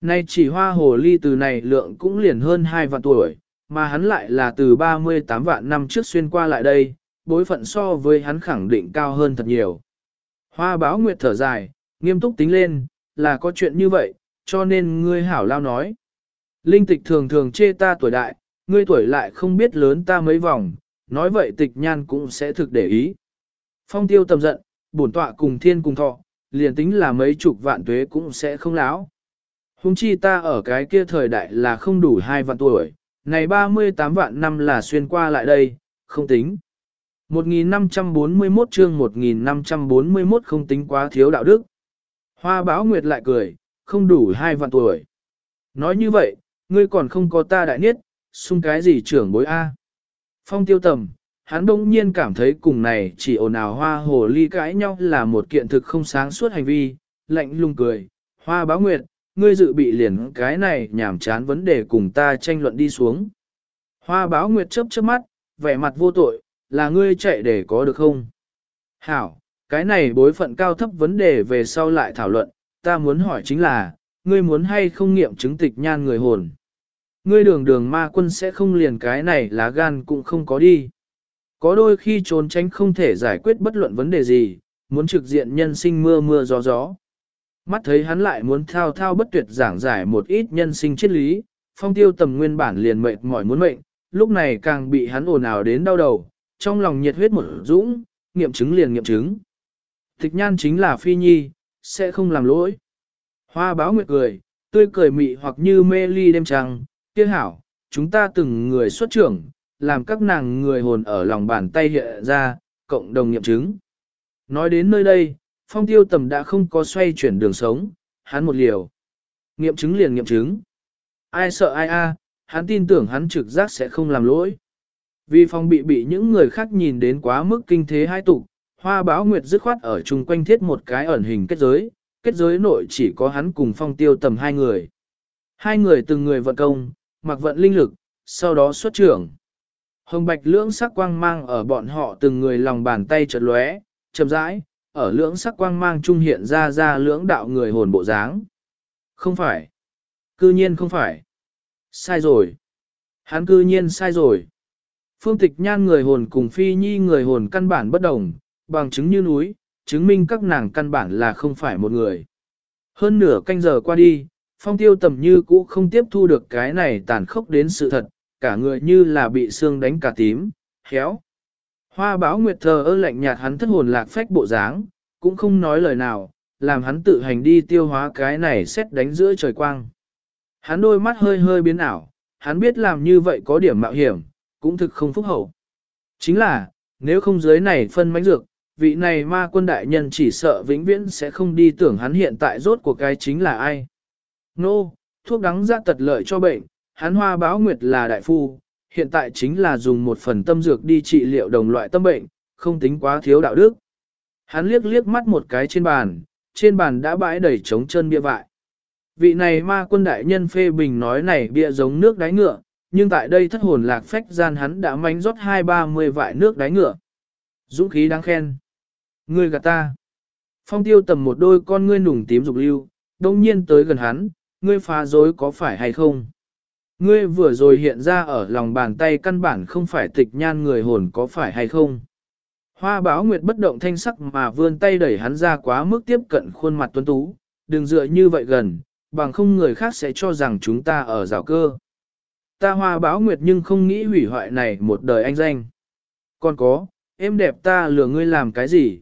Nay chỉ hoa hồ ly từ này lượng cũng liền hơn 2 vạn tuổi, mà hắn lại là từ 38 vạn năm trước xuyên qua lại đây, bối phận so với hắn khẳng định cao hơn thật nhiều. Hoa báo nguyệt thở dài, nghiêm túc tính lên, là có chuyện như vậy, cho nên ngươi hảo lao nói. Linh tịch thường thường chê ta tuổi đại, ngươi tuổi lại không biết lớn ta mấy vòng, nói vậy tịch nhan cũng sẽ thực để ý. Phong tiêu tầm giận, bổn tọa cùng thiên cùng thọ, liền tính là mấy chục vạn tuế cũng sẽ không láo. Hùng chi ta ở cái kia thời đại là không đủ hai vạn tuổi, này 38 vạn năm là xuyên qua lại đây, không tính. 1541 chương 1541 không tính quá thiếu đạo đức. Hoa báo nguyệt lại cười, không đủ hai vạn tuổi. Nói như vậy, ngươi còn không có ta đại niết, xung cái gì trưởng bối A. Phong tiêu tầm, hắn đông nhiên cảm thấy cùng này chỉ ồn ào hoa hồ ly cãi nhau là một kiện thực không sáng suốt hành vi, lạnh lùng cười. Hoa báo nguyệt, ngươi dự bị liền cái này nhảm chán vấn đề cùng ta tranh luận đi xuống. Hoa báo nguyệt chớp chớp mắt, vẻ mặt vô tội, là ngươi chạy để có được không? Hảo, cái này bối phận cao thấp vấn đề về sau lại thảo luận, ta muốn hỏi chính là, ngươi muốn hay không nghiệm chứng tịch nhan người hồn? Ngươi đường đường ma quân sẽ không liền cái này lá gan cũng không có đi. Có đôi khi trốn tránh không thể giải quyết bất luận vấn đề gì, muốn trực diện nhân sinh mưa mưa gió gió. Mắt thấy hắn lại muốn thao thao bất tuyệt giảng giải một ít nhân sinh triết lý, phong tiêu tầm nguyên bản liền mệt mỏi muốn mệnh, lúc này càng bị hắn ồn ào đến đau đầu, trong lòng nhiệt huyết một dũng, nghiệm chứng liền nghiệm chứng. Tịch nhan chính là phi nhi, sẽ không làm lỗi. Hoa báo nguyệt cười, tươi cười mị hoặc như mê ly đêm trăng, kia hảo, chúng ta từng người xuất trưởng, làm các nàng người hồn ở lòng bàn tay hiện ra, cộng đồng nghiệm chứng. Nói đến nơi đây, phong tiêu tầm đã không có xoay chuyển đường sống, hắn một liều. Nghiệm chứng liền nghiệm chứng. Ai sợ ai a, hắn tin tưởng hắn trực giác sẽ không làm lỗi. Vì phong bị bị những người khác nhìn đến quá mức kinh thế hai tục, hoa báo nguyệt dứt khoát ở chung quanh thiết một cái ẩn hình kết giới, kết giới nội chỉ có hắn cùng phong tiêu tầm hai người. Hai người từng người vận công, mặc vận linh lực, sau đó xuất trưởng. Hồng bạch lưỡng sắc quang mang ở bọn họ từng người lòng bàn tay chợt lóe, chậm rãi, ở lưỡng sắc quang mang trung hiện ra ra lưỡng đạo người hồn bộ dáng. Không phải. Cư nhiên không phải. Sai rồi. Hắn cư nhiên sai rồi. Phương tịch nhan người hồn cùng phi nhi người hồn căn bản bất đồng, bằng chứng như núi, chứng minh các nàng căn bản là không phải một người. Hơn nửa canh giờ qua đi, phong tiêu tầm như cũ không tiếp thu được cái này tàn khốc đến sự thật, cả người như là bị xương đánh cả tím, héo. Hoa báo nguyệt thờ ơ lạnh nhạt hắn thất hồn lạc phách bộ dáng, cũng không nói lời nào, làm hắn tự hành đi tiêu hóa cái này xét đánh giữa trời quang. Hắn đôi mắt hơi hơi biến ảo, hắn biết làm như vậy có điểm mạo hiểm, cũng thực không phúc hậu. Chính là, nếu không dưới này phân mánh dược, vị này ma quân đại nhân chỉ sợ vĩnh viễn sẽ không đi tưởng hắn hiện tại rốt của cái chính là ai. Nô, no, thuốc đắng ra tật lợi cho bệnh, hắn hoa báo nguyệt là đại phu, hiện tại chính là dùng một phần tâm dược đi trị liệu đồng loại tâm bệnh, không tính quá thiếu đạo đức. Hắn liếc liếc mắt một cái trên bàn, trên bàn đã bãi đầy trống chân bia vại. Vị này ma quân đại nhân phê bình nói này bia giống nước đáy ngựa, nhưng tại đây thất hồn lạc phách gian hắn đã mánh rót hai ba mươi vại nước đáy ngựa. Dũng khí đáng khen. Ngươi gạt ta. Phong tiêu tầm một đôi con ngươi nùng tím dục lưu, đông nhiên tới gần hắn, ngươi phá dối có phải hay không? Ngươi vừa rồi hiện ra ở lòng bàn tay căn bản không phải tịch nhan người hồn có phải hay không? Hoa báo nguyệt bất động thanh sắc mà vươn tay đẩy hắn ra quá mức tiếp cận khuôn mặt tuấn tú, đừng dựa như vậy gần, bằng không người khác sẽ cho rằng chúng ta ở rào cơ. Ta hoa báo nguyệt nhưng không nghĩ hủy hoại này một đời anh danh. Còn có, em đẹp ta lừa ngươi làm cái gì?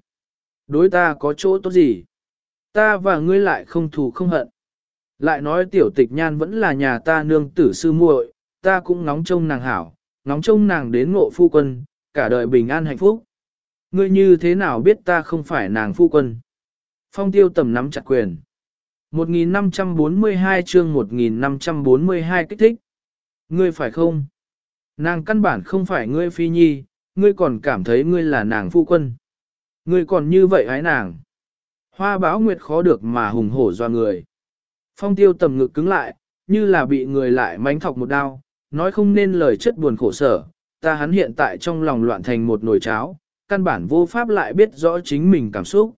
Đối ta có chỗ tốt gì? Ta và ngươi lại không thù không hận. Lại nói tiểu tịch nhan vẫn là nhà ta nương tử sư muội, ta cũng ngóng trông nàng hảo, ngóng trông nàng đến ngộ phu quân, cả đời bình an hạnh phúc. Ngươi như thế nào biết ta không phải nàng phu quân? Phong tiêu tầm nắm chặt quyền. 1542 chương 1542 kích thích. Ngươi phải không? Nàng căn bản không phải ngươi phi nhi, ngươi còn cảm thấy ngươi là nàng phu quân. Ngươi còn như vậy hái nàng. Hoa báo nguyệt khó được mà hùng hổ do người. Phong tiêu tầm ngực cứng lại, như là bị người lại mánh thọc một đao, nói không nên lời chất buồn khổ sở, ta hắn hiện tại trong lòng loạn thành một nồi cháo, căn bản vô pháp lại biết rõ chính mình cảm xúc.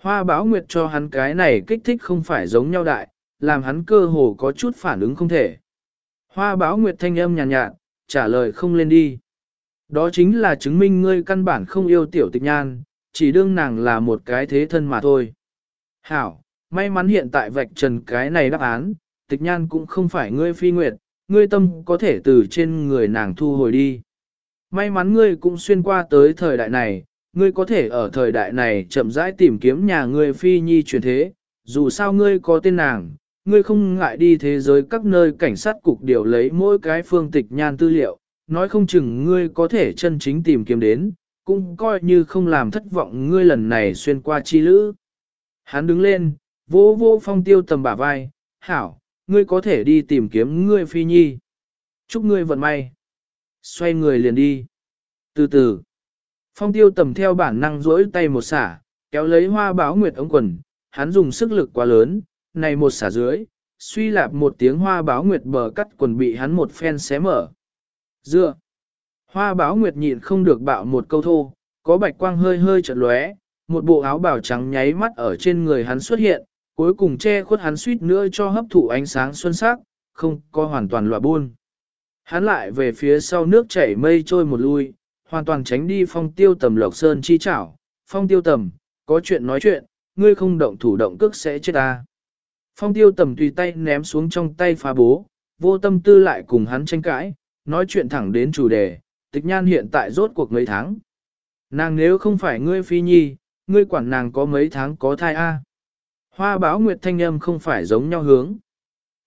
Hoa báo nguyệt cho hắn cái này kích thích không phải giống nhau đại, làm hắn cơ hồ có chút phản ứng không thể. Hoa báo nguyệt thanh âm nhàn nhạt, nhạt, trả lời không lên đi. Đó chính là chứng minh ngươi căn bản không yêu tiểu tịch nhan, chỉ đương nàng là một cái thế thân mà thôi. Hảo, may mắn hiện tại vạch trần cái này đáp án, tịch nhan cũng không phải ngươi phi nguyệt, ngươi tâm có thể từ trên người nàng thu hồi đi. May mắn ngươi cũng xuyên qua tới thời đại này, ngươi có thể ở thời đại này chậm rãi tìm kiếm nhà ngươi phi nhi truyền thế, dù sao ngươi có tên nàng, ngươi không ngại đi thế giới các nơi cảnh sát cục điều lấy mỗi cái phương tịch nhan tư liệu, nói không chừng ngươi có thể chân chính tìm kiếm đến, cũng coi như không làm thất vọng ngươi lần này xuyên qua chi lữ. Hắn đứng lên, vô vô phong tiêu tầm bả vai, hảo, ngươi có thể đi tìm kiếm ngươi phi nhi. Chúc ngươi vận may. Xoay người liền đi. Từ từ. Phong tiêu tầm theo bản năng rỗi tay một xả, kéo lấy hoa báo nguyệt ống quần, hắn dùng sức lực quá lớn, này một xả dưới, suy lạp một tiếng hoa báo nguyệt bờ cắt quần bị hắn một phen xé mở. Dựa. Hoa báo nguyệt nhịn không được bạo một câu thô, có bạch quang hơi hơi chợt lóe, một bộ áo bào trắng nháy mắt ở trên người hắn xuất hiện, cuối cùng che khuất hắn suýt nữa cho hấp thụ ánh sáng xuân sắc, không có hoàn toàn loại buôn. Hắn lại về phía sau nước chảy mây trôi một lui, hoàn toàn tránh đi phong tiêu tầm lộc sơn chi chảo. Phong tiêu tầm, có chuyện nói chuyện, ngươi không động thủ động cước sẽ chết ta. Phong tiêu tầm tùy tay ném xuống trong tay phá bố, vô tâm tư lại cùng hắn tranh cãi, nói chuyện thẳng đến chủ đề, tịch nhan hiện tại rốt cuộc mấy tháng. Nàng nếu không phải ngươi phi nhi, ngươi quản nàng có mấy tháng có thai a? Hoa báo nguyệt thanh âm không phải giống nhau hướng.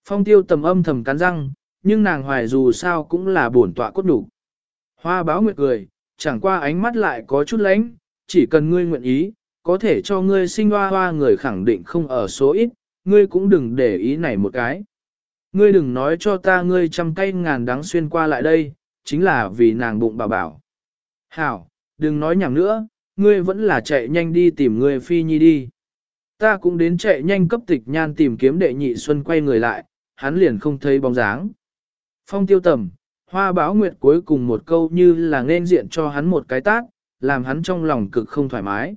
Phong tiêu tầm âm thầm cắn răng, nhưng nàng hoài dù sao cũng là bổn tọa cốt đủ. Hoa báo nguyệt cười, chẳng qua ánh mắt lại có chút lánh, chỉ cần ngươi nguyện ý, có thể cho ngươi sinh hoa hoa người khẳng định không ở số ít, ngươi cũng đừng để ý này một cái. Ngươi đừng nói cho ta ngươi trăm cây ngàn đắng xuyên qua lại đây, chính là vì nàng bụng bảo bảo. Hảo, đừng nói nhảm nữa, ngươi vẫn là chạy nhanh đi tìm ngươi phi nhi đi. Ta cũng đến chạy nhanh cấp tịch nhan tìm kiếm đệ nhị xuân quay người lại, hắn liền không thấy bóng dáng. Phong tiêu tầm, hoa báo nguyệt cuối cùng một câu như là nên diện cho hắn một cái tát, làm hắn trong lòng cực không thoải mái.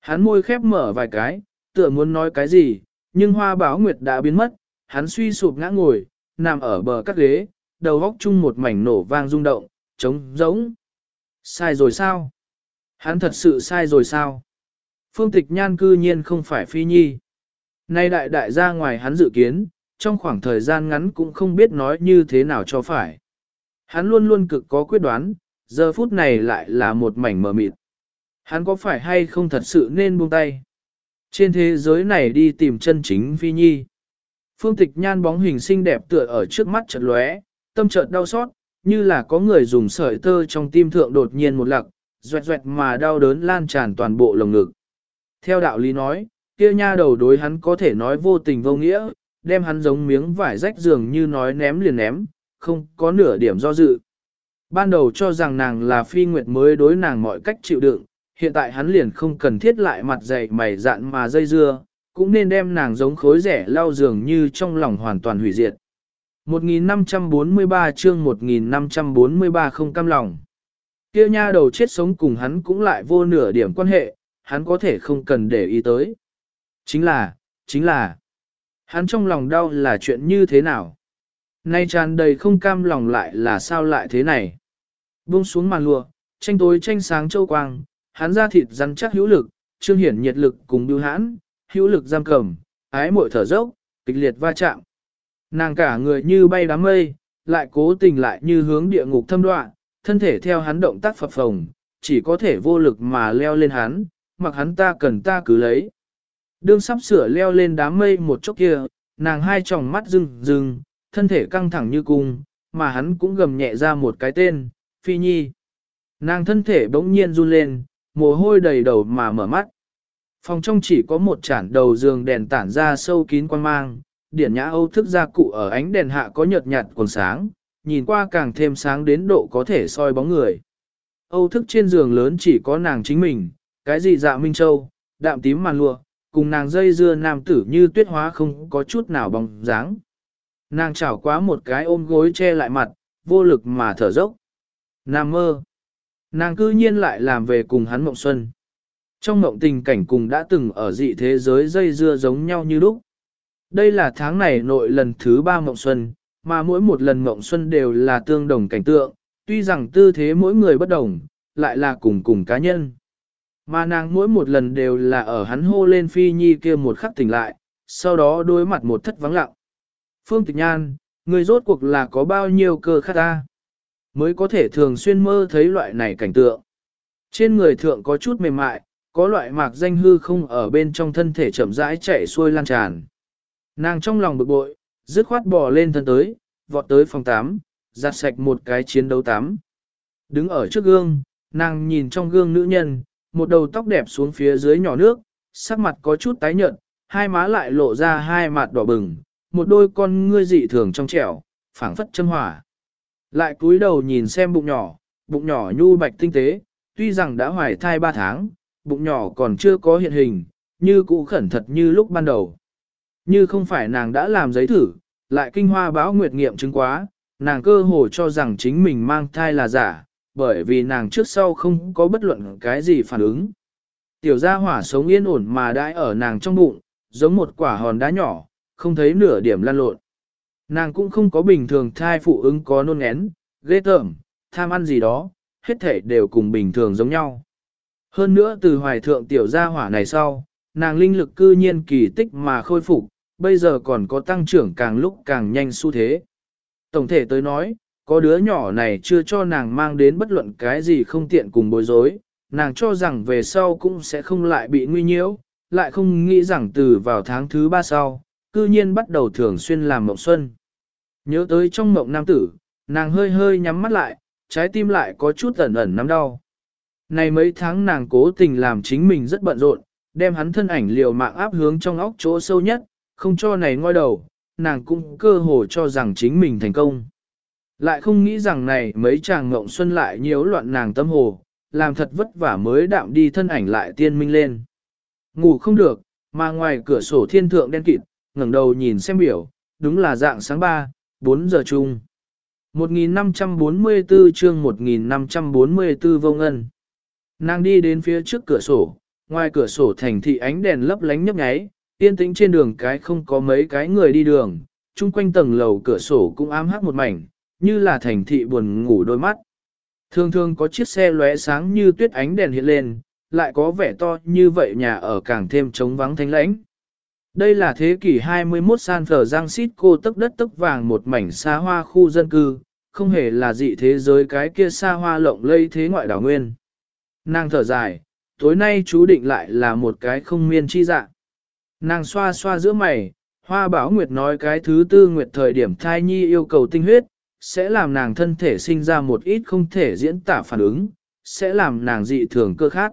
Hắn môi khép mở vài cái, tựa muốn nói cái gì, nhưng hoa báo nguyệt đã biến mất, hắn suy sụp ngã ngồi, nằm ở bờ các ghế, đầu góc chung một mảnh nổ vang rung động, trống giống. Sai rồi sao? Hắn thật sự sai rồi sao? Phương tịch nhan cư nhiên không phải phi nhi. Nay đại đại ra ngoài hắn dự kiến, trong khoảng thời gian ngắn cũng không biết nói như thế nào cho phải. Hắn luôn luôn cực có quyết đoán, giờ phút này lại là một mảnh mờ mịt. Hắn có phải hay không thật sự nên buông tay? Trên thế giới này đi tìm chân chính phi nhi. Phương tịch nhan bóng hình xinh đẹp tựa ở trước mắt chợt lóe, tâm chợt đau xót, như là có người dùng sợi tơ trong tim thượng đột nhiên một lặc, doẹt doẹt mà đau đớn lan tràn toàn bộ lồng ngực. Theo đạo lý nói, kia nha đầu đối hắn có thể nói vô tình vô nghĩa, đem hắn giống miếng vải rách giường như nói ném liền ném, không có nửa điểm do dự. Ban đầu cho rằng nàng là phi nguyệt mới đối nàng mọi cách chịu đựng, hiện tại hắn liền không cần thiết lại mặt dày mày dạn mà dây dưa, cũng nên đem nàng giống khối rẻ lau giường như trong lòng hoàn toàn hủy diệt. 1543 chương 1543 không cam lòng. Kia nha đầu chết sống cùng hắn cũng lại vô nửa điểm quan hệ, hắn có thể không cần để ý tới. Chính là, chính là, hắn trong lòng đau là chuyện như thế nào? Nay tràn đầy không cam lòng lại là sao lại thế này? Buông xuống màn lụa, tranh tối tranh sáng châu quang, hắn ra thịt rắn chắc hữu lực, trương hiển nhiệt lực cùng bưu hãn, hữu lực giam cầm, ái muội thở dốc, kịch liệt va chạm. Nàng cả người như bay đám mây, lại cố tình lại như hướng địa ngục thâm đoạn, thân thể theo hắn động tác phập phồng, chỉ có thể vô lực mà leo lên hắn, mặc hắn ta cần ta cứ lấy. Đương sắp sửa leo lên đám mây một chốc kia, nàng hai tròng mắt rưng rưng, thân thể căng thẳng như cung, mà hắn cũng gầm nhẹ ra một cái tên, Phi Nhi. Nàng thân thể bỗng nhiên run lên, mồ hôi đầy đầu mà mở mắt. Phòng trong chỉ có một chản đầu giường đèn tản ra sâu kín quan mang, điển nhã âu thức gia cụ ở ánh đèn hạ có nhợt nhạt còn sáng, nhìn qua càng thêm sáng đến độ có thể soi bóng người. Âu thức trên giường lớn chỉ có nàng chính mình, cái gì dạ Minh Châu, đạm tím màn lụa, cùng nàng dây dưa nam tử như tuyết hóa không có chút nào bóng dáng. Nàng chảo quá một cái ôm gối che lại mặt, vô lực mà thở dốc. Nam mơ. Nàng cư nhiên lại làm về cùng hắn mộng xuân. Trong mộng tình cảnh cùng đã từng ở dị thế giới dây dưa giống nhau như lúc. Đây là tháng này nội lần thứ ba mộng xuân, mà mỗi một lần mộng xuân đều là tương đồng cảnh tượng, tuy rằng tư thế mỗi người bất đồng, lại là cùng cùng cá nhân. Mà nàng mỗi một lần đều là ở hắn hô lên phi nhi kia một khắc tỉnh lại, sau đó đối mặt một thất vắng lặng. Phương Tịch Nhan, người rốt cuộc là có bao nhiêu cơ khát ta, mới có thể thường xuyên mơ thấy loại này cảnh tượng. Trên người thượng có chút mềm mại, có loại mạc danh hư không ở bên trong thân thể chậm rãi chạy xuôi lan tràn. Nàng trong lòng bực bội, dứt khoát bò lên thân tới, vọt tới phòng 8, giặt sạch một cái chiến đấu tắm. Đứng ở trước gương, nàng nhìn trong gương nữ nhân, một đầu tóc đẹp xuống phía dưới nhỏ nước, sắc mặt có chút tái nhợt, hai má lại lộ ra hai mặt đỏ bừng, một đôi con ngươi dị thường trong trẻo, phảng phất châm hỏa. Lại cúi đầu nhìn xem bụng nhỏ, bụng nhỏ nhu bạch tinh tế, tuy rằng đã hoài thai ba tháng, bụng nhỏ còn chưa có hiện hình, như cũ khẩn thật như lúc ban đầu. Như không phải nàng đã làm giấy thử, lại kinh hoa báo nguyệt nghiệm chứng quá, nàng cơ hồ cho rằng chính mình mang thai là giả, bởi vì nàng trước sau không có bất luận cái gì phản ứng. Tiểu gia hỏa sống yên ổn mà đãi ở nàng trong bụng, giống một quả hòn đá nhỏ, không thấy nửa điểm lan lộn. Nàng cũng không có bình thường thai phụ ứng có nôn ngén, ghê tởm, tham ăn gì đó, hết thể đều cùng bình thường giống nhau. Hơn nữa từ hoài thượng tiểu gia hỏa này sau, nàng linh lực cư nhiên kỳ tích mà khôi phục, bây giờ còn có tăng trưởng càng lúc càng nhanh xu thế. Tổng thể tới nói, có đứa nhỏ này chưa cho nàng mang đến bất luận cái gì không tiện cùng bối rối, nàng cho rằng về sau cũng sẽ không lại bị nguy nhiễu, lại không nghĩ rằng từ vào tháng thứ ba sau, cư nhiên bắt đầu thường xuyên làm mộng xuân. Nhớ tới trong mộng nam tử, nàng hơi hơi nhắm mắt lại, trái tim lại có chút ẩn ẩn nắm đau. Này mấy tháng nàng cố tình làm chính mình rất bận rộn, đem hắn thân ảnh liều mạng áp hướng trong óc chỗ sâu nhất, không cho này ngoi đầu, nàng cũng cơ hồ cho rằng chính mình thành công. Lại không nghĩ rằng này mấy chàng ngộng xuân lại nhiễu loạn nàng tâm hồ, làm thật vất vả mới đạm đi thân ảnh lại tiên minh lên. Ngủ không được, mà ngoài cửa sổ thiên thượng đen kịt, ngẩng đầu nhìn xem biểu, đúng là dạng sáng 3, 4 giờ chung. 1544 chương 1544 vô ngân. Nàng đi đến phía trước cửa sổ, ngoài cửa sổ thành thị ánh đèn lấp lánh nhấp nháy, yên tĩnh trên đường cái không có mấy cái người đi đường, chung quanh tầng lầu cửa sổ cũng ám hắc một mảnh, như là thành thị buồn ngủ đôi mắt. Thường thường có chiếc xe lóe sáng như tuyết ánh đèn hiện lên, lại có vẻ to như vậy nhà ở càng thêm trống vắng thanh lãnh. Đây là thế kỷ 21 San Francisco tức đất tức vàng một mảnh xa hoa khu dân cư, không hề là dị thế giới cái kia xa hoa lộng lây thế ngoại đảo nguyên. Nàng thở dài, tối nay chú định lại là một cái không miên chi dạng. Nàng xoa xoa giữa mày, hoa bảo nguyệt nói cái thứ tư nguyệt thời điểm thai nhi yêu cầu tinh huyết, sẽ làm nàng thân thể sinh ra một ít không thể diễn tả phản ứng, sẽ làm nàng dị thường cơ khác.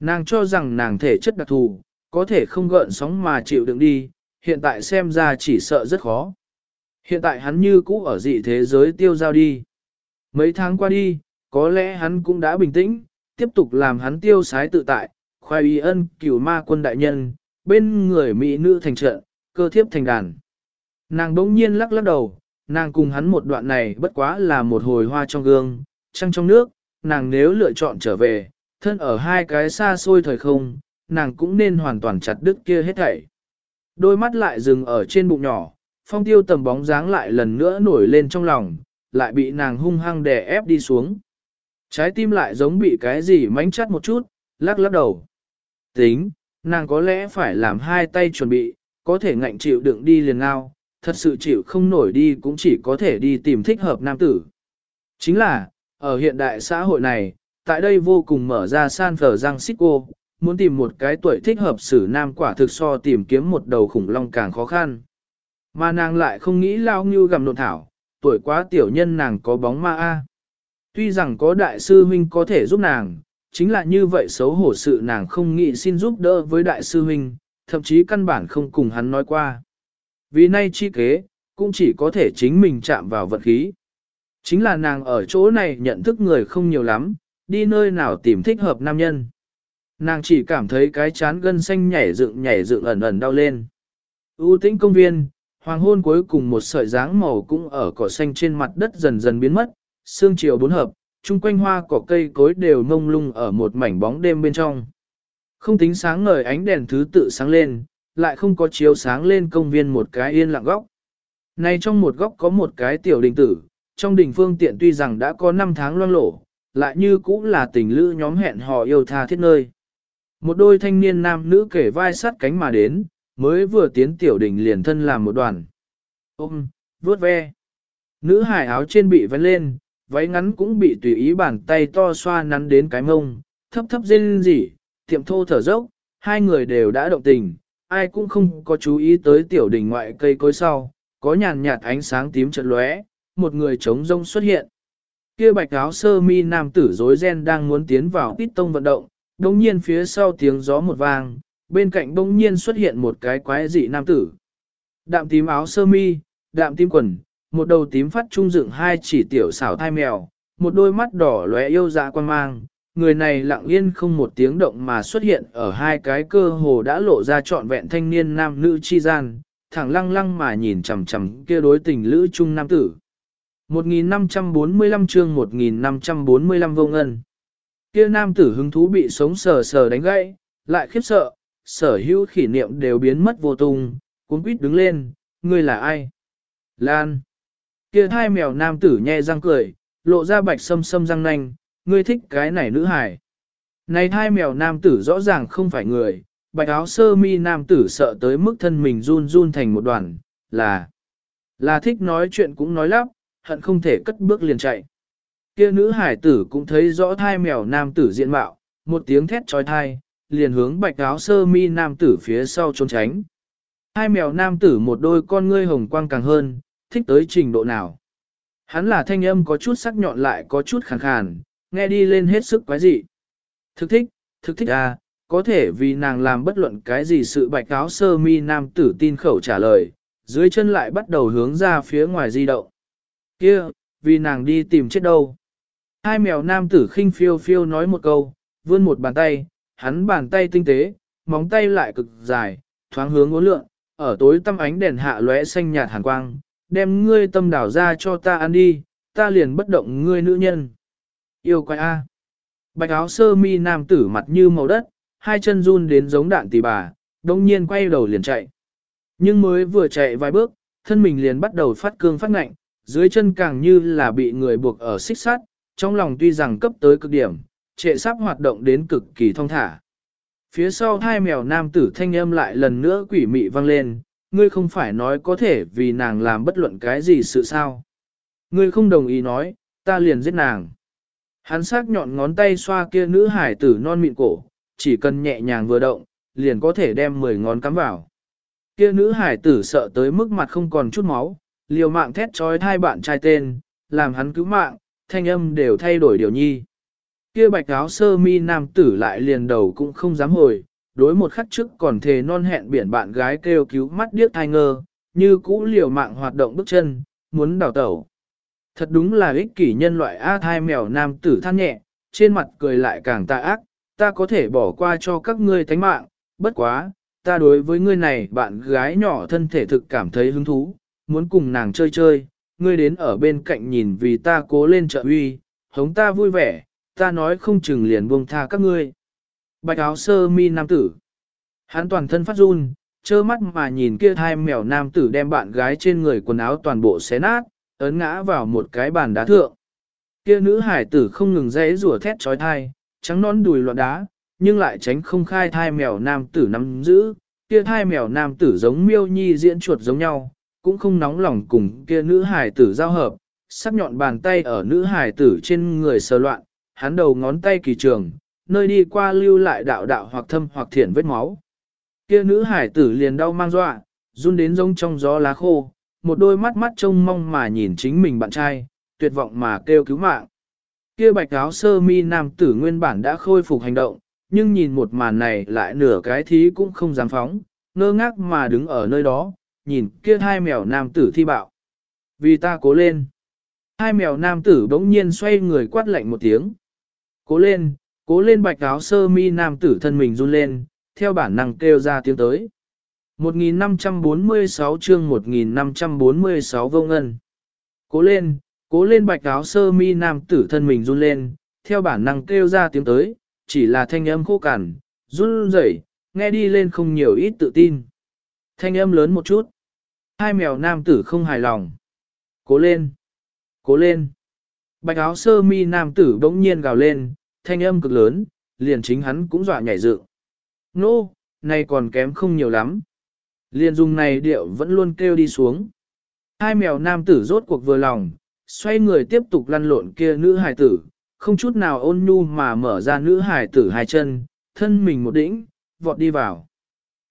Nàng cho rằng nàng thể chất đặc thù, có thể không gợn sóng mà chịu đựng đi, hiện tại xem ra chỉ sợ rất khó. Hiện tại hắn như cũ ở dị thế giới tiêu giao đi. Mấy tháng qua đi, có lẽ hắn cũng đã bình tĩnh, tiếp tục làm hắn tiêu sái tự tại, khoai y ân cửu ma quân đại nhân, bên người mỹ nữ thành trận, cơ thiếp thành đàn. Nàng đống nhiên lắc lắc đầu, nàng cùng hắn một đoạn này bất quá là một hồi hoa trong gương, trăng trong nước, nàng nếu lựa chọn trở về, thân ở hai cái xa xôi thời không, nàng cũng nên hoàn toàn chặt đứt kia hết thảy. Đôi mắt lại dừng ở trên bụng nhỏ, phong tiêu tầm bóng dáng lại lần nữa nổi lên trong lòng, lại bị nàng hung hăng đè ép đi xuống. Trái tim lại giống bị cái gì mánh chắt một chút, lắc lắc đầu. Tính, nàng có lẽ phải làm hai tay chuẩn bị, có thể ngạnh chịu đựng đi liền ngao, thật sự chịu không nổi đi cũng chỉ có thể đi tìm thích hợp nam tử. Chính là, ở hiện đại xã hội này, tại đây vô cùng mở ra San Francisco, muốn tìm một cái tuổi thích hợp xử nam quả thực so tìm kiếm một đầu khủng long càng khó khăn. Mà nàng lại không nghĩ lao như gầm nộn thảo, tuổi quá tiểu nhân nàng có bóng ma A. Tuy rằng có đại sư huynh có thể giúp nàng, chính là như vậy xấu hổ sự nàng không nghĩ xin giúp đỡ với đại sư huynh, thậm chí căn bản không cùng hắn nói qua. Vì nay chi kế, cũng chỉ có thể chính mình chạm vào vận khí. Chính là nàng ở chỗ này nhận thức người không nhiều lắm, đi nơi nào tìm thích hợp nam nhân. Nàng chỉ cảm thấy cái chán gân xanh nhảy dựng nhảy dựng ẩn ẩn đau lên. U tĩnh công viên, hoàng hôn cuối cùng một sợi dáng màu cũng ở cỏ xanh trên mặt đất dần dần biến mất, sương chiều bốn hợp, chung quanh hoa cỏ cây cối đều mông lung ở một mảnh bóng đêm bên trong. Không tính sáng ngời ánh đèn thứ tự sáng lên, lại không có chiếu sáng lên công viên một cái yên lặng góc. Này trong một góc có một cái tiểu đình tử, trong đình phương tiện tuy rằng đã có 5 tháng loang lổ, lại như cũng là tình lữ nhóm hẹn hò yêu tha thiết nơi. Một đôi thanh niên nam nữ kể vai sát cánh mà đến, mới vừa tiến tiểu đình liền thân làm một đoàn. Ôm, vuốt ve. Nữ hải áo trên bị vén lên, váy ngắn cũng bị tùy ý bàn tay to xoa nắn đến cái mông, thấp thấp rên rỉ, tiệm thô thở dốc, hai người đều đã động tình, ai cũng không có chú ý tới tiểu đỉnh ngoại cây cối sau, có nhàn nhạt ánh sáng tím chợt lóe, một người trống rông xuất hiện. Kia bạch áo sơ mi nam tử rối ren đang muốn tiến vào ít tông vận động, đồng nhiên phía sau tiếng gió một vang, bên cạnh đông nhiên xuất hiện một cái quái dị nam tử. Đạm tím áo sơ mi, đạm tím quần, một đầu tím phát trung dựng hai chỉ tiểu xảo thai mèo, một đôi mắt đỏ lóe yêu dạ quan mang. Người này lặng yên không một tiếng động mà xuất hiện ở hai cái cơ hồ đã lộ ra trọn vẹn thanh niên nam nữ chi gian, thẳng lăng lăng mà nhìn chằm chằm kia đối tình lữ trung nam tử. 1545 chương 1545 vô ngân. Kia nam tử hứng thú bị sống sờ sờ đánh gãy, lại khiếp sợ, sở hữu kỷ niệm đều biến mất vô tung, cuốn quýt đứng lên, ngươi là ai? Lan. Kia hai mèo nam tử nhe răng cười, lộ ra bạch sâm sâm răng nanh, ngươi thích cái này nữ hải. Này hai mèo nam tử rõ ràng không phải người, bạch áo sơ mi nam tử sợ tới mức thân mình run run thành một đoàn, là, là thích nói chuyện cũng nói lắp, hận không thể cất bước liền chạy. Kia nữ hải tử cũng thấy rõ thai mèo nam tử diện mạo, một tiếng thét trói thai, liền hướng bạch áo sơ mi nam tử phía sau trốn tránh. Hai mèo nam tử một đôi con ngươi hồng quang càng hơn, thích tới trình độ nào. Hắn là thanh âm có chút sắc nhọn lại có chút khàn khàn, nghe đi lên hết sức quái dị. Thực thích, thực thích à, có thể vì nàng làm bất luận cái gì sự bạch áo sơ mi nam tử tin khẩu trả lời, dưới chân lại bắt đầu hướng ra phía ngoài di động. Kia, vì nàng đi tìm chết đâu. Hai mèo nam tử khinh phiêu phiêu nói một câu, vươn một bàn tay, hắn bàn tay tinh tế, móng tay lại cực dài, thoáng hướng ngố lượng, ở tối tăm ánh đèn hạ lóe xanh nhạt hàn quang, đem ngươi tâm đảo ra cho ta ăn đi, ta liền bất động ngươi nữ nhân. Yêu quái A. Bạch áo sơ mi nam tử mặt như màu đất, hai chân run đến giống đạn tỷ bà, đồng nhiên quay đầu liền chạy. Nhưng mới vừa chạy vài bước, thân mình liền bắt đầu phát cương phát ngạnh, dưới chân càng như là bị người buộc ở xích sát. trong lòng tuy rằng cấp tới cực điểm, trệ sắp hoạt động đến cực kỳ thông thả. Phía sau hai mèo nam tử thanh âm lại lần nữa quỷ mị vang lên, ngươi không phải nói có thể vì nàng làm bất luận cái gì sự sao. Ngươi không đồng ý nói, ta liền giết nàng. Hắn sắc nhọn ngón tay xoa kia nữ hải tử non mịn cổ, chỉ cần nhẹ nhàng vừa động, liền có thể đem 10 ngón cắm vào. Kia nữ hải tử sợ tới mức mặt không còn chút máu, liều mạng thét trói hai bạn trai tên, làm hắn cứu mạng, thanh âm đều thay đổi điều nhi. Kia bạch áo sơ mi nam tử lại liền đầu cũng không dám hồi, đối một khắc trước còn thề non hẹn biển bạn gái kêu cứu mắt điếc thai ngơ, như cũ liều mạng hoạt động bước chân, muốn đào tẩu. Thật đúng là ích kỷ nhân loại A thai mèo nam tử than nhẹ, trên mặt cười lại càng tà ác, ta có thể bỏ qua cho các ngươi thánh mạng, bất quá, ta đối với ngươi này bạn gái nhỏ thân thể thực cảm thấy hứng thú, muốn cùng nàng chơi chơi, ngươi đến ở bên cạnh nhìn vì ta cố lên trợ uy, hống ta vui vẻ, ta nói không chừng liền buông tha các ngươi. Bạch áo sơ mi nam tử. Hắn toàn thân phát run, trơ mắt mà nhìn kia hai mèo nam tử đem bạn gái trên người quần áo toàn bộ xé nát, ấn ngã vào một cái bàn đá thượng. Kia nữ hải tử không ngừng dãy rủa thét trói thai, trắng nón đùi loạn đá, nhưng lại tránh không khai thai mèo nam tử nắm giữ. Kia thai mèo nam tử giống miêu nhi diễn chuột giống nhau, cũng không nóng lòng cùng kia nữ hải tử giao hợp, sắc nhọn bàn tay ở nữ hải tử trên người sờ loạn, hắn đầu ngón tay kỳ trường, nơi đi qua lưu lại đạo đạo hoặc thâm hoặc thiển vết máu. Kia nữ hải tử liền đau mang dọa, run đến giống trong gió lá khô, một đôi mắt mắt trông mong mà nhìn chính mình bạn trai, tuyệt vọng mà kêu cứu mạng. Kia bạch áo sơ mi nam tử nguyên bản đã khôi phục hành động, nhưng nhìn một màn này lại nửa cái thí cũng không dám phóng, ngơ ngác mà đứng ở nơi đó, nhìn kia hai mèo nam tử thi bạo. Vì ta cố lên. Hai mèo nam tử bỗng nhiên xoay người quát lạnh một tiếng. Cố lên, cố lên bạch áo sơ mi nam tử thân mình run lên, theo bản năng kêu ra tiếng tới. 1546 chương 1546 vô ngân. Cố lên, cố lên bạch áo sơ mi nam tử thân mình run lên, theo bản năng kêu ra tiếng tới, chỉ là thanh âm khô cằn, run rẩy, nghe đi lên không nhiều ít tự tin. Thanh âm lớn một chút. Hai mèo nam tử không hài lòng. Cố lên, cố lên. Bạch áo sơ mi nam tử bỗng nhiên gào lên, thanh âm cực lớn, liền chính hắn cũng dọa nhảy dựng. Nô, no, này còn kém không nhiều lắm liên dung này điệu vẫn luôn kêu đi xuống. Hai mèo nam tử rốt cuộc vừa lòng, xoay người tiếp tục lăn lộn kia nữ hài tử, không chút nào ôn nhu mà mở ra nữ hài tử hai chân, thân mình một đĩnh, vọt đi vào.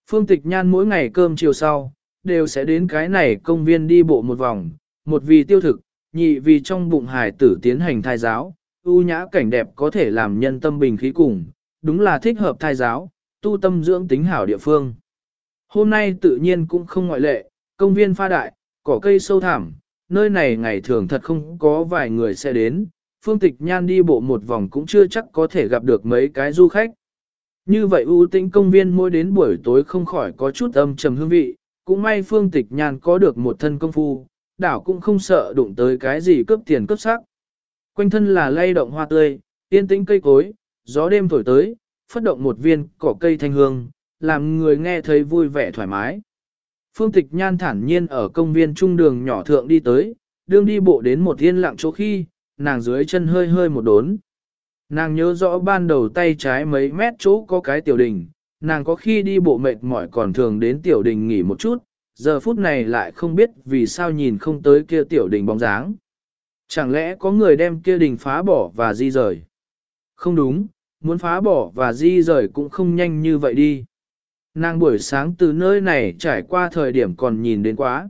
Phương tịch nhan mỗi ngày cơm chiều sau, đều sẽ đến cái này công viên đi bộ một vòng, một vì tiêu thực, nhị vì trong bụng hài tử tiến hành thai giáo, ưu nhã cảnh đẹp có thể làm nhân tâm bình khí cùng, đúng là thích hợp thai giáo, tu tâm dưỡng tính hảo địa phương. Hôm nay tự nhiên cũng không ngoại lệ, công viên pha đại, cỏ cây sâu thẳm, nơi này ngày thường thật không có vài người sẽ đến, phương tịch nhan đi bộ một vòng cũng chưa chắc có thể gặp được mấy cái du khách. Như vậy ưu tĩnh công viên mỗi đến buổi tối không khỏi có chút âm trầm hương vị, cũng may phương tịch nhan có được một thân công phu, đảo cũng không sợ đụng tới cái gì cướp tiền cướp sắc. Quanh thân là lay động hoa tươi, yên tĩnh cây cối, gió đêm thổi tới, phất động một viên cỏ cây thanh hương, làm người nghe thấy vui vẻ thoải mái. Phương tịch nhan thản nhiên ở công viên trung đường nhỏ thượng đi tới, đương đi bộ đến một yên lặng chỗ khi, nàng dưới chân hơi hơi một đốn. Nàng nhớ rõ ban đầu tay trái mấy mét chỗ có cái tiểu đình, nàng có khi đi bộ mệt mỏi còn thường đến tiểu đình nghỉ một chút, giờ phút này lại không biết vì sao nhìn không tới kia tiểu đình bóng dáng. Chẳng lẽ có người đem kia đình phá bỏ và di rời? Không đúng, muốn phá bỏ và di rời cũng không nhanh như vậy đi. Nàng buổi sáng từ nơi này trải qua thời điểm còn nhìn đến quá.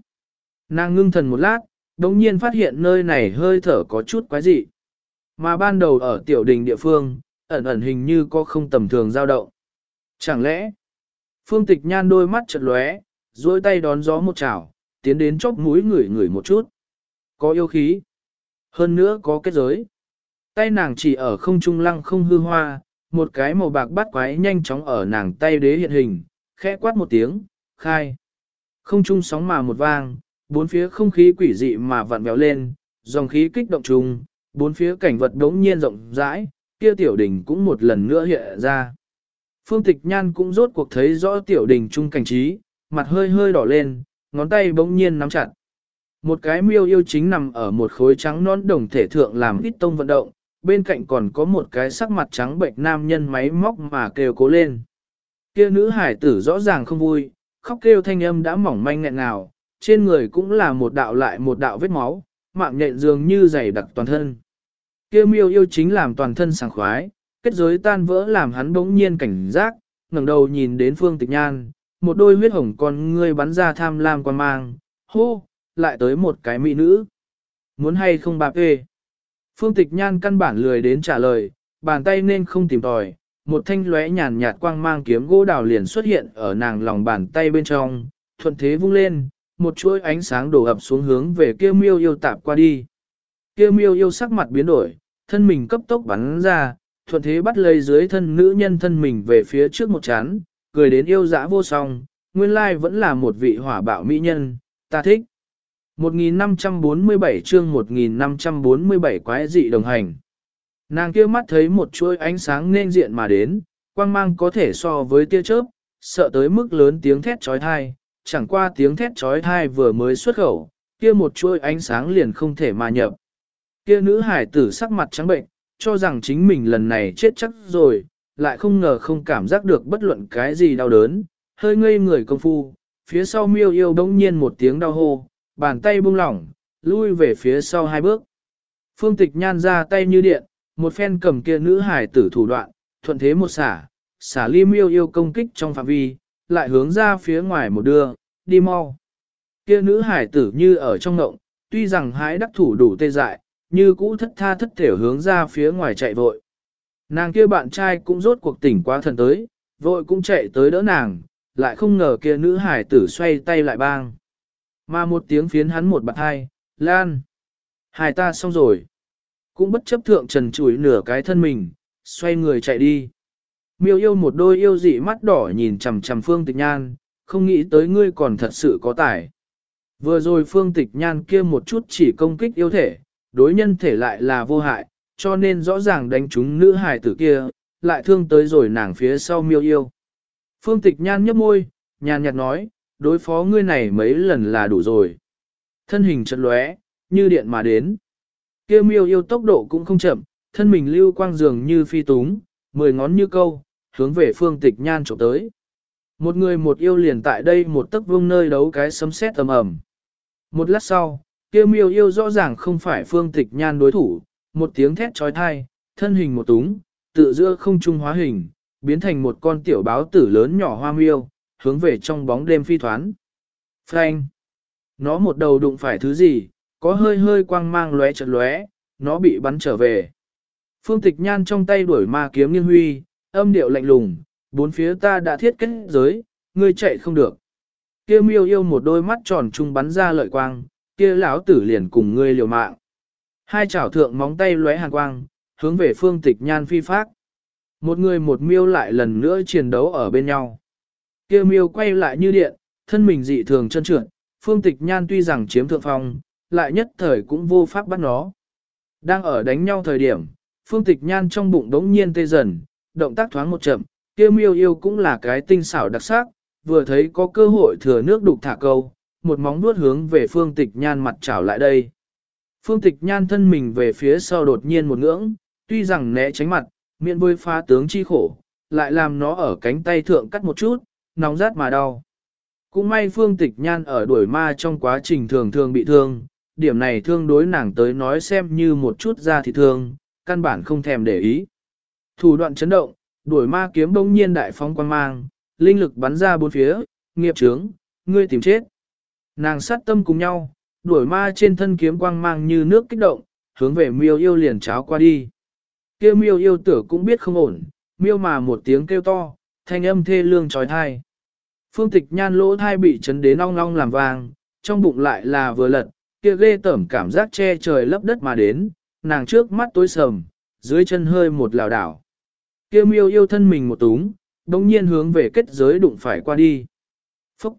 Nàng ngưng thần một lát, đồng nhiên phát hiện nơi này hơi thở có chút quái dị. Mà ban đầu ở tiểu đình địa phương, ẩn ẩn hình như có không tầm thường dao động. Chẳng lẽ, phương tịch nhan đôi mắt chật lóe, duỗi tay đón gió một chảo, tiến đến chốc mũi ngửi ngửi một chút. Có yêu khí. Hơn nữa có kết giới. Tay nàng chỉ ở không trung lăng không hư hoa, một cái màu bạc bắt quái nhanh chóng ở nàng tay đế hiện hình, khẽ quát một tiếng, khai. Không trung sóng mà một vang, bốn phía không khí quỷ dị mà vặn béo lên, dòng khí kích động trùng, bốn phía cảnh vật đống nhiên rộng rãi, kia tiểu đình cũng một lần nữa hiện ra. Phương Tịch Nhan cũng rốt cuộc thấy rõ tiểu đình trung cảnh trí, mặt hơi hơi đỏ lên, ngón tay bỗng nhiên nắm chặt. Một cái miêu yêu chính nằm ở một khối trắng non đồng thể thượng làm ít tông vận động, bên cạnh còn có một cái sắc mặt trắng bệnh nam nhân máy móc mà kêu cố lên. Kia nữ hải tử rõ ràng không vui, khóc kêu thanh âm đã mỏng manh nghẹn ngào, trên người cũng là một đạo lại một đạo vết máu, mạng nhện dường như dày đặc toàn thân. Kia miêu yêu chính làm toàn thân sảng khoái, kết giới tan vỡ làm hắn bỗng nhiên cảnh giác, ngẩng đầu nhìn đến phương tịch nhan, một đôi huyết hồng con ngươi bắn ra tham lam quan mang, hô, lại tới một cái mỹ nữ. Muốn hay không bạp ê? Phương tịch nhan căn bản lười đến trả lời, bàn tay nên không tìm tòi, một thanh lóe nhàn nhạt quang mang kiếm gỗ đào liền xuất hiện ở nàng lòng bàn tay bên trong, thuận thế vung lên, một chuỗi ánh sáng đổ ập xuống hướng về kia miêu yêu tạp qua đi. Kia miêu yêu sắc mặt biến đổi, thân mình cấp tốc bắn ra, thuận thế bắt lấy dưới thân nữ nhân thân mình về phía trước một chán, cười đến yêu dã vô song, nguyên lai vẫn là một vị hỏa bạo mỹ nhân, ta thích. 1547 chương 1547 quái dị đồng hành. Nàng kia mắt thấy một chuỗi ánh sáng nên diện mà đến, quang mang có thể so với tia chớp, sợ tới mức lớn tiếng thét trói thai, chẳng qua tiếng thét trói thai vừa mới xuất khẩu, kia một chuỗi ánh sáng liền không thể mà nhập. Kia nữ hải tử sắc mặt trắng bệnh, cho rằng chính mình lần này chết chắc rồi, lại không ngờ không cảm giác được bất luận cái gì đau đớn, hơi ngây người công phu, phía sau miêu yêu đông nhiên một tiếng đau hô, bàn tay buông lỏng, lui về phía sau hai bước. Phương tịch nhan ra tay như điện, một phen cầm kia nữ hải tử thủ đoạn, thuận thế một xả, xả ly miêu yêu công kích trong phạm vi, lại hướng ra phía ngoài một đưa, đi mau. Kia nữ hải tử như ở trong ngộng, tuy rằng hái đắc thủ đủ tê dại, như cũ thất tha thất thể hướng ra phía ngoài chạy vội. Nàng kia bạn trai cũng rốt cuộc tỉnh quá thần tới, vội cũng chạy tới đỡ nàng, lại không ngờ kia nữ hải tử xoay tay lại bang. Mà một tiếng phiến hắn một bạc hai, lan. Hai ta xong rồi. Cũng bất chấp thượng trần chùi nửa cái thân mình, xoay người chạy đi. Miêu yêu một đôi yêu dị mắt đỏ nhìn chằm chằm phương tịch nhan, không nghĩ tới ngươi còn thật sự có tài. Vừa rồi phương tịch nhan kia một chút chỉ công kích yêu thể, đối nhân thể lại là vô hại, cho nên rõ ràng đánh trúng nữ hài tử kia, lại thương tới rồi nàng phía sau miêu yêu. Phương tịch nhan nhấp môi, nhàn nhạt nói, đối phó ngươi này mấy lần là đủ rồi. Thân hình chật lóe, như điện mà đến. Kia miêu yêu tốc độ cũng không chậm, thân mình lưu quang dường như phi túng, mười ngón như câu, hướng về phương tịch nhan trộm tới. Một người một yêu liền tại đây một tấc vương nơi đấu cái sấm sét ầm ầm. Một lát sau, kia miêu yêu rõ ràng không phải phương tịch nhan đối thủ, một tiếng thét trói thai, thân hình một túng, tự giữa không trung hóa hình, biến thành một con tiểu báo tử lớn nhỏ hoa miêu, hướng về trong bóng đêm phi thoán. Phanh! Nó một đầu đụng phải thứ gì, có hơi hơi quang mang lóe chợt lóe, nó bị bắn trở về. Phương tịch nhan trong tay đuổi ma kiếm nghiêng huy, âm điệu lạnh lùng, bốn phía ta đã thiết kết giới, ngươi chạy không được. Kia miêu yêu một đôi mắt tròn trung bắn ra lợi quang, kia lão tử liền cùng ngươi liều mạng. Hai chảo thượng móng tay lóe hàn quang, hướng về phương tịch nhan phi phác. Một người một miêu lại lần nữa chiến đấu ở bên nhau. Kia miêu quay lại như điện, thân mình dị thường chân trượt, phương tịch nhan tuy rằng chiếm thượng phong, lại nhất thời cũng vô pháp bắt nó. Đang ở đánh nhau thời điểm, phương tịch nhan trong bụng đống nhiên tê dần, động tác thoáng một chậm, kia miêu yêu cũng là cái tinh xảo đặc sắc, vừa thấy có cơ hội thừa nước đục thả câu, một móng vuốt hướng về phương tịch nhan mặt trảo lại đây. Phương tịch nhan thân mình về phía sau đột nhiên một ngưỡng, tuy rằng né tránh mặt, miệng vơi phá tướng chi khổ, lại làm nó ở cánh tay thượng cắt một chút, nóng rát mà đau. Cũng may phương tịch nhan ở đuổi ma trong quá trình thường thường bị thương, điểm này thương đối nàng tới nói xem như một chút ra thì thương, căn bản không thèm để ý. Thủ đoạn chấn động, đuổi ma kiếm bỗng nhiên đại phóng quang mang, linh lực bắn ra bốn phía, nghiệp trướng, ngươi tìm chết. Nàng sát tâm cùng nhau, đuổi ma trên thân kiếm quang mang như nước kích động, hướng về miêu yêu liền cháo qua đi. Kêu miêu yêu tử cũng biết không ổn, miêu mà một tiếng kêu to, thanh âm thê lương trói thai. Phương tịch nhan lỗ thai bị chấn đến ong ong làm vàng, trong bụng lại là vừa lật, kia ghê tởm cảm giác che trời lấp đất mà đến, nàng trước mắt tối sầm, dưới chân hơi một lào đảo. Kia miêu yêu thân mình một túng, đồng nhiên hướng về kết giới đụng phải qua đi. Phúc!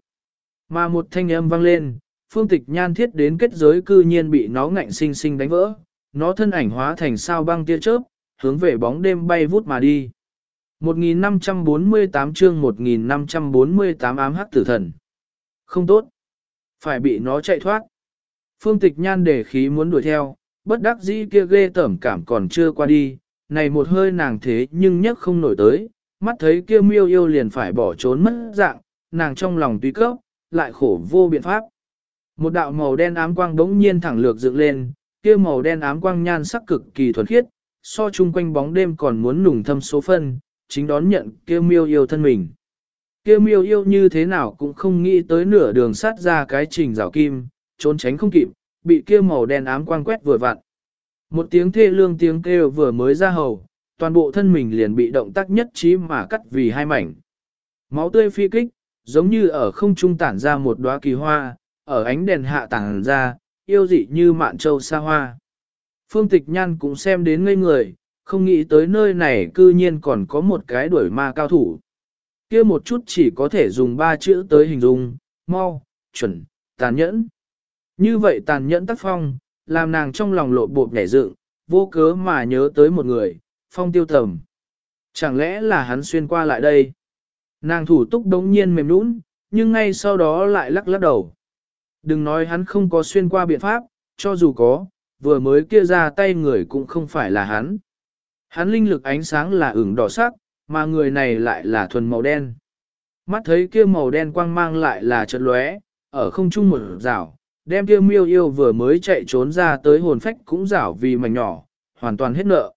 Mà một thanh âm vang lên, phương tịch nhan thiết đến kết giới cư nhiên bị nó ngạnh sinh sinh đánh vỡ, nó thân ảnh hóa thành sao băng tia chớp, hướng về bóng đêm bay vút mà đi. 1548 chương 1548 ám hắc tử thần. Không tốt. Phải bị nó chạy thoát. Phương tịch nhan để khí muốn đuổi theo, bất đắc dĩ kia ghê tởm cảm còn chưa qua đi, này một hơi nàng thế nhưng nhấc không nổi tới, mắt thấy kia miêu yêu liền phải bỏ trốn mất dạng, nàng trong lòng tuy cấp, lại khổ vô biện pháp. Một đạo màu đen ám quang đống nhiên thẳng lược dựng lên, kia màu đen ám quang nhan sắc cực kỳ thuần khiết, so chung quanh bóng đêm còn muốn nùng thâm số phân, chính đón nhận kia miêu yêu thân mình. Kia miêu yêu như thế nào cũng không nghĩ tới nửa đường sát ra cái trình rào kim, trốn tránh không kịp, bị kia màu đen ám quang quét vừa vặn. Một tiếng thê lương tiếng kêu vừa mới ra hầu, toàn bộ thân mình liền bị động tác nhất trí mà cắt vì hai mảnh. Máu tươi phi kích, giống như ở không trung tản ra một đóa kỳ hoa, ở ánh đèn hạ tản ra, yêu dị như mạn châu xa hoa. Phương Tịch Nhan cũng xem đến ngây người, không nghĩ tới nơi này cư nhiên còn có một cái đuổi ma cao thủ. kia một chút chỉ có thể dùng ba chữ tới hình dung, mau, chuẩn, tàn nhẫn. Như vậy tàn nhẫn tác phong, làm nàng trong lòng lộ bộp nhảy dựng, vô cớ mà nhớ tới một người, phong tiêu tầm. Chẳng lẽ là hắn xuyên qua lại đây? Nàng thủ túc đống nhiên mềm nũng, nhưng ngay sau đó lại lắc lắc đầu. Đừng nói hắn không có xuyên qua biện pháp, cho dù có, vừa mới kia ra tay người cũng không phải là hắn. Hắn linh lực ánh sáng là ửng đỏ sắc, mà người này lại là thuần màu đen. Mắt thấy kia màu đen quang mang lại là chợt lóe, ở không trung một rào, đem kia miêu yêu vừa mới chạy trốn ra tới hồn phách cũng rảo vì mảnh nhỏ, hoàn toàn hết nợ.